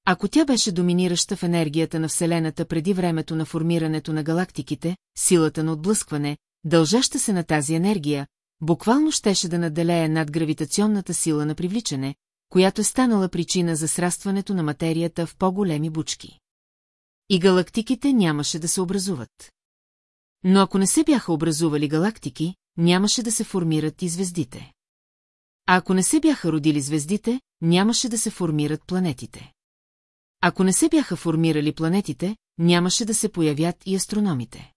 Ако тя беше доминираща в енергията на Вселената преди времето на формирането на галактиките, силата на отблъскване, дължаща се на тази енергия, буквално щеше да наделее над гравитационната сила на привличане, която е станала причина за срастването на материята в по-големи бучки. И галактиките нямаше да се образуват. Но ако не се бяха образували галактики, нямаше да се формират и звездите. А ако не се бяха родили звездите, нямаше да се формират планетите. Ако не се бяха формирали планетите, нямаше да се появят и астрономите.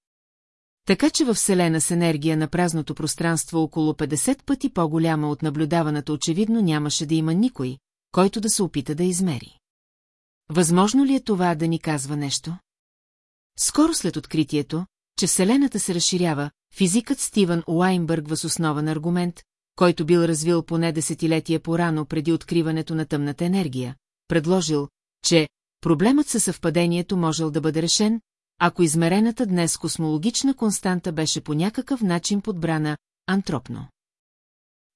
Така че във Вселена с енергия на празното пространство около 50 пъти по-голяма от наблюдаваната очевидно нямаше да има никой, който да се опита да измери. Възможно ли е това да ни казва нещо? Скоро след откритието, че Вселената се разширява, физикът Стивън Уайнбърг въз основан аргумент, който бил развил поне десетилетия по-рано преди откриването на тъмната енергия, предложил, че проблемът със съвпадението можел да бъде решен, ако измерената днес космологична константа беше по някакъв начин подбрана антропно.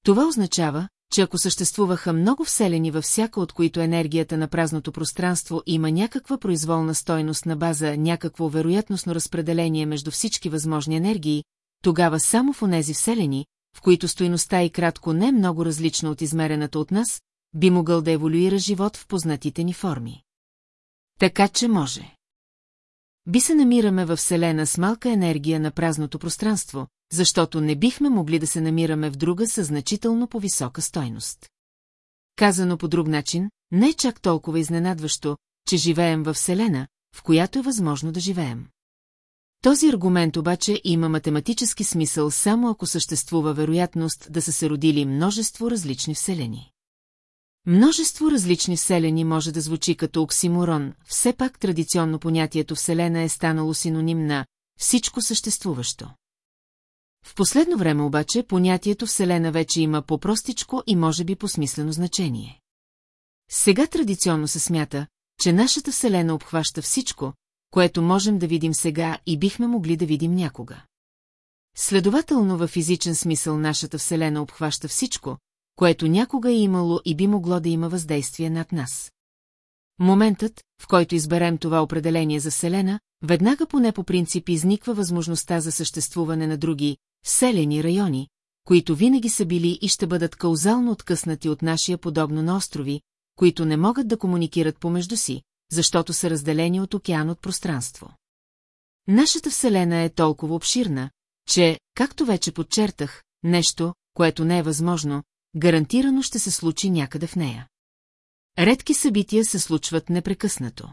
Това означава, че ако съществуваха много вселени във всяка от които енергията на празното пространство има някаква произволна стойност на база някакво вероятностно разпределение между всички възможни енергии, тогава само в онези вселени, в които стойността и кратко не е много различна от измерената от нас, би могъл да еволюира живот в познатите ни форми. Така че може. Би се намираме във Вселена с малка енергия на празното пространство, защото не бихме могли да се намираме в друга със значително по-висока стойност. Казано по друг начин, не е чак толкова изненадващо, че живеем във Вселена, в която е възможно да живеем. Този аргумент обаче има математически смисъл само ако съществува вероятност да са се родили множество различни вселени. Множество различни вселени може да звучи като оксиморон, все пак традиционно понятието Вселена е станало синоним на всичко съществуващо. В последно време обаче понятието Вселена вече има по-простичко и може би посмислено значение. Сега традиционно се смята, че нашата Вселена обхваща всичко, което можем да видим сега и бихме могли да видим някога. Следователно във физичен смисъл нашата Вселена обхваща всичко, което някога е имало и би могло да има въздействие над нас. Моментът, в който изберем това определение за Вселена, веднага поне по принцип изниква възможността за съществуване на други вселени райони, които винаги са били и ще бъдат каузално откъснати от нашия подобно на острови, които не могат да комуникират помежду си, защото са разделени от океан от пространство. Нашата Вселена е толкова обширна, че, както вече подчертах, нещо, което не е възможно, гарантирано ще се случи някъде в нея. Редки събития се случват непрекъснато.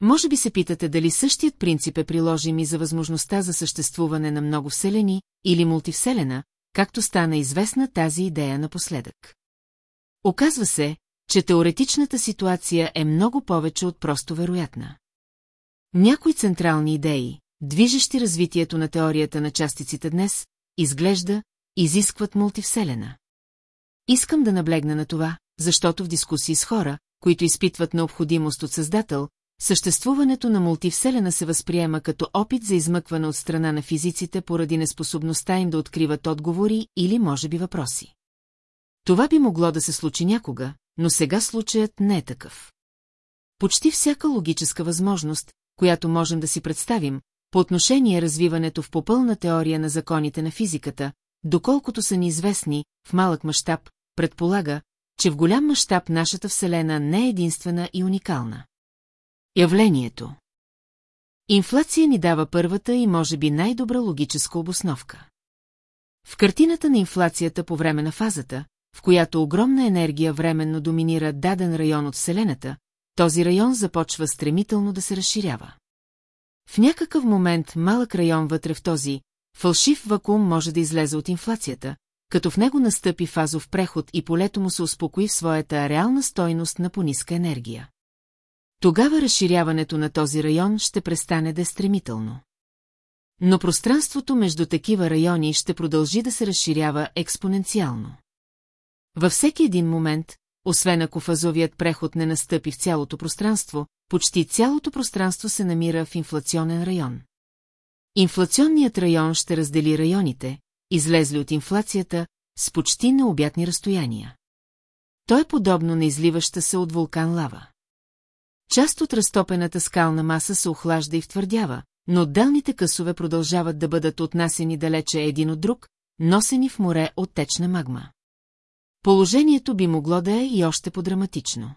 Може би се питате дали същият принцип е приложим и за възможността за съществуване на много вселени или мултивселена, както стана известна тази идея напоследък. Оказва се, че теоретичната ситуация е много повече от просто вероятна. Някои централни идеи, движещи развитието на теорията на частиците днес, изглежда, изискват мултивселена. Искам да наблегна на това, защото в дискусии с хора, които изпитват необходимост от Създател, съществуването на мултивселена се възприема като опит за измъкване от страна на физиците поради неспособността им да откриват отговори или може би въпроси. Това би могло да се случи някога, но сега случаят не е такъв. Почти всяка логическа възможност, която можем да си представим, по отношение развиването в попълна теория на законите на физиката, доколкото са ни известни, в малък мащаб, предполага, че в голям мащаб нашата Вселена не е единствена и уникална. Явлението Инфлация ни дава първата и може би най-добра логическа обосновка. В картината на инфлацията по време на фазата, в която огромна енергия временно доминира даден район от Вселената, този район започва стремително да се разширява. В някакъв момент малък район вътре в този фалшив вакуум може да излезе от инфлацията, като в него настъпи фазов преход и полето му се успокои в своята реална стойност на пониска енергия. Тогава разширяването на този район ще престане да е стремително. Но пространството между такива райони ще продължи да се разширява експоненциално. Във всеки един момент, освен ако фазовият преход не настъпи в цялото пространство, почти цялото пространство се намира в инфлационен район. Инфлационният район ще раздели районите, излезли от инфлацията, с почти необятни разстояния. Той е подобно на изливаща се от вулкан лава. Част от разтопената скална маса се охлажда и втвърдява, но отделните късове продължават да бъдат отнасени далече един от друг, носени в море от течна магма. Положението би могло да е и още по-драматично.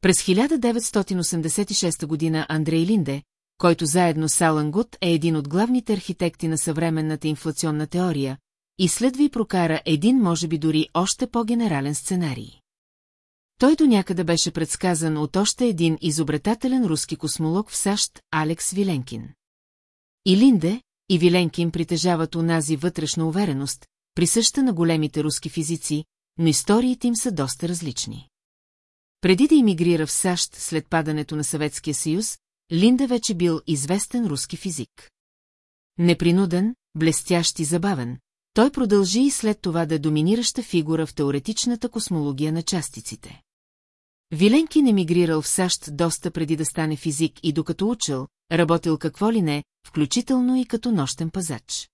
През 1986 година Андрей Линде, който заедно с Алан Гуд е един от главните архитекти на съвременната инфлационна теория, и прокара един, може би дори още по-генерален сценарий. Той до някъде беше предсказан от още един изобретателен руски космолог в САЩ, Алекс Виленкин. И Линде, и Виленкин притежават унази вътрешна увереност, присъща на големите руски физици, но историите им са доста различни. Преди да иммигрира в САЩ след падането на Съветския съюз, Линда вече бил известен руски физик. Непринуден, блестящ и забавен, той продължи и след това да е доминираща фигура в теоретичната космология на частиците. Виленкин емигрирал в САЩ доста преди да стане физик и докато учил, работил какво ли не, включително и като нощен пазач.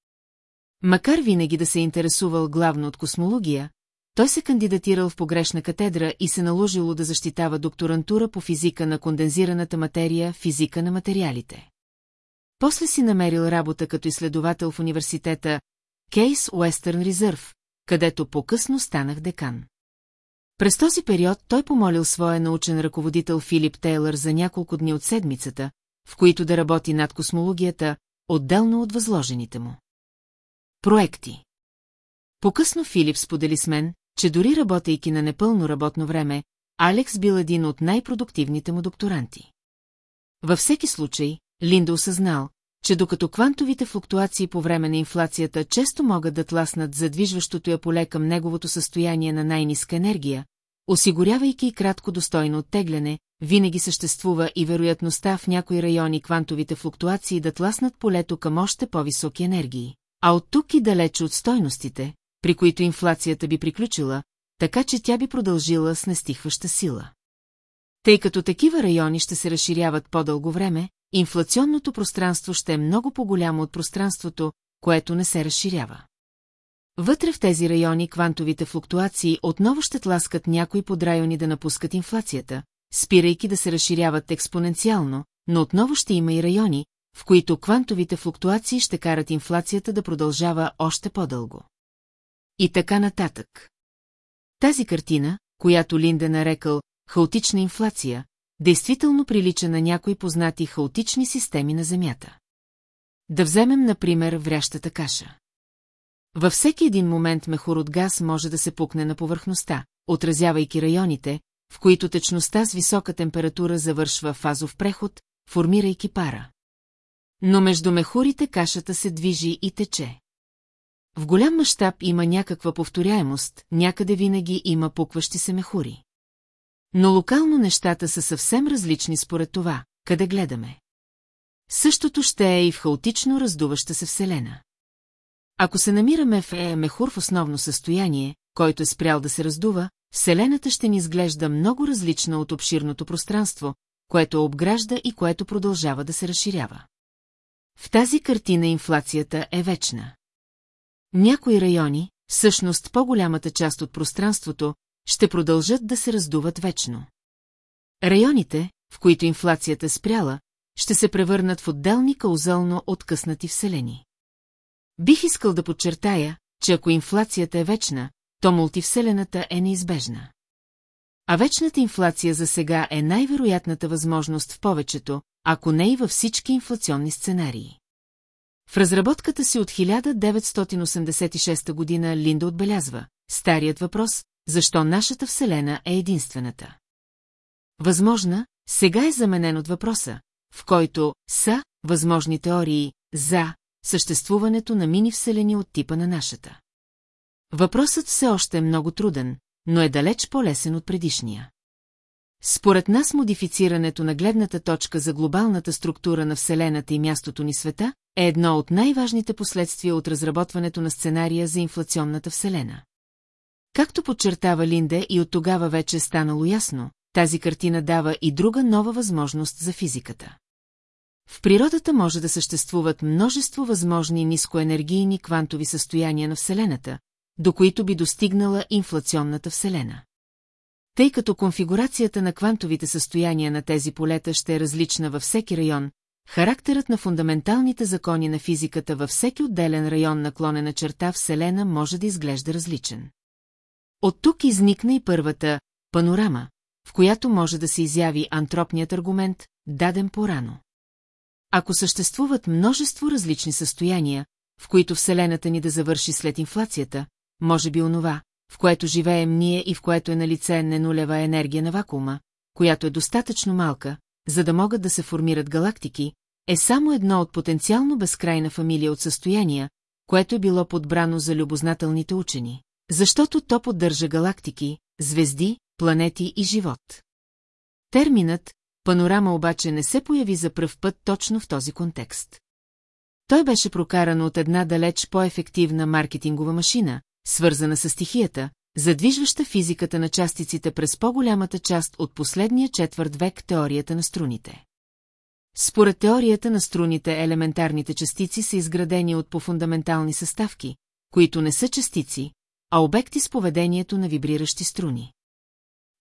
Макар винаги да се интересувал главно от космология, той се кандидатирал в погрешна катедра и се наложило да защитава докторантура по физика на кондензираната материя, физика на материалите. После си намерил работа като изследовател в университета Кейс Уестърн Резерв, където по-късно станах декан. През този период той помолил своя научен ръководител Филип Тейлър за няколко дни от седмицата, в които да работи над космологията, отделно от възложените му. Проекти По-късно Филип сподели с мен, че дори работейки на непълно работно време, Алекс бил един от най-продуктивните му докторанти. Във всеки случай, Линда осъзнал, че докато квантовите флуктуации по време на инфлацията често могат да тласнат задвижващото я поле към неговото състояние на най-ниска енергия, осигурявайки кратко достойно оттегляне, винаги съществува и вероятността в някои райони квантовите флуктуации да тласнат полето към още по-високи енергии. А от тук и далече от стойностите, при които инфлацията би приключила, така че тя би продължила с нестихваща сила. Тъй като такива райони ще се разширяват по-дълго време, инфлационното пространство ще е много по-голямо от пространството, което не се разширява. Вътре в тези райони квантовите флуктуации отново ще тласкат някои подрайони да напускат инфлацията, спирайки да се разширяват експоненциално, но отново ще има и райони, в които квантовите флуктуации ще карат инфлацията да продължава още по-дълго. И така нататък. Тази картина, която Линда нарекал хаотична инфлация, действително прилича на някои познати хаотични системи на Земята. Да вземем, например, врящата каша. Във всеки един момент мехур от газ може да се пукне на повърхността, отразявайки районите, в които течността с висока температура завършва фазов преход, формирайки пара. Но между мехурите кашата се движи и тече. В голям мащаб има някаква повторяемост, някъде винаги има пукващи се мехури. Но локално нещата са съвсем различни според това, къде гледаме. Същото ще е и в хаотично раздуваща се Вселена. Ако се намираме в Е Мехур в основно състояние, който е спрял да се раздува, Вселената ще ни изглежда много различна от обширното пространство, което обгражда и което продължава да се разширява. В тази картина инфлацията е вечна. Някои райони, всъщност по-голямата част от пространството, ще продължат да се раздуват вечно. Районите, в които инфлацията спряла, ще се превърнат в отделни каузално откъснати вселени. Бих искал да подчертая, че ако инфлацията е вечна, то мултивселената е неизбежна. А вечната инфлация за сега е най-вероятната възможност в повечето, ако не и във всички инфлационни сценарии. В разработката си от 1986 година Линда отбелязва старият въпрос, защо нашата Вселена е единствената. Възможна, сега е заменен от въпроса, в който са възможни теории за съществуването на мини-вселени от типа на нашата. Въпросът все още е много труден, но е далеч по-лесен от предишния. Според нас модифицирането на гледната точка за глобалната структура на Вселената и мястото ни света е едно от най-важните последствия от разработването на сценария за инфлационната Вселена. Както подчертава Линде и от тогава вече е станало ясно, тази картина дава и друга нова възможност за физиката. В природата може да съществуват множество възможни нискоенергийни квантови състояния на Вселената, до които би достигнала инфлационната Вселена. Тъй като конфигурацията на квантовите състояния на тези полета ще е различна във всеки район, характерът на фундаменталните закони на физиката във всеки отделен район наклонена черта Вселена може да изглежда различен. От тук изникна и първата панорама, в която може да се изяви антропният аргумент, даден по-рано. Ако съществуват множество различни състояния, в които Вселената ни да завърши след инфлацията, може би онова, в което живеем ние и в което е на лице ненулева енергия на вакуума, която е достатъчно малка, за да могат да се формират галактики, е само едно от потенциално безкрайна фамилия от състояния, което е било подбрано за любознателните учени, защото то поддържа галактики, звезди, планети и живот. Терминът панорама обаче не се появи за пръв път точно в този контекст. Той беше прокаран от една далеч по-ефективна маркетингова машина, свързана с стихията, задвижваща физиката на частиците през по-голямата част от последния четвърт век теорията на струните. Според теорията на струните елементарните частици са изградени от пофундаментални съставки, които не са частици, а обекти с поведението на вибриращи струни.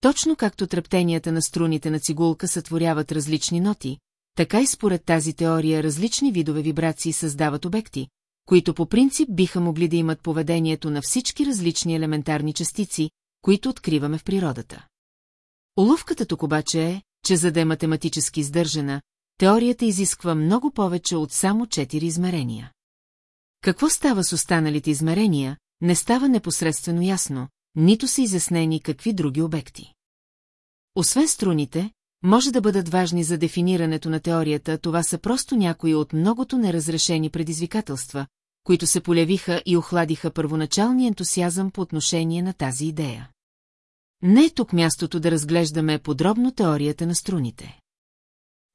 Точно както трептенията на струните на цигулка сътворяват различни ноти, така и според тази теория различни видове вибрации създават обекти, които по принцип биха могли да имат поведението на всички различни елементарни частици, които откриваме в природата. Уловката тук обаче е, че за да е математически издържана, теорията изисква много повече от само четири измерения. Какво става с останалите измерения, не става непосредствено ясно, нито са изяснени какви други обекти. Освен струните, може да бъдат важни за дефинирането на теорията, това са просто някои от многото неразрешени предизвикателства, които се полявиха и охладиха първоначалния ентусиазъм по отношение на тази идея. Не е тук мястото да разглеждаме подробно теорията на струните.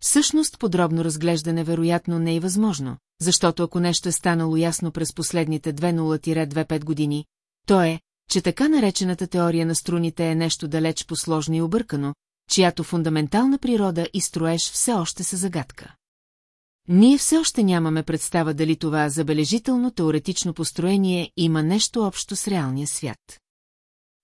Всъщност подробно разглеждане вероятно не е възможно, защото ако нещо е станало ясно през последните 2.0-25 години, то е, че така наречената теория на струните е нещо далеч посложно и объркано, чиято фундаментална природа и строеж все още са загадка. Ние все още нямаме представа дали това забележително теоретично построение има нещо общо с реалния свят.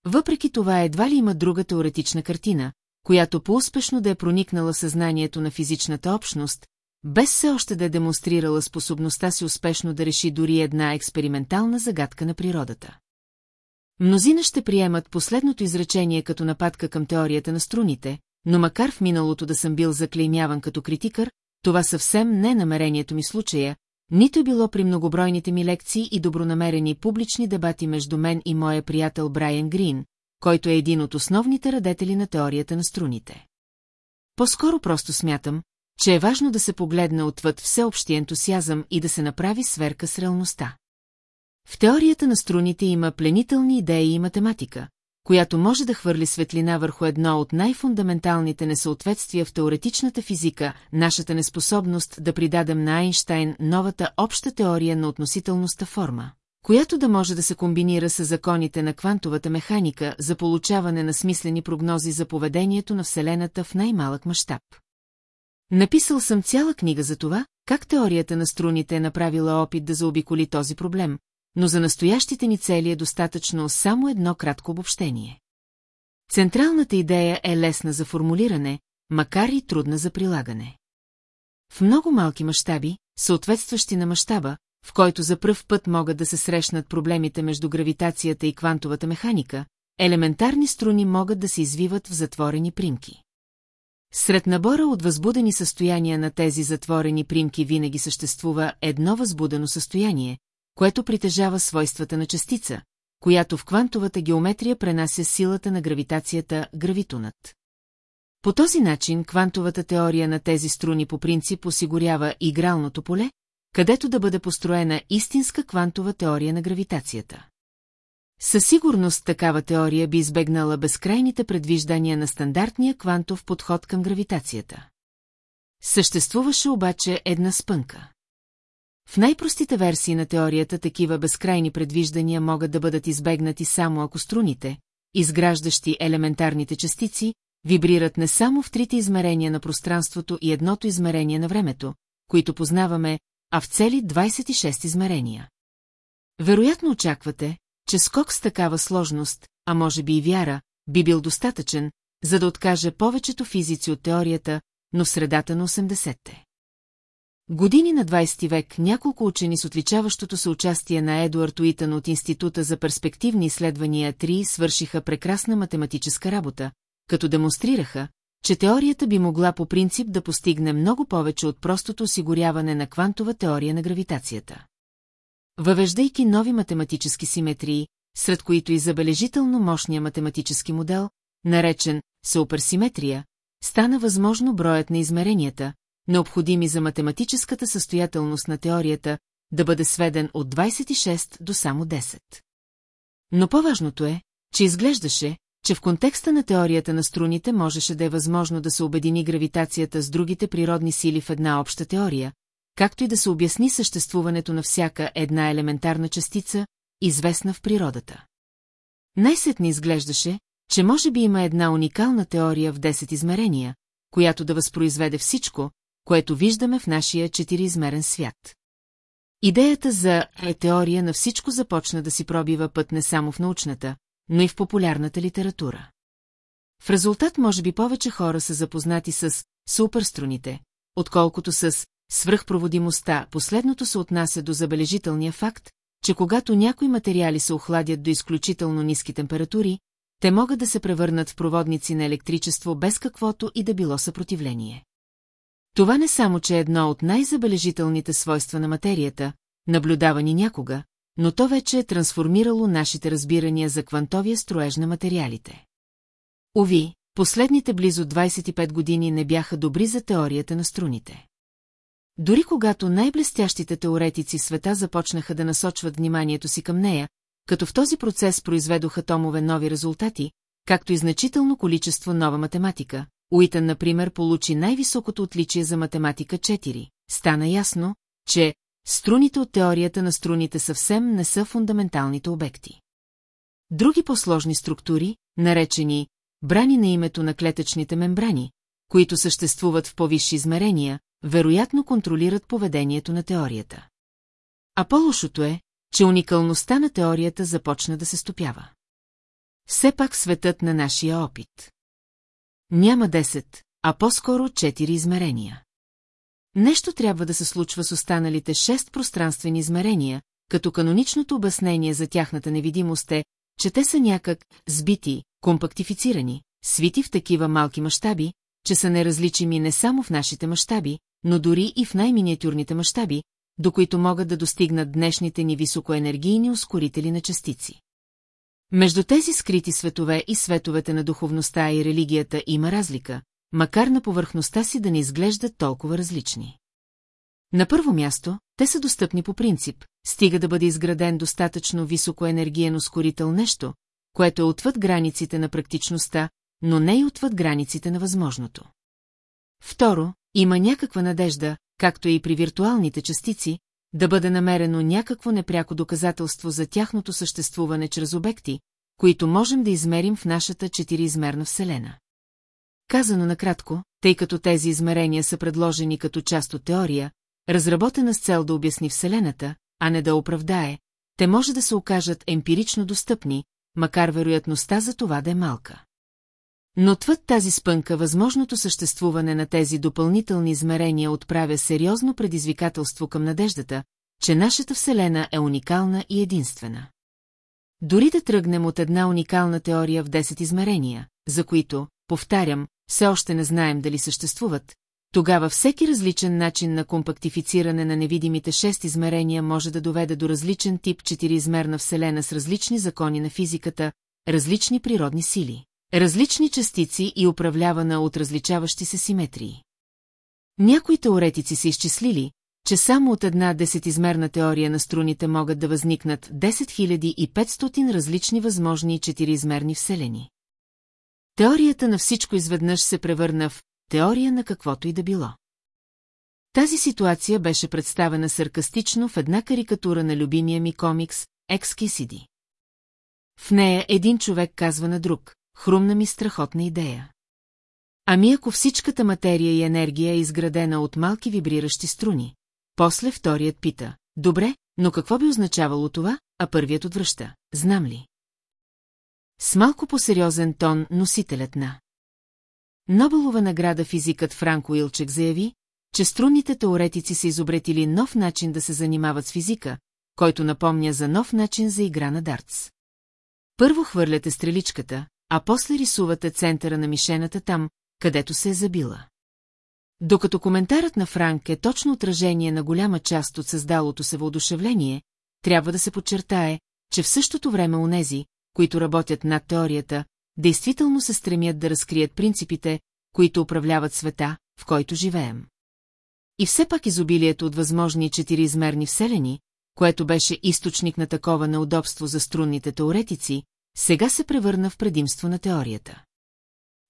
Въпреки това едва ли има друга теоретична картина, която по-успешно да е проникнала съзнанието на физичната общност, без все още да е демонстрирала способността си успешно да реши дори една експериментална загадка на природата. Мнозина ще приемат последното изречение като нападка към теорията на струните, но макар в миналото да съм бил заклеймяван като критикър, това съвсем не е намерението ми случая, нито е било при многобройните ми лекции и добронамерени публични дебати между мен и моя приятел Брайан Грин, който е един от основните радетели на теорията на струните. По-скоро просто смятам, че е важно да се погледне отвъд всеобщия ентусиазъм и да се направи сверка с реалността. В теорията на струните има пленителни идеи и математика, която може да хвърли светлина върху едно от най-фундаменталните несъответствия в теоретичната физика, нашата неспособност да придадем на Айнштайн новата обща теория на относителността форма, която да може да се комбинира с законите на квантовата механика за получаване на смислени прогнози за поведението на Вселената в най-малък мащаб. Написал съм цяла книга за това, как теорията на струните е направила опит да заобиколи този проблем, но за настоящите ни цели е достатъчно само едно кратко обобщение. Централната идея е лесна за формулиране, макар и трудна за прилагане. В много малки мащаби, съответстващи на мащаба, в който за пръв път могат да се срещнат проблемите между гравитацията и квантовата механика, елементарни струни могат да се извиват в затворени примки. Сред набора от възбудени състояния на тези затворени примки винаги съществува едно възбудено състояние, което притежава свойствата на частица, която в квантовата геометрия пренася силата на гравитацията гравитонът. По този начин квантовата теория на тези струни по принцип осигурява игралното поле, където да бъде построена истинска квантова теория на гравитацията. Със сигурност такава теория би избегнала безкрайните предвиждания на стандартния квантов подход към гравитацията. Съществуваше обаче една спънка. В най-простите версии на теорията такива безкрайни предвиждания могат да бъдат избегнати само ако струните, изграждащи елементарните частици, вибрират не само в трите измерения на пространството и едното измерение на времето, които познаваме, а в цели 26 измерения. Вероятно очаквате, че скок с такава сложност, а може би и вяра, би бил достатъчен, за да откаже повечето физици от теорията, но в средата на 80-те. Години на 20 век няколко учени с отличаващото се участие на Едуард Уитън от Института за перспективни изследвания 3 свършиха прекрасна математическа работа, като демонстрираха, че теорията би могла по принцип да постигне много повече от простото осигуряване на квантова теория на гравитацията. Въвеждайки нови математически симетрии, сред които и забележително мощния математически модел, наречен суперсиметрия, стана възможно броят на измеренията, необходими за математическата състоятелност на теорията, да бъде сведен от 26 до само 10. Но по-важното е, че изглеждаше, че в контекста на теорията на струните можеше да е възможно да се обедини гравитацията с другите природни сили в една обща теория, както и да се обясни съществуването на всяка една елементарна частица, известна в природата. Най-сетне изглеждаше, че може би има една уникална теория в 10 измерения, която да възпроизведе всичко, което виждаме в нашия четириизмерен свят. Идеята за е теория на всичко започна да си пробива път не само в научната, но и в популярната литература. В резултат може би повече хора са запознати с суперструните, отколкото с свръхпроводимостта. Последното се отнася до забележителния факт, че когато някои материали се охладят до изключително ниски температури, те могат да се превърнат в проводници на електричество без каквото и да било съпротивление. Това не само, че е едно от най-забележителните свойства на материята, наблюдавани някога, но то вече е трансформирало нашите разбирания за квантовия строеж на материалите. Ови, последните близо 25 години не бяха добри за теорията на струните. Дори когато най-блестящите теоретици света започнаха да насочват вниманието си към нея, като в този процес произведоха томове нови резултати, както и значително количество нова математика, Уитън, например, получи най-високото отличие за математика 4. Стана ясно, че струните от теорията на струните съвсем не са фундаменталните обекти. Други по-сложни структури, наречени брани на името на клетъчните мембрани, които съществуват в по-висши измерения, вероятно контролират поведението на теорията. А по-лошото е, че уникалността на теорията започна да се стопява. Все пак светът на нашия опит. Няма 10, а по-скоро 4 измерения. Нещо трябва да се случва с останалите 6 пространствени измерения, като каноничното обяснение за тяхната невидимост е, че те са някак сбити, компактифицирани, свити в такива малки мащаби, че са неразличими не само в нашите мащаби, но дори и в най-миниатюрните мащаби, до които могат да достигнат днешните ни високоенергийни ускорители на частици. Между тези скрити светове и световете на духовността и религията има разлика, макар на повърхността си да не изглеждат толкова различни. На първо място, те са достъпни по принцип, стига да бъде изграден достатъчно високоенергиен ускорител нещо, което е отвъд границите на практичността, но не и отвъд границите на възможното. Второ, има някаква надежда, както и при виртуалните частици, да бъде намерено някакво непряко доказателство за тяхното съществуване чрез обекти, които можем да измерим в нашата четириизмерна Вселена. Казано накратко, тъй като тези измерения са предложени като част от теория, разработена с цел да обясни Вселената, а не да оправдае, те може да се окажат емпирично достъпни, макар вероятността за това да е малка. Но отвъд тази спънка възможното съществуване на тези допълнителни измерения отправя сериозно предизвикателство към надеждата, че нашата Вселена е уникална и единствена. Дори да тръгнем от една уникална теория в 10 измерения, за които, повтарям, все още не знаем дали съществуват, тогава всеки различен начин на компактифициране на невидимите шест измерения може да доведе до различен тип четириизмерна Вселена с различни закони на физиката, различни природни сили, различни частици и управлявана от различаващи се симетрии. Някои теоретици са изчислили, че само от една десетизмерна теория на струните могат да възникнат 10 500 различни възможни четириизмерни вселени. Теорията на всичко изведнъж се превърна в теория на каквото и да било. Тази ситуация беше представена саркастично в една карикатура на любимия ми комикс Екскисиди. В нея един човек казва на друг, хрумна ми страхотна идея. Ами ако всичката материя и енергия е изградена от малки вибриращи струни, после вторият пита, добре, но какво би означавало това, а първият отвръща, знам ли? С малко по-сериозен тон носителят на. Нобелова награда физикът Франко Илчек заяви, че струнните теоретици са изобретили нов начин да се занимават с физика, който напомня за нов начин за игра на дартс. Първо хвърляте стреличката, а после рисувате центъра на мишената там, където се е забила. Докато коментарът на Франк е точно отражение на голяма част от създалото се въодушевление, трябва да се подчертае, че в същото време онези, които работят над теорията, действително се стремят да разкрият принципите, които управляват света, в който живеем. И все пак изобилието от възможни четириизмерни вселени, което беше източник на такова неудобство за струнните теоретици, сега се превърна в предимство на теорията.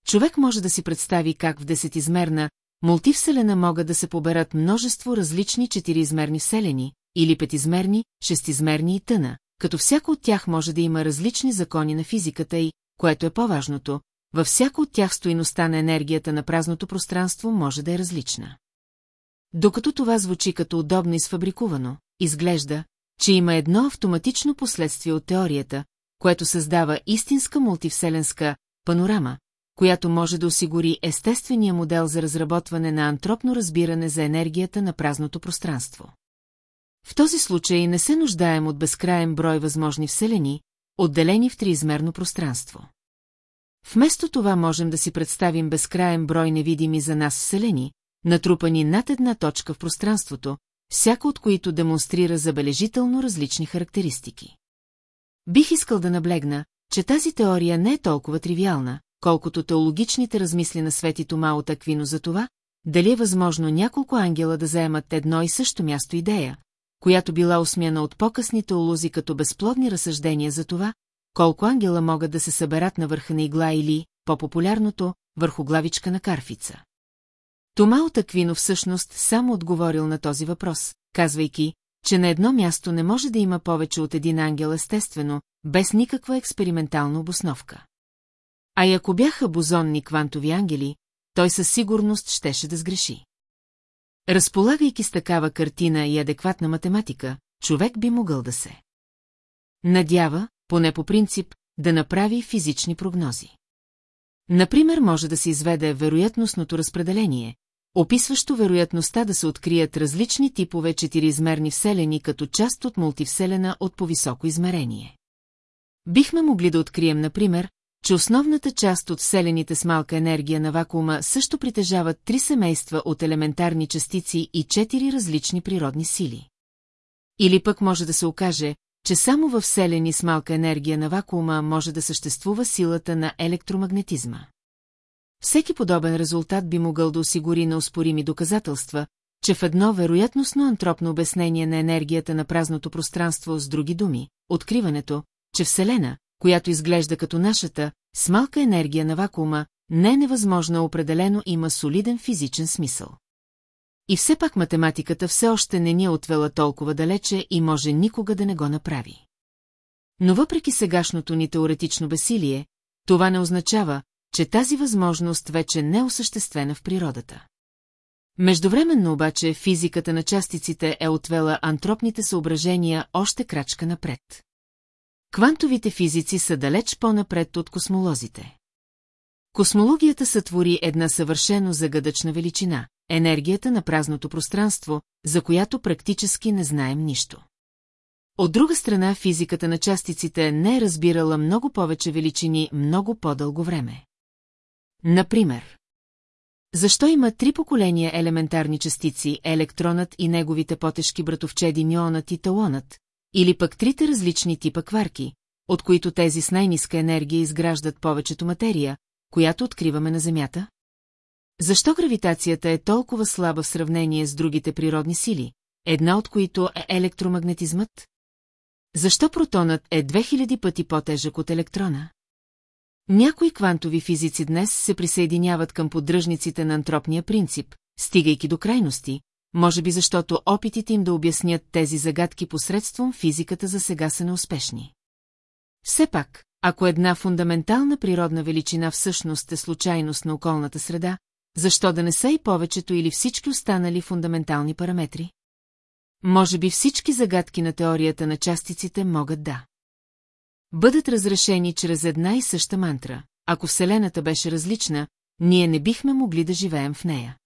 Човек може да си представи как в десетизмерна, мултивселена могат да се поберат множество различни четириизмерни вселени, или петизмерни, шестизмерни и тъна, като всяко от тях може да има различни закони на физиката и, което е по-важното, във всяко от тях стоиността на енергията на празното пространство може да е различна. Докато това звучи като удобно и сфабрикувано, изглежда, че има едно автоматично последствие от теорията, което създава истинска мултивселенска панорама, която може да осигури естествения модел за разработване на антропно разбиране за енергията на празното пространство. В този случай не се нуждаем от безкраен брой възможни вселени, отделени в триизмерно пространство. Вместо това можем да си представим безкраен брой невидими за нас вселени, натрупани над една точка в пространството, всяко от които демонстрира забележително различни характеристики. Бих искал да наблегна, че тази теория не е толкова тривиална, колкото теологичните размисли на Свети Тома от Аквино за това, дали е възможно няколко ангела да заемат едно и също място идея, която била усмяна от по-късни теолози като безплодни разсъждения за това, колко ангела могат да се съберат на върха на игла или, по-популярното, върху главичка на карфица. Тома от Аквино всъщност само отговорил на този въпрос, казвайки, че на едно място не може да има повече от един ангел естествено, без никаква експериментална обосновка. А и ако бяха бозонни квантови ангели, той със сигурност щеше да сгреши. Разполагайки с такава картина и адекватна математика, човек би могъл да се. Надява, поне по принцип, да направи физични прогнози. Например, може да се изведе вероятностното разпределение, описващо вероятността да се открият различни типове четириизмерни вселени като част от мултивселена от по-високо измерение. Бихме могли да открием, например, че основната част от вселените с малка енергия на вакуума също притежават три семейства от елементарни частици и четири различни природни сили. Или пък може да се окаже, че само във вселени с малка енергия на вакуума може да съществува силата на електромагнетизма. Всеки подобен резултат би могъл да осигури на успорими доказателства, че в едно вероятностно антропно обяснение на енергията на празното пространство с други думи, откриването, че Вселена, която изглежда като нашата, с малка енергия на вакуума, не е невъзможно определено има солиден физичен смисъл. И все пак математиката все още не ни е отвела толкова далече и може никога да не го направи. Но въпреки сегашното ни теоретично бесилие, това не означава, че тази възможност вече не е осъществена в природата. Междувременно обаче физиката на частиците е отвела антропните съображения още крачка напред. Квантовите физици са далеч по-напред от космолозите. Космологията сътвори една съвършено загадъчна величина – енергията на празното пространство, за която практически не знаем нищо. От друга страна, физиката на частиците не е разбирала много повече величини много по-дълго време. Например, защо има три поколения елементарни частици, електронът и неговите потешки братовчеди неонът и талонът, или пък трите различни типа кварки, от които тези с най-ниска енергия изграждат повечето материя, която откриваме на Земята? Защо гравитацията е толкова слаба в сравнение с другите природни сили, една от които е електромагнетизмът? Защо протонът е 2000 пъти по-тежък от електрона? Някои квантови физици днес се присъединяват към поддръжниците на антропния принцип, стигайки до крайности, може би защото опитите им да обяснят тези загадки посредством физиката за сега са неуспешни. Все пак, ако една фундаментална природна величина всъщност е случайност на околната среда, защо да не са и повечето или всички останали фундаментални параметри? Може би всички загадки на теорията на частиците могат да бъдат разрешени чрез една и съща мантра. Ако Вселената беше различна, ние не бихме могли да живеем в нея.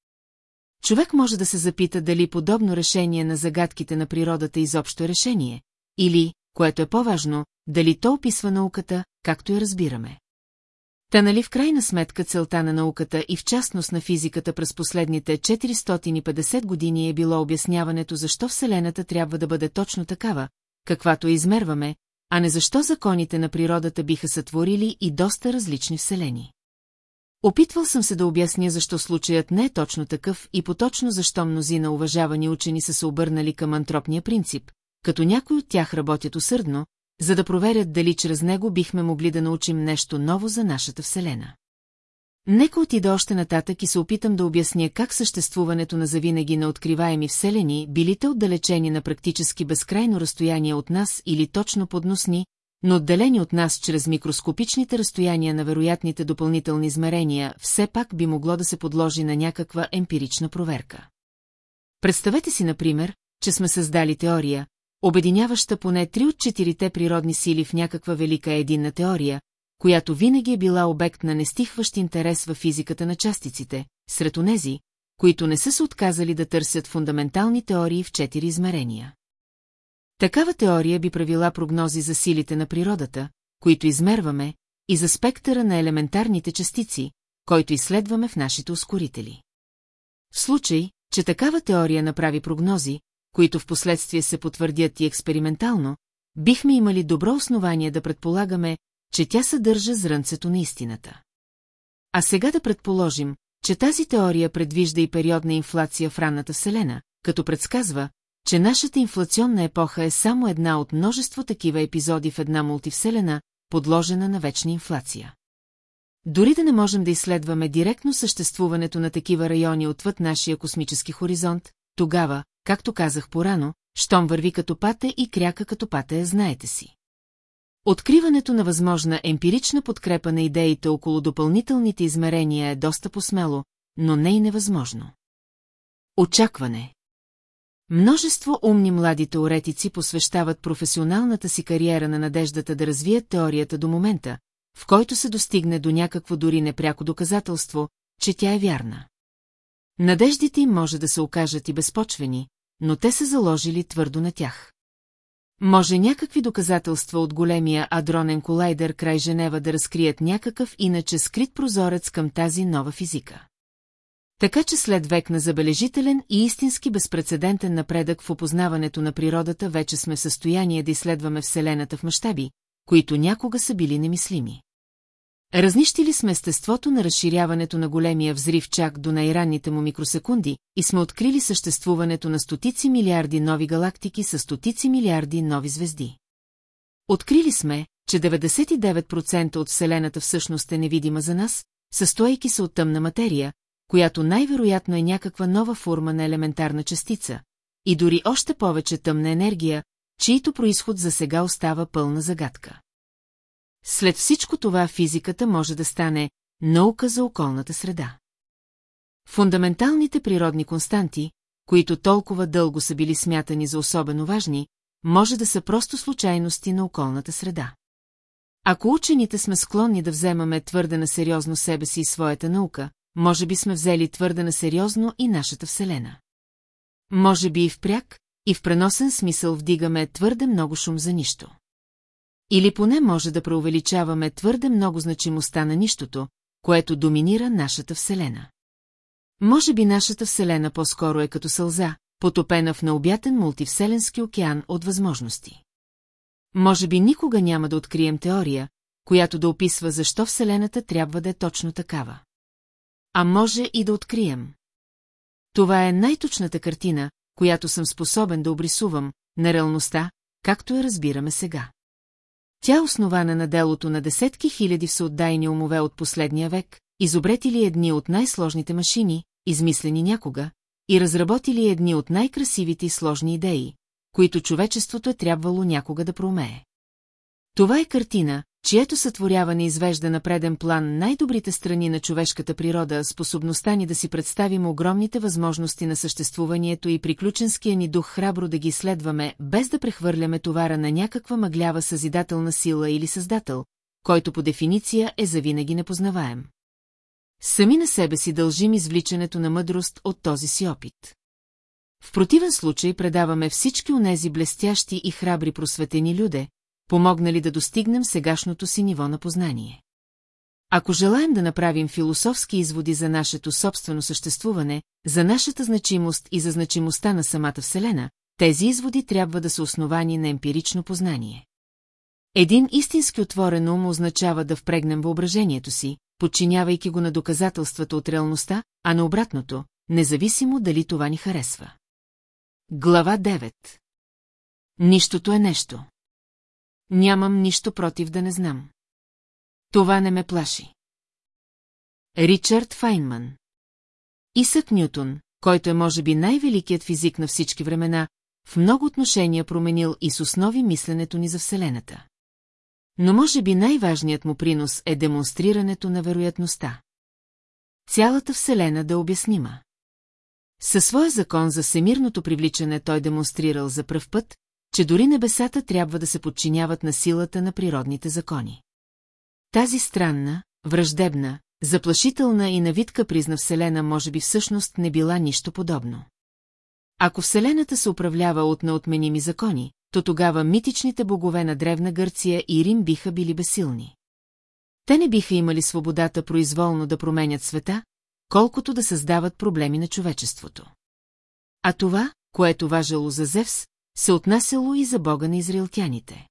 Човек може да се запита дали подобно решение на загадките на природата изобщо е решение, или, което е по-важно, дали то описва науката, както я разбираме. Та нали в крайна сметка целта на науката и в частност на физиката през последните 450 години е било обясняването защо Вселената трябва да бъде точно такава, каквато измерваме, а не защо законите на природата биха сътворили и доста различни вселени. Опитвал съм се да обясня защо случаят не е точно такъв и поточно защо мнозина уважавани учени са се обърнали към антропния принцип, като някои от тях работят усърдно, за да проверят дали чрез него бихме могли да научим нещо ново за нашата Вселена. Нека отида още нататък и се опитам да обясня как съществуването на завинаги на откриваеми вселени, билите отдалечени на практически безкрайно разстояние от нас или точно подносни, но отделени от нас чрез микроскопичните разстояния на вероятните допълнителни измерения, все пак би могло да се подложи на някаква емпирична проверка. Представете си, например, че сме създали теория, обединяваща поне три от четирите природни сили в някаква велика единна теория, която винаги е била обект на нестихващ интерес във физиката на частиците, сред онези, които не са се отказали да търсят фундаментални теории в четири измерения. Такава теория би правила прогнози за силите на природата, които измерваме, и за спектъра на елементарните частици, който изследваме в нашите ускорители. В случай, че такава теория направи прогнози, които в последствие се потвърдят и експериментално, бихме имали добро основание да предполагаме, че тя съдържа зрънцето на истината. А сега да предположим, че тази теория предвижда и периодна инфлация в ранната Вселена, като предсказва, че нашата инфлационна епоха е само една от множество такива епизоди в една мултивселена, подложена на вечна инфлация. Дори да не можем да изследваме директно съществуването на такива райони отвъд нашия космически хоризонт, тогава, както казах порано, щом върви като пате и кряка като пате, знаете си. Откриването на възможна емпирична подкрепа на идеите около допълнителните измерения е доста посмело, но не и невъзможно. Очакване Множество умни млади теоретици посвещават професионалната си кариера на надеждата да развият теорията до момента, в който се достигне до някакво дори непряко доказателство, че тя е вярна. Надеждите им може да се окажат и безпочвени, но те са заложили твърдо на тях. Може някакви доказателства от големия адронен колайдер край Женева да разкрият някакъв иначе скрит прозорец към тази нова физика. Така че след век на забележителен и истински безпредседентен напредък в опознаването на природата вече сме в състояние да изследваме Вселената в мащаби, които някога са били немислими. Разнищили сме естеството на разширяването на големия взрив чак до най-ранните му микросекунди и сме открили съществуването на стотици милиарди нови галактики с стотици милиарди нови звезди. Открили сме, че 99% от Вселената всъщност е невидима за нас, състоейки се от тъмна материя, която най-вероятно е някаква нова форма на елементарна частица, и дори още повече тъмна енергия, чието происход за сега остава пълна загадка. След всичко това физиката може да стане наука за околната среда. Фундаменталните природни константи, които толкова дълго са били смятани за особено важни, може да са просто случайности на околната среда. Ако учените сме склонни да вземаме твърде на сериозно себе си и своята наука, може би сме взели твърде на сериозно и нашата Вселена. Може би и в пряк, и в преносен смисъл вдигаме твърде много шум за нищо. Или поне може да преувеличаваме твърде много значимостта на нищото, което доминира нашата Вселена. Може би нашата Вселена по-скоро е като сълза, потопена в необятен мултивселенски океан от възможности. Може би никога няма да открием теория, която да описва защо Вселената трябва да е точно такава. А може и да открием. Това е най-точната картина, която съм способен да обрисувам, на реалността, както я разбираме сега. Тя е основана на делото на десетки хиляди всеотдайни умове от последния век, изобретили едни от най-сложните машини, измислени някога, и разработили едни от най-красивите и сложни идеи, които човечеството е трябвало някога да проумее. Това е картина, чието сътворяване извежда на преден план най-добрите страни на човешката природа, способността ни да си представим огромните възможности на съществуванието и приключенския ни дух храбро да ги следваме, без да прехвърляме товара на някаква мъглява съзидателна сила или създател, който по дефиниция е завинаги непознаваем. Сами на себе си дължим извличането на мъдрост от този си опит. В противен случай предаваме всички онези блестящи и храбри просветени люде, помогнали да достигнем сегашното си ниво на познание. Ако желаем да направим философски изводи за нашето собствено съществуване, за нашата значимост и за значимостта на самата Вселена, тези изводи трябва да са основани на емпирично познание. Един истински отворен ум означава да впрегнем въображението си, подчинявайки го на доказателствата от реалността, а на обратното, независимо дали това ни харесва. Глава 9 Нищото е нещо. Нямам нищо против да не знам. Това не ме плаши. Ричард Файнман Исък Нютон, който е може би най-великият физик на всички времена, в много отношения променил и с основи мисленето ни за Вселената. Но може би най-важният му принос е демонстрирането на вероятността. Цялата Вселена да обяснима. Със своя закон за всемирното привличане той демонстрирал за пръв път, че дори небесата трябва да се подчиняват на силата на природните закони. Тази странна, враждебна, заплашителна и на вид капризна Вселена може би всъщност не била нищо подобно. Ако Вселената се управлява от неотменими закони, то тогава митичните богове на Древна Гърция и Рим биха били безсилни. Те не биха имали свободата произволно да променят света, колкото да създават проблеми на човечеството. А това, което важало за Зевс, се отнасяло и за бога на израилтяните.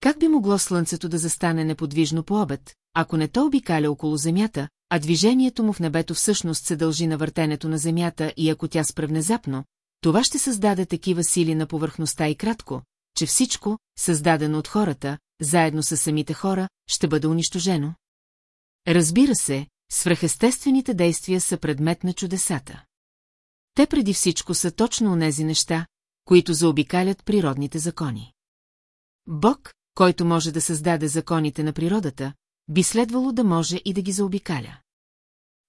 Как би могло слънцето да застане неподвижно по обед, ако не то обикаля около Земята, а движението му в небето всъщност се дължи на въртенето на Земята и ако тя спре внезапно, това ще създаде такива сили на повърхността и кратко, че всичко, създадено от хората, заедно с самите хора, ще бъде унищожено. Разбира се, свръхестествените действия са предмет на чудесата. Те преди всичко са точно онези неща, които заобикалят природните закони. Бог, който може да създаде законите на природата, би следвало да може и да ги заобикаля.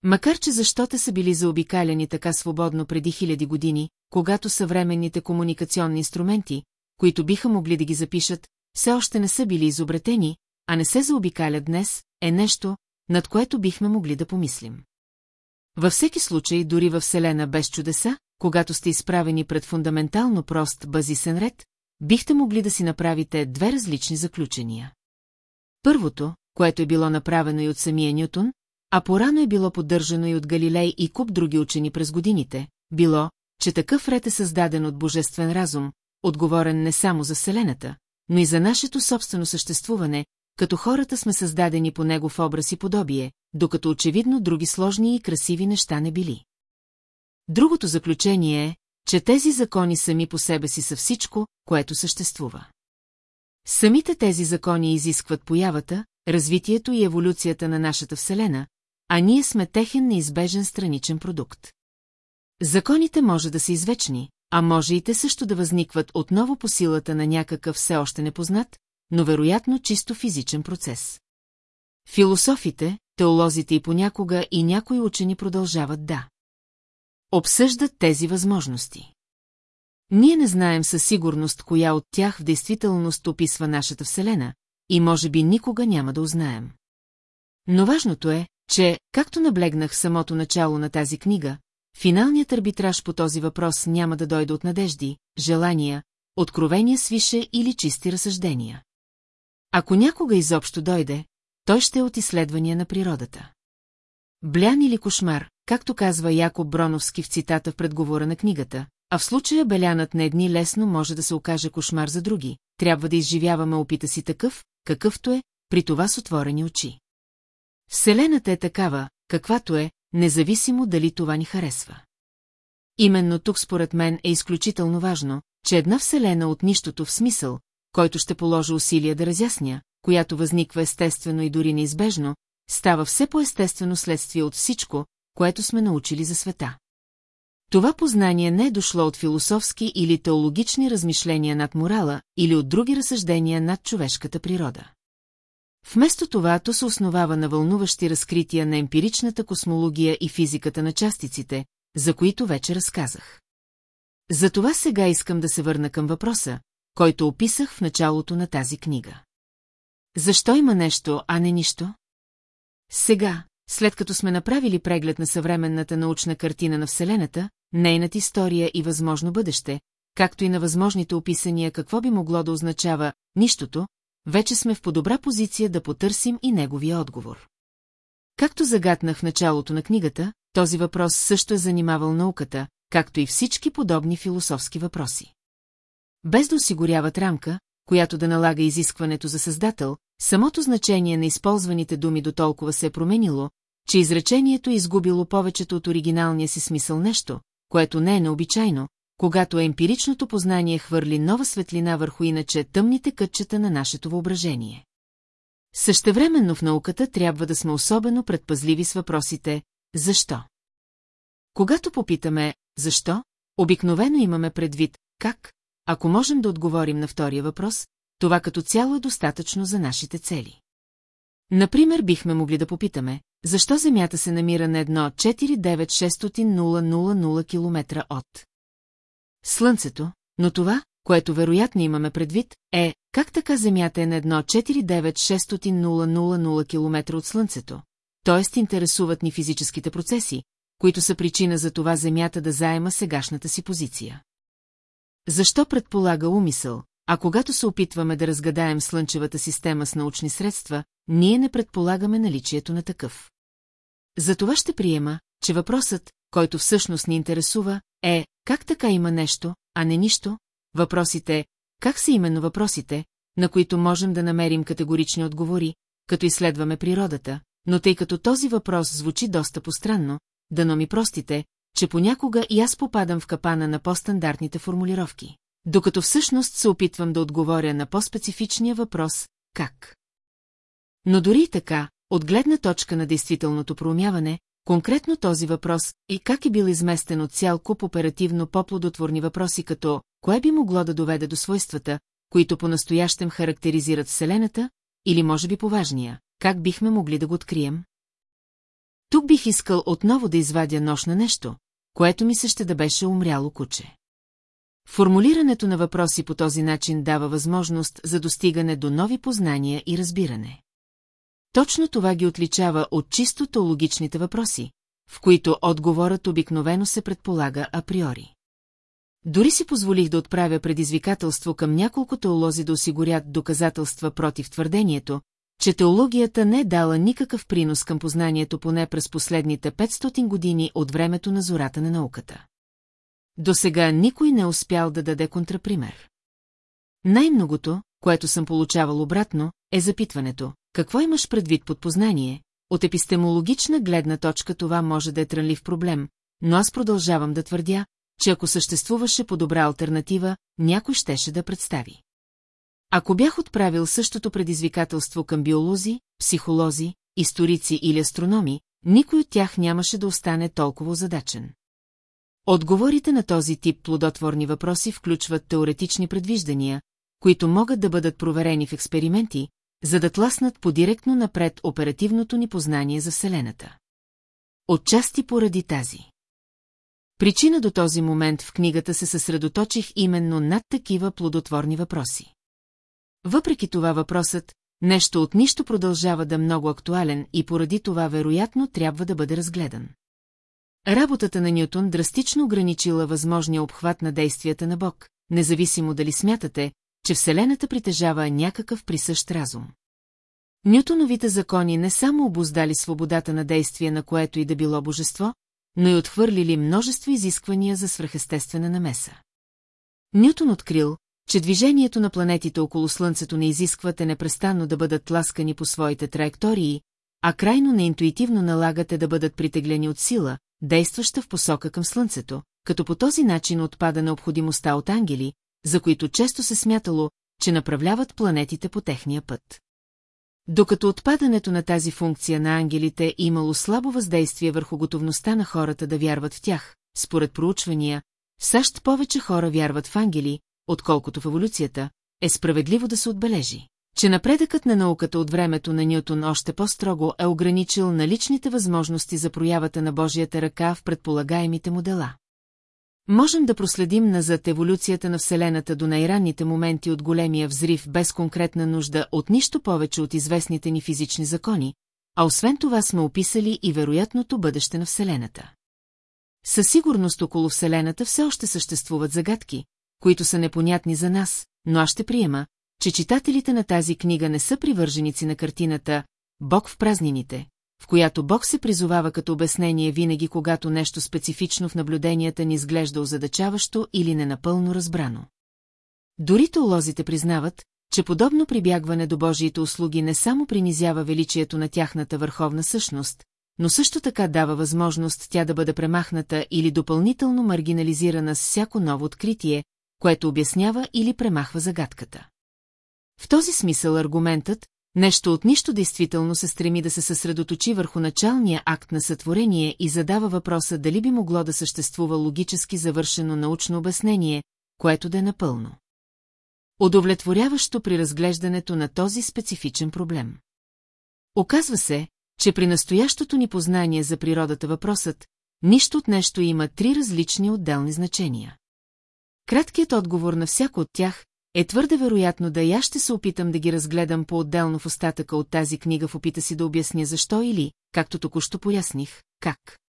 Макар че защо те са били заобикаляни така свободно преди хиляди години, когато съвременните комуникационни инструменти, които биха могли да ги запишат, все още не са били изобретени, а не се заобикалят днес, е нещо, над което бихме могли да помислим. Във всеки случай, дори във Вселена без чудеса, когато сте изправени пред фундаментално прост базисен ред, бихте могли да си направите две различни заключения. Първото, което е било направено и от самия Нютон, а порано е било поддържано и от Галилей и куп други учени през годините, било, че такъв ред е създаден от божествен разум, отговорен не само за Вселената, но и за нашето собствено съществуване, като хората сме създадени по него в образ и подобие, докато очевидно други сложни и красиви неща не били. Другото заключение е, че тези закони сами по себе си са всичко, което съществува. Самите тези закони изискват появата, развитието и еволюцията на нашата Вселена, а ние сме техен неизбежен страничен продукт. Законите може да са извечни, а може и те също да възникват отново по силата на някакъв все още непознат, но вероятно чисто физичен процес. Философите, теолозите и понякога и някои учени продължават да. Обсъждат тези възможности. Ние не знаем със сигурност коя от тях в действителност описва нашата Вселена, и може би никога няма да узнаем. Но важното е, че, както наблегнах в самото начало на тази книга, финалният арбитраж по този въпрос няма да дойде от надежди, желания, откровения свише или чисти разсъждения. Ако някога изобщо дойде, той ще е от изследвания на природата. Блян или кошмар, както казва Якоб Броновски в цитата в предговора на книгата, а в случая белянът на едни лесно може да се окаже кошмар за други, трябва да изживяваме опита си такъв, какъвто е, при това с отворени очи. Вселената е такава, каквато е, независимо дали това ни харесва. Именно тук според мен е изключително важно, че една вселена от нищото в смисъл, който ще положи усилия да разясня, която възниква естествено и дори неизбежно, става все по-естествено следствие от всичко, което сме научили за света. Това познание не е дошло от философски или теологични размишления над морала или от други разсъждения над човешката природа. Вместо това то се основава на вълнуващи разкрития на емпиричната космология и физиката на частиците, за които вече разказах. Затова сега искам да се върна към въпроса, който описах в началото на тази книга. Защо има нещо, а не нищо? Сега, след като сме направили преглед на съвременната научна картина на Вселената, нейната история и възможно бъдеще, както и на възможните описания какво би могло да означава нищото, вече сме в по-добра позиция да потърсим и неговия отговор. Както загатнах в началото на книгата, този въпрос също е занимавал науката, както и всички подобни философски въпроси. Без да осигуряват рамка, която да налага изискването за създател, самото значение на използваните думи до толкова се е променило, че изречението е изгубило повечето от оригиналния си смисъл нещо, което не е необичайно, когато емпиричното познание хвърли нова светлина върху иначе тъмните кътчета на нашето въображение. Същевременно в науката трябва да сме особено предпазливи с въпросите «Защо?». Когато попитаме «Защо?», обикновено имаме предвид «Как?», ако можем да отговорим на втория въпрос, това като цяло е достатъчно за нашите цели. Например, бихме могли да попитаме, защо Земята се намира на едно 49600 км от Слънцето, но това, което вероятно имаме предвид, е, как така Земята е на едно 49600 км от Слънцето, т.е. интересуват ни физическите процеси, които са причина за това Земята да заема сегашната си позиция. Защо предполага умисъл, а когато се опитваме да разгадаем Слънчевата система с научни средства, ние не предполагаме наличието на такъв. Затова ще приема, че въпросът, който всъщност ни интересува, е как така има нещо, а не нищо, въпросите, как са именно въпросите, на които можем да намерим категорични отговори, като изследваме природата, но тъй като този въпрос звучи доста постранно, дано ми простите, че понякога и аз попадам в капана на по-стандартните формулировки, докато всъщност се опитвам да отговоря на по-специфичния въпрос «как?». Но дори и така, от гледна точка на действителното проумяване, конкретно този въпрос и как е бил изместен от цял куп оперативно по-плодотворни въпроси като кое би могло да доведе до свойствата, които по-настоящем характеризират Вселената, или може би поважния, как бихме могли да го открием? Тук бих искал отново да извадя нож на нещо, което ми се ще да беше умряло куче. Формулирането на въпроси по този начин дава възможност за достигане до нови познания и разбиране. Точно това ги отличава от чисто теологичните въпроси, в които отговорът обикновено се предполага априори. Дори си позволих да отправя предизвикателство към няколко теолози да осигурят доказателства против твърдението, че теологията не е дала никакъв принос към познанието поне през последните 500 години от времето на зората на науката. До сега никой не е успял да даде контрапример. Най-многото, което съм получавал обратно, е запитването, какво имаш предвид под познание? От епистемологична гледна точка това може да е трънлив проблем, но аз продължавам да твърдя, че ако съществуваше по-добра альтернатива, някой щеше да представи. Ако бях отправил същото предизвикателство към биолози, психолози, историци или астрономи, никой от тях нямаше да остане толкова задачен. Отговорите на този тип плодотворни въпроси включват теоретични предвиждания, които могат да бъдат проверени в експерименти, за да тласнат по-директно напред оперативното ни познание за Вселената. Отчасти поради тази. Причина до този момент в книгата се съсредоточих именно над такива плодотворни въпроси. Въпреки това въпросът, нещо от нищо продължава да е много актуален и поради това вероятно трябва да бъде разгледан. Работата на Нютон драстично ограничила възможния обхват на действията на Бог, независимо дали смятате, че Вселената притежава някакъв присъщ разум. Нютоновите закони не само обоздали свободата на действие на което и да било божество, но и отхвърлили множество изисквания за свръхестествена намеса. Нютон открил, че движението на планетите около Слънцето не изисква те непрестанно да бъдат тласкани по своите траектории, а крайно неинтуитивно налагате да бъдат притеглени от сила, действаща в посока към Слънцето, като по този начин отпада необходимостта от ангели, за които често се смятало, че направляват планетите по техния път. Докато отпадането на тази функция на ангелите имало слабо въздействие върху готовността на хората да вярват в тях, според проучвания, в САЩ повече хора вярват в ангели, отколкото в еволюцията, е справедливо да се отбележи, че напредъкът на науката от времето на Нютон още по-строго е ограничил наличните възможности за проявата на Божията ръка в предполагаемите му дела. Можем да проследим назад еволюцията на Вселената до най-ранните моменти от големия взрив без конкретна нужда от нищо повече от известните ни физични закони, а освен това сме описали и вероятното бъдеще на Вселената. Със сигурност около Вселената все още съществуват загадки, които са непонятни за нас, но аз ще приема, че читателите на тази книга не са привърженици на картината «Бог в празнините», в която Бог се призовава като обяснение винаги, когато нещо специфично в наблюденията ни изглежда озадачаващо или ненапълно разбрано. Дори теолозите признават, че подобно прибягване до Божиите услуги не само принизява величието на тяхната върховна същност, но също така дава възможност тя да бъде премахната или допълнително маргинализирана с всяко ново откритие, което обяснява или премахва загадката. В този смисъл аргументът, нещо от нищо действително се стреми да се съсредоточи върху началния акт на сътворение и задава въпроса дали би могло да съществува логически завършено научно обяснение, което да е напълно. Удовлетворяващо при разглеждането на този специфичен проблем. Оказва се, че при настоящото ни познание за природата въпросът, нищо от нещо има три различни отделни значения. Краткият отговор на всяко от тях е твърде вероятно да я ще се опитам да ги разгледам по-отделно в остатъка от тази книга в опита си да обясня защо или, както току-що поясних, как.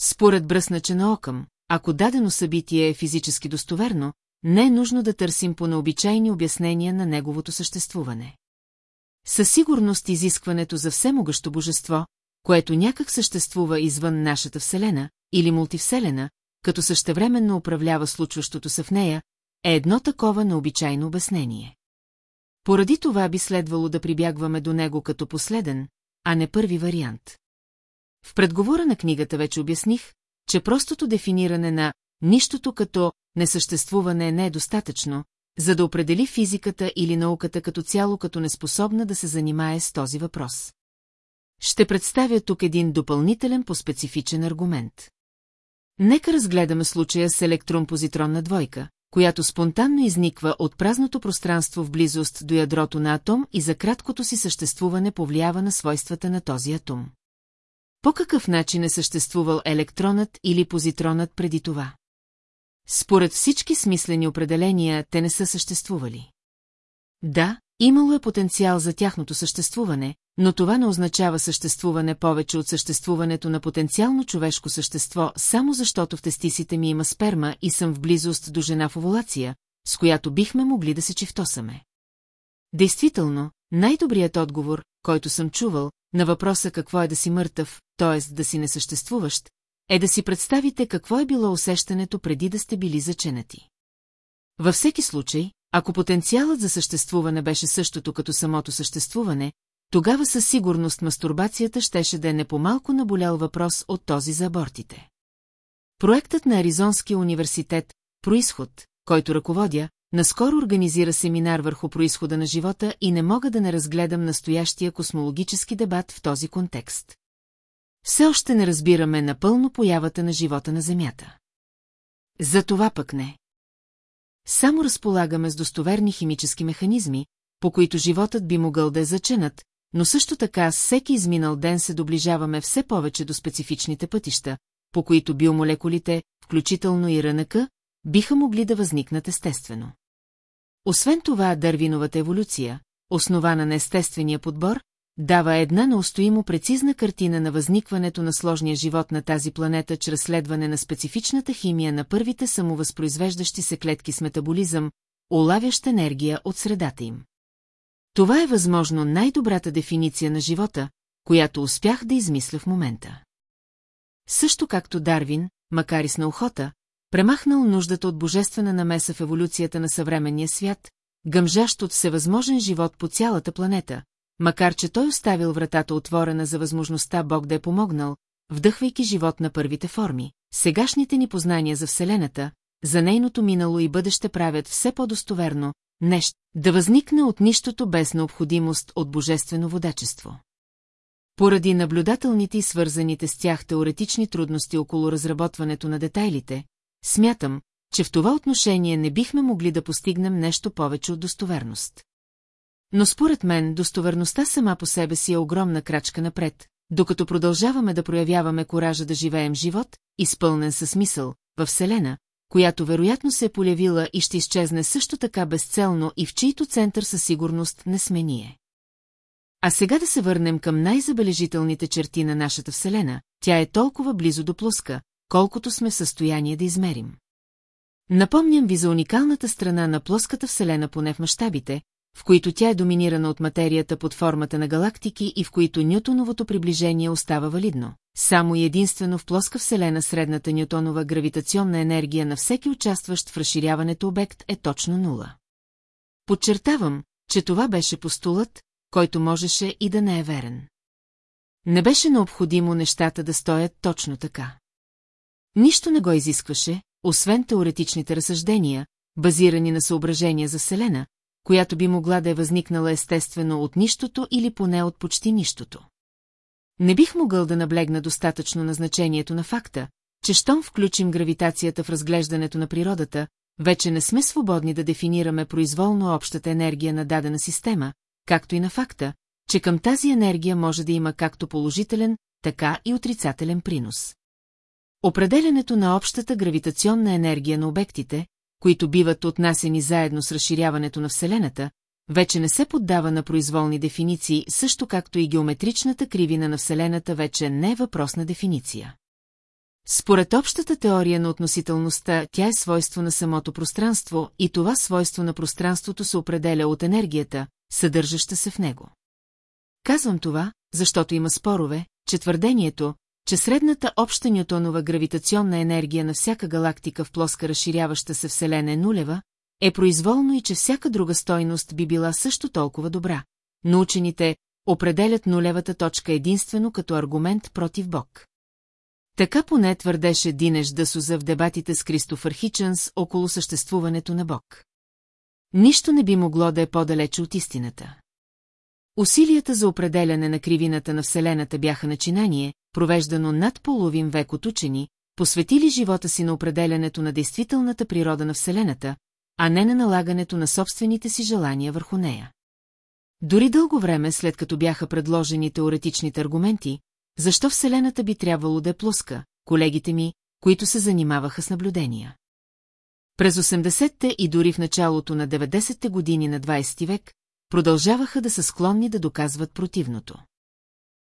Според бръсначе на окъм, ако дадено събитие е физически достоверно, не е нужно да търсим по необичайни обяснения на неговото съществуване. Със сигурност изискването за всемогъщо божество, което някак съществува извън нашата Вселена или мултивселена, като същевременно управлява случващото се в нея, е едно такова необичайно обяснение. Поради това би следвало да прибягваме до него като последен, а не първи вариант. В предговора на книгата вече обясних, че простото дефиниране на нищото като несъществуване не е достатъчно, за да определи физиката или науката като цяло като неспособна да се занимае с този въпрос. Ще представя тук един допълнителен по специфичен аргумент. Нека разгледаме случая с електрон-позитронна двойка, която спонтанно изниква от празното пространство в близост до ядрото на атом и за краткото си съществуване повлиява на свойствата на този атом. По какъв начин е съществувал електронът или позитронът преди това? Според всички смислени определения, те не са съществували. Да, имало е потенциал за тяхното съществуване, но това не означава съществуване повече от съществуването на потенциално човешко същество, само защото в тестисите ми има сперма и съм в близост до жена в овулация, с която бихме могли да се чифтосаме. Действително, най-добрият отговор, който съм чувал, на въпроса какво е да си мъртъв, т.е. да си несъществуващ, е да си представите какво е било усещането преди да сте били заченати. Във всеки случай, ако потенциалът за съществуване беше същото като самото съществуване, тогава със сигурност мастурбацията щеше да е непомалко наболял въпрос от този за абортите. Проектът на Аризонския университет «Происход», който ръководя, наскоро организира семинар върху происхода на живота и не мога да не разгледам настоящия космологически дебат в този контекст. Все още не разбираме напълно появата на живота на Земята. За това пък не. Само разполагаме с достоверни химически механизми, по които животът би могъл да е заченат, но също така всеки изминал ден се доближаваме все повече до специфичните пътища, по които биомолекулите, включително и РНК, биха могли да възникнат естествено. Освен това, дървиновата еволюция, основана на естествения подбор, дава една неустоимо прецизна картина на възникването на сложния живот на тази планета чрез следване на специфичната химия на първите самовъзпроизвеждащи се клетки с метаболизъм, улавящ енергия от средата им. Това е възможно най-добрата дефиниция на живота, която успях да измисля в момента. Също както Дарвин, макар и с наухота, премахнал нуждата от божествена намеса в еволюцията на съвременния свят, гъмжащ от всевъзможен живот по цялата планета, макар че той оставил вратата отворена за възможността Бог да е помогнал, вдъхвайки живот на първите форми, сегашните ни познания за Вселената, за нейното минало и бъдеще правят все по-достоверно, нещо, да възникне от нищото без необходимост от божествено водачество. Поради наблюдателните и свързаните с тях теоретични трудности около разработването на детайлите, смятам, че в това отношение не бихме могли да постигнем нещо повече от достоверност. Но според мен достоверността сама по себе си е огромна крачка напред, докато продължаваме да проявяваме коража да живеем живот, изпълнен със смисъл, във Вселена, която вероятно се е полявила и ще изчезне също така безцелно и в чийто център със сигурност не сме ние. А сега да се върнем към най-забележителните черти на нашата Вселена, тя е толкова близо до плоска, колкото сме в състояние да измерим. Напомням ви за уникалната страна на плоската Вселена поне в мащабите, в които тя е доминирана от материята под формата на галактики и в които Нютоновото приближение остава валидно. Само и единствено в плоска Вселена средната Нютонова гравитационна енергия на всеки участващ в разширяването обект е точно нула. Подчертавам, че това беше постулът, който можеше и да не е верен. Не беше необходимо нещата да стоят точно така. Нищо не го изискваше, освен теоретичните разсъждения, базирани на съображения за Вселена, която би могла да е възникнала естествено от нищото или поне от почти нищото. Не бих могъл да наблегна достатъчно на значението на факта, че щом включим гравитацията в разглеждането на природата, вече не сме свободни да дефинираме произволно общата енергия на дадена система, както и на факта, че към тази енергия може да има както положителен, така и отрицателен принос. Определенето на общата гравитационна енергия на обектите, които биват отнасени заедно с разширяването на Вселената, вече не се поддава на произволни дефиниции, също както и геометричната кривина на Вселената вече не е въпросна дефиниция. Според общата теория на относителността, тя е свойство на самото пространство и това свойство на пространството се определя от енергията, съдържаща се в него. Казвам това, защото има спорове, че твърдението, че средната обща ньютонова гравитационна енергия на всяка галактика в плоска разширяваща се Вселена е нулева, е произволно и че всяка друга стойност би била също толкова добра, но учените определят нулевата точка единствено като аргумент против Бог. Така поне твърдеше Динеш Дъсуза в дебатите с Кристофър Хичънс около съществуването на Бог. Нищо не би могло да е по-далече от истината. Усилията за определяне на кривината на Вселената бяха начинание, провеждано над половин век от учени, посветили живота си на определянето на действителната природа на Вселената, а не на налагането на собствените си желания върху нея. Дори дълго време след като бяха предложени теоретичните аргументи, защо Вселената би трябвало да е плоска, колегите ми, които се занимаваха с наблюдения. През 80-те и дори в началото на 90-те години на 20 век, продължаваха да са склонни да доказват противното.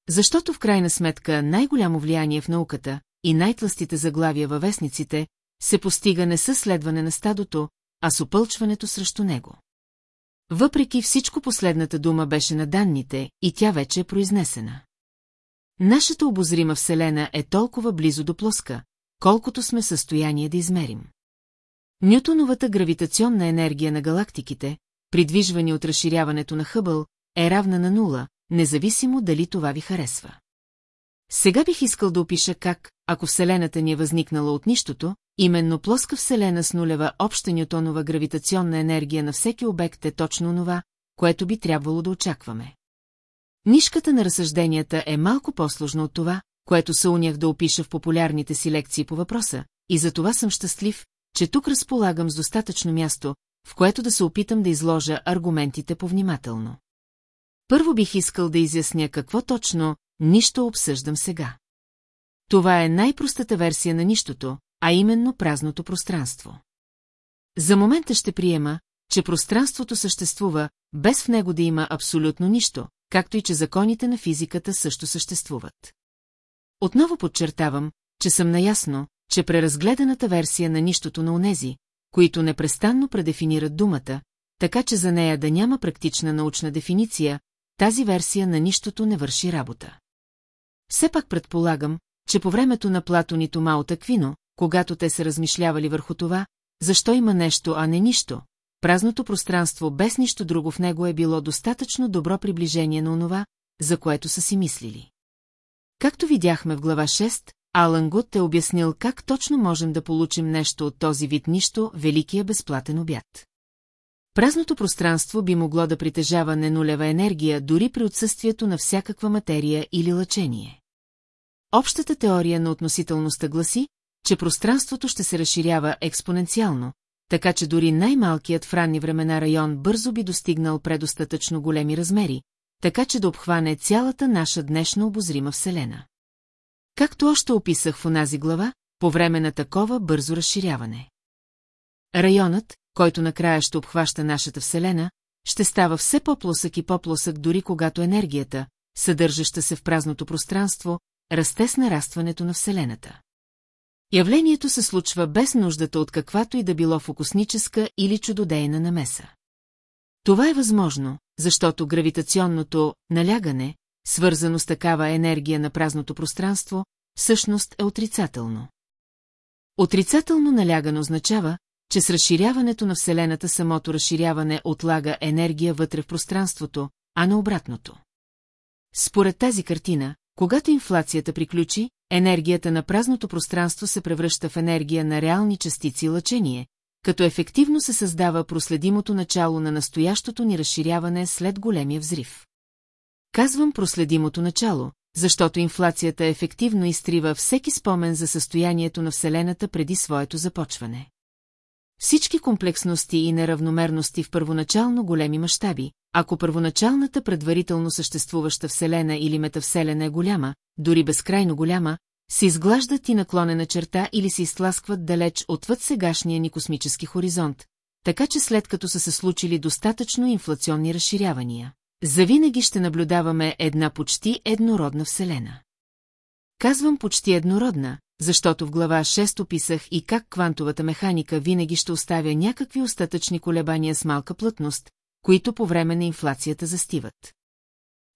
Защото в крайна сметка най-голямо влияние в науката и най-тластите заглавия във вестниците се постига не със следване на стадото, а с опълчването срещу него. Въпреки всичко последната дума беше на данните и тя вече е произнесена. Нашата обозрима Вселена е толкова близо до плоска, колкото сме в състояние да измерим. Нютоновата гравитационна енергия на галактиките, придвижвани от разширяването на Хъбъл, е равна на нула, независимо дали това ви харесва. Сега бих искал да опиша как, ако Вселената ни е възникнала от нищото, именно плоска Вселена с нулева обща нютонова гравитационна енергия на всеки обект е точно онова, което би трябвало да очакваме. Нишката на разсъжденията е малко по-сложна от това, което се унях да опиша в популярните си лекции по въпроса, и за това съм щастлив, че тук разполагам с достатъчно място, в което да се опитам да изложа аргументите повнимателно. Първо бих искал да изясня какво точно нищо обсъждам сега. Това е най-простата версия на нищото, а именно празното пространство. За момента ще приема, че пространството съществува, без в него да има абсолютно нищо, както и че законите на физиката също съществуват. Отново подчертавам, че съм наясно, че преразгледаната версия на нищото на онези, които непрестанно предефинират думата, така че за нея да няма практична научна дефиниция, тази версия на нищото не върши работа. Все пак предполагам, че по времето на Платон и Тома от Аквино, когато те се размишлявали върху това, защо има нещо, а не нищо, празното пространство без нищо друго в него е било достатъчно добро приближение на онова, за което са си мислили. Както видяхме в глава 6, Алан Гуд е обяснил как точно можем да получим нещо от този вид нищо, великия безплатен обяд. Празното пространство би могло да притежава ненулева енергия дори при отсъствието на всякаква материя или лъчение. Общата теория на относителността гласи, че пространството ще се разширява експоненциално, така че дори най-малкият в ранни времена район бързо би достигнал предостатъчно големи размери, така че да обхване цялата наша днешна обозрима Вселена. Както още описах в онази глава, по време на такова бързо разширяване. Районът, който накрая ще обхваща нашата Вселена, ще става все по-плосък и по-плосък дори когато енергията, съдържаща се в празното пространство, расте с нарастването на Вселената. Явлението се случва без нуждата от каквато и да било фокусническа или чудодейна намеса. Това е възможно, защото гравитационното налягане, свързано с такава енергия на празното пространство, всъщност е отрицателно. Отрицателно налягане означава, че с разширяването на Вселената самото разширяване отлага енергия вътре в пространството, а на обратното. Според тази картина, когато инфлацията приключи, енергията на празното пространство се превръща в енергия на реални частици лъчение, като ефективно се създава проследимото начало на настоящото ни разширяване след големия взрив. Казвам проследимото начало, защото инфлацията ефективно изтрива всеки спомен за състоянието на Вселената преди своето започване. Всички комплексности и неравномерности в първоначално големи мащаби, ако първоначалната предварително съществуваща Вселена или метавселена е голяма, дори безкрайно голяма, се изглаждат и наклонена черта или се изтласкват далеч отвъд сегашния ни космически хоризонт, така че след като са се случили достатъчно инфлационни разширявания, завинаги ще наблюдаваме една почти еднородна Вселена. Казвам почти еднородна, защото в глава 6 описах и как квантовата механика винаги ще оставя някакви остатъчни колебания с малка плътност, които по време на инфлацията застиват.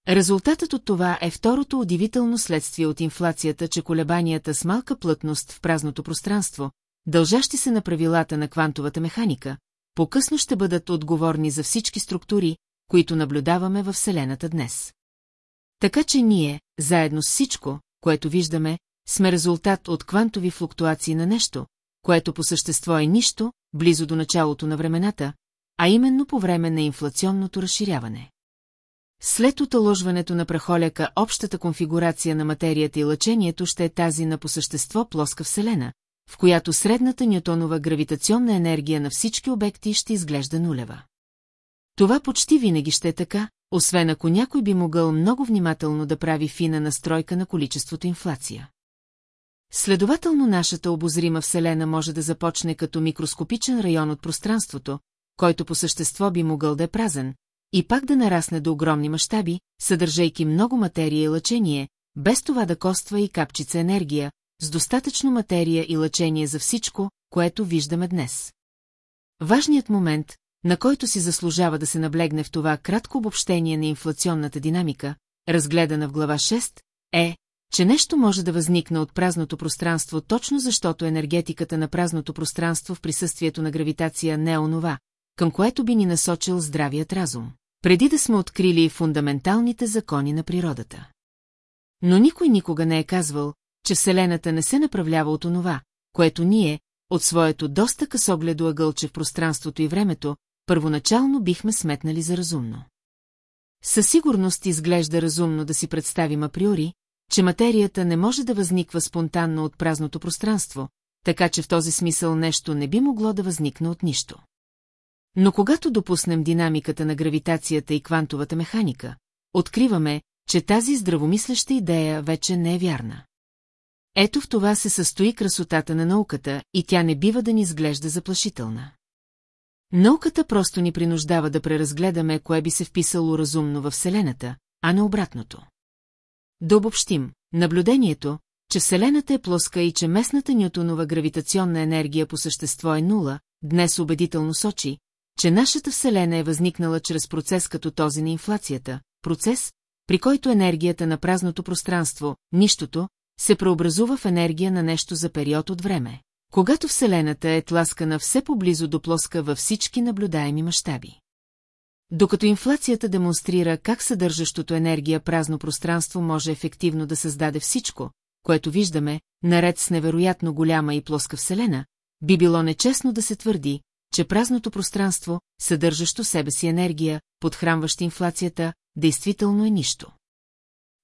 Резултатът от това е второто удивително следствие от инфлацията, че колебанията с малка плътност в празното пространство, дължащи се на правилата на квантовата механика, по-късно ще бъдат отговорни за всички структури, които наблюдаваме във Вселената днес. Така че ние, заедно с всичко, което виждаме, сме резултат от квантови флуктуации на нещо, което по същество е нищо, близо до началото на времената, а именно по време на инфлационното разширяване. След оталожването на прахоляка общата конфигурация на материята и лъчението ще е тази на по същество плоска Вселена, в която средната ньютонова гравитационна енергия на всички обекти ще изглежда нулева. Това почти винаги ще е така, освен ако някой би могъл много внимателно да прави фина настройка на количеството инфлация. Следователно нашата обозрима Вселена може да започне като микроскопичен район от пространството, който по същество би могъл да е празен, и пак да нарасне до огромни мащаби, съдържайки много материя и лъчение, без това да коства и капчица енергия, с достатъчно материя и лъчение за всичко, което виждаме днес. Важният момент, на който си заслужава да се наблегне в това кратко обобщение на инфлационната динамика, разгледана в глава 6, е, че нещо може да възникне от празното пространство точно защото енергетиката на празното пространство в присъствието на гравитация не е онова, към което би ни насочил здравият разум, преди да сме открили фундаменталните закони на природата. Но никой никога не е казвал, че Вселената не се направлява от онова, което ние, от своето доста късогледо ъгълче в пространството и времето, първоначално бихме сметнали за разумно. Със сигурност изглежда разумно да си представим априори, че материята не може да възниква спонтанно от празното пространство, така че в този смисъл нещо не би могло да възникне от нищо. Но когато допуснем динамиката на гравитацията и квантовата механика, откриваме, че тази здравомислеща идея вече не е вярна. Ето в това се състои красотата на науката и тя не бива да ни изглежда заплашителна. Науката просто ни принуждава да преразгледаме кое би се вписало разумно във Вселената, а не обратното. Да обобщим, наблюдението, че Вселената е плоска и че местната нютонова гравитационна енергия по същество е нула, днес убедително сочи, че нашата Вселена е възникнала чрез процес като този на инфлацията, процес, при който енергията на празното пространство, нищото, се преобразува в енергия на нещо за период от време, когато Вселената е тласкана все поблизо до плоска във всички наблюдаеми мащаби. Докато инфлацията демонстрира как съдържащото енергия празно пространство може ефективно да създаде всичко, което виждаме, наред с невероятно голяма и плоска Вселена, би било нечестно да се твърди, че празното пространство, съдържащо себе си енергия, подхранваща инфлацията, действително е нищо.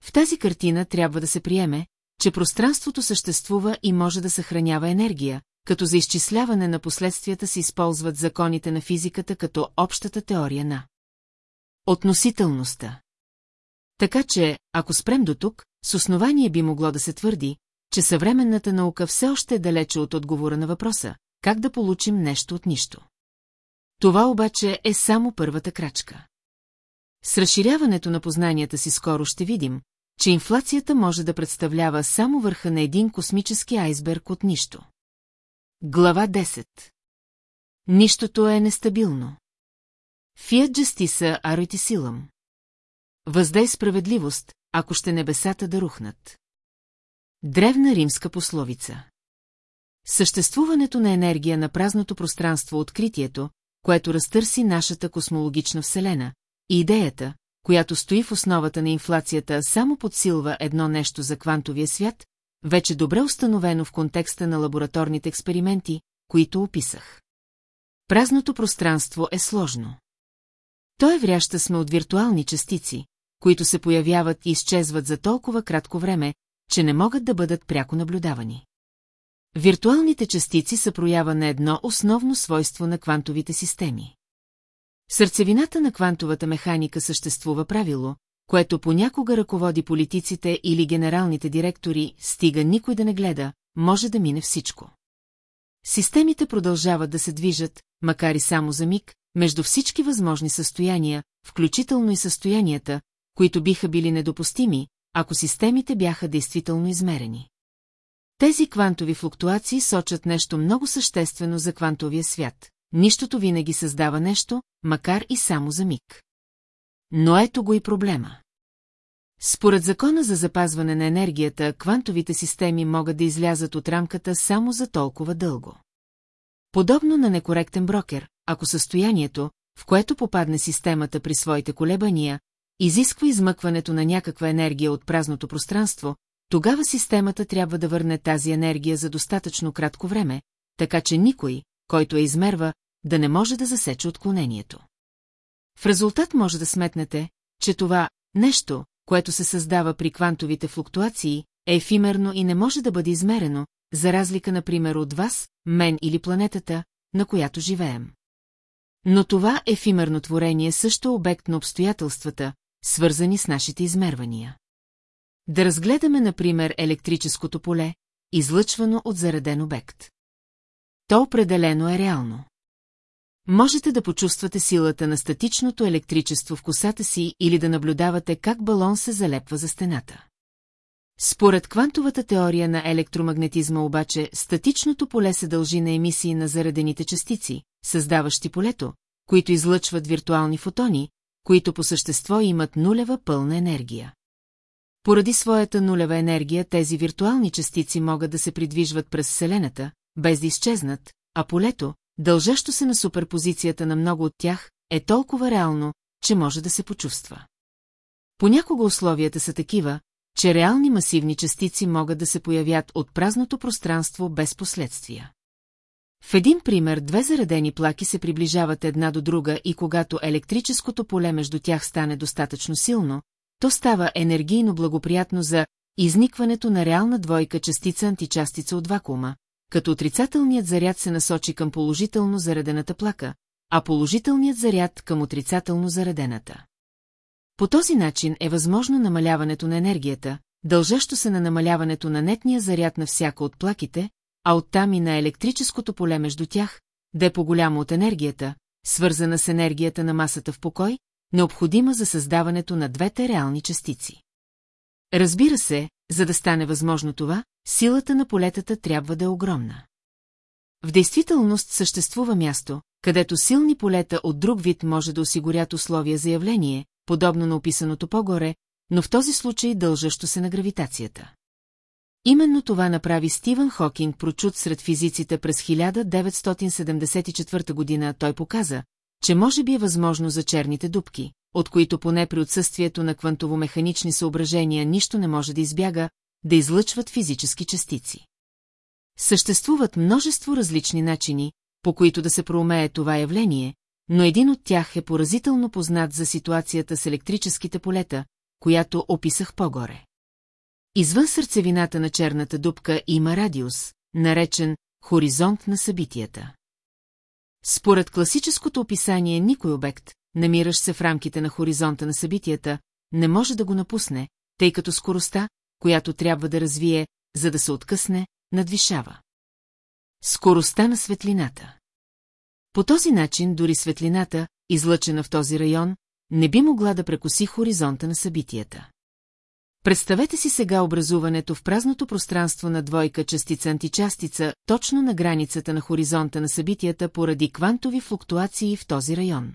В тази картина трябва да се приеме, че пространството съществува и може да съхранява енергия, като за изчисляване на последствията се използват законите на физиката като общата теория на относителността. Така че, ако спрем до тук, с основание би могло да се твърди, че съвременната наука все още е далече от отговора на въпроса, как да получим нещо от нищо. Това обаче е само първата крачка. С разширяването на познанията си скоро ще видим, че инфлацията може да представлява само върха на един космически айсберг от нищо. Глава 10 Нищото е нестабилно. Фиат джастиса аритисилам. Въздай справедливост, ако ще небесата да рухнат. Древна римска пословица. Съществуването на енергия на празното пространство откритието, което разтърси нашата космологична вселена, и идеята, която стои в основата на инфлацията, само подсилва едно нещо за квантовия свят, вече добре установено в контекста на лабораторните експерименти, които описах. Празното пространство е сложно. Той вряща сме от виртуални частици, които се появяват и изчезват за толкова кратко време, че не могат да бъдат пряко наблюдавани. Виртуалните частици са проява на едно основно свойство на квантовите системи. В сърцевината на квантовата механика съществува правило, което понякога ръководи политиците или генералните директори, стига никой да не гледа, може да мине всичко. Системите продължават да се движат, макар и само за миг, между всички възможни състояния, включително и състоянията, които биха били недопустими, ако системите бяха действително измерени. Тези квантови флуктуации сочат нещо много съществено за квантовия свят. Нищото винаги създава нещо, макар и само за миг. Но ето го и проблема. Според закона за запазване на енергията, квантовите системи могат да излязат от рамката само за толкова дълго. Подобно на некоректен брокер, ако състоянието, в което попадне системата при своите колебания, изисква измъкването на някаква енергия от празното пространство, тогава системата трябва да върне тази енергия за достатъчно кратко време, така че никой, който я измерва, да не може да засече отклонението. В резултат може да сметнете, че това нещо, което се създава при квантовите флуктуации, е ефимерно и не може да бъде измерено, за разлика, например, от вас, мен или планетата, на която живеем. Но това ефимерно творение също е обект на обстоятелствата, свързани с нашите измервания. Да разгледаме, например, електрическото поле, излъчвано от зареден обект. То определено е реално. Можете да почувствате силата на статичното електричество в косата си или да наблюдавате как балон се залепва за стената. Според квантовата теория на електромагнетизма обаче, статичното поле се дължи на емисии на заредените частици, създаващи полето, които излъчват виртуални фотони, които по същество имат нулева пълна енергия. Поради своята нулева енергия тези виртуални частици могат да се придвижват през Вселената, без да изчезнат, а полето, дължащо се на суперпозицията на много от тях, е толкова реално, че може да се почувства. Понякога условията са такива, че реални масивни частици могат да се появят от празното пространство без последствия. В един пример две заредени плаки се приближават една до друга и когато електрическото поле между тях стане достатъчно силно, то става енергийно благоприятно за изникването на реална двойка частица-античастица от вакуума, като отрицателният заряд се насочи към положително заредената плака, а положителният заряд към отрицателно заредената. По този начин е възможно намаляването на енергията, дължащо се на намаляването на нетния заряд на всяка от плаките, а оттам и на електрическото поле между тях, да е по-голямо от енергията, свързана с енергията на масата в покой, необходима за създаването на двете реални частици. Разбира се, за да стане възможно това, силата на полетата трябва да е огромна. В действителност съществува място, където силни полета от друг вид може да осигурят условия за явление, подобно на описаното по-горе, но в този случай дължащо се на гравитацията. Именно това направи Стивън Хокинг прочут сред физиците през 1974 година. Той показа, че може би е възможно за черните дубки, от които поне при отсъствието на квантово-механични съображения нищо не може да избяга, да излъчват физически частици. Съществуват множество различни начини, по които да се проумее това явление, но един от тях е поразително познат за ситуацията с електрическите полета, която описах по-горе. Извън сърцевината на черната дупка има радиус, наречен хоризонт на събитията. Според класическото описание никой обект, намиращ се в рамките на хоризонта на събитията, не може да го напусне, тъй като скоростта, която трябва да развие, за да се откъсне, надвишава. Скоростта на светлината. По този начин дори светлината, излъчена в този район, не би могла да прекоси хоризонта на събитията. Представете си сега образуването в празното пространство на двойка частица-античастица, точно на границата на хоризонта на събитията поради квантови флуктуации в този район.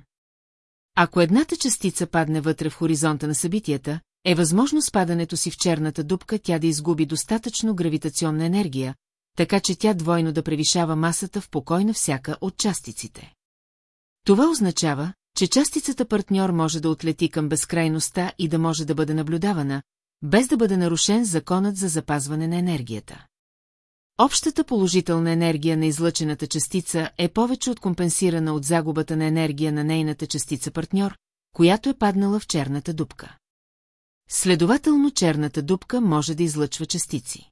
Ако едната частица падне вътре в хоризонта на събитията, е възможно спадането си в черната дупка тя да изгуби достатъчно гравитационна енергия, така че тя двойно да превишава масата в покой на всяка от частиците. Това означава, че частицата партньор може да отлети към безкрайността и да може да бъде наблюдавана, без да бъде нарушен законът за запазване на енергията. Общата положителна енергия на излъчената частица е повече от компенсирана от загубата на енергия на нейната частица партньор, която е паднала в черната дупка. Следователно черната дупка може да излъчва частици.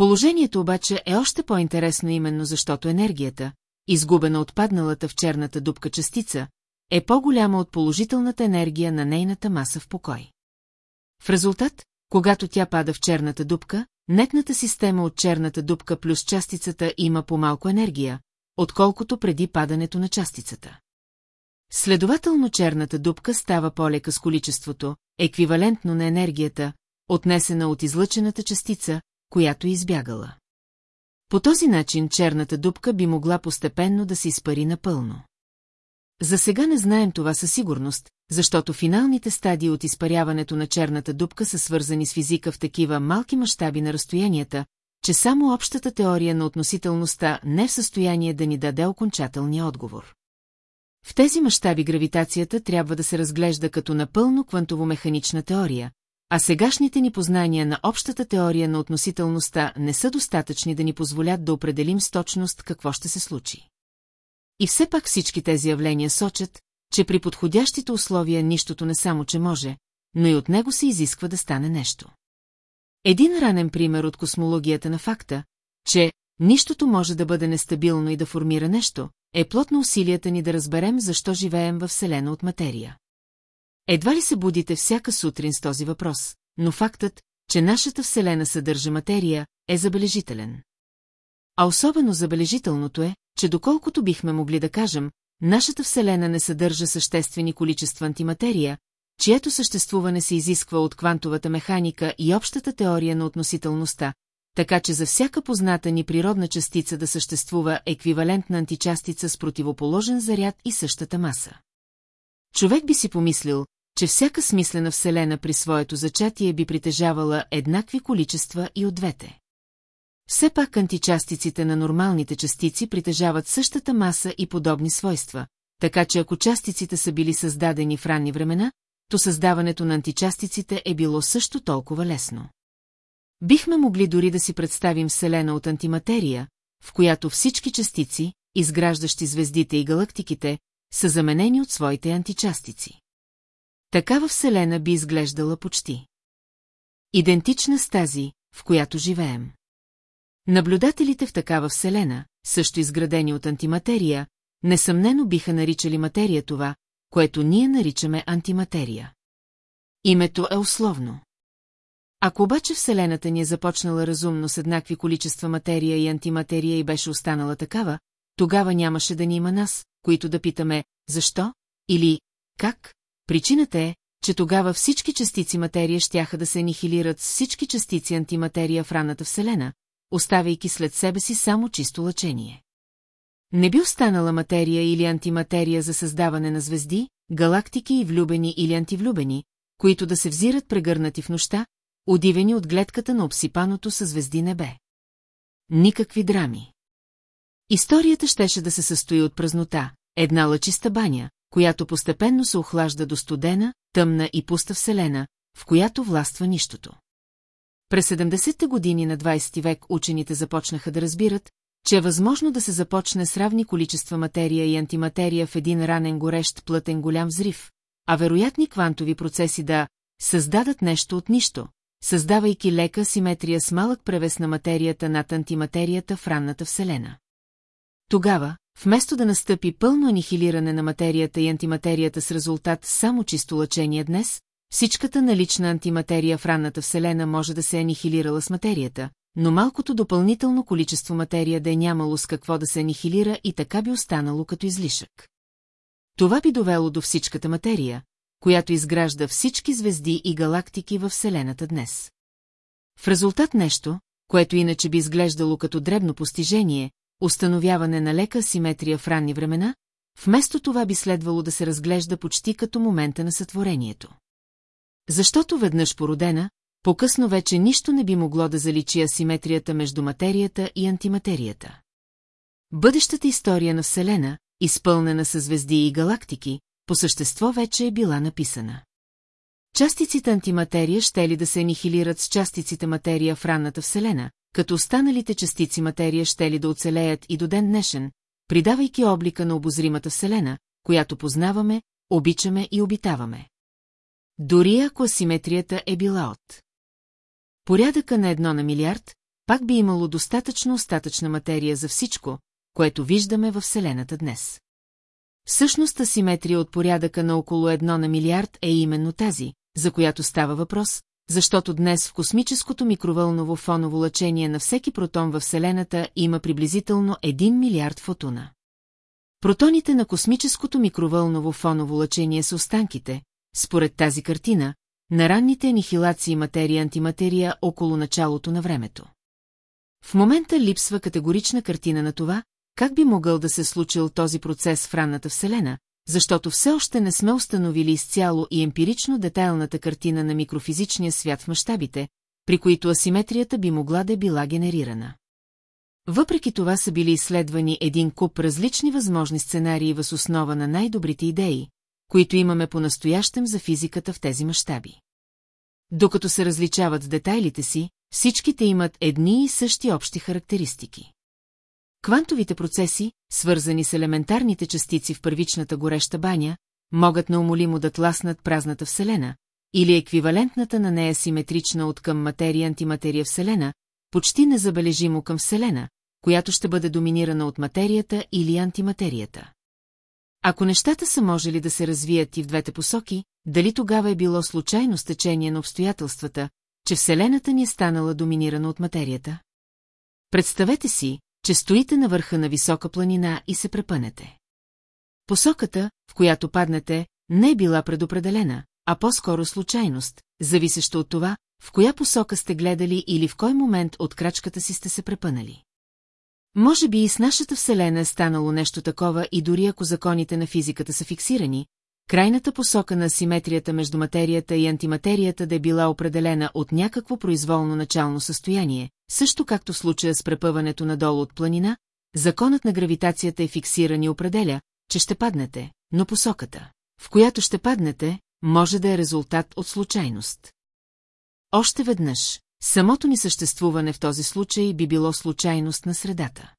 Положението обаче е още по-интересно именно защото енергията, изгубена от падналата в черната дупка частица, е по-голяма от положителната енергия на нейната маса в покой. В резултат, когато тя пада в черната дупка, нетната система от черната дупка плюс частицата има по-малко енергия, отколкото преди падането на частицата. Следователно черната дупка става по-лека с количеството, еквивалентно на енергията, отнесена от излъчената частица, която избягала. По този начин черната дупка би могла постепенно да се изпари напълно. За сега не знаем това със сигурност, защото финалните стадии от изпаряването на черната дупка са свързани с физика в такива малки мащаби на разстоянията, че само общата теория на относителността не е в състояние да ни даде окончателния отговор. В тези мащаби гравитацията трябва да се разглежда като напълно квантово-механична теория, а сегашните ни познания на общата теория на относителността не са достатъчни да ни позволят да определим с точност какво ще се случи. И все пак всички тези явления сочат, че при подходящите условия нищото не само, че може, но и от него се изисква да стане нещо. Един ранен пример от космологията на факта, че нищото може да бъде нестабилно и да формира нещо, е плод на усилията ни да разберем защо живеем във Вселена от материя. Едва ли се будите всяка сутрин с този въпрос, но фактът, че нашата Вселена съдържа материя, е забележителен. А особено забележителното е, че доколкото бихме могли да кажем, нашата Вселена не съдържа съществени количества антиматерия, чието съществуване се изисква от квантовата механика и общата теория на относителността, така че за всяка позната ни природна частица да съществува еквивалентна античастица с противоположен заряд и същата маса. Човек би си помислил, че всяка смислена вселена при своето зачатие би притежавала еднакви количества и от двете. Все пак античастиците на нормалните частици притежават същата маса и подобни свойства, така че ако частиците са били създадени в ранни времена, то създаването на античастиците е било също толкова лесно. Бихме могли дори да си представим Вселена от антиматерия, в която всички частици, изграждащи звездите и галактиките, са заменени от своите античастици. Такава Вселена би изглеждала почти. Идентична с тази, в която живеем. Наблюдателите в такава Вселена, също изградени от антиматерия, несъмнено биха наричали материя това, което ние наричаме антиматерия. Името е условно. Ако обаче Вселената ни е започнала разумно с еднакви количества материя и антиматерия и беше останала такава, тогава нямаше да ни има нас, които да питаме «защо?» или «как?». Причината е, че тогава всички частици материя щяха да се анихилират с всички частици антиматерия в ранната Вселена, оставяйки след себе си само чисто лъчение. Не би останала материя или антиматерия за създаване на звезди, галактики и влюбени или антивлюбени, които да се взират прегърнати в нощта, удивени от гледката на обсипаното със звезди небе. Никакви драми. Историята щеше да се състои от празнота, една лъчиста баня, която постепенно се охлажда до студена, тъмна и пуста вселена, в която властва нищото. През 70-те години на 20 век учените започнаха да разбират, че е възможно да се започне с равни количества материя и антиматерия в един ранен горещ плътен голям взрив, а вероятни квантови процеси да създадат нещо от нищо, създавайки лека симетрия с малък превес на материята над антиматерията в ранната Вселена. Тогава, вместо да настъпи пълно анихилиране на материята и антиматерията с резултат само чисто лъчение днес, всичката налична антиматерия в ранната Вселена може да се е анихилирала с материята, но малкото допълнително количество материя да е нямало с какво да се анихилира и така би останало като излишък. Това би довело до всичката материя, която изгражда всички звезди и галактики във Вселената днес. В резултат нещо, което иначе би изглеждало като дребно постижение, установяване на лека симетрия в ранни времена, вместо това би следвало да се разглежда почти като момента на сътворението. Защото веднъж породена, по-късно вече нищо не би могло да заличи асиметрията между материята и антиматерията. Бъдещата история на Вселена, изпълнена със звезди и галактики, по същество вече е била написана. Частиците антиматерия ще ли да се анихилират с частиците материя в ранната Вселена, като останалите частици материя ще ли да оцелеят и до ден днешен, придавайки облика на обозримата Вселена, която познаваме, обичаме и обитаваме. Дори ако асиметрията е била от порядъка на едно на милиард, пак би имало достатъчно остатъчна материя за всичко, което виждаме във Вселената днес. Всъщност асиметрия от порядъка на около едно на милиард е именно тази, за която става въпрос, защото днес в космическото микровълново фоново лъчение на всеки протон във Вселената има приблизително 1 милиард фотона. Протоните на космическото микровълново фоново лъчение са останките, според тази картина, на ранните анихилации материя-антиматерия около началото на времето. В момента липсва категорична картина на това, как би могъл да се случил този процес в ранната Вселена, защото все още не сме установили изцяло и емпирично детайлната картина на микрофизичния свят в мащабите, при които асиметрията би могла да е била генерирана. Въпреки това са били изследвани един куп различни възможни сценарии въз основа на най-добрите идеи, които имаме по-настоящем за физиката в тези мащаби. Докато се различават с детайлите си, всичките имат едни и същи общи характеристики. Квантовите процеси, свързани с елементарните частици в първичната гореща баня, могат неумолимо да тласнат празната Вселена, или еквивалентната на нея симетрична от към материя-антиматерия Вселена, почти незабележимо към Вселена, която ще бъде доминирана от материята или антиматерията. Ако нещата са можели да се развият и в двете посоки, дали тогава е било случайно стечение на обстоятелствата, че Вселената ни е станала доминирана от материята? Представете си, че стоите на върха на висока планина и се препънете. Посоката, в която паднете, не е била предопределена, а по-скоро случайност, зависеща от това, в коя посока сте гледали или в кой момент от крачката си сте се препънали. Може би и с нашата Вселена е станало нещо такова и дори ако законите на физиката са фиксирани, крайната посока на асиметрията между материята и антиматерията да е била определена от някакво произволно начално състояние, също както в случая с препъването надолу от планина, законът на гравитацията е фиксиран и определя, че ще паднете, но посоката, в която ще паднете, може да е резултат от случайност. Още веднъж, самото ни съществуване в този случай би било случайност на средата.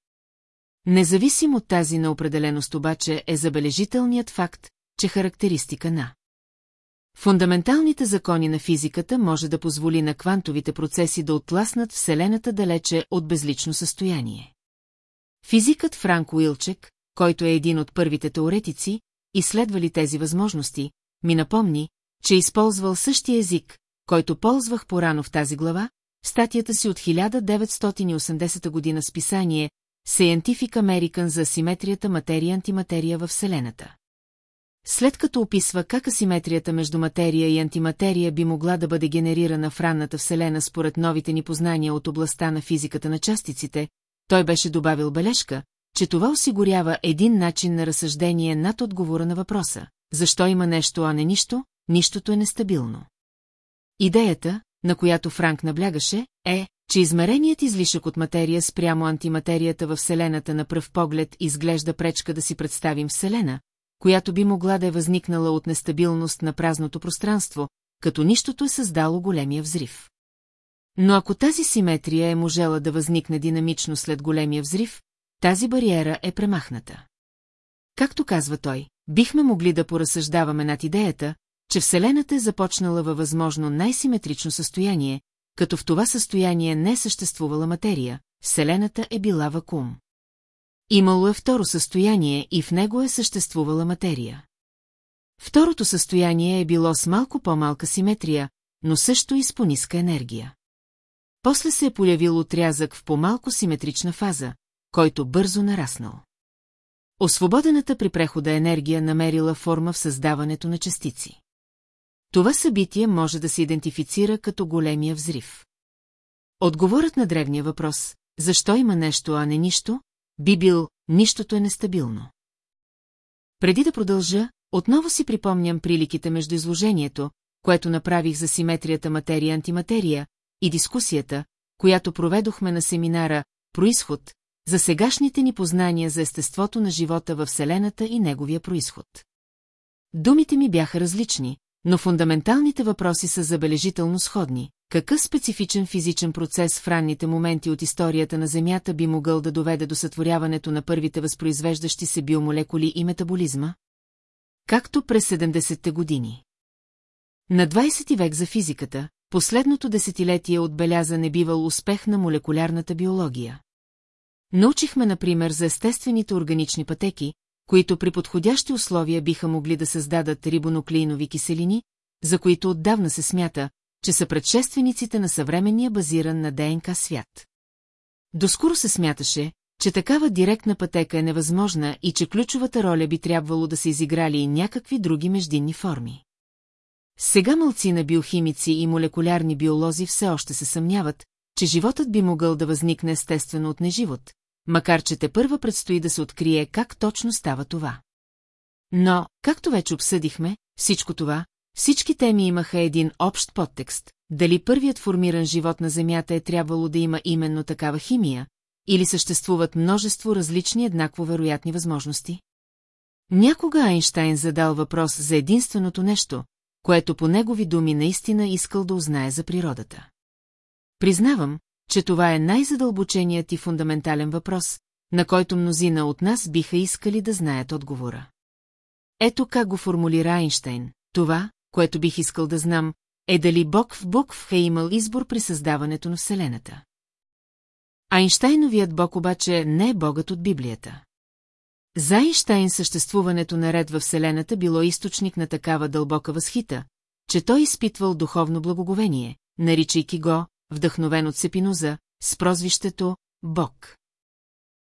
Независим от тази на определеност обаче е забележителният факт, че характеристика на Фундаменталните закони на физиката може да позволи на квантовите процеси да отласнат Вселената далече от безлично състояние. Физикът Франк Уилчек, който е един от първите теоретици, изследвали тези възможности, ми напомни, че използвал същия език, който ползвах порано в тази глава, в статията си от 1980 година с писание Scientific American за асиметрията материя-антиматерия във Вселената. След като описва как асиметрията между материя и антиматерия би могла да бъде генерирана в ранната Вселена според новите ни познания от областта на физиката на частиците, той беше добавил бележка, че това осигурява един начин на разсъждение над отговора на въпроса. Защо има нещо, а не нищо, нищото е нестабилно. Идеята, на която Франк наблягаше, е, че измереният излишък от материя спрямо антиматерията във Вселената на пръв поглед изглежда пречка да си представим Вселена, която би могла да е възникнала от нестабилност на празното пространство, като нищото е създало големия взрив. Но ако тази симетрия е можела да възникне динамично след големия взрив, тази бариера е премахната. Както казва той, бихме могли да поразсъждаваме над идеята, че Вселената е започнала във възможно най-симетрично състояние, като в това състояние не е съществувала материя, Вселената е била вакуум. Имало е второ състояние и в него е съществувала материя. Второто състояние е било с малко по-малка симетрия, но също и с пониска енергия. После се е появил отрязък в по-малко симетрична фаза, който бързо нараснал. Освободената при прехода енергия намерила форма в създаването на частици. Това събитие може да се идентифицира като големия взрив. Отговорът на древния въпрос, защо има нещо, а не нищо, би бил «нищото е нестабилно». Преди да продължа, отново си припомням приликите между изложението, което направих за симетрията материя-антиматерия, и дискусията, която проведохме на семинара «Происход», за сегашните ни познания за естеството на живота във Вселената и неговия происход. Думите ми бяха различни, но фундаменталните въпроси са забележително сходни. Какъв специфичен физичен процес в ранните моменти от историята на Земята би могъл да доведе до сътворяването на първите възпроизвеждащи се биомолекули и метаболизма? Както през 70-те години. На 20 век за физиката, последното десетилетие отбеляза небивал успех на молекулярната биология. Научихме, например, за естествените органични пътеки, които при подходящи условия биха могли да създадат рибонуклеинови киселини, за които отдавна се смята, че са предшествениците на съвременния базиран на ДНК свят. Доскоро се смяташе, че такава директна пътека е невъзможна и че ключовата роля би трябвало да се изиграли и някакви други междинни форми. Сега мълци на биохимици и молекулярни биолози все още се съмняват, че животът би могъл да възникне естествено от неживот, макар че те първа предстои да се открие как точно става това. Но, както вече обсъдихме, всичко това, всички теми имаха един общ подтекст, дали първият формиран живот на Земята е трябвало да има именно такава химия, или съществуват множество различни еднакво вероятни възможности? Някога Айнштайн задал въпрос за единственото нещо, което по негови думи наистина искал да узнае за природата. Признавам, че това е най-задълбоченият и фундаментален въпрос, на който мнозина от нас биха искали да знаят отговора. Ето как го формулира Айнштейн. Това, което бих искал да знам, е дали Бог в букв е имал избор при създаването на Вселената. Айнштайновият Бог обаче не е Богът от Библията. За Айнштайн съществуването на ред във Вселената било източник на такава дълбока възхита, че той изпитвал духовно благоговение, наричайки го, вдъхновен от Сепиноза, с прозвището Бог.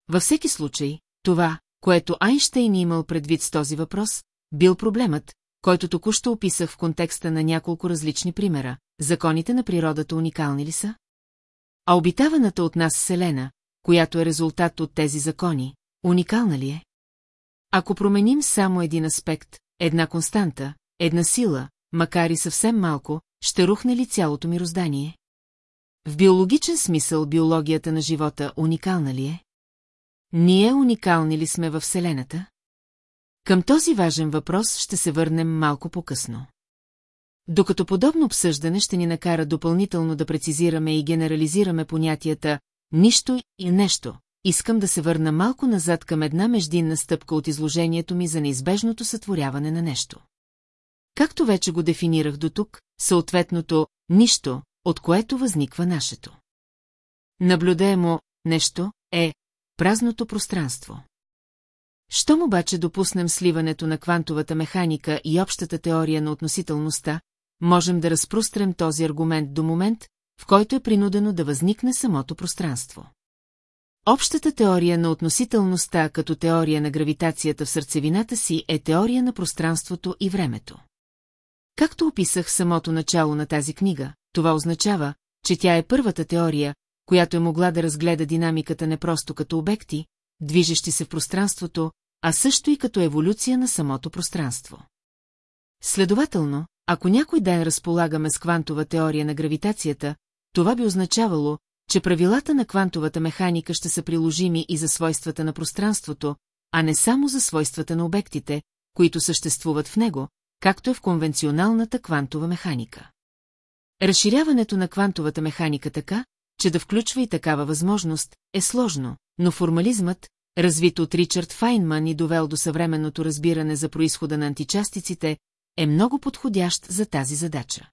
Във всеки случай, това, което Айнштейн имал предвид с този въпрос, бил проблемът, който току-що описах в контекста на няколко различни примера. Законите на природата уникални ли са? А обитаваната от нас Вселена, която е резултат от тези закони, уникална ли е? Ако променим само един аспект, една константа, една сила, макар и съвсем малко, ще рухне ли цялото мироздание? В биологичен смисъл биологията на живота уникална ли е? Ние уникални ли сме във Вселената? Към този важен въпрос ще се върнем малко по-късно. Докато подобно обсъждане ще ни накара допълнително да прецизираме и генерализираме понятията «нищо» и «нещо», искам да се върна малко назад към една междинна стъпка от изложението ми за неизбежното сътворяване на нещо. Както вече го дефинирах до тук, съответното «нищо», от което възниква нашето. Наблюдаемо нещо е празното пространство. Щом обаче допуснем сливането на квантовата механика и общата теория на относителността, можем да разпрострем този аргумент до момент, в който е принудено да възникне самото пространство. Общата теория на относителността като теория на гравитацията в сърцевината си е теория на пространството и времето. Както описах самото начало на тази книга, това означава, че тя е първата теория, която е могла да разгледа динамиката не просто като обекти, движещи се в пространството, а също и като еволюция на самото пространство. Следователно, ако някой ден разполагаме с квантова теория на гравитацията, това би означавало, че правилата на квантовата механика ще са приложими и за свойствата на пространството, а не само за свойствата на обектите, които съществуват в него, както е в конвенционалната квантова механика. Разширяването на квантовата механика така, че да включва и такава възможност, е сложно, но формализмът, развит от Ричард Файнман и довел до съвременното разбиране за происхода на античастиците, е много подходящ за тази задача.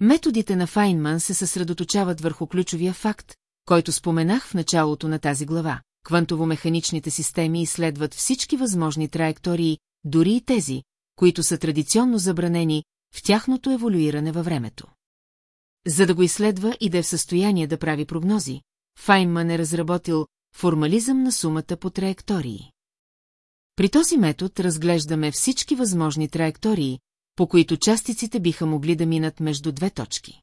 Методите на Файнман се съсредоточават върху ключовия факт, който споменах в началото на тази глава. Квантово-механичните системи изследват всички възможни траектории, дори и тези, които са традиционно забранени в тяхното еволюиране във времето. За да го изследва и да е в състояние да прави прогнози, Файнман е разработил формализъм на сумата по траектории. При този метод разглеждаме всички възможни траектории, по които частиците биха могли да минат между две точки.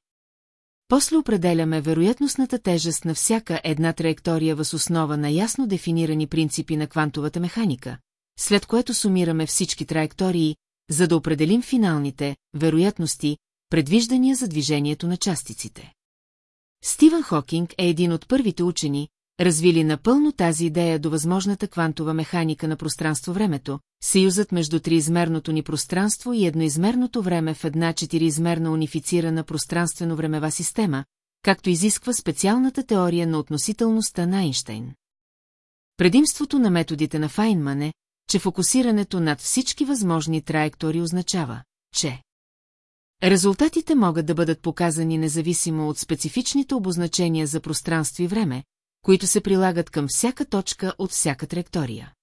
После определяме вероятностната тежест на всяка една траектория въз основа на ясно дефинирани принципи на квантовата механика, след което сумираме всички траектории, за да определим финалните вероятности, предвиждания за движението на частиците. Стивън Хокинг е един от първите учени, развили напълно тази идея до възможната квантова механика на пространство-времето, съюзът между триизмерното ни пространство и едноизмерното време в една четириизмерна унифицирана пространствено-времева система, както изисква специалната теория на относителността на Айнштейн. Предимството на методите на Файнман е, че фокусирането над всички възможни траектори означава, че Резултатите могат да бъдат показани независимо от специфичните обозначения за пространство и време, които се прилагат към всяка точка от всяка траектория.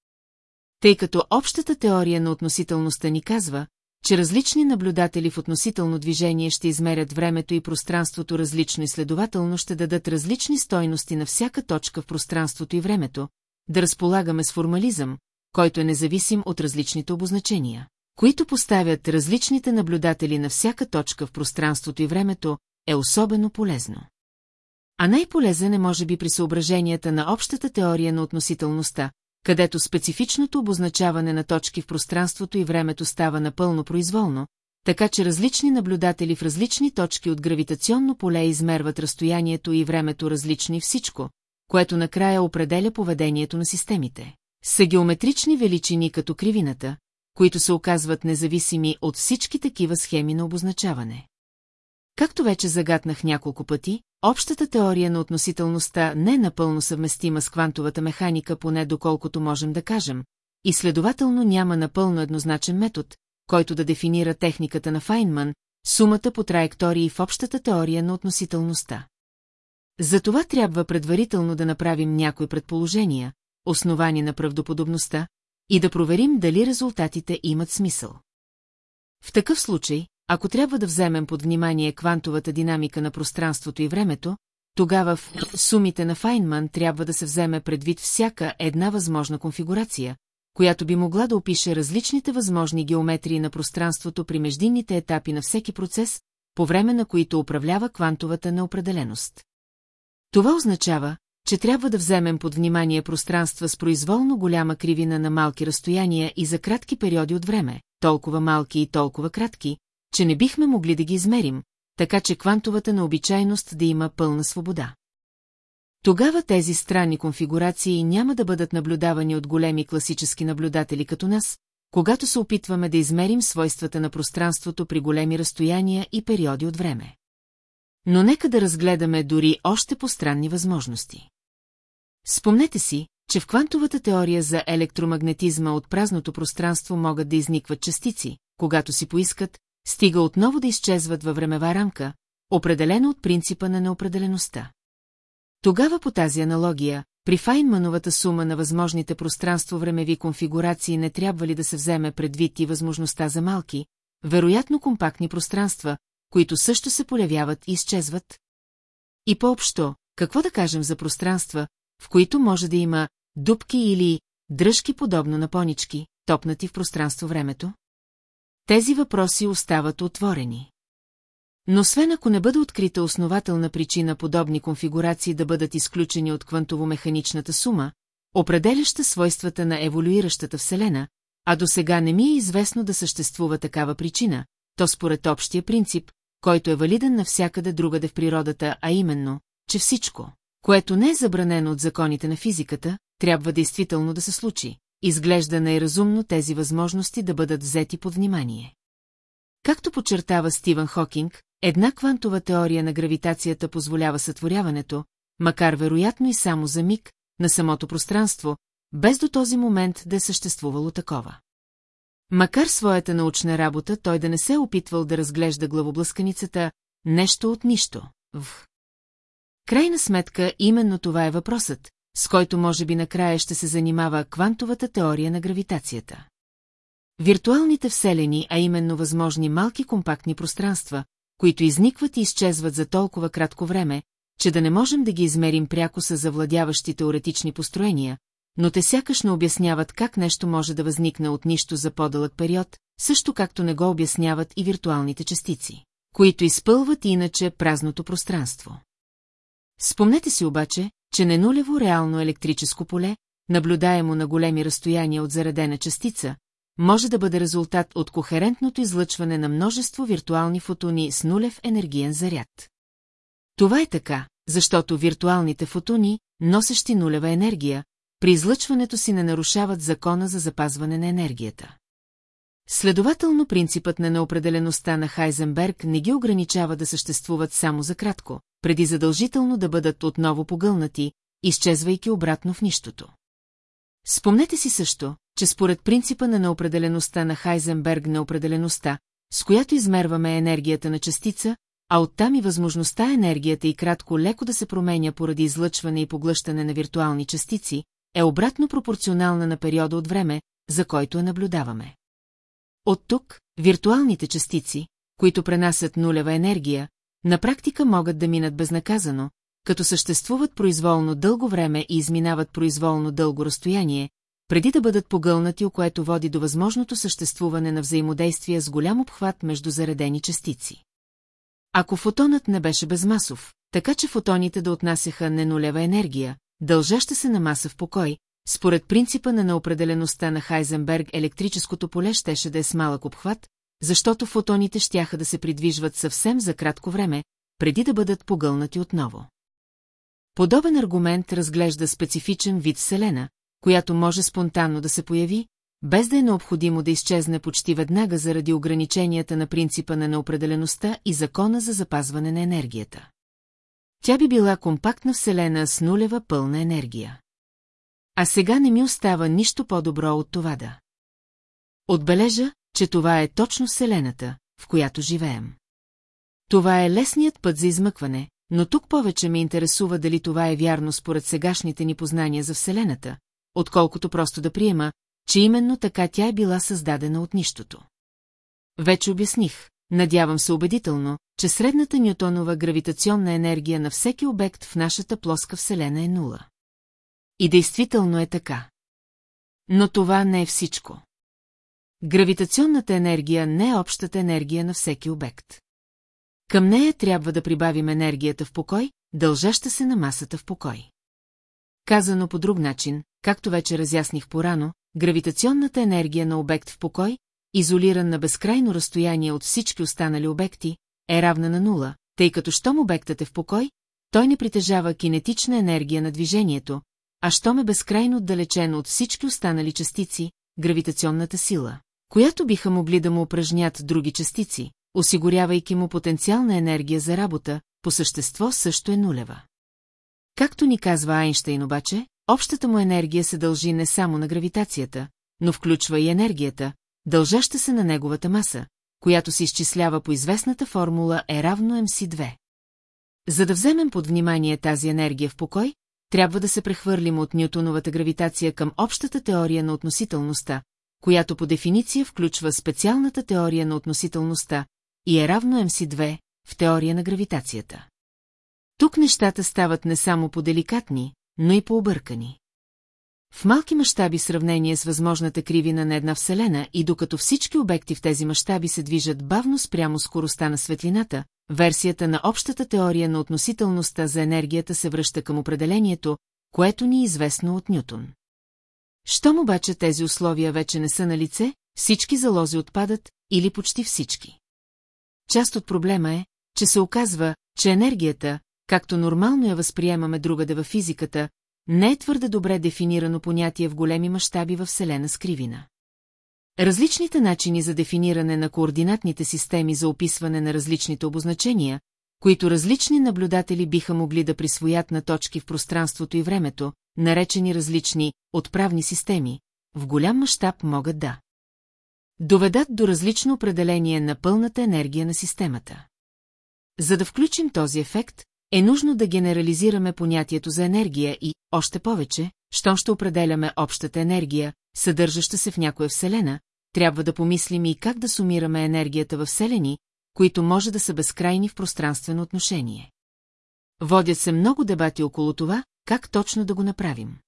Тъй като общата теория на относителността ни казва, че различни наблюдатели в относително движение ще измерят времето и пространството различно и следователно ще дадат различни стойности на всяка точка в пространството и времето, да разполагаме с формализъм, който е независим от различните обозначения, които поставят различните наблюдатели на всяка точка в пространството и времето, е особено полезно. А най-полезен е може би при съображенията на общата теория на относителността, където специфичното обозначаване на точки в пространството и времето става напълно произволно, така че различни наблюдатели в различни точки от гравитационно поле измерват разстоянието и времето различни всичко, което накрая определя поведението на системите. Са геометрични величини като кривината, които се оказват независими от всички такива схеми на обозначаване. Както вече загатнах няколко пъти, общата теория на относителността не е напълно съвместима с квантовата механика, поне доколкото можем да кажем, и следователно няма напълно еднозначен метод, който да дефинира техниката на Файнман, сумата по траектории в общата теория на относителността. Затова трябва предварително да направим някои предположения, основани на правдоподобността, и да проверим дали резултатите имат смисъл. В такъв случай, ако трябва да вземем под внимание квантовата динамика на пространството и времето, тогава в сумите на Файнман трябва да се вземе предвид всяка една възможна конфигурация, която би могла да опише различните възможни геометрии на пространството при междинните етапи на всеки процес, по време на които управлява квантовата неопределеност. Това означава, че трябва да вземем под внимание пространства с произволно голяма кривина на малки разстояния и за кратки периоди от време, толкова малки и толкова кратки, че не бихме могли да ги измерим, така че квантовата необичайност да има пълна свобода. Тогава тези странни конфигурации няма да бъдат наблюдавани от големи класически наблюдатели като нас, когато се опитваме да измерим свойствата на пространството при големи разстояния и периоди от време. Но нека да разгледаме дори още по-странни възможности. Спомнете си, че в квантовата теория за електромагнетизма от празното пространство могат да изникват частици, когато си поискат, стига отново да изчезват във времева рамка, определено от принципа на неопределеността. Тогава по тази аналогия, при Файнмановата сума на възможните пространство-времеви конфигурации не трябва ли да се вземе предвид и възможността за малки, вероятно компактни пространства, които също се полявяват и изчезват? И по-общо, какво да кажем за пространства, в които може да има дубки или дръжки подобно на понички, топнати в пространство-времето? Тези въпроси остават отворени. Но освен ако не бъде открита основателна причина подобни конфигурации да бъдат изключени от квантово-механичната сума, определяща свойствата на еволюиращата Вселена, а до сега не ми е известно да съществува такава причина, то според общия принцип, който е валиден навсякъде другаде в природата, а именно, че всичко, което не е забранено от законите на физиката, трябва действително да се случи. Изглежда най-разумно тези възможности да бъдат взети под внимание. Както подчертава Стивън Хокинг, една квантова теория на гравитацията позволява сътворяването, макар вероятно и само за миг, на самото пространство, без до този момент да е съществувало такова. Макар своята научна работа той да не се е опитвал да разглежда главоблъсканицата нещо от нищо, в. Крайна сметка именно това е въпросът, с който може би накрая ще се занимава квантовата теория на гравитацията. Виртуалните вселени, а именно възможни малки компактни пространства, които изникват и изчезват за толкова кратко време, че да не можем да ги измерим пряко с завладяващи теоретични построения, но те сякаш не обясняват как нещо може да възникне от нищо за по-дълъг период, също както не го обясняват и виртуалните частици, които изпълват иначе празното пространство. Спомнете си обаче, че ненулево реално електрическо поле, наблюдаемо на големи разстояния от заредена частица, може да бъде резултат от кохерентното излъчване на множество виртуални фотони с нулев енергиен заряд. Това е така, защото виртуалните фотони, носещи нулева енергия, при излъчването си не нарушават закона за запазване на енергията. Следователно принципът на неопределеността на Хайзенберг не ги ограничава да съществуват само за кратко, преди задължително да бъдат отново погълнати, изчезвайки обратно в нищото. Спомнете си също, че според принципа на неопределеността на Хайзенберг неопределеността, с която измерваме енергията на частица, а оттам и възможността енергията и кратко леко да се променя поради излъчване и поглъщане на виртуални частици, е обратно пропорционална на периода от време, за който я наблюдаваме. От тук, виртуалните частици, които пренасят нулева енергия, на практика могат да минат безнаказано, като съществуват произволно дълго време и изминават произволно дълго разстояние, преди да бъдат погълнати, което води до възможното съществуване на взаимодействие с голям обхват между заредени частици. Ако фотонът не беше безмасов, така че фотоните да отнасяха ненулева енергия, дължаща се на маса в покой, според принципа на неопределеността на Хайзенберг електрическото поле щеше да е с малък обхват, защото фотоните щяха да се придвижват съвсем за кратко време, преди да бъдат погълнати отново. Подобен аргумент разглежда специфичен вид Вселена, която може спонтанно да се появи, без да е необходимо да изчезне почти веднага заради ограниченията на принципа на неопределеността и закона за запазване на енергията. Тя би била компактна Вселена с нулева пълна енергия. А сега не ми остава нищо по-добро от това да. Отбележа, че това е точно Вселената, в която живеем. Това е лесният път за измъкване, но тук повече ме интересува дали това е вярно според сегашните ни познания за Вселената, отколкото просто да приема, че именно така тя е била създадена от нищото. Вече обясних, надявам се убедително, че средната ньютонова гравитационна енергия на всеки обект в нашата плоска Вселена е нула. И действително е така. Но това не е всичко. Гравитационната енергия не е общата енергия на всеки обект. Към нея трябва да прибавим енергията в покой, дължаща се на масата в покой. Казано по друг начин, както вече разясних порано, гравитационната енергия на обект в покой, изолиран на безкрайно разстояние от всички останали обекти, е равна на нула, тъй като щом обектът е в покой, той не притежава кинетична енергия на движението, а щом е безкрайно отдалечен от всички останали частици, гравитационната сила, която биха могли да му упражнят други частици, осигурявайки му потенциална енергия за работа, по същество също е нулева. Както ни казва Айнштейн обаче, общата му енергия се дължи не само на гравитацията, но включва и енергията, дължаща се на неговата маса, която се изчислява по известната формула е равно МС2. За да вземем под внимание тази енергия в покой, трябва да се прехвърлим от Ньютоновата гравитация към общата теория на относителността, която по дефиниция включва специалната теория на относителността и е равно МС2 в теория на гравитацията. Тук нещата стават не само по-деликатни, но и по-объркани. В малки мащаби сравнение с възможната кривина на една Вселена и докато всички обекти в тези мащаби се движат бавно спрямо скоростта на светлината, версията на общата теория на относителността за енергията се връща към определението, което ни е известно от Нютон. Щом обаче тези условия вече не са на лице, всички залози отпадат или почти всички. Част от проблема е, че се оказва, че енергията, както нормално я възприемаме другаде във физиката, не е твърде добре дефинирано понятие в големи мащаби във Вселена с кривина. Различните начини за дефиниране на координатните системи за описване на различните обозначения, които различни наблюдатели биха могли да присвоят на точки в пространството и времето, наречени различни отправни системи, в голям мащаб могат да доведат до различно определение на пълната енергия на системата. За да включим този ефект, е нужно да генерализираме понятието за енергия и, още повече, що ще определяме общата енергия, съдържаща се в някоя вселена, трябва да помислим и как да сумираме енергията във вселени, които може да са безкрайни в пространствено отношение. Водят се много дебати около това, как точно да го направим.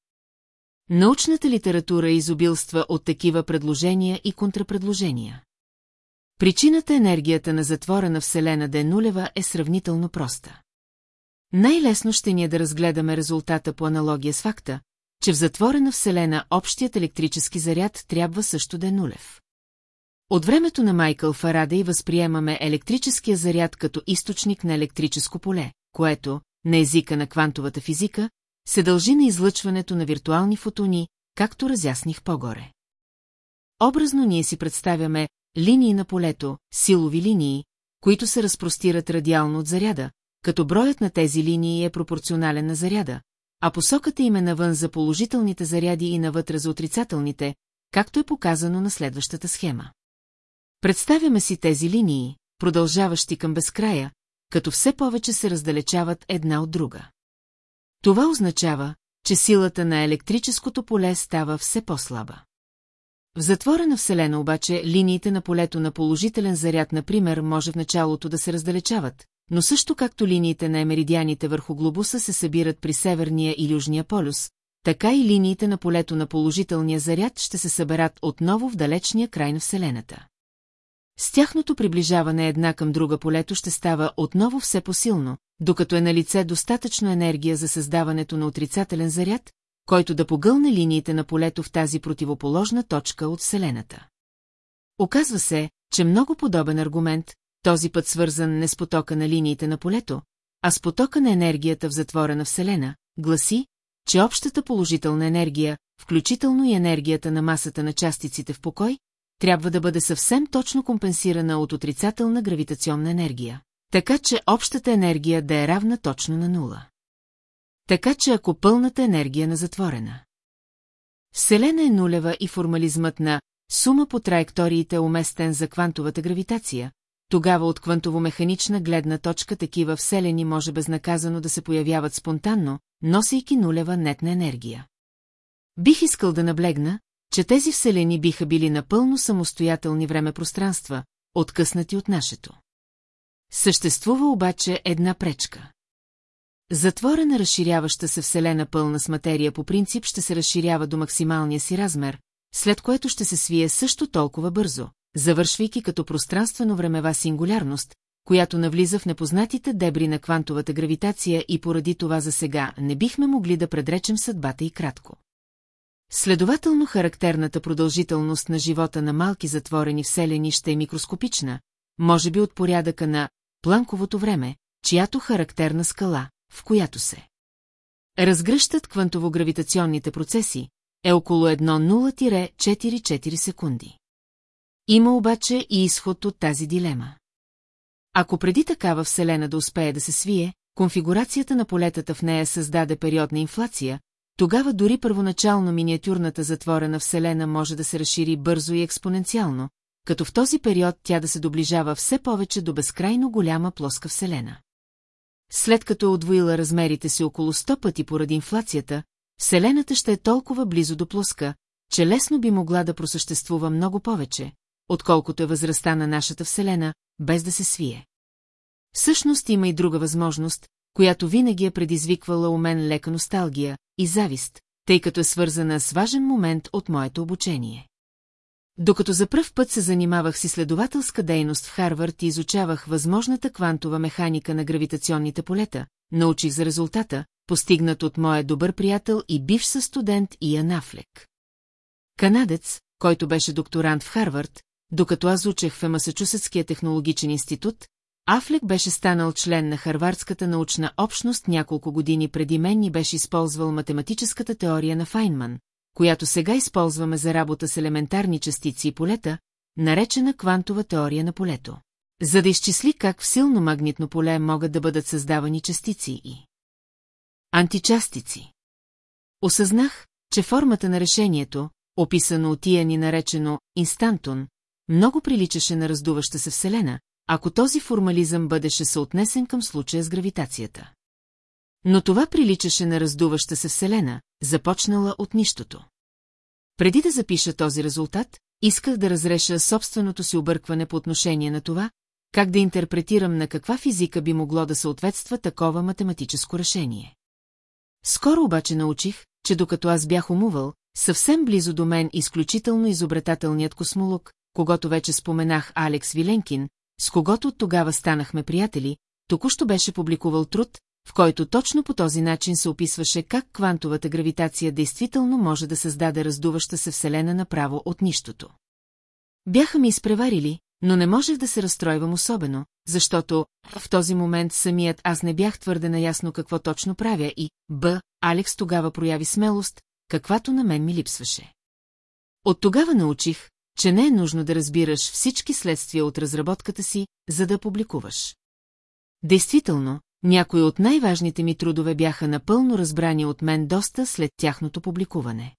Научната литература изобилства от такива предложения и контрапредложения. Причината енергията на затворена Вселена да е нулева е сравнително проста. Най-лесно ще ни е да разгледаме резултата по аналогия с факта, че в затворена Вселена общият електрически заряд трябва също да е нулев. От времето на Майкъл Фарадей възприемаме електрическия заряд като източник на електрическо поле, което, на езика на квантовата физика, се дължи на излъчването на виртуални фотони, както разясних по-горе. Образно ние си представяме линии на полето, силови линии, които се разпростират радиално от заряда, като броят на тези линии е пропорционален на заряда, а посоката им е навън за положителните заряди и навътре за отрицателните, както е показано на следващата схема. Представяме си тези линии, продължаващи към безкрая, като все повече се раздалечават една от друга. Това означава, че силата на електрическото поле става все по-слаба. В затворена Вселена обаче линиите на полето на положителен заряд, например, може в началото да се раздалечават, но също както линиите на емеридианите върху глобуса се събират при северния и южния полюс, така и линиите на полето на положителния заряд ще се съберат отново в далечния край на Вселената. С тяхното приближаване една към друга полето ще става отново все посилно, докато е на лице достатъчно енергия за създаването на отрицателен заряд, който да погълне линиите на полето в тази противоположна точка от Вселената. Оказва се, че много подобен аргумент, този път свързан не с потока на линиите на полето, а с потока на енергията в затворена Вселена, гласи, че общата положителна енергия, включително и енергията на масата на частиците в покой, трябва да бъде съвсем точно компенсирана от отрицателна гравитационна енергия. Така че общата енергия да е равна точно на нула. Така че ако пълната енергия на затворена. Вселена е нулева и формализмът на сума по траекториите е уместен за квантовата гравитация, тогава от квантово-механична гледна точка такива вселени може безнаказано да се появяват спонтанно, носейки нулева нетна енергия. Бих искал да наблегна, че тези вселени биха били напълно самостоятелни време-пространства, откъснати от нашето. Съществува обаче една пречка. Затворена разширяваща се вселена пълна с материя по принцип ще се разширява до максималния си размер, след което ще се свие също толкова бързо, завършвайки като пространствено-времева сингулярност, която навлиза в непознатите дебри на квантовата гравитация и поради това за сега не бихме могли да предречем съдбата и кратко. Следователно характерната продължителност на живота на малки затворени вселени ще е микроскопична, може би от порядъка на планковото време, чиято характерна скала, в която се разгръщат квантово-гравитационните процеси, е около 1,0-4,4 секунди. Има обаче и изход от тази дилема. Ако преди такава Вселена да успее да се свие, конфигурацията на полетата в нея създаде периодна инфлация, тогава дори първоначално миниатюрната затворена Вселена може да се разшири бързо и експоненциално, като в този период тя да се доближава все повече до безкрайно голяма плоска Вселена. След като е отвоила размерите си около 100 пъти поради инфлацията, Вселената ще е толкова близо до плоска, че лесно би могла да просъществува много повече, отколкото е възрастта на нашата Вселена, без да се свие. Всъщност има и друга възможност, която винаги е предизвиквала у мен лека носталгия и завист, тъй като е свързана с важен момент от моето обучение. Докато за пръв път се занимавах с изследователска дейност в Харвард и изучавах възможната квантова механика на гравитационните полета, научих за резултата, постигнат от моя добър приятел и бивш със студент Иан Афлек. Канадец, който беше докторант в Харвард, докато аз учех в Масачусетския технологичен институт, Афлек беше станал член на Харвардската научна общност няколко години преди мен и беше използвал математическата теория на Файнман, която сега използваме за работа с елементарни частици и полета, наречена квантова теория на полето. За да изчисли как в силно магнитно поле могат да бъдат създавани частици и античастици. Осъзнах, че формата на решението, описано от тия ни наречено инстантон, много приличаше на раздуваща се Вселена, ако този формализъм бъдеше съотнесен към случая с гравитацията. Но това приличаше на раздуваща се Вселена, започнала от нищото. Преди да запиша този резултат, исках да разреша собственото си объркване по отношение на това, как да интерпретирам на каква физика би могло да съответства такова математическо решение. Скоро обаче научих, че докато аз бях умувал, съвсем близо до мен изключително изобретателният космолог, когато вече споменах Алекс Виленкин, с когото от тогава станахме приятели, току-що беше публикувал труд, в който точно по този начин се описваше как квантовата гравитация действително може да създаде раздуваща се Вселена направо от нищото. Бяха ми изпреварили, но не можех да се разстройвам особено, защото в този момент самият аз не бях твърде наясно какво точно правя и, б, Алекс тогава прояви смелост, каквато на мен ми липсваше. От тогава научих, че не е нужно да разбираш всички следствия от разработката си, за да публикуваш. Действително, някои от най-важните ми трудове бяха напълно разбрани от мен доста след тяхното публикуване.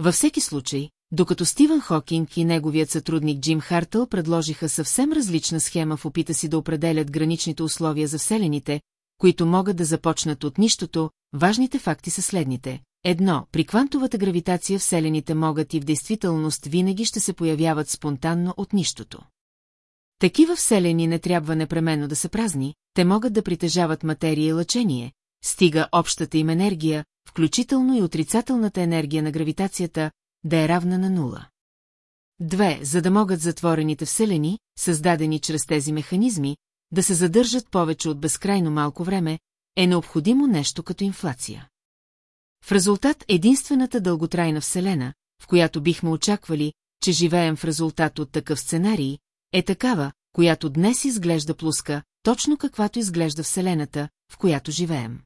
Във всеки случай, докато Стивън Хокинг и неговият сътрудник Джим Хартъл предложиха съвсем различна схема в опита си да определят граничните условия за вселените, които могат да започнат от нищото, важните факти са следните. Едно, при квантовата гравитация вселените могат и в действителност винаги ще се появяват спонтанно от нищото. Такива вселени не трябва непременно да са празни, те могат да притежават материя и лъчение, стига общата им енергия, включително и отрицателната енергия на гравитацията, да е равна на нула. Две, за да могат затворените вселени, създадени чрез тези механизми, да се задържат повече от безкрайно малко време, е необходимо нещо като инфлация. В резултат единствената дълготрайна вселена, в която бихме очаквали, че живеем в резултат от такъв сценарий, е такава, която днес изглежда плоска, точно каквато изглежда Вселената, в която живеем.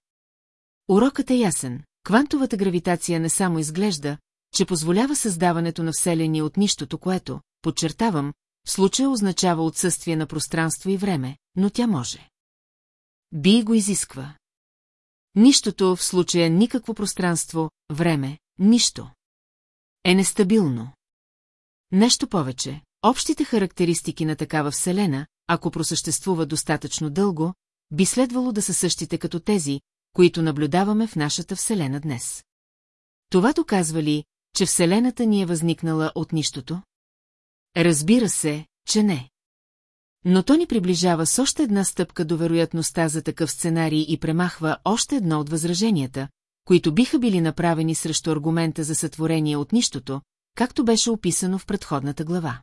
Урокът е ясен. Квантовата гравитация не само изглежда, че позволява създаването на Вселени от нищото, което, подчертавам, в случая означава отсъствие на пространство и време, но тя може. Би го изисква. Нищото в случая никакво пространство, време, нищо. Е нестабилно. Нещо повече, общите характеристики на такава Вселена, ако просъществува достатъчно дълго, би следвало да са същите като тези, които наблюдаваме в нашата Вселена днес. Това доказва ли, че Вселената ни е възникнала от нищото? Разбира се, че не. Но то ни приближава с още една стъпка до вероятността за такъв сценарий и премахва още едно от възраженията, които биха били направени срещу аргумента за сътворение от нищото, както беше описано в предходната глава.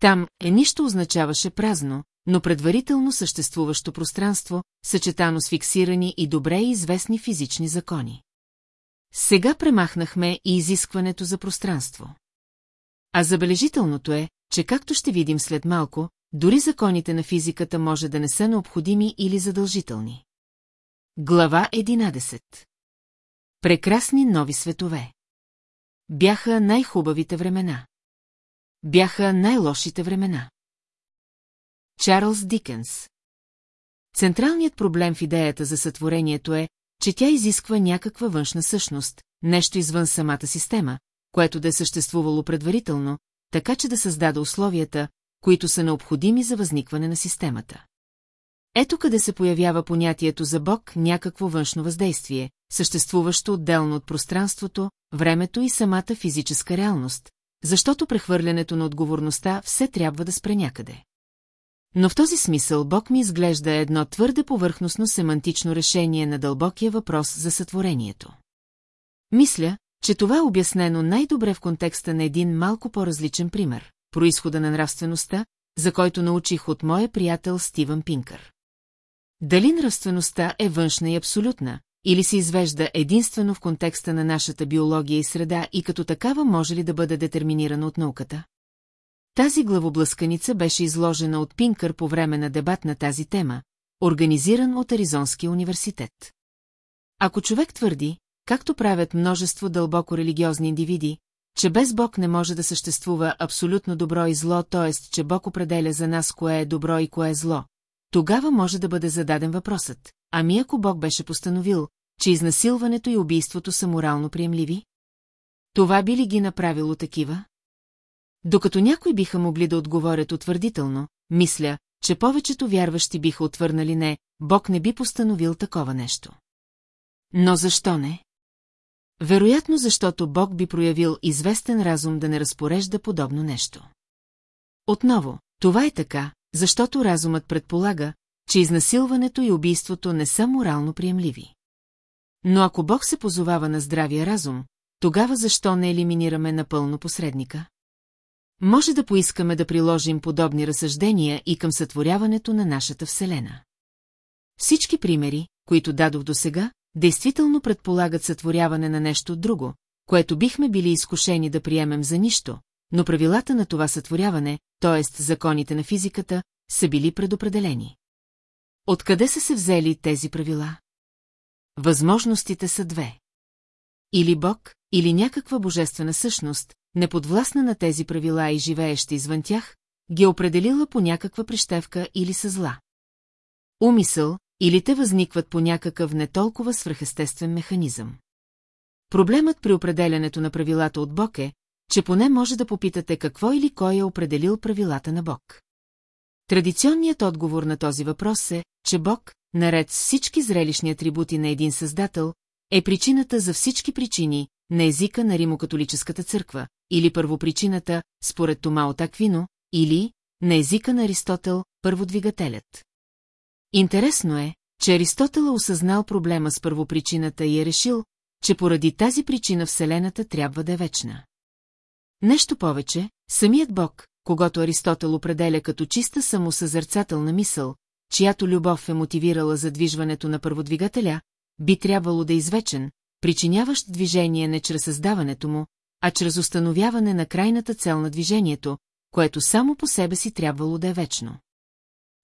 Там е нищо означаваше празно, но предварително съществуващо пространство, съчетано с фиксирани и добре известни физични закони. Сега премахнахме и изискването за пространство. А забележителното е, че както ще видим след малко, дори законите на физиката може да не са необходими или задължителни. Глава 11 Прекрасни нови светове бяха най-хубавите времена. Бяха най-лошите времена. Чарлз Дикенс Централният проблем в идеята за сътворението е, че тя изисква някаква външна същност, нещо извън самата система, което да е съществувало предварително, така че да създаде условията, които са необходими за възникване на системата. Ето къде се появява понятието за Бог някакво външно въздействие, съществуващо отделно от пространството, времето и самата физическа реалност, защото прехвърлянето на отговорността все трябва да спре някъде. Но в този смисъл Бог ми изглежда едно твърде повърхностно семантично решение на дълбокия въпрос за сътворението. Мисля, че това е обяснено най-добре в контекста на един малко по-различен пример – происхода на нравствеността, за който научих от моя приятел Стивън Пинкър. Дали нравствеността е външна и абсолютна, или се извежда единствено в контекста на нашата биология и среда и като такава може ли да бъде детерминирана от науката? Тази главоблъсканица беше изложена от Пинкър по време на дебат на тази тема, организиран от Аризонския университет. Ако човек твърди, както правят множество дълбоко религиозни индивиди, че без Бог не може да съществува абсолютно добро и зло, т.е. че Бог определя за нас кое е добро и кое е зло, тогава може да бъде зададен въпросът. Ами ако Бог беше постановил, че изнасилването и убийството са морално приемливи? Това би ли ги направило такива? Докато някои биха могли да отговорят утвърдително, мисля, че повечето вярващи биха отвърнали не, Бог не би постановил такова нещо. Но защо не? Вероятно, защото Бог би проявил известен разум да не разпорежда подобно нещо. Отново, това е така, защото разумът предполага, че изнасилването и убийството не са морално приемливи. Но ако Бог се позовава на здравия разум, тогава защо не елиминираме напълно посредника? Може да поискаме да приложим подобни разсъждения и към сътворяването на нашата Вселена. Всички примери, които дадох досега, действително предполагат сътворяване на нещо друго, което бихме били изкушени да приемем за нищо, но правилата на това сътворяване, т.е. законите на физиката, са били предопределени. Откъде са се взели тези правила? Възможностите са две. Или Бог, или някаква божествена същност, неподвластна на тези правила и живееща извън тях, ги е определила по някаква прищевка или са зла. Умисъл, или те възникват по някакъв не толкова свръхестествен механизъм. Проблемът при определянето на правилата от Бог е, че поне може да попитате какво или кой е определил правилата на Бог. Традиционният отговор на този въпрос е, че Бог, наред с всички зрелищни атрибути на един създател, е причината за всички причини на езика на Римокатолическата църква, или първопричината, според Тома от Аквино, или на езика на Аристотел, първодвигателят. Интересно е, че Аристотел е осъзнал проблема с първопричината и е решил, че поради тази причина Вселената трябва да е вечна. Нещо повече, самият Бог, когато Аристотел определя като чиста самосъзърцателна мисъл, чиято любов е мотивирала задвижването на първодвигателя, би трябвало да е извечен, причиняващ движение не чрез създаването му, а чрез установяване на крайната цел на движението, което само по себе си трябвало да е вечно.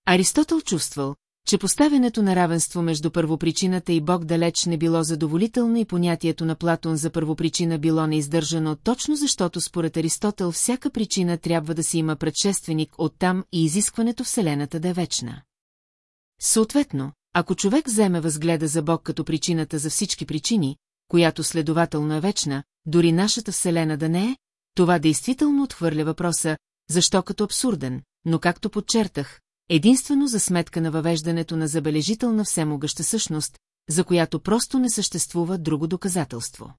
Аристотел чувствал, че поставянето на равенство между първопричината и Бог далеч не било задоволително и понятието на Платон за първопричина било неиздържано точно защото според Аристотел всяка причина трябва да си има предшественик оттам и изискването Вселената да е вечна. Съответно, ако човек вземе възгледа за Бог като причината за всички причини, която следователно е вечна, дори нашата Вселена да не е, това действително отхвърля въпроса, защо като абсурден, но както подчертах, единствено за сметка на въвеждането на забележителна всемогъща същност, за която просто не съществува друго доказателство.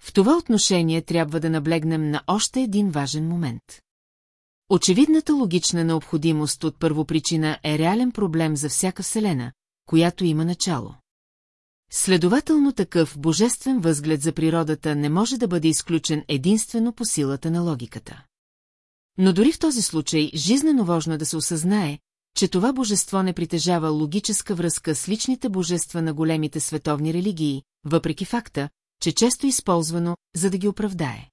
В това отношение трябва да наблегнем на още един важен момент. Очевидната логична необходимост от първопричина е реален проблем за всяка Вселена, която има начало. Следователно такъв божествен възглед за природата не може да бъде изключен единствено по силата на логиката. Но дори в този случай жизнено важно е да се осъзнае, че това божество не притежава логическа връзка с личните божества на големите световни религии, въпреки факта, че често е използвано, за да ги оправдае.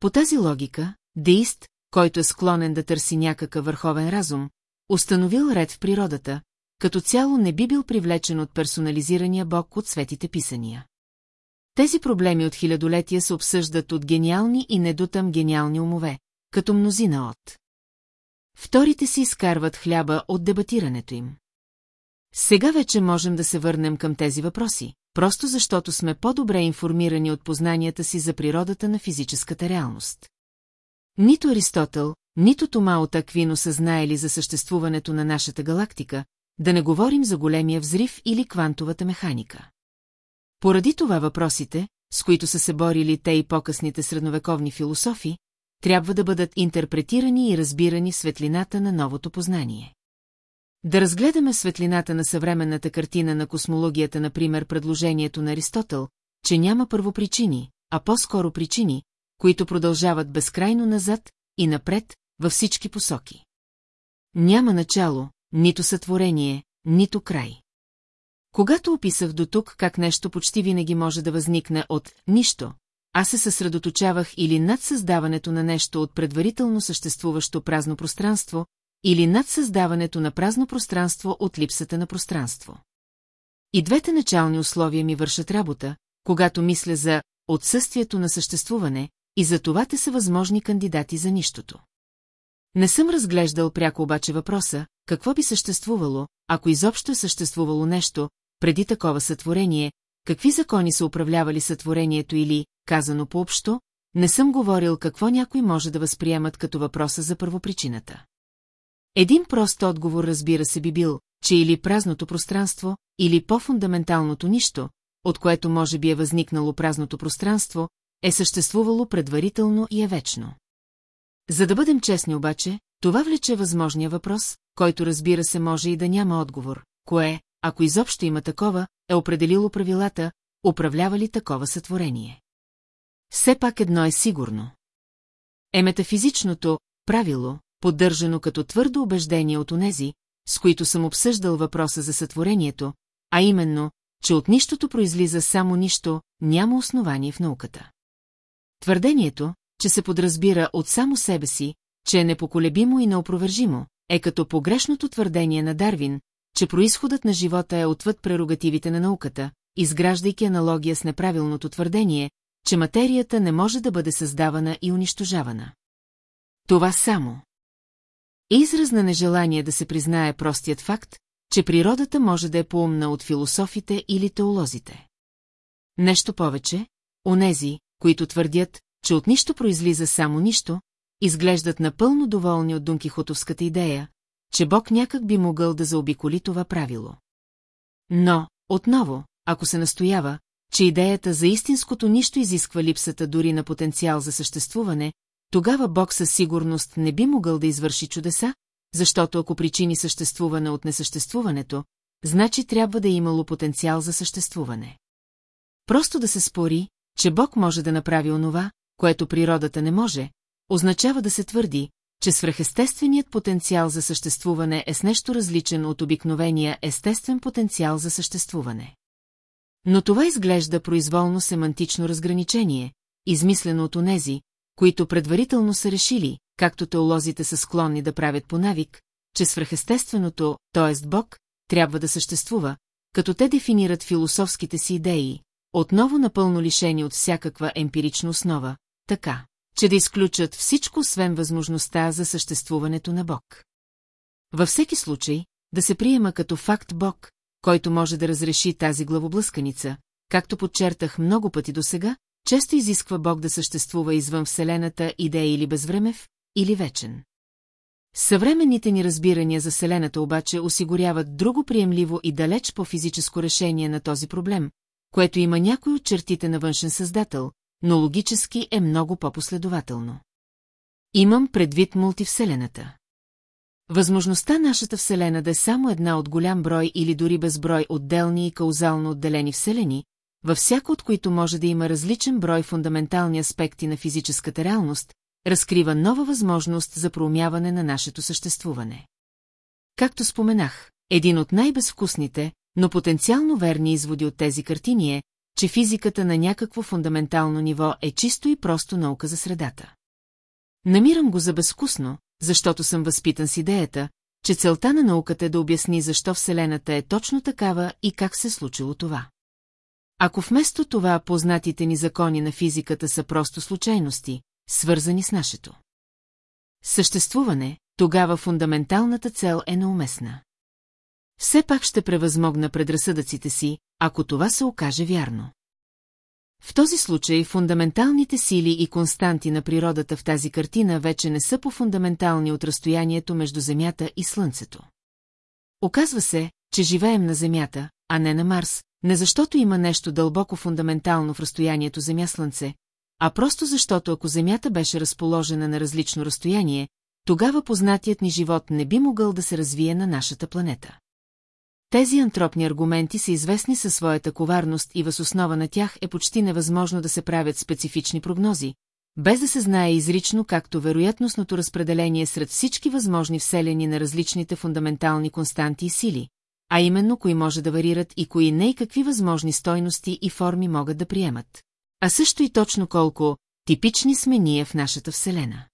По тази логика, деист, който е склонен да търси някакъв върховен разум, установил ред в природата, като цяло не би бил привлечен от персонализирания бог от светите писания. Тези проблеми от хилядолетия се обсъждат от гениални и недотъм гениални умове, като мнозина от. Вторите си изкарват хляба от дебатирането им. Сега вече можем да се върнем към тези въпроси, просто защото сме по-добре информирани от познанията си за природата на физическата реалност. Нито Аристотел, нито Тома от Аквино са знаели за съществуването на нашата галактика, да не говорим за големия взрив или квантовата механика. Поради това въпросите, с които са се борили те и по-късните средновековни философи, трябва да бъдат интерпретирани и разбирани светлината на новото познание. Да разгледаме светлината на съвременната картина на космологията, например предложението на Аристотел, че няма първопричини, а по-скоро причини, които продължават безкрайно назад и напред във всички посоки. Няма начало, нито сътворение, нито край. Когато описах до тук как нещо почти винаги може да възникне от нищо, аз се съсредоточавах или над създаването на нещо от предварително съществуващо празно пространство, или над създаването на празно пространство от липсата на пространство. И двете начални условия ми вършат работа, когато мисля за отсъствието на съществуване, и за това те са възможни кандидати за нищото. Не съм разглеждал пряко обаче въпроса, какво би съществувало, ако изобщо е съществувало нещо, преди такова сътворение, какви закони са управлявали сътворението или, казано по-общо, не съм говорил какво някой може да възприемат като въпроса за първопричината. Един прост отговор разбира се би бил, че или празното пространство, или по-фундаменталното нищо, от което може би е възникнало празното пространство, е съществувало предварително и е вечно. За да бъдем честни обаче, това влече възможния въпрос, който разбира се може и да няма отговор, кое, ако изобщо има такова, е определило правилата, управлява ли такова сътворение. Все пак едно е сигурно. Е метафизичното правило, поддържано като твърдо убеждение от онези, с които съм обсъждал въпроса за сътворението, а именно, че от нищото произлиза само нищо, няма основание в науката. Твърдението, че се подразбира от само себе си, че е непоколебимо и неопровержимо, е като погрешното твърдение на Дарвин, че происходът на живота е отвъд прерогативите на науката, изграждайки аналогия с неправилното твърдение, че материята не може да бъде създавана и унищожавана. Това само. Израз на нежелание да се признае простият факт, че природата може да е поумна от философите или теолозите. Нещо повече, онези, които твърдят, че от нищо произлиза само нищо, изглеждат напълно доволни от Дункихотовската идея, че Бог някак би могъл да заобиколи това правило. Но, отново, ако се настоява, че идеята за истинското нищо изисква липсата дори на потенциал за съществуване, тогава Бог със сигурност не би могъл да извърши чудеса, защото ако причини съществуване от несъществуването, значи трябва да е имало потенциал за съществуване. Просто да се спори, че Бог може да направи онова, което природата не може, означава да се твърди, че свръхестественият потенциал за съществуване е с нещо различен от обикновения естествен потенциал за съществуване. Но това изглежда произволно семантично разграничение, измислено от онези, които предварително са решили, както теолозите са склонни да правят по навик, че свръхестественото, т.е. Бог, трябва да съществува, като те дефинират философските си идеи, отново напълно лишени от всякаква емпирична основа, така, че да изключат всичко, освен възможността за съществуването на Бог. Във всеки случай, да се приема като факт Бог, който може да разреши тази главоблъсканица, както подчертах много пъти досега, често изисква Бог да съществува извън Вселената и да е или безвремев, или вечен. Съвременните ни разбирания за Вселената обаче осигуряват друго приемливо и далеч по-физическо решение на този проблем, което има някои от чертите на външен създател, но логически е много по-последователно. Имам предвид мултивселената. Възможността нашата Вселена да е само една от голям брой или дори безброй отделни и каузално отделени Вселени, във всяко от които може да има различен брой фундаментални аспекти на физическата реалност, разкрива нова възможност за проумяване на нашето съществуване. Както споменах, един от най-безвкусните, но потенциално верни изводи от тези картини е, че физиката на някакво фундаментално ниво е чисто и просто наука за средата. Намирам го за безвкусно, защото съм възпитан с идеята, че целта на науката е да обясни защо Вселената е точно такава и как се е случило това. Ако вместо това познатите ни закони на физиката са просто случайности, свързани с нашето съществуване, тогава фундаменталната цел е неуместна. Все пак ще превъзмогна предразсъдъците си, ако това се окаже вярно. В този случай фундаменталните сили и константи на природата в тази картина вече не са по-фундаментални от разстоянието между Земята и Слънцето. Оказва се, че живеем на Земята, а не на Марс, не защото има нещо дълбоко фундаментално в разстоянието Земя-Слънце, а просто защото ако Земята беше разположена на различно разстояние, тогава познатият ни живот не би могъл да се развие на нашата планета. Тези антропни аргументи са известни със своята коварност и въз основа на тях е почти невъзможно да се правят специфични прогнози, без да се знае изрично както вероятностното разпределение сред всички възможни вселени на различните фундаментални константи и сили, а именно кои може да варират и кои не и какви възможни стойности и форми могат да приемат. А също и точно колко типични сме ние в нашата Вселена.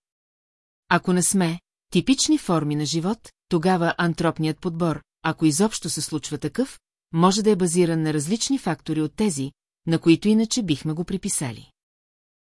Ако не сме типични форми на живот, тогава антропният подбор, ако изобщо се случва такъв, може да е базиран на различни фактори от тези, на които иначе бихме го приписали.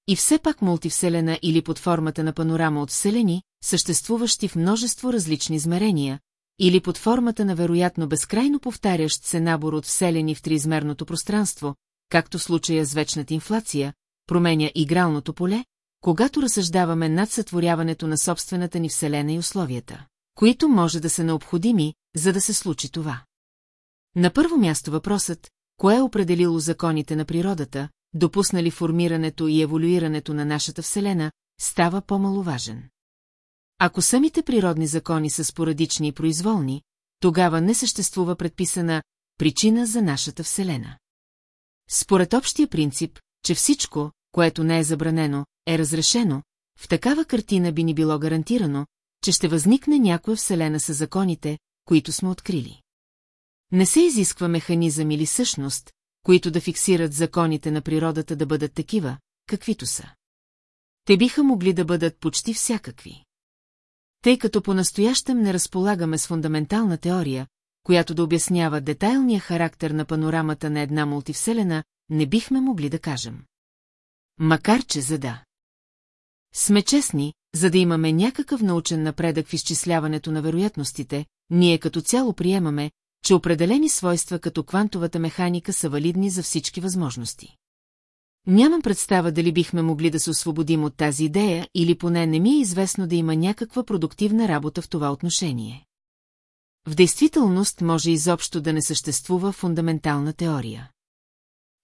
И все пак мултивселена или под формата на панорама от вселени, съществуващи в множество различни измерения, или под формата на вероятно безкрайно повтарящ се набор от вселени в триизмерното пространство, както в случая с вечната инфлация, променя игралното поле, когато разсъждаваме над сътворяването на собствената ни вселена и условията, които може да са необходими, за да се случи това. На първо място въпросът, кое е определило законите на природата, допуснали формирането и еволюирането на нашата Вселена, става по-маловажен. Ако самите природни закони са спорадични и произволни, тогава не съществува предписана причина за нашата Вселена. Според общия принцип, че всичко, което не е забранено, е разрешено, в такава картина би ни било гарантирано, че ще възникне някоя Вселена с законите, които сме открили. Не се изисква механизъм или същност, които да фиксират законите на природата да бъдат такива, каквито са. Те биха могли да бъдат почти всякакви. Тъй като по-настоящем не разполагаме с фундаментална теория, която да обяснява детайлния характер на панорамата на една мултивселена, не бихме могли да кажем. Макар че за да. Сме честни, за да имаме някакъв научен напредък в изчисляването на вероятностите, ние като цяло приемаме, че определени свойства като квантовата механика са валидни за всички възможности. Нямам представа дали бихме могли да се освободим от тази идея или поне не ми е известно да има някаква продуктивна работа в това отношение. В действителност може изобщо да не съществува фундаментална теория.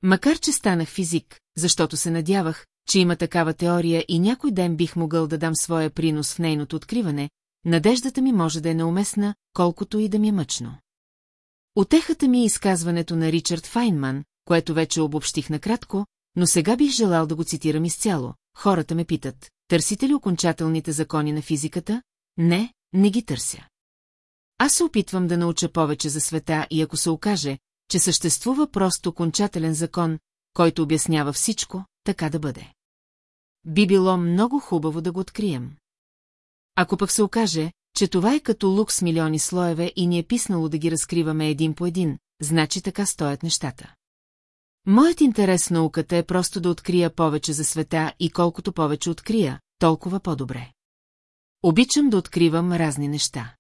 Макар че станах физик, защото се надявах, че има такава теория и някой ден бих могъл да дам своя принос в нейното откриване, надеждата ми може да е неуместна, колкото и да ми е мъчно. Отехата ми е изказването на Ричард Файнман, което вече обобщих накратко, но сега бих желал да го цитирам изцяло. Хората ме питат, търсите ли окончателните закони на физиката? Не, не ги търся. Аз се опитвам да науча повече за света и ако се окаже, че съществува просто окончателен закон, който обяснява всичко, така да бъде. Би било много хубаво да го открием. Ако пък се окаже, че това е като лук с милиони слоеве и ни е писнало да ги разкриваме един по един, значи така стоят нещата. Моят интерес в науката е просто да открия повече за света и колкото повече открия, толкова по-добре. Обичам да откривам разни неща.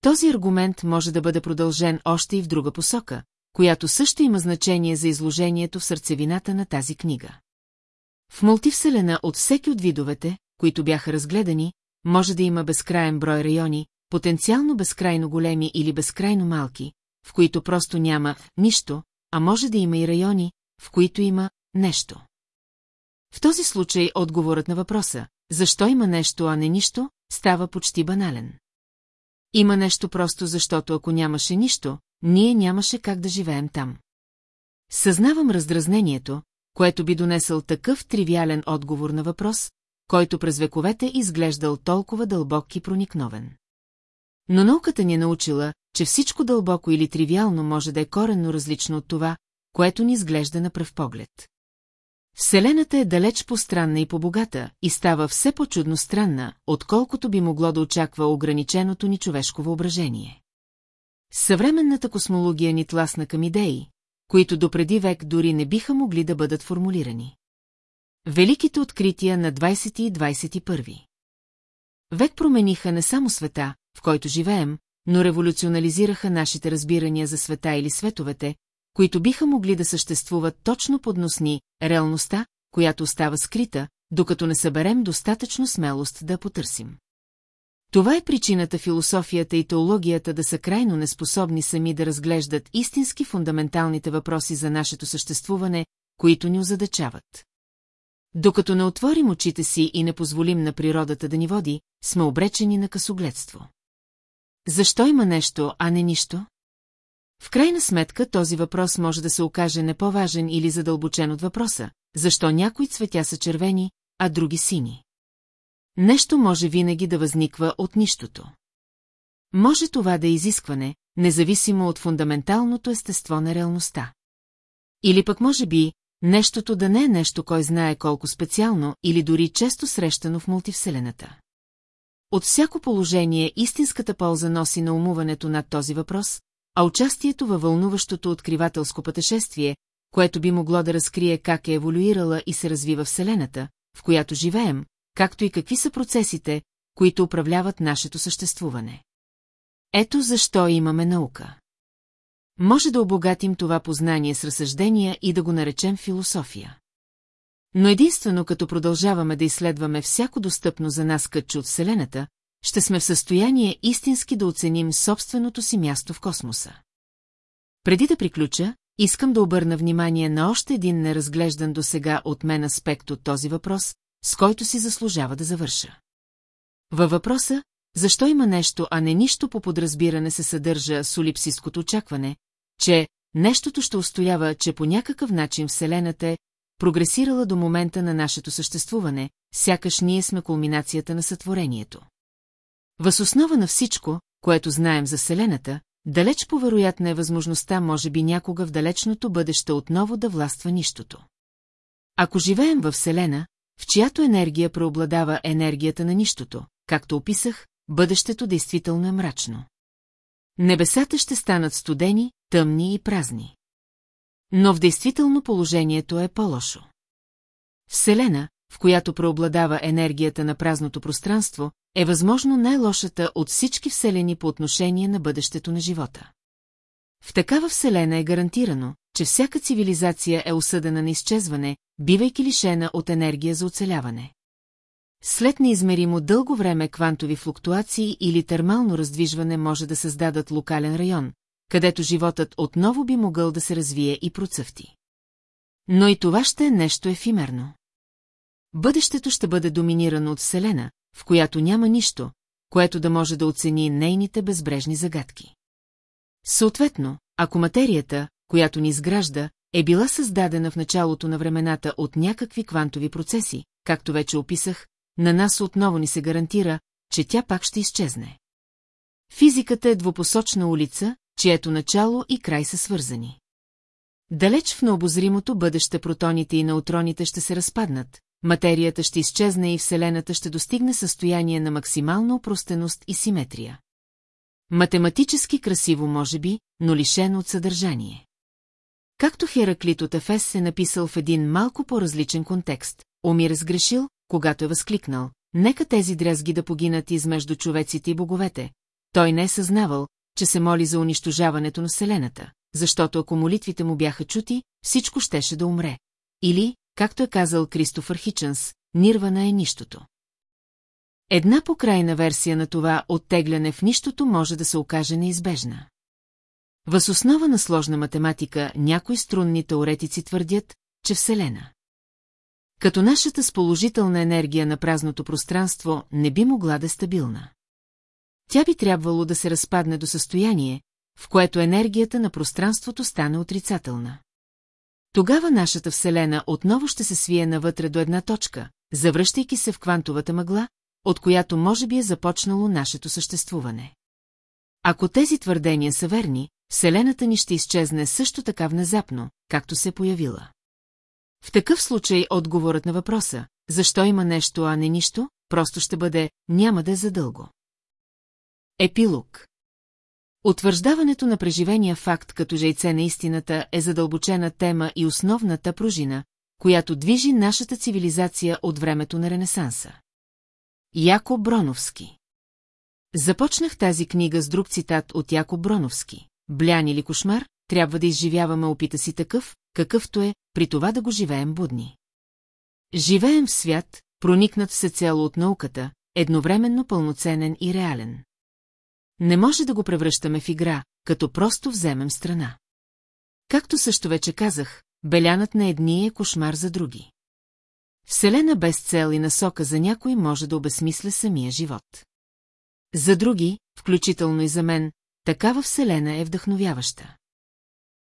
Този аргумент може да бъде продължен още и в друга посока, която също има значение за изложението в сърцевината на тази книга. В мултивселена от всеки от видовете, които бяха разгледани, може да има безкраен брой райони, потенциално безкрайно големи или безкрайно малки, в които просто няма нищо, а може да има и райони, в които има нещо. В този случай отговорът на въпроса, защо има нещо, а не нищо, става почти банален. Има нещо просто защото ако нямаше нищо, ние нямаше как да живеем там. Съзнавам раздразнението, което би донесъл такъв тривиален отговор на въпрос, който през вековете изглеждал толкова дълбок и проникновен. Но науката ни е научила, че всичко дълбоко или тривиално може да е коренно различно от това, което ни изглежда на пръв поглед. Вселената е далеч по-странна и по-богата и става все по-чудно странна, отколкото би могло да очаква ограниченото ни човешко въображение. Съвременната космология ни тласна към идеи, които допреди век дори не биха могли да бъдат формулирани. Великите открития на 20 и 21. Век промениха не само света, в който живеем, но революционализираха нашите разбирания за света или световете, които биха могли да съществуват точно под носни реалността, която остава скрита, докато не съберем достатъчно смелост да потърсим. Това е причината философията и теологията да са крайно неспособни сами да разглеждат истински фундаменталните въпроси за нашето съществуване, които ни озадачават. Докато не отворим очите си и не позволим на природата да ни води, сме обречени на късогледство. Защо има нещо, а не нищо? В крайна сметка този въпрос може да се окаже не по-важен или задълбочен от въпроса, защо някои цветя са червени, а други сини. Нещо може винаги да възниква от нищото. Може това да е изискване, независимо от фундаменталното естество на реалността. Или пък може би, нещото да не е нещо, кой знае колко специално или дори често срещано в мултивселената. От всяко положение истинската полза носи на умуването над този въпрос, а участието във вълнуващото откривателско пътешествие, което би могло да разкрие как е еволюирала и се развива Вселената, в която живеем, както и какви са процесите, които управляват нашето съществуване. Ето защо имаме наука. Може да обогатим това познание с разсъждения и да го наречем философия. Но единствено като продължаваме да изследваме всяко достъпно за нас кътче от Вселената, ще сме в състояние истински да оценим собственото си място в космоса. Преди да приключа, искам да обърна внимание на още един неразглеждан до сега от мен аспект от този въпрос, с който си заслужава да завърша. Във въпроса, защо има нещо, а не нищо по подразбиране се съдържа солипсисткото очакване, че нещото ще устоява, че по някакъв начин Вселената е прогресирала до момента на нашето съществуване, сякаш ние сме кулминацията на сътворението. Въз основа на всичко, което знаем за Вселената, далеч по-вероятна е възможността, може би някога в далечното бъдеще отново да властва нищото. Ако живеем във Вселена, в чиято енергия преобладава енергията на нищото, както описах, бъдещето действително е мрачно. Небесата ще станат студени, тъмни и празни. Но в действително положението е по-лошо. Вселена, в която преобладава енергията на празното пространство, е възможно най-лошата от всички вселени по отношение на бъдещето на живота. В такава вселена е гарантирано, че всяка цивилизация е осъдена на изчезване, бивайки лишена от енергия за оцеляване. След неизмеримо дълго време квантови флуктуации или термално раздвижване може да създадат локален район, където животът отново би могъл да се развие и процъфти. Но и това ще е нещо ефимерно. Бъдещето ще бъде доминирано от Вселена, в която няма нищо, което да може да оцени нейните безбрежни загадки. Съответно, ако материята, която ни изгражда, е била създадена в началото на времената от някакви квантови процеси, както вече описах, на нас отново ни се гарантира, че тя пак ще изчезне. Физиката е двупосочна улица, чието начало и край са свързани. Далеч в необозримото бъдеще протоните и неутроните ще се разпаднат, материята ще изчезне и Вселената ще достигне състояние на максимална опростеност и симетрия. Математически красиво може би, но лишено от съдържание. Както Хераклит от Ефес е написал в един малко по-различен контекст, Омир е сгрешил, когато е възкликнал, нека тези дрезги да погинат измежду човеците и боговете. Той не е съзнавал, че се моли за унищожаването на Вселената, защото ако молитвите му бяха чути, всичко щеше да умре. Или, както е казал Кристофър Хичънс, нирвана е нищото. Една покрайна версия на това оттегляне в нищото може да се окаже неизбежна. Въз основа на сложна математика някои струнни теоретици твърдят, че Вселена. Като нашата с положителна енергия на празното пространство не би могла да е стабилна. Тя би трябвало да се разпадне до състояние, в което енергията на пространството стане отрицателна. Тогава нашата Вселена отново ще се свие навътре до една точка, завръщайки се в квантовата мъгла, от която може би е започнало нашето съществуване. Ако тези твърдения са верни, Вселената ни ще изчезне също така внезапно, както се появила. В такъв случай отговорът на въпроса, защо има нещо, а не нищо, просто ще бъде, няма да е задълго. Епилог Утвърждаването на преживения факт като жейце на истината е задълбочена тема и основната пружина, която движи нашата цивилизация от времето на Ренесанса. Яко Броновски Започнах тази книга с друг цитат от Яко Броновски. Блян или кошмар, трябва да изживяваме опита си такъв, какъвто е, при това да го живеем будни. Живеем в свят, проникнат всецело от науката, едновременно пълноценен и реален. Не може да го превръщаме в игра, като просто вземем страна. Както също вече казах, белянът на едни е кошмар за други. Вселена без цел и насока за някой може да обесмисля самия живот. За други, включително и за мен, такава вселена е вдъхновяваща.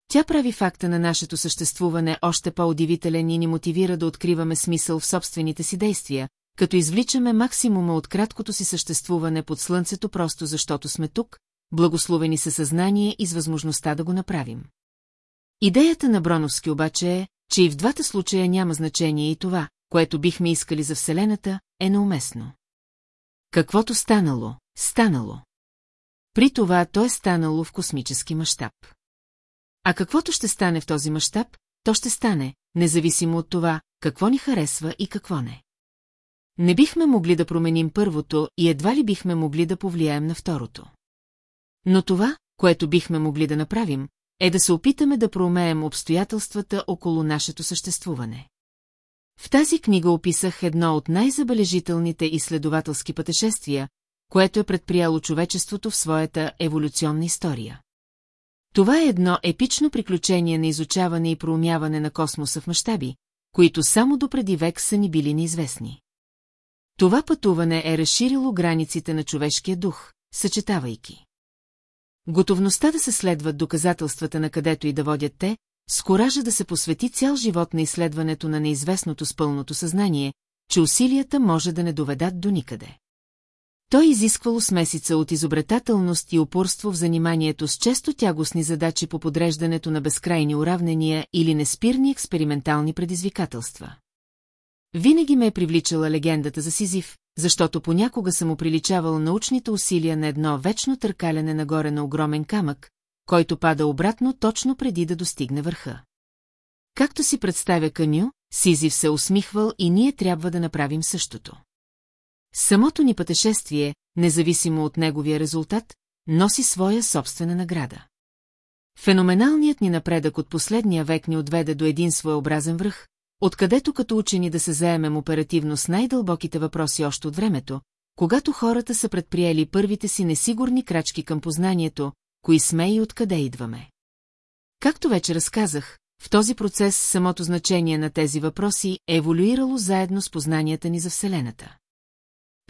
Тя прави факта на нашето съществуване още по-удивителен и ни мотивира да откриваме смисъл в собствените си действия, като извличаме максимума от краткото си съществуване под слънцето просто защото сме тук, благословени със съзнание и с възможността да го направим. Идеята на Броновски обаче е, че и в двата случая няма значение и това, което бихме искали за Вселената, е неуместно. Каквото станало, станало. При това то е станало в космически мащаб. А каквото ще стане в този мащаб, то ще стане, независимо от това, какво ни харесва и какво не. Не бихме могли да променим първото и едва ли бихме могли да повлияем на второто. Но това, което бихме могли да направим, е да се опитаме да проумеем обстоятелствата около нашето съществуване. В тази книга описах едно от най-забележителните изследователски пътешествия, което е предприяло човечеството в своята еволюционна история. Това е едно епично приключение на изучаване и проумяване на космоса в мащаби, които само допреди век са ни били неизвестни. Това пътуване е разширило границите на човешкия дух, съчетавайки. Готовността да се следват доказателствата на където и да водят те, с коража да се посвети цял живот на изследването на неизвестното с пълното съзнание, че усилията може да не доведат до никъде. Той изисквало смесица от изобретателност и упорство в заниманието с често тягостни задачи по подреждането на безкрайни уравнения или неспирни експериментални предизвикателства. Винаги ме е привличала легендата за Сизив, защото понякога съм оприличавал научните усилия на едно вечно търкаляне нагоре на огромен камък, който пада обратно точно преди да достигне върха. Както си представя Каню, Сизив се усмихвал и ние трябва да направим същото. Самото ни пътешествие, независимо от неговия резултат, носи своя собствена награда. Феноменалният ни напредък от последния век ни отведе до един своеобразен връх, откъдето като учени да се заемем оперативно с най-дълбоките въпроси още от времето, когато хората са предприели първите си несигурни крачки към познанието, кои сме и откъде идваме. Както вече разказах, в този процес самото значение на тези въпроси е еволюирало заедно с познанията ни за Вселената.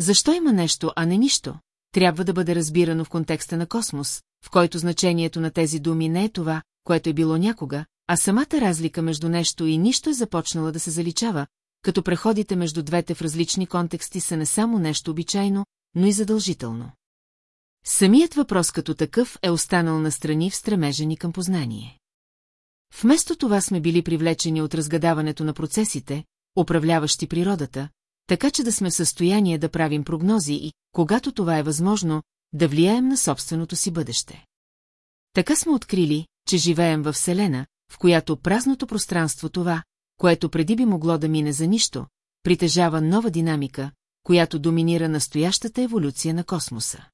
Защо има нещо, а не нищо, трябва да бъде разбирано в контекста на космос, в който значението на тези думи не е това, което е било някога, а самата разлика между нещо и нищо е започнала да се заличава, като преходите между двете в различни контексти са не само нещо обичайно, но и задължително. Самият въпрос като такъв е останал настрани в стремежа ни към познание. Вместо това сме били привлечени от разгадаването на процесите, управляващи природата, така че да сме в състояние да правим прогнози и, когато това е възможно, да влияем на собственото си бъдеще. Така сме открили, че живеем във Вселена, в която празното пространство това, което преди би могло да мине за нищо, притежава нова динамика, която доминира настоящата еволюция на космоса.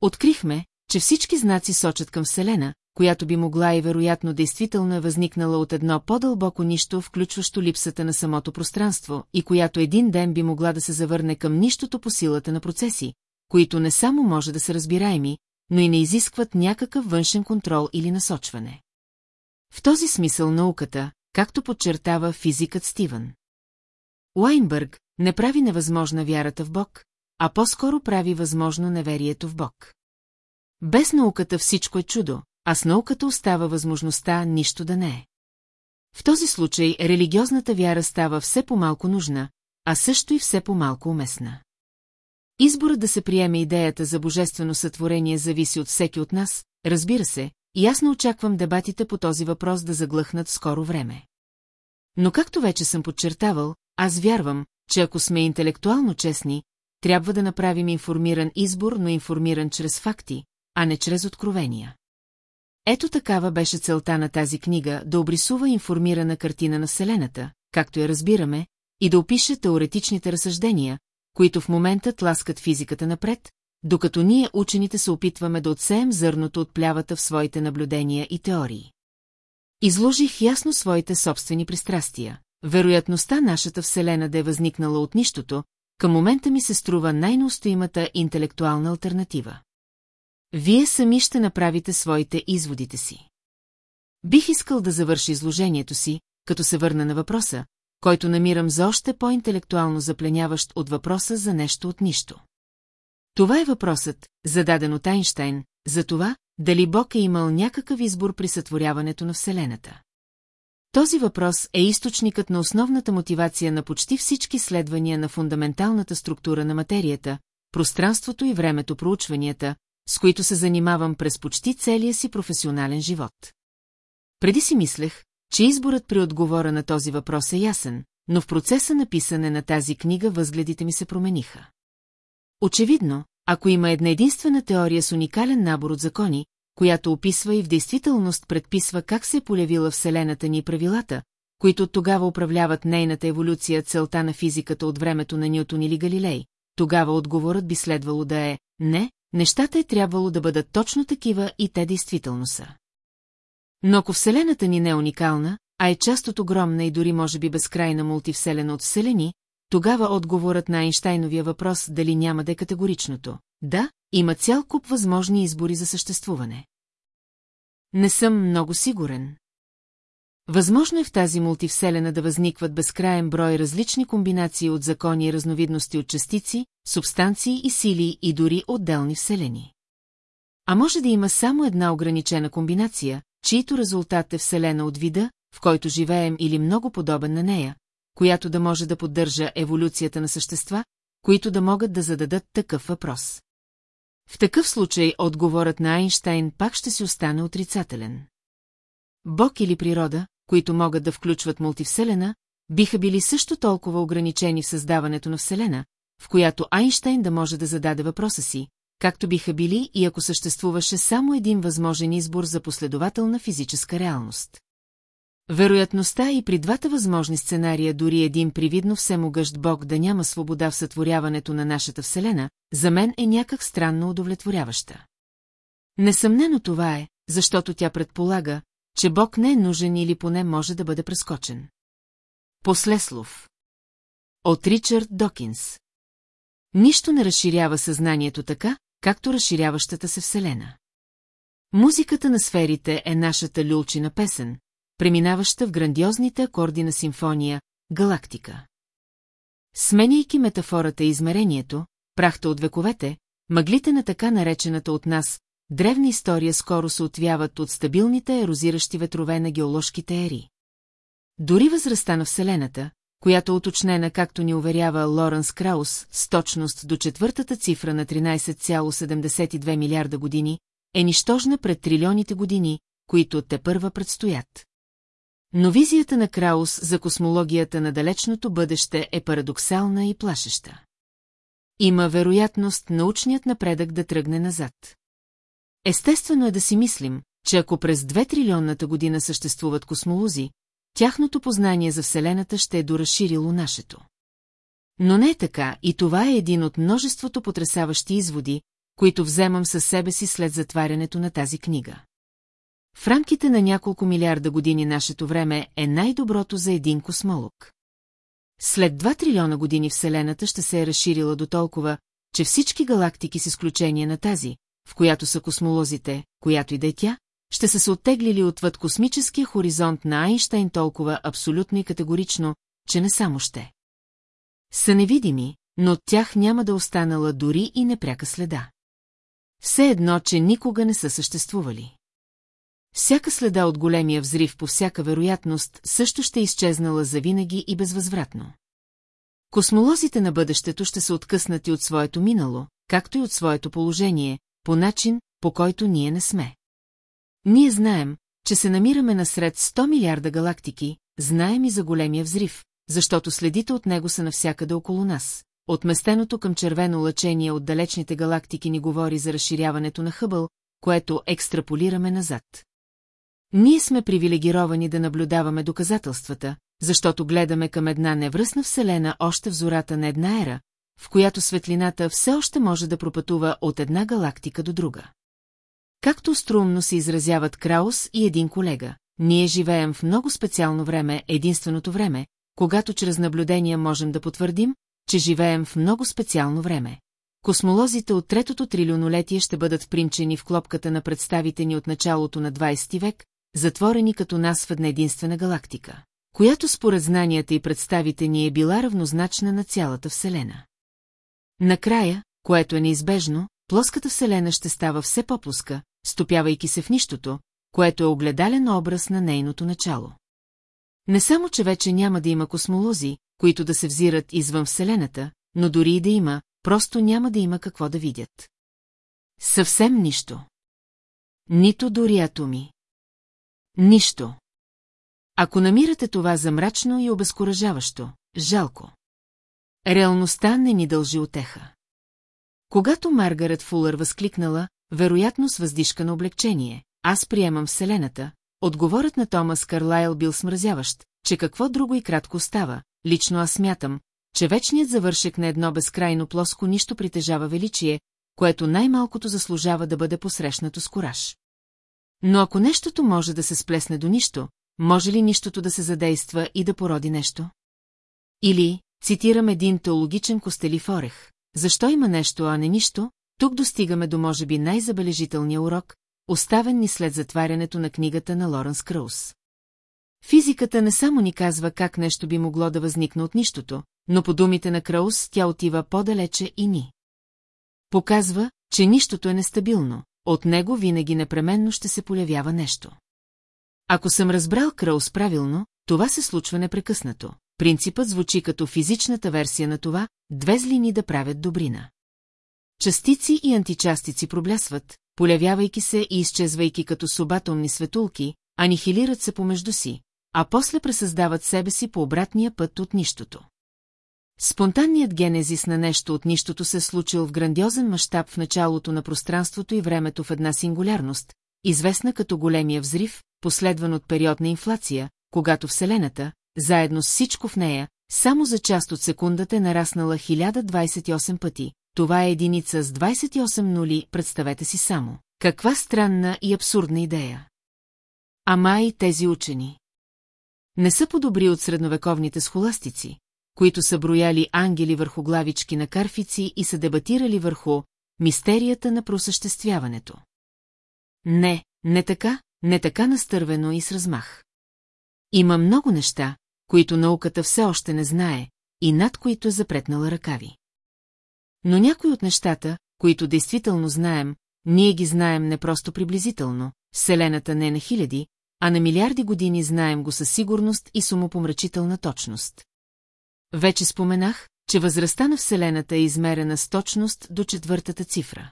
Открихме, че всички знаци сочат към Вселена, която би могла и вероятно действително е възникнала от едно по-дълбоко нищо, включващо липсата на самото пространство, и която един ден би могла да се завърне към нищото по силата на процеси, които не само може да са разбираеми, но и не изискват някакъв външен контрол или насочване. В този смисъл науката, както подчертава физикът Стивън. Уайнбърг не прави невъзможна вярата в Бог, а по-скоро прави възможно неверието в Бог. Без науката всичко е чудо, а с науката остава възможността нищо да не е. В този случай религиозната вяра става все по-малко нужна, а също и все по-малко уместна. Изборът да се приеме идеята за божествено сътворение зависи от всеки от нас, разбира се, и ясно очаквам дебатите по този въпрос да заглъхнат скоро време. Но както вече съм подчертавал, аз вярвам, че ако сме интелектуално честни, трябва да направим информиран избор, но информиран чрез факти, а не чрез откровения. Ето такава беше целта на тази книга да обрисува информирана картина на Вселената, както я разбираме, и да опише теоретичните разсъждения, които в момента тласкат физиката напред, докато ние учените се опитваме да отсеем зърното от плявата в своите наблюдения и теории. Изложих ясно своите собствени пристрастия. Вероятността нашата Вселена да е възникнала от нищото, към момента ми се струва най-неустоимата интелектуална альтернатива. Вие сами ще направите своите изводите си. Бих искал да завърши изложението си, като се върна на въпроса, който намирам за още по-интелектуално запленяващ от въпроса за нещо от нищо. Това е въпросът, зададен от Айнштайн, за това, дали Бог е имал някакъв избор при сътворяването на Вселената. Този въпрос е източникът на основната мотивация на почти всички следвания на фундаменталната структура на материята, пространството и времето проучванията, с които се занимавам през почти целия си професионален живот. Преди си мислех, че изборът при отговора на този въпрос е ясен, но в процеса на писане на тази книга възгледите ми се промениха. Очевидно, ако има една единствена теория с уникален набор от закони, която описва и в действителност предписва как се е полявила Вселената ни и правилата, които тогава управляват нейната еволюция целта на физиката от времето на Нютон или Галилей, тогава отговорът би следвало да е «не», нещата е трябвало да бъдат точно такива и те действително са. Но ако Вселената ни не е уникална, а е част от огромна и дори може би безкрайна мултивселена от Вселени, тогава отговорът на Айнштайновия въпрос дали няма да е категоричното. Да, има цял куп възможни избори за съществуване. Не съм много сигурен. Възможно е в тази мултивселена да възникват безкраен брой различни комбинации от закони и разновидности от частици, субстанции и сили и дори отделни вселени. А може да има само една ограничена комбинация, чието резултат е вселена от вида, в който живеем или много подобен на нея, която да може да поддържа еволюцията на същества, които да могат да зададат такъв въпрос. В такъв случай отговорът на Айнштайн пак ще си остане отрицателен. Бог или природа, които могат да включват мултивселена, биха били също толкова ограничени в създаването на Вселена, в която Айнштайн да може да зададе въпроса си, както биха били и ако съществуваше само един възможен избор за последователна физическа реалност. Вероятността и при двата възможни сценария дори един привидно всемогъщ Бог да няма свобода в сътворяването на нашата Вселена, за мен е някак странно удовлетворяваща. Несъмнено това е, защото тя предполага, че Бог не е нужен или поне може да бъде прескочен. Послеслов От Ричард Докинс Нищо не разширява съзнанието така, както разширяващата се Вселена. Музиката на сферите е нашата люлчина песен, преминаваща в грандиозните акорди на симфония «Галактика». Сменяйки метафората и измерението, прахта от вековете, мъглите на така наречената от нас древна история скоро се отвяват от стабилните ерозиращи ветрове на геоложките ери. Дори възрастта на Вселената, която е уточнена, както ни уверява Лоренс Краус, с точност до четвъртата цифра на 13,72 милиарда години, е нищожна пред трилионите години, които те първа предстоят. Но визията на Краус за космологията на далечното бъдеще е парадоксална и плашеща. Има вероятност научният напредък да тръгне назад. Естествено е да си мислим, че ако през две трилионната година съществуват космолози, тяхното познание за Вселената ще е доразширило нашето. Но не е така и това е един от множеството потрясаващи изводи, които вземам със себе си след затварянето на тази книга. В рамките на няколко милиарда години нашето време е най-доброто за един космолог. След 2 трилиона години Вселената ще се е разширила до толкова, че всички галактики с изключение на тази, в която са космолозите, която и да е тя, ще са се оттеглили отвъд космическия хоризонт на Айнштайн толкова абсолютно и категорично, че не само ще. Са невидими, но от тях няма да останала дори и непряка следа. Все едно, че никога не са съществували. Всяка следа от големия взрив по всяка вероятност също ще е изчезнала завинаги и безвъзвратно. Космолозите на бъдещето ще са откъснати от своето минало, както и от своето положение, по начин, по който ние не сме. Ние знаем, че се намираме насред 100 милиарда галактики, знаем и за големия взрив, защото следите от него са навсякъде около нас. Отместеното към червено лъчение от далечните галактики ни говори за разширяването на Хъбъл, което екстраполираме назад. Ние сме привилегировани да наблюдаваме доказателствата, защото гледаме към една невръсна вселена още в зората на една ера, в която светлината все още може да пропътува от една галактика до друга. Както струмно се изразяват Краус и един колега, ние живеем в много специално време, единственото време, когато чрез наблюдения можем да потвърдим, че живеем в много специално време. Космолозите от третото трилионолетие ще бъдат впринчени в клопката на представите ни от началото на 20 век, затворени като нас в една единствена галактика, която според знанията и представите ни е била равнозначна на цялата Вселена. Накрая, което е неизбежно, плоската Вселена ще става все по-плоска, стопявайки се в нищото, което е огледален образ на нейното начало. Не само, че вече няма да има космолози, които да се взират извън Вселената, но дори и да има, просто няма да има какво да видят. Съвсем нищо. Нито дори атоми. Нищо. Ако намирате това за мрачно и обезкуражаващо, жалко. Реалността не ни дължи отеха. Когато Маргарет Фулър възкликнала, вероятно с въздишка на облегчение, аз приемам Вселената, отговорът на Томас Карлайл бил смразяващ, че какво друго и кратко става, лично аз смятам, че вечният завършек на едно безкрайно плоско нищо притежава величие, което най-малкото заслужава да бъде посрещнато с кораж. Но ако нещото може да се сплесне до нищо, може ли нищото да се задейства и да породи нещо? Или, цитирам един теологичен костелив орех, защо има нещо, а не нищо, тук достигаме до може би най-забележителния урок, оставен ни след затварянето на книгата на Лоренс Краус. Физиката не само ни казва как нещо би могло да възникне от нищото, но по думите на Краус тя отива по-далече и ни. Показва, че нищото е нестабилно, от него винаги непременно ще се появява нещо. Ако съм разбрал Краус правилно, това се случва непрекъснато. Принципът звучи като физичната версия на това, две злини да правят добрина. Частици и античастици проблясват, полявявайки се и изчезвайки като субатомни светулки, анихилират се помежду си, а после пресъздават себе си по обратния път от нищото. Спонтанният генезис на нещо от нищото се случил в грандиозен мащаб в началото на пространството и времето в една сингулярност, известна като големия взрив, последван от период на инфлация, когато Вселената, заедно с всичко в нея, само за част от секундата е нараснала 1028 пъти. Това е единица с 28 нули, представете си само. Каква странна и абсурдна идея. Ама и тези учени. Не са подобри от средновековните схоластици, които са брояли ангели върху главички на карфици и са дебатирали върху мистерията на просъществяването. Не, не така, не така настървено и с размах. Има много неща, които науката все още не знае и над които е запретнала ръкави. Но някои от нещата, които действително знаем, ние ги знаем не просто приблизително, Вселената не е на хиляди, а на милиарди години знаем го със сигурност и сумопомрачителна точност. Вече споменах, че възрастта на Вселената е измерена с точност до четвъртата цифра.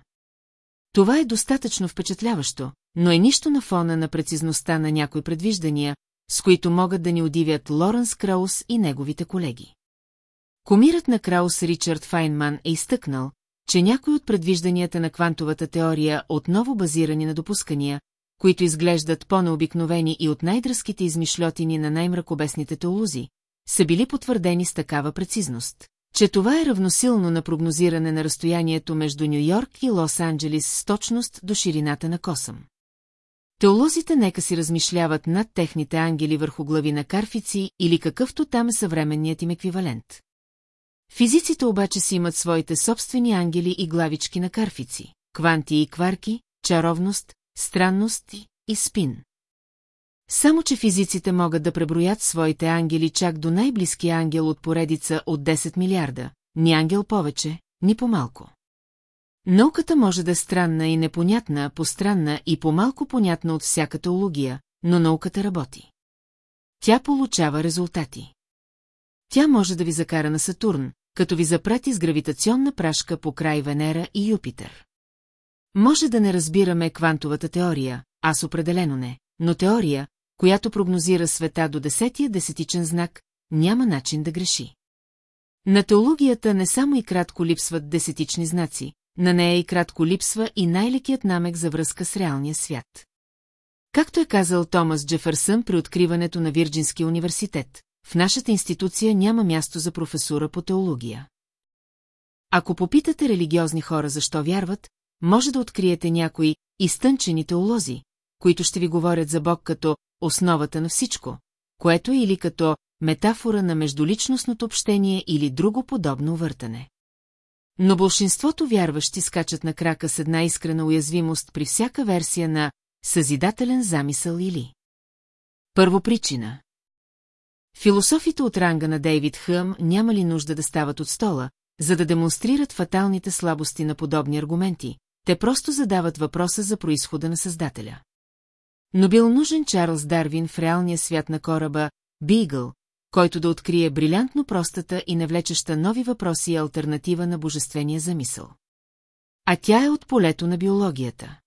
Това е достатъчно впечатляващо, но е нищо на фона на прецизността на някои предвиждания, с които могат да ни удивят Лоренс Краус и неговите колеги. Комирът на Краус Ричард Файнман е изтъкнал, че някои от предвижданията на квантовата теория, отново базирани на допускания, които изглеждат по-необикновени и от най-дръзките измишлетини на най-мракобесните теолози, са били потвърдени с такава прецизност, че това е равносилно на прогнозиране на разстоянието между Нью-Йорк и Лос-Анджелис с точност до ширината на косъм. Теолозите нека си размишляват над техните ангели върху глави на карфици или какъвто там е съвременният им еквивалент. Физиците обаче си имат своите собствени ангели и главички на карфици, кванти и кварки, чаровност, странност и спин. Само, че физиците могат да преброят своите ангели чак до най-близкия ангел от поредица от 10 милиарда, ни ангел повече, ни по-малко. Науката може да е странна и непонятна, постранна и по-малко понятна от всяка теология, но науката работи. Тя получава резултати. Тя може да ви закара на Сатурн, като ви запрати с гравитационна прашка по край Венера и Юпитер. Може да не разбираме квантовата теория, аз определено не, но теория, която прогнозира света до десетия десетичен знак, няма начин да греши. На теологията не само и кратко липсват десетични знаци, на нея и кратко липсва и най-лекият намек за връзка с реалния свят. Както е казал Томас Джефърсън при откриването на Вирджинския университет, в нашата институция няма място за професура по теология. Ако попитате религиозни хора защо вярват, може да откриете някои изтънчени теолози, които ще ви говорят за Бог като основата на всичко, което е или като метафора на междуличностното общение или друго подобно въртане. Но большинството вярващи скачат на крака с една искрена уязвимост при всяка версия на съзидателен замисъл или първопричина. Философите от ранга на Дейвид Хъм няма ли нужда да стават от стола, за да демонстрират фаталните слабости на подобни аргументи, те просто задават въпроса за происхода на Създателя. Но бил нужен Чарлз Дарвин в реалния свят на кораба Бигъл, който да открие брилянтно простата и навлечеща нови въпроси и альтернатива на божествения замисъл. А тя е от полето на биологията.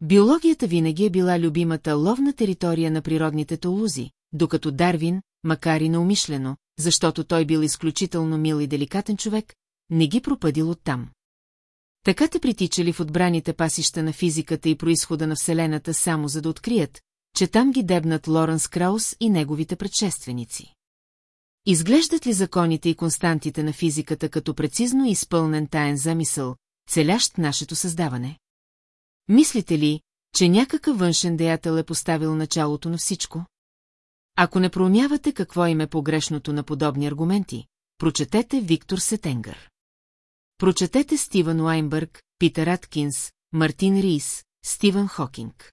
Биологията винаги е била любимата ловна територия на природните толузи, докато Дарвин, макар и наумишлено, защото той бил изключително мил и деликатен човек, не ги пропъдил оттам. Така те притичали в отбраните пасища на физиката и происхода на Вселената само за да открият, че там ги дебнат Лоренс Краус и неговите предшественици. Изглеждат ли законите и константите на физиката като прецизно изпълнен таен замисъл, целящ нашето създаване? Мислите ли, че някакъв външен деятел е поставил началото на всичко? Ако не проумявате какво им е погрешното на подобни аргументи, прочетете Виктор Сетенгър. Прочетете Стивън Уайнбърг, Питър Аткинс, Мартин Рис, Стивън Хокинг.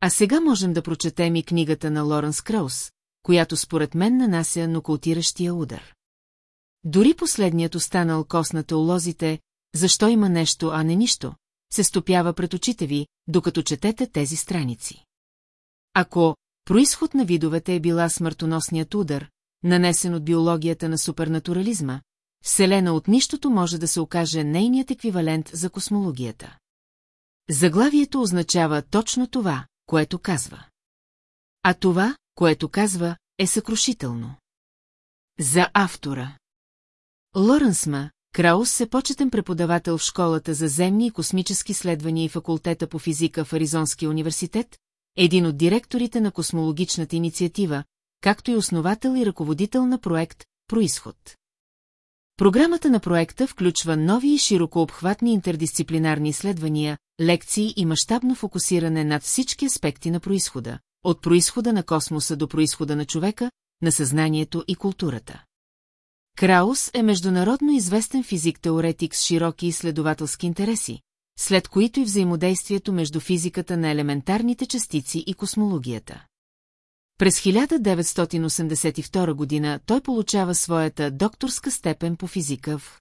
А сега можем да прочетем и книгата на Лоренс Краус, която според мен нанася нокаутиращия удар. Дори последният останал кос на защо има нещо, а не нищо, се стопява пред очите ви, докато четете тези страници. Ако происход на видовете е била смъртоносният удар, нанесен от биологията на супернатурализма, Вселена от нищото може да се окаже нейният еквивалент за космологията. Заглавието означава точно това, което казва. А това, което казва, е съкрушително. За автора Лоренсма, Краус е почетен преподавател в школата за земни и космически следвания и факултета по физика в Аризонския университет, един от директорите на космологичната инициатива, както и основател и ръководител на проект «Происход». Програмата на проекта включва нови и широко обхватни интердисциплинарни изследвания, лекции и мащабно фокусиране над всички аспекти на происхода, от происхода на космоса до происхода на човека, на съзнанието и културата. Краус е международно известен физик-теоретик с широки изследователски интереси, след които и взаимодействието между физиката на елементарните частици и космологията. През 1982 година той получава своята докторска степен по физика в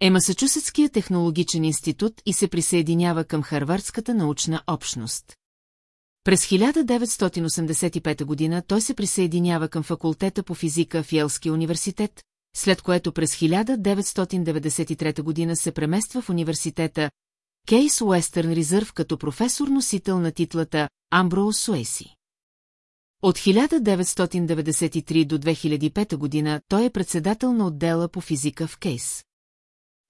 е Масачусетския технологичен институт и се присъединява към Харвардската научна общност. През 1985 година той се присъединява към факултета по физика в Елския университет, след което през 1993 година се премества в университета Кейс Уестърн Резърв като професор-носител на титлата Амброуз Суейси. От 1993 до 2005 година той е председател на отдела по физика в Кейс.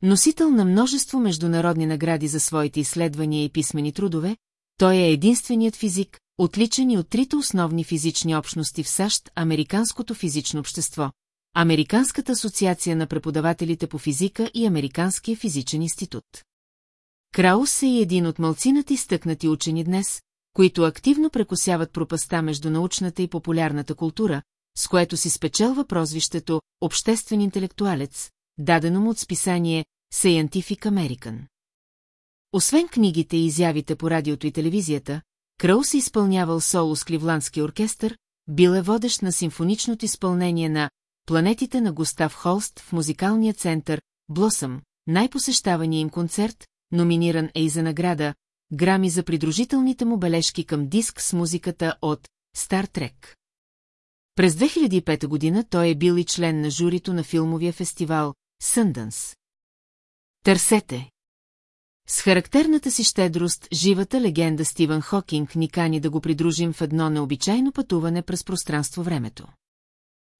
Носител на множество международни награди за своите изследвания и писмени трудове, той е единственият физик, отличен и от трите основни физични общности в САЩ, Американското физично общество, Американската асоциация на преподавателите по физика и Американския физичен институт. Краус е един от мълцината изтъкнати учени днес, които активно прекосяват пропаста между научната и популярната култура, с което си спечелва прозвището «обществен интелектуалец», дадено му от списание Scientific American. Освен книгите и изявите по радиото и телевизията, Краус е изпълнявал соло с Кливландски оркестър, бил е водещ на симфоничното изпълнение на «Планетите» на Густав Холст в музикалния център Блосъм, най-посещавания им концерт, номиниран е и за награда Грами за придружителните му бележки към диск с музиката от Стар Трек. През 2005 година той е бил и член на журито на филмовия фестивал Съндънс. Търсете! С характерната си щедрост, живата легенда Стивън Хокинг ни кани да го придружим в едно необичайно пътуване през пространство-времето.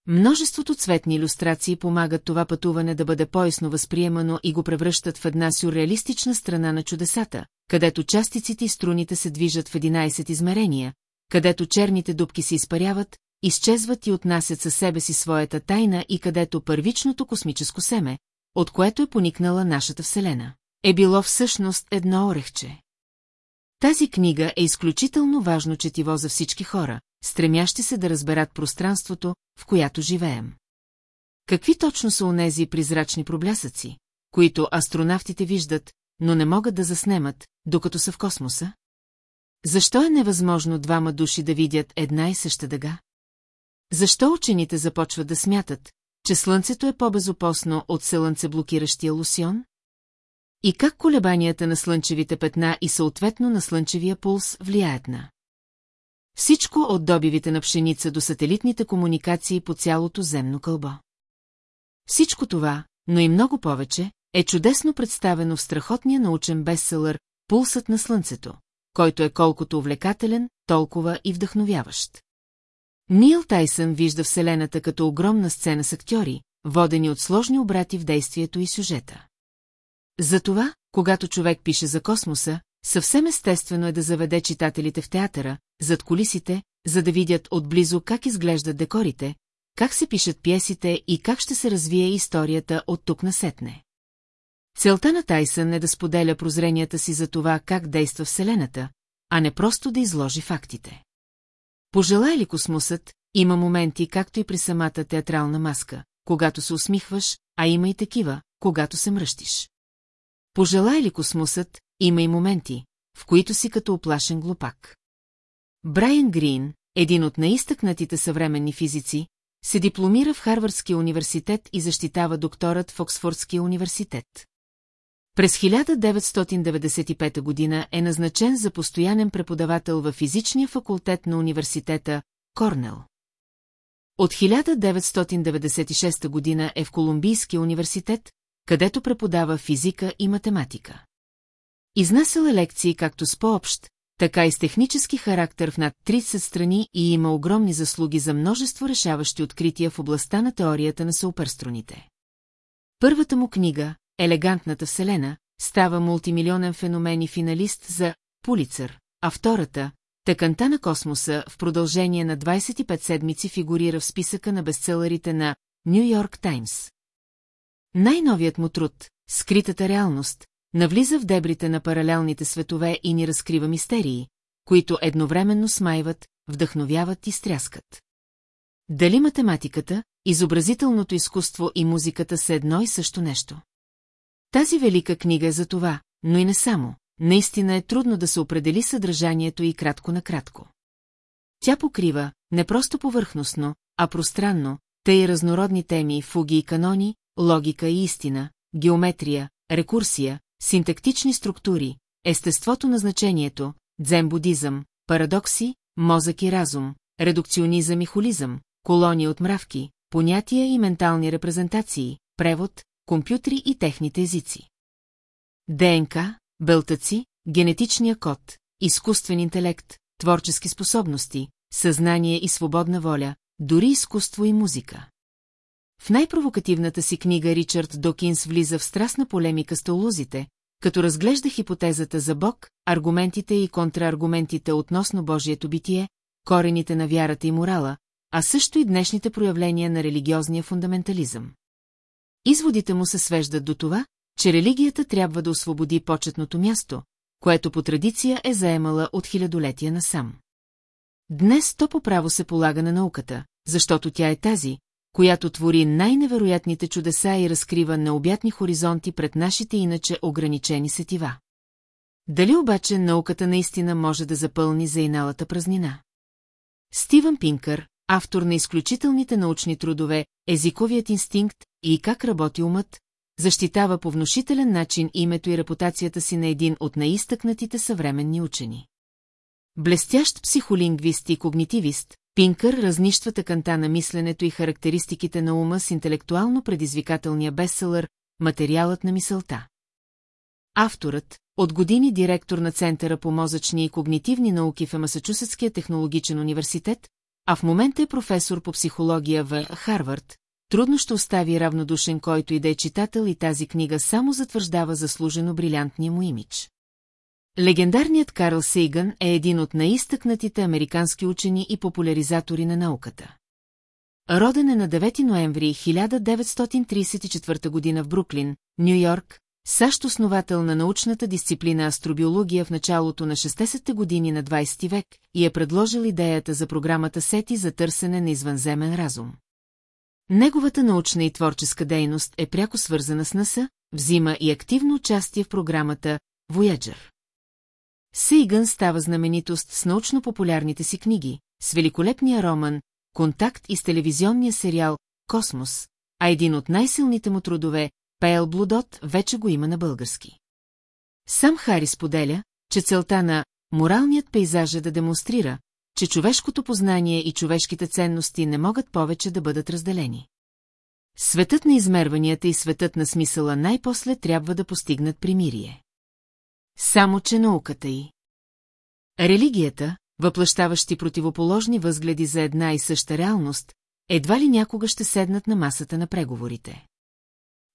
Множеството цветни иллюстрации помагат това пътуване да бъде поясно възприемано и го превръщат в една сюрреалистична страна на чудесата, където частиците и струните се движат в 11 измерения, където черните дубки се изпаряват, изчезват и отнасят със себе си своята тайна и където първичното космическо семе, от което е поникнала нашата Вселена, е било всъщност едно орехче. Тази книга е изключително важно четиво за всички хора, стремящи се да разберат пространството, в която живеем. Какви точно са онези призрачни проблясъци, които астронавтите виждат, но не могат да заснемат, докато са в космоса? Защо е невъзможно двама души да видят една и съща дъга? Защо учените започват да смятат, че Слънцето е по-безопасно от блокиращия лусион? И как колебанията на слънчевите петна и съответно на слънчевия пулс влияят на? Всичко от добивите на пшеница до сателитните комуникации по цялото земно кълбо. Всичко това, но и много повече, е чудесно представено в страхотния научен бестселър «Пулсът на Слънцето», който е колкото увлекателен, толкова и вдъхновяващ. Нил Тайсън вижда Вселената като огромна сцена с актьори, водени от сложни обрати в действието и сюжета. Затова, когато човек пише за космоса, съвсем естествено е да заведе читателите в театъра, зад колисите, за да видят отблизо как изглеждат декорите, как се пишат пиесите и как ще се развие историята от тук насетне. Целта на Тайсън е да споделя прозренията си за това как действа Вселената, а не просто да изложи фактите. Пожелая ли космосът, има моменти, както и при самата театрална маска, когато се усмихваш, а има и такива, когато се мръщиш. Пожелая ли космосът, има и моменти, в които си като оплашен глупак. Брайан Грин, един от наистъкнатите съвременни физици, се дипломира в Харвардския университет и защитава докторът в Оксфордския университет. През 1995 година е назначен за постоянен преподавател във физичния факултет на университета Корнел. От 1996 година е в Колумбийския университет, където преподава физика и математика. Изнасял е лекции както с по-общ, така и с технически характер в над 30 страни и има огромни заслуги за множество решаващи открития в областта на теорията на суперструните. Първата му книга, Елегантната вселена, става мултимилионен феномен и финалист за Пулицър, а втората, Тъканта на космоса, в продължение на 25 седмици фигурира в списъка на бестселърите на Нью Йорк Таймс. Най-новият му труд, Скритата реалност, навлиза в дебрите на паралелните светове и ни разкрива мистерии, които едновременно смайват, вдъхновяват и стряскат. Дали математиката, изобразителното изкуство и музиката са едно и също нещо? Тази велика книга е за това, но и не само. Наистина е трудно да се определи съдържанието и кратко на кратко. Тя покрива, не просто повърхностно, а пространно, тъй разнородни теми, фуги и канони, логика и истина, геометрия, рекурсия, синтактични структури, естеството на значението, дзен-будизъм, парадокси, мозък и разум, редукционизъм и холизъм, колония от мравки, понятия и ментални репрезентации, превод, компютри и техните езици. ДНК, бълтъци, генетичния код, изкуствен интелект, творчески способности, съзнание и свободна воля, дори изкуство и музика. В най-провокативната си книга Ричард Докинс влиза в страстна полемика с теолозите, като разглежда хипотезата за Бог, аргументите и контрааргументите относно Божието битие, корените на вярата и морала, а също и днешните проявления на религиозния фундаментализъм. Изводите му се свеждат до това, че религията трябва да освободи почетното място, което по традиция е заемала от хилядолетия насам. Днес то по право се полага на науката, защото тя е тази, която твори най-невероятните чудеса и разкрива необятни хоризонти пред нашите иначе ограничени сетива. Дали обаче науката наистина може да запълни заиналата празнина? Стивън Пинкър, автор на изключителните научни трудове «Езиковият инстинкт» и «Как работи умът», защитава по внушителен начин името и репутацията си на един от наистъкнатите съвременни учени. Блестящ психолингвист и когнитивист, Пинкър разнищва тъканта на мисленето и характеристиките на ума с интелектуално предизвикателния бестселър «Материалът на мисълта». Авторът, от години директор на Центъра по мозъчни и когнитивни науки в Масачусетския технологичен университет, а в момента е професор по психология в Харвард, трудно ще остави равнодушен който и да е читател и тази книга само затвърждава заслужено брилянтния му имидж. Легендарният Карл Сейгън е един от наистъкнатите американски учени и популяризатори на науката. Роден е на 9 ноември 1934 г. в Бруклин, Нью-Йорк, САЩ основател на научната дисциплина астробиология в началото на 60-те години на 20 век и е предложил идеята за програмата СЕТИ за търсене на извънземен разум. Неговата научна и творческа дейност е пряко свързана с НАСА, взима и активно участие в програмата Voyager. Сейгън става знаменитост с научно-популярните си книги, с великолепния роман «Контакт» и с телевизионния сериал «Космос», а един от най-силните му трудове Пейл Блудот вече го има на български. Сам Хари споделя, че целта на моралният пейзаж е да демонстрира, че човешкото познание и човешките ценности не могат повече да бъдат разделени. Светът на измерванията и светът на смисъла най-после трябва да постигнат примирие. Само, че науката й. Религията, въплащаващи противоположни възгледи за една и съща реалност, едва ли някога ще седнат на масата на преговорите.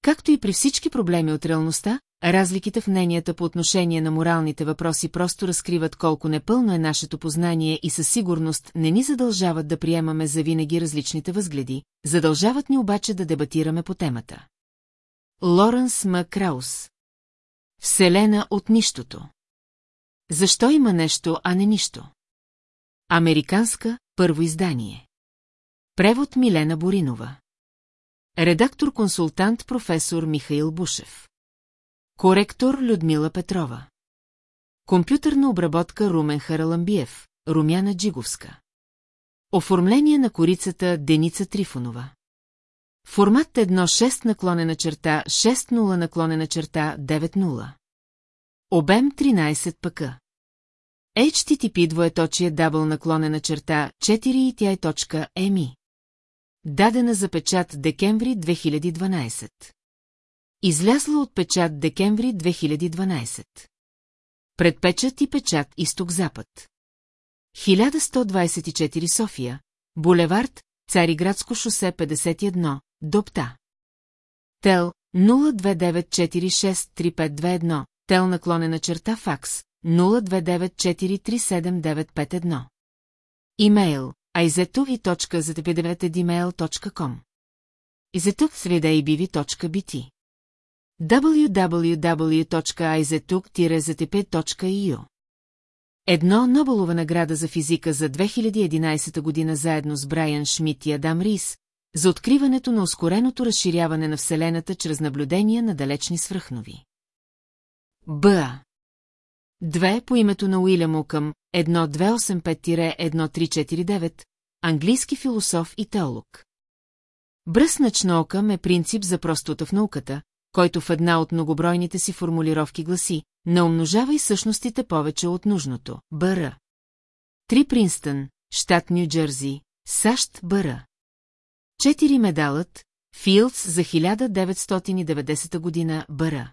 Както и при всички проблеми от реалността, разликите в мненията по отношение на моралните въпроси просто разкриват колко непълно е нашето познание и със сигурност не ни задължават да приемаме за винаги различните възгледи, задължават ни обаче да дебатираме по темата. Лоренс М. Краус Вселена от нищото Защо има нещо, а не нищо? Американска, първо издание Превод Милена Боринова Редактор-консултант професор Михаил Бушев. Коректор Людмила Петрова. Компютърна обработка Румен Хараламбиев, Румяна Джиговска. Оформление на корицата Деница Трифонова. Формат 1.6 наклонена черта 6.0 наклонена черта 9.0. Обем 13 пък. HTTP двоеточие дабл наклонена черта 4 и тя е точка EMI. Дадена за печат декември 2012. Излязла от печат декември 2012. Предпечат и печат Изток-Запад. 1124 София, булевард, Цариградско шосе 51, Допта. Тел 029463521, тел наклонена черта факс 029437951. Имейл Айзето и точка за gmail.com Изетук среда и биви.bt www.aizetuk-ztp.eu Едно Нобелова награда за физика за 2011 година заедно с Брайан Шмидт и Адам Рис за откриването на ускореното разширяване на Вселената чрез наблюдения на далечни свръхнови. Б. Две по името на Уилям Окъм, 1285-1349, английски философ и теолог. Бръснач на Окъм е принцип за простота в науката, който в една от многобройните си формулировки гласи «Не умножавай същностите повече от нужното, бъра». Три Принстън, щат Нью-Джерси, САЩ, бъра. Четири медалът, Филдс за 1990 година, бъра.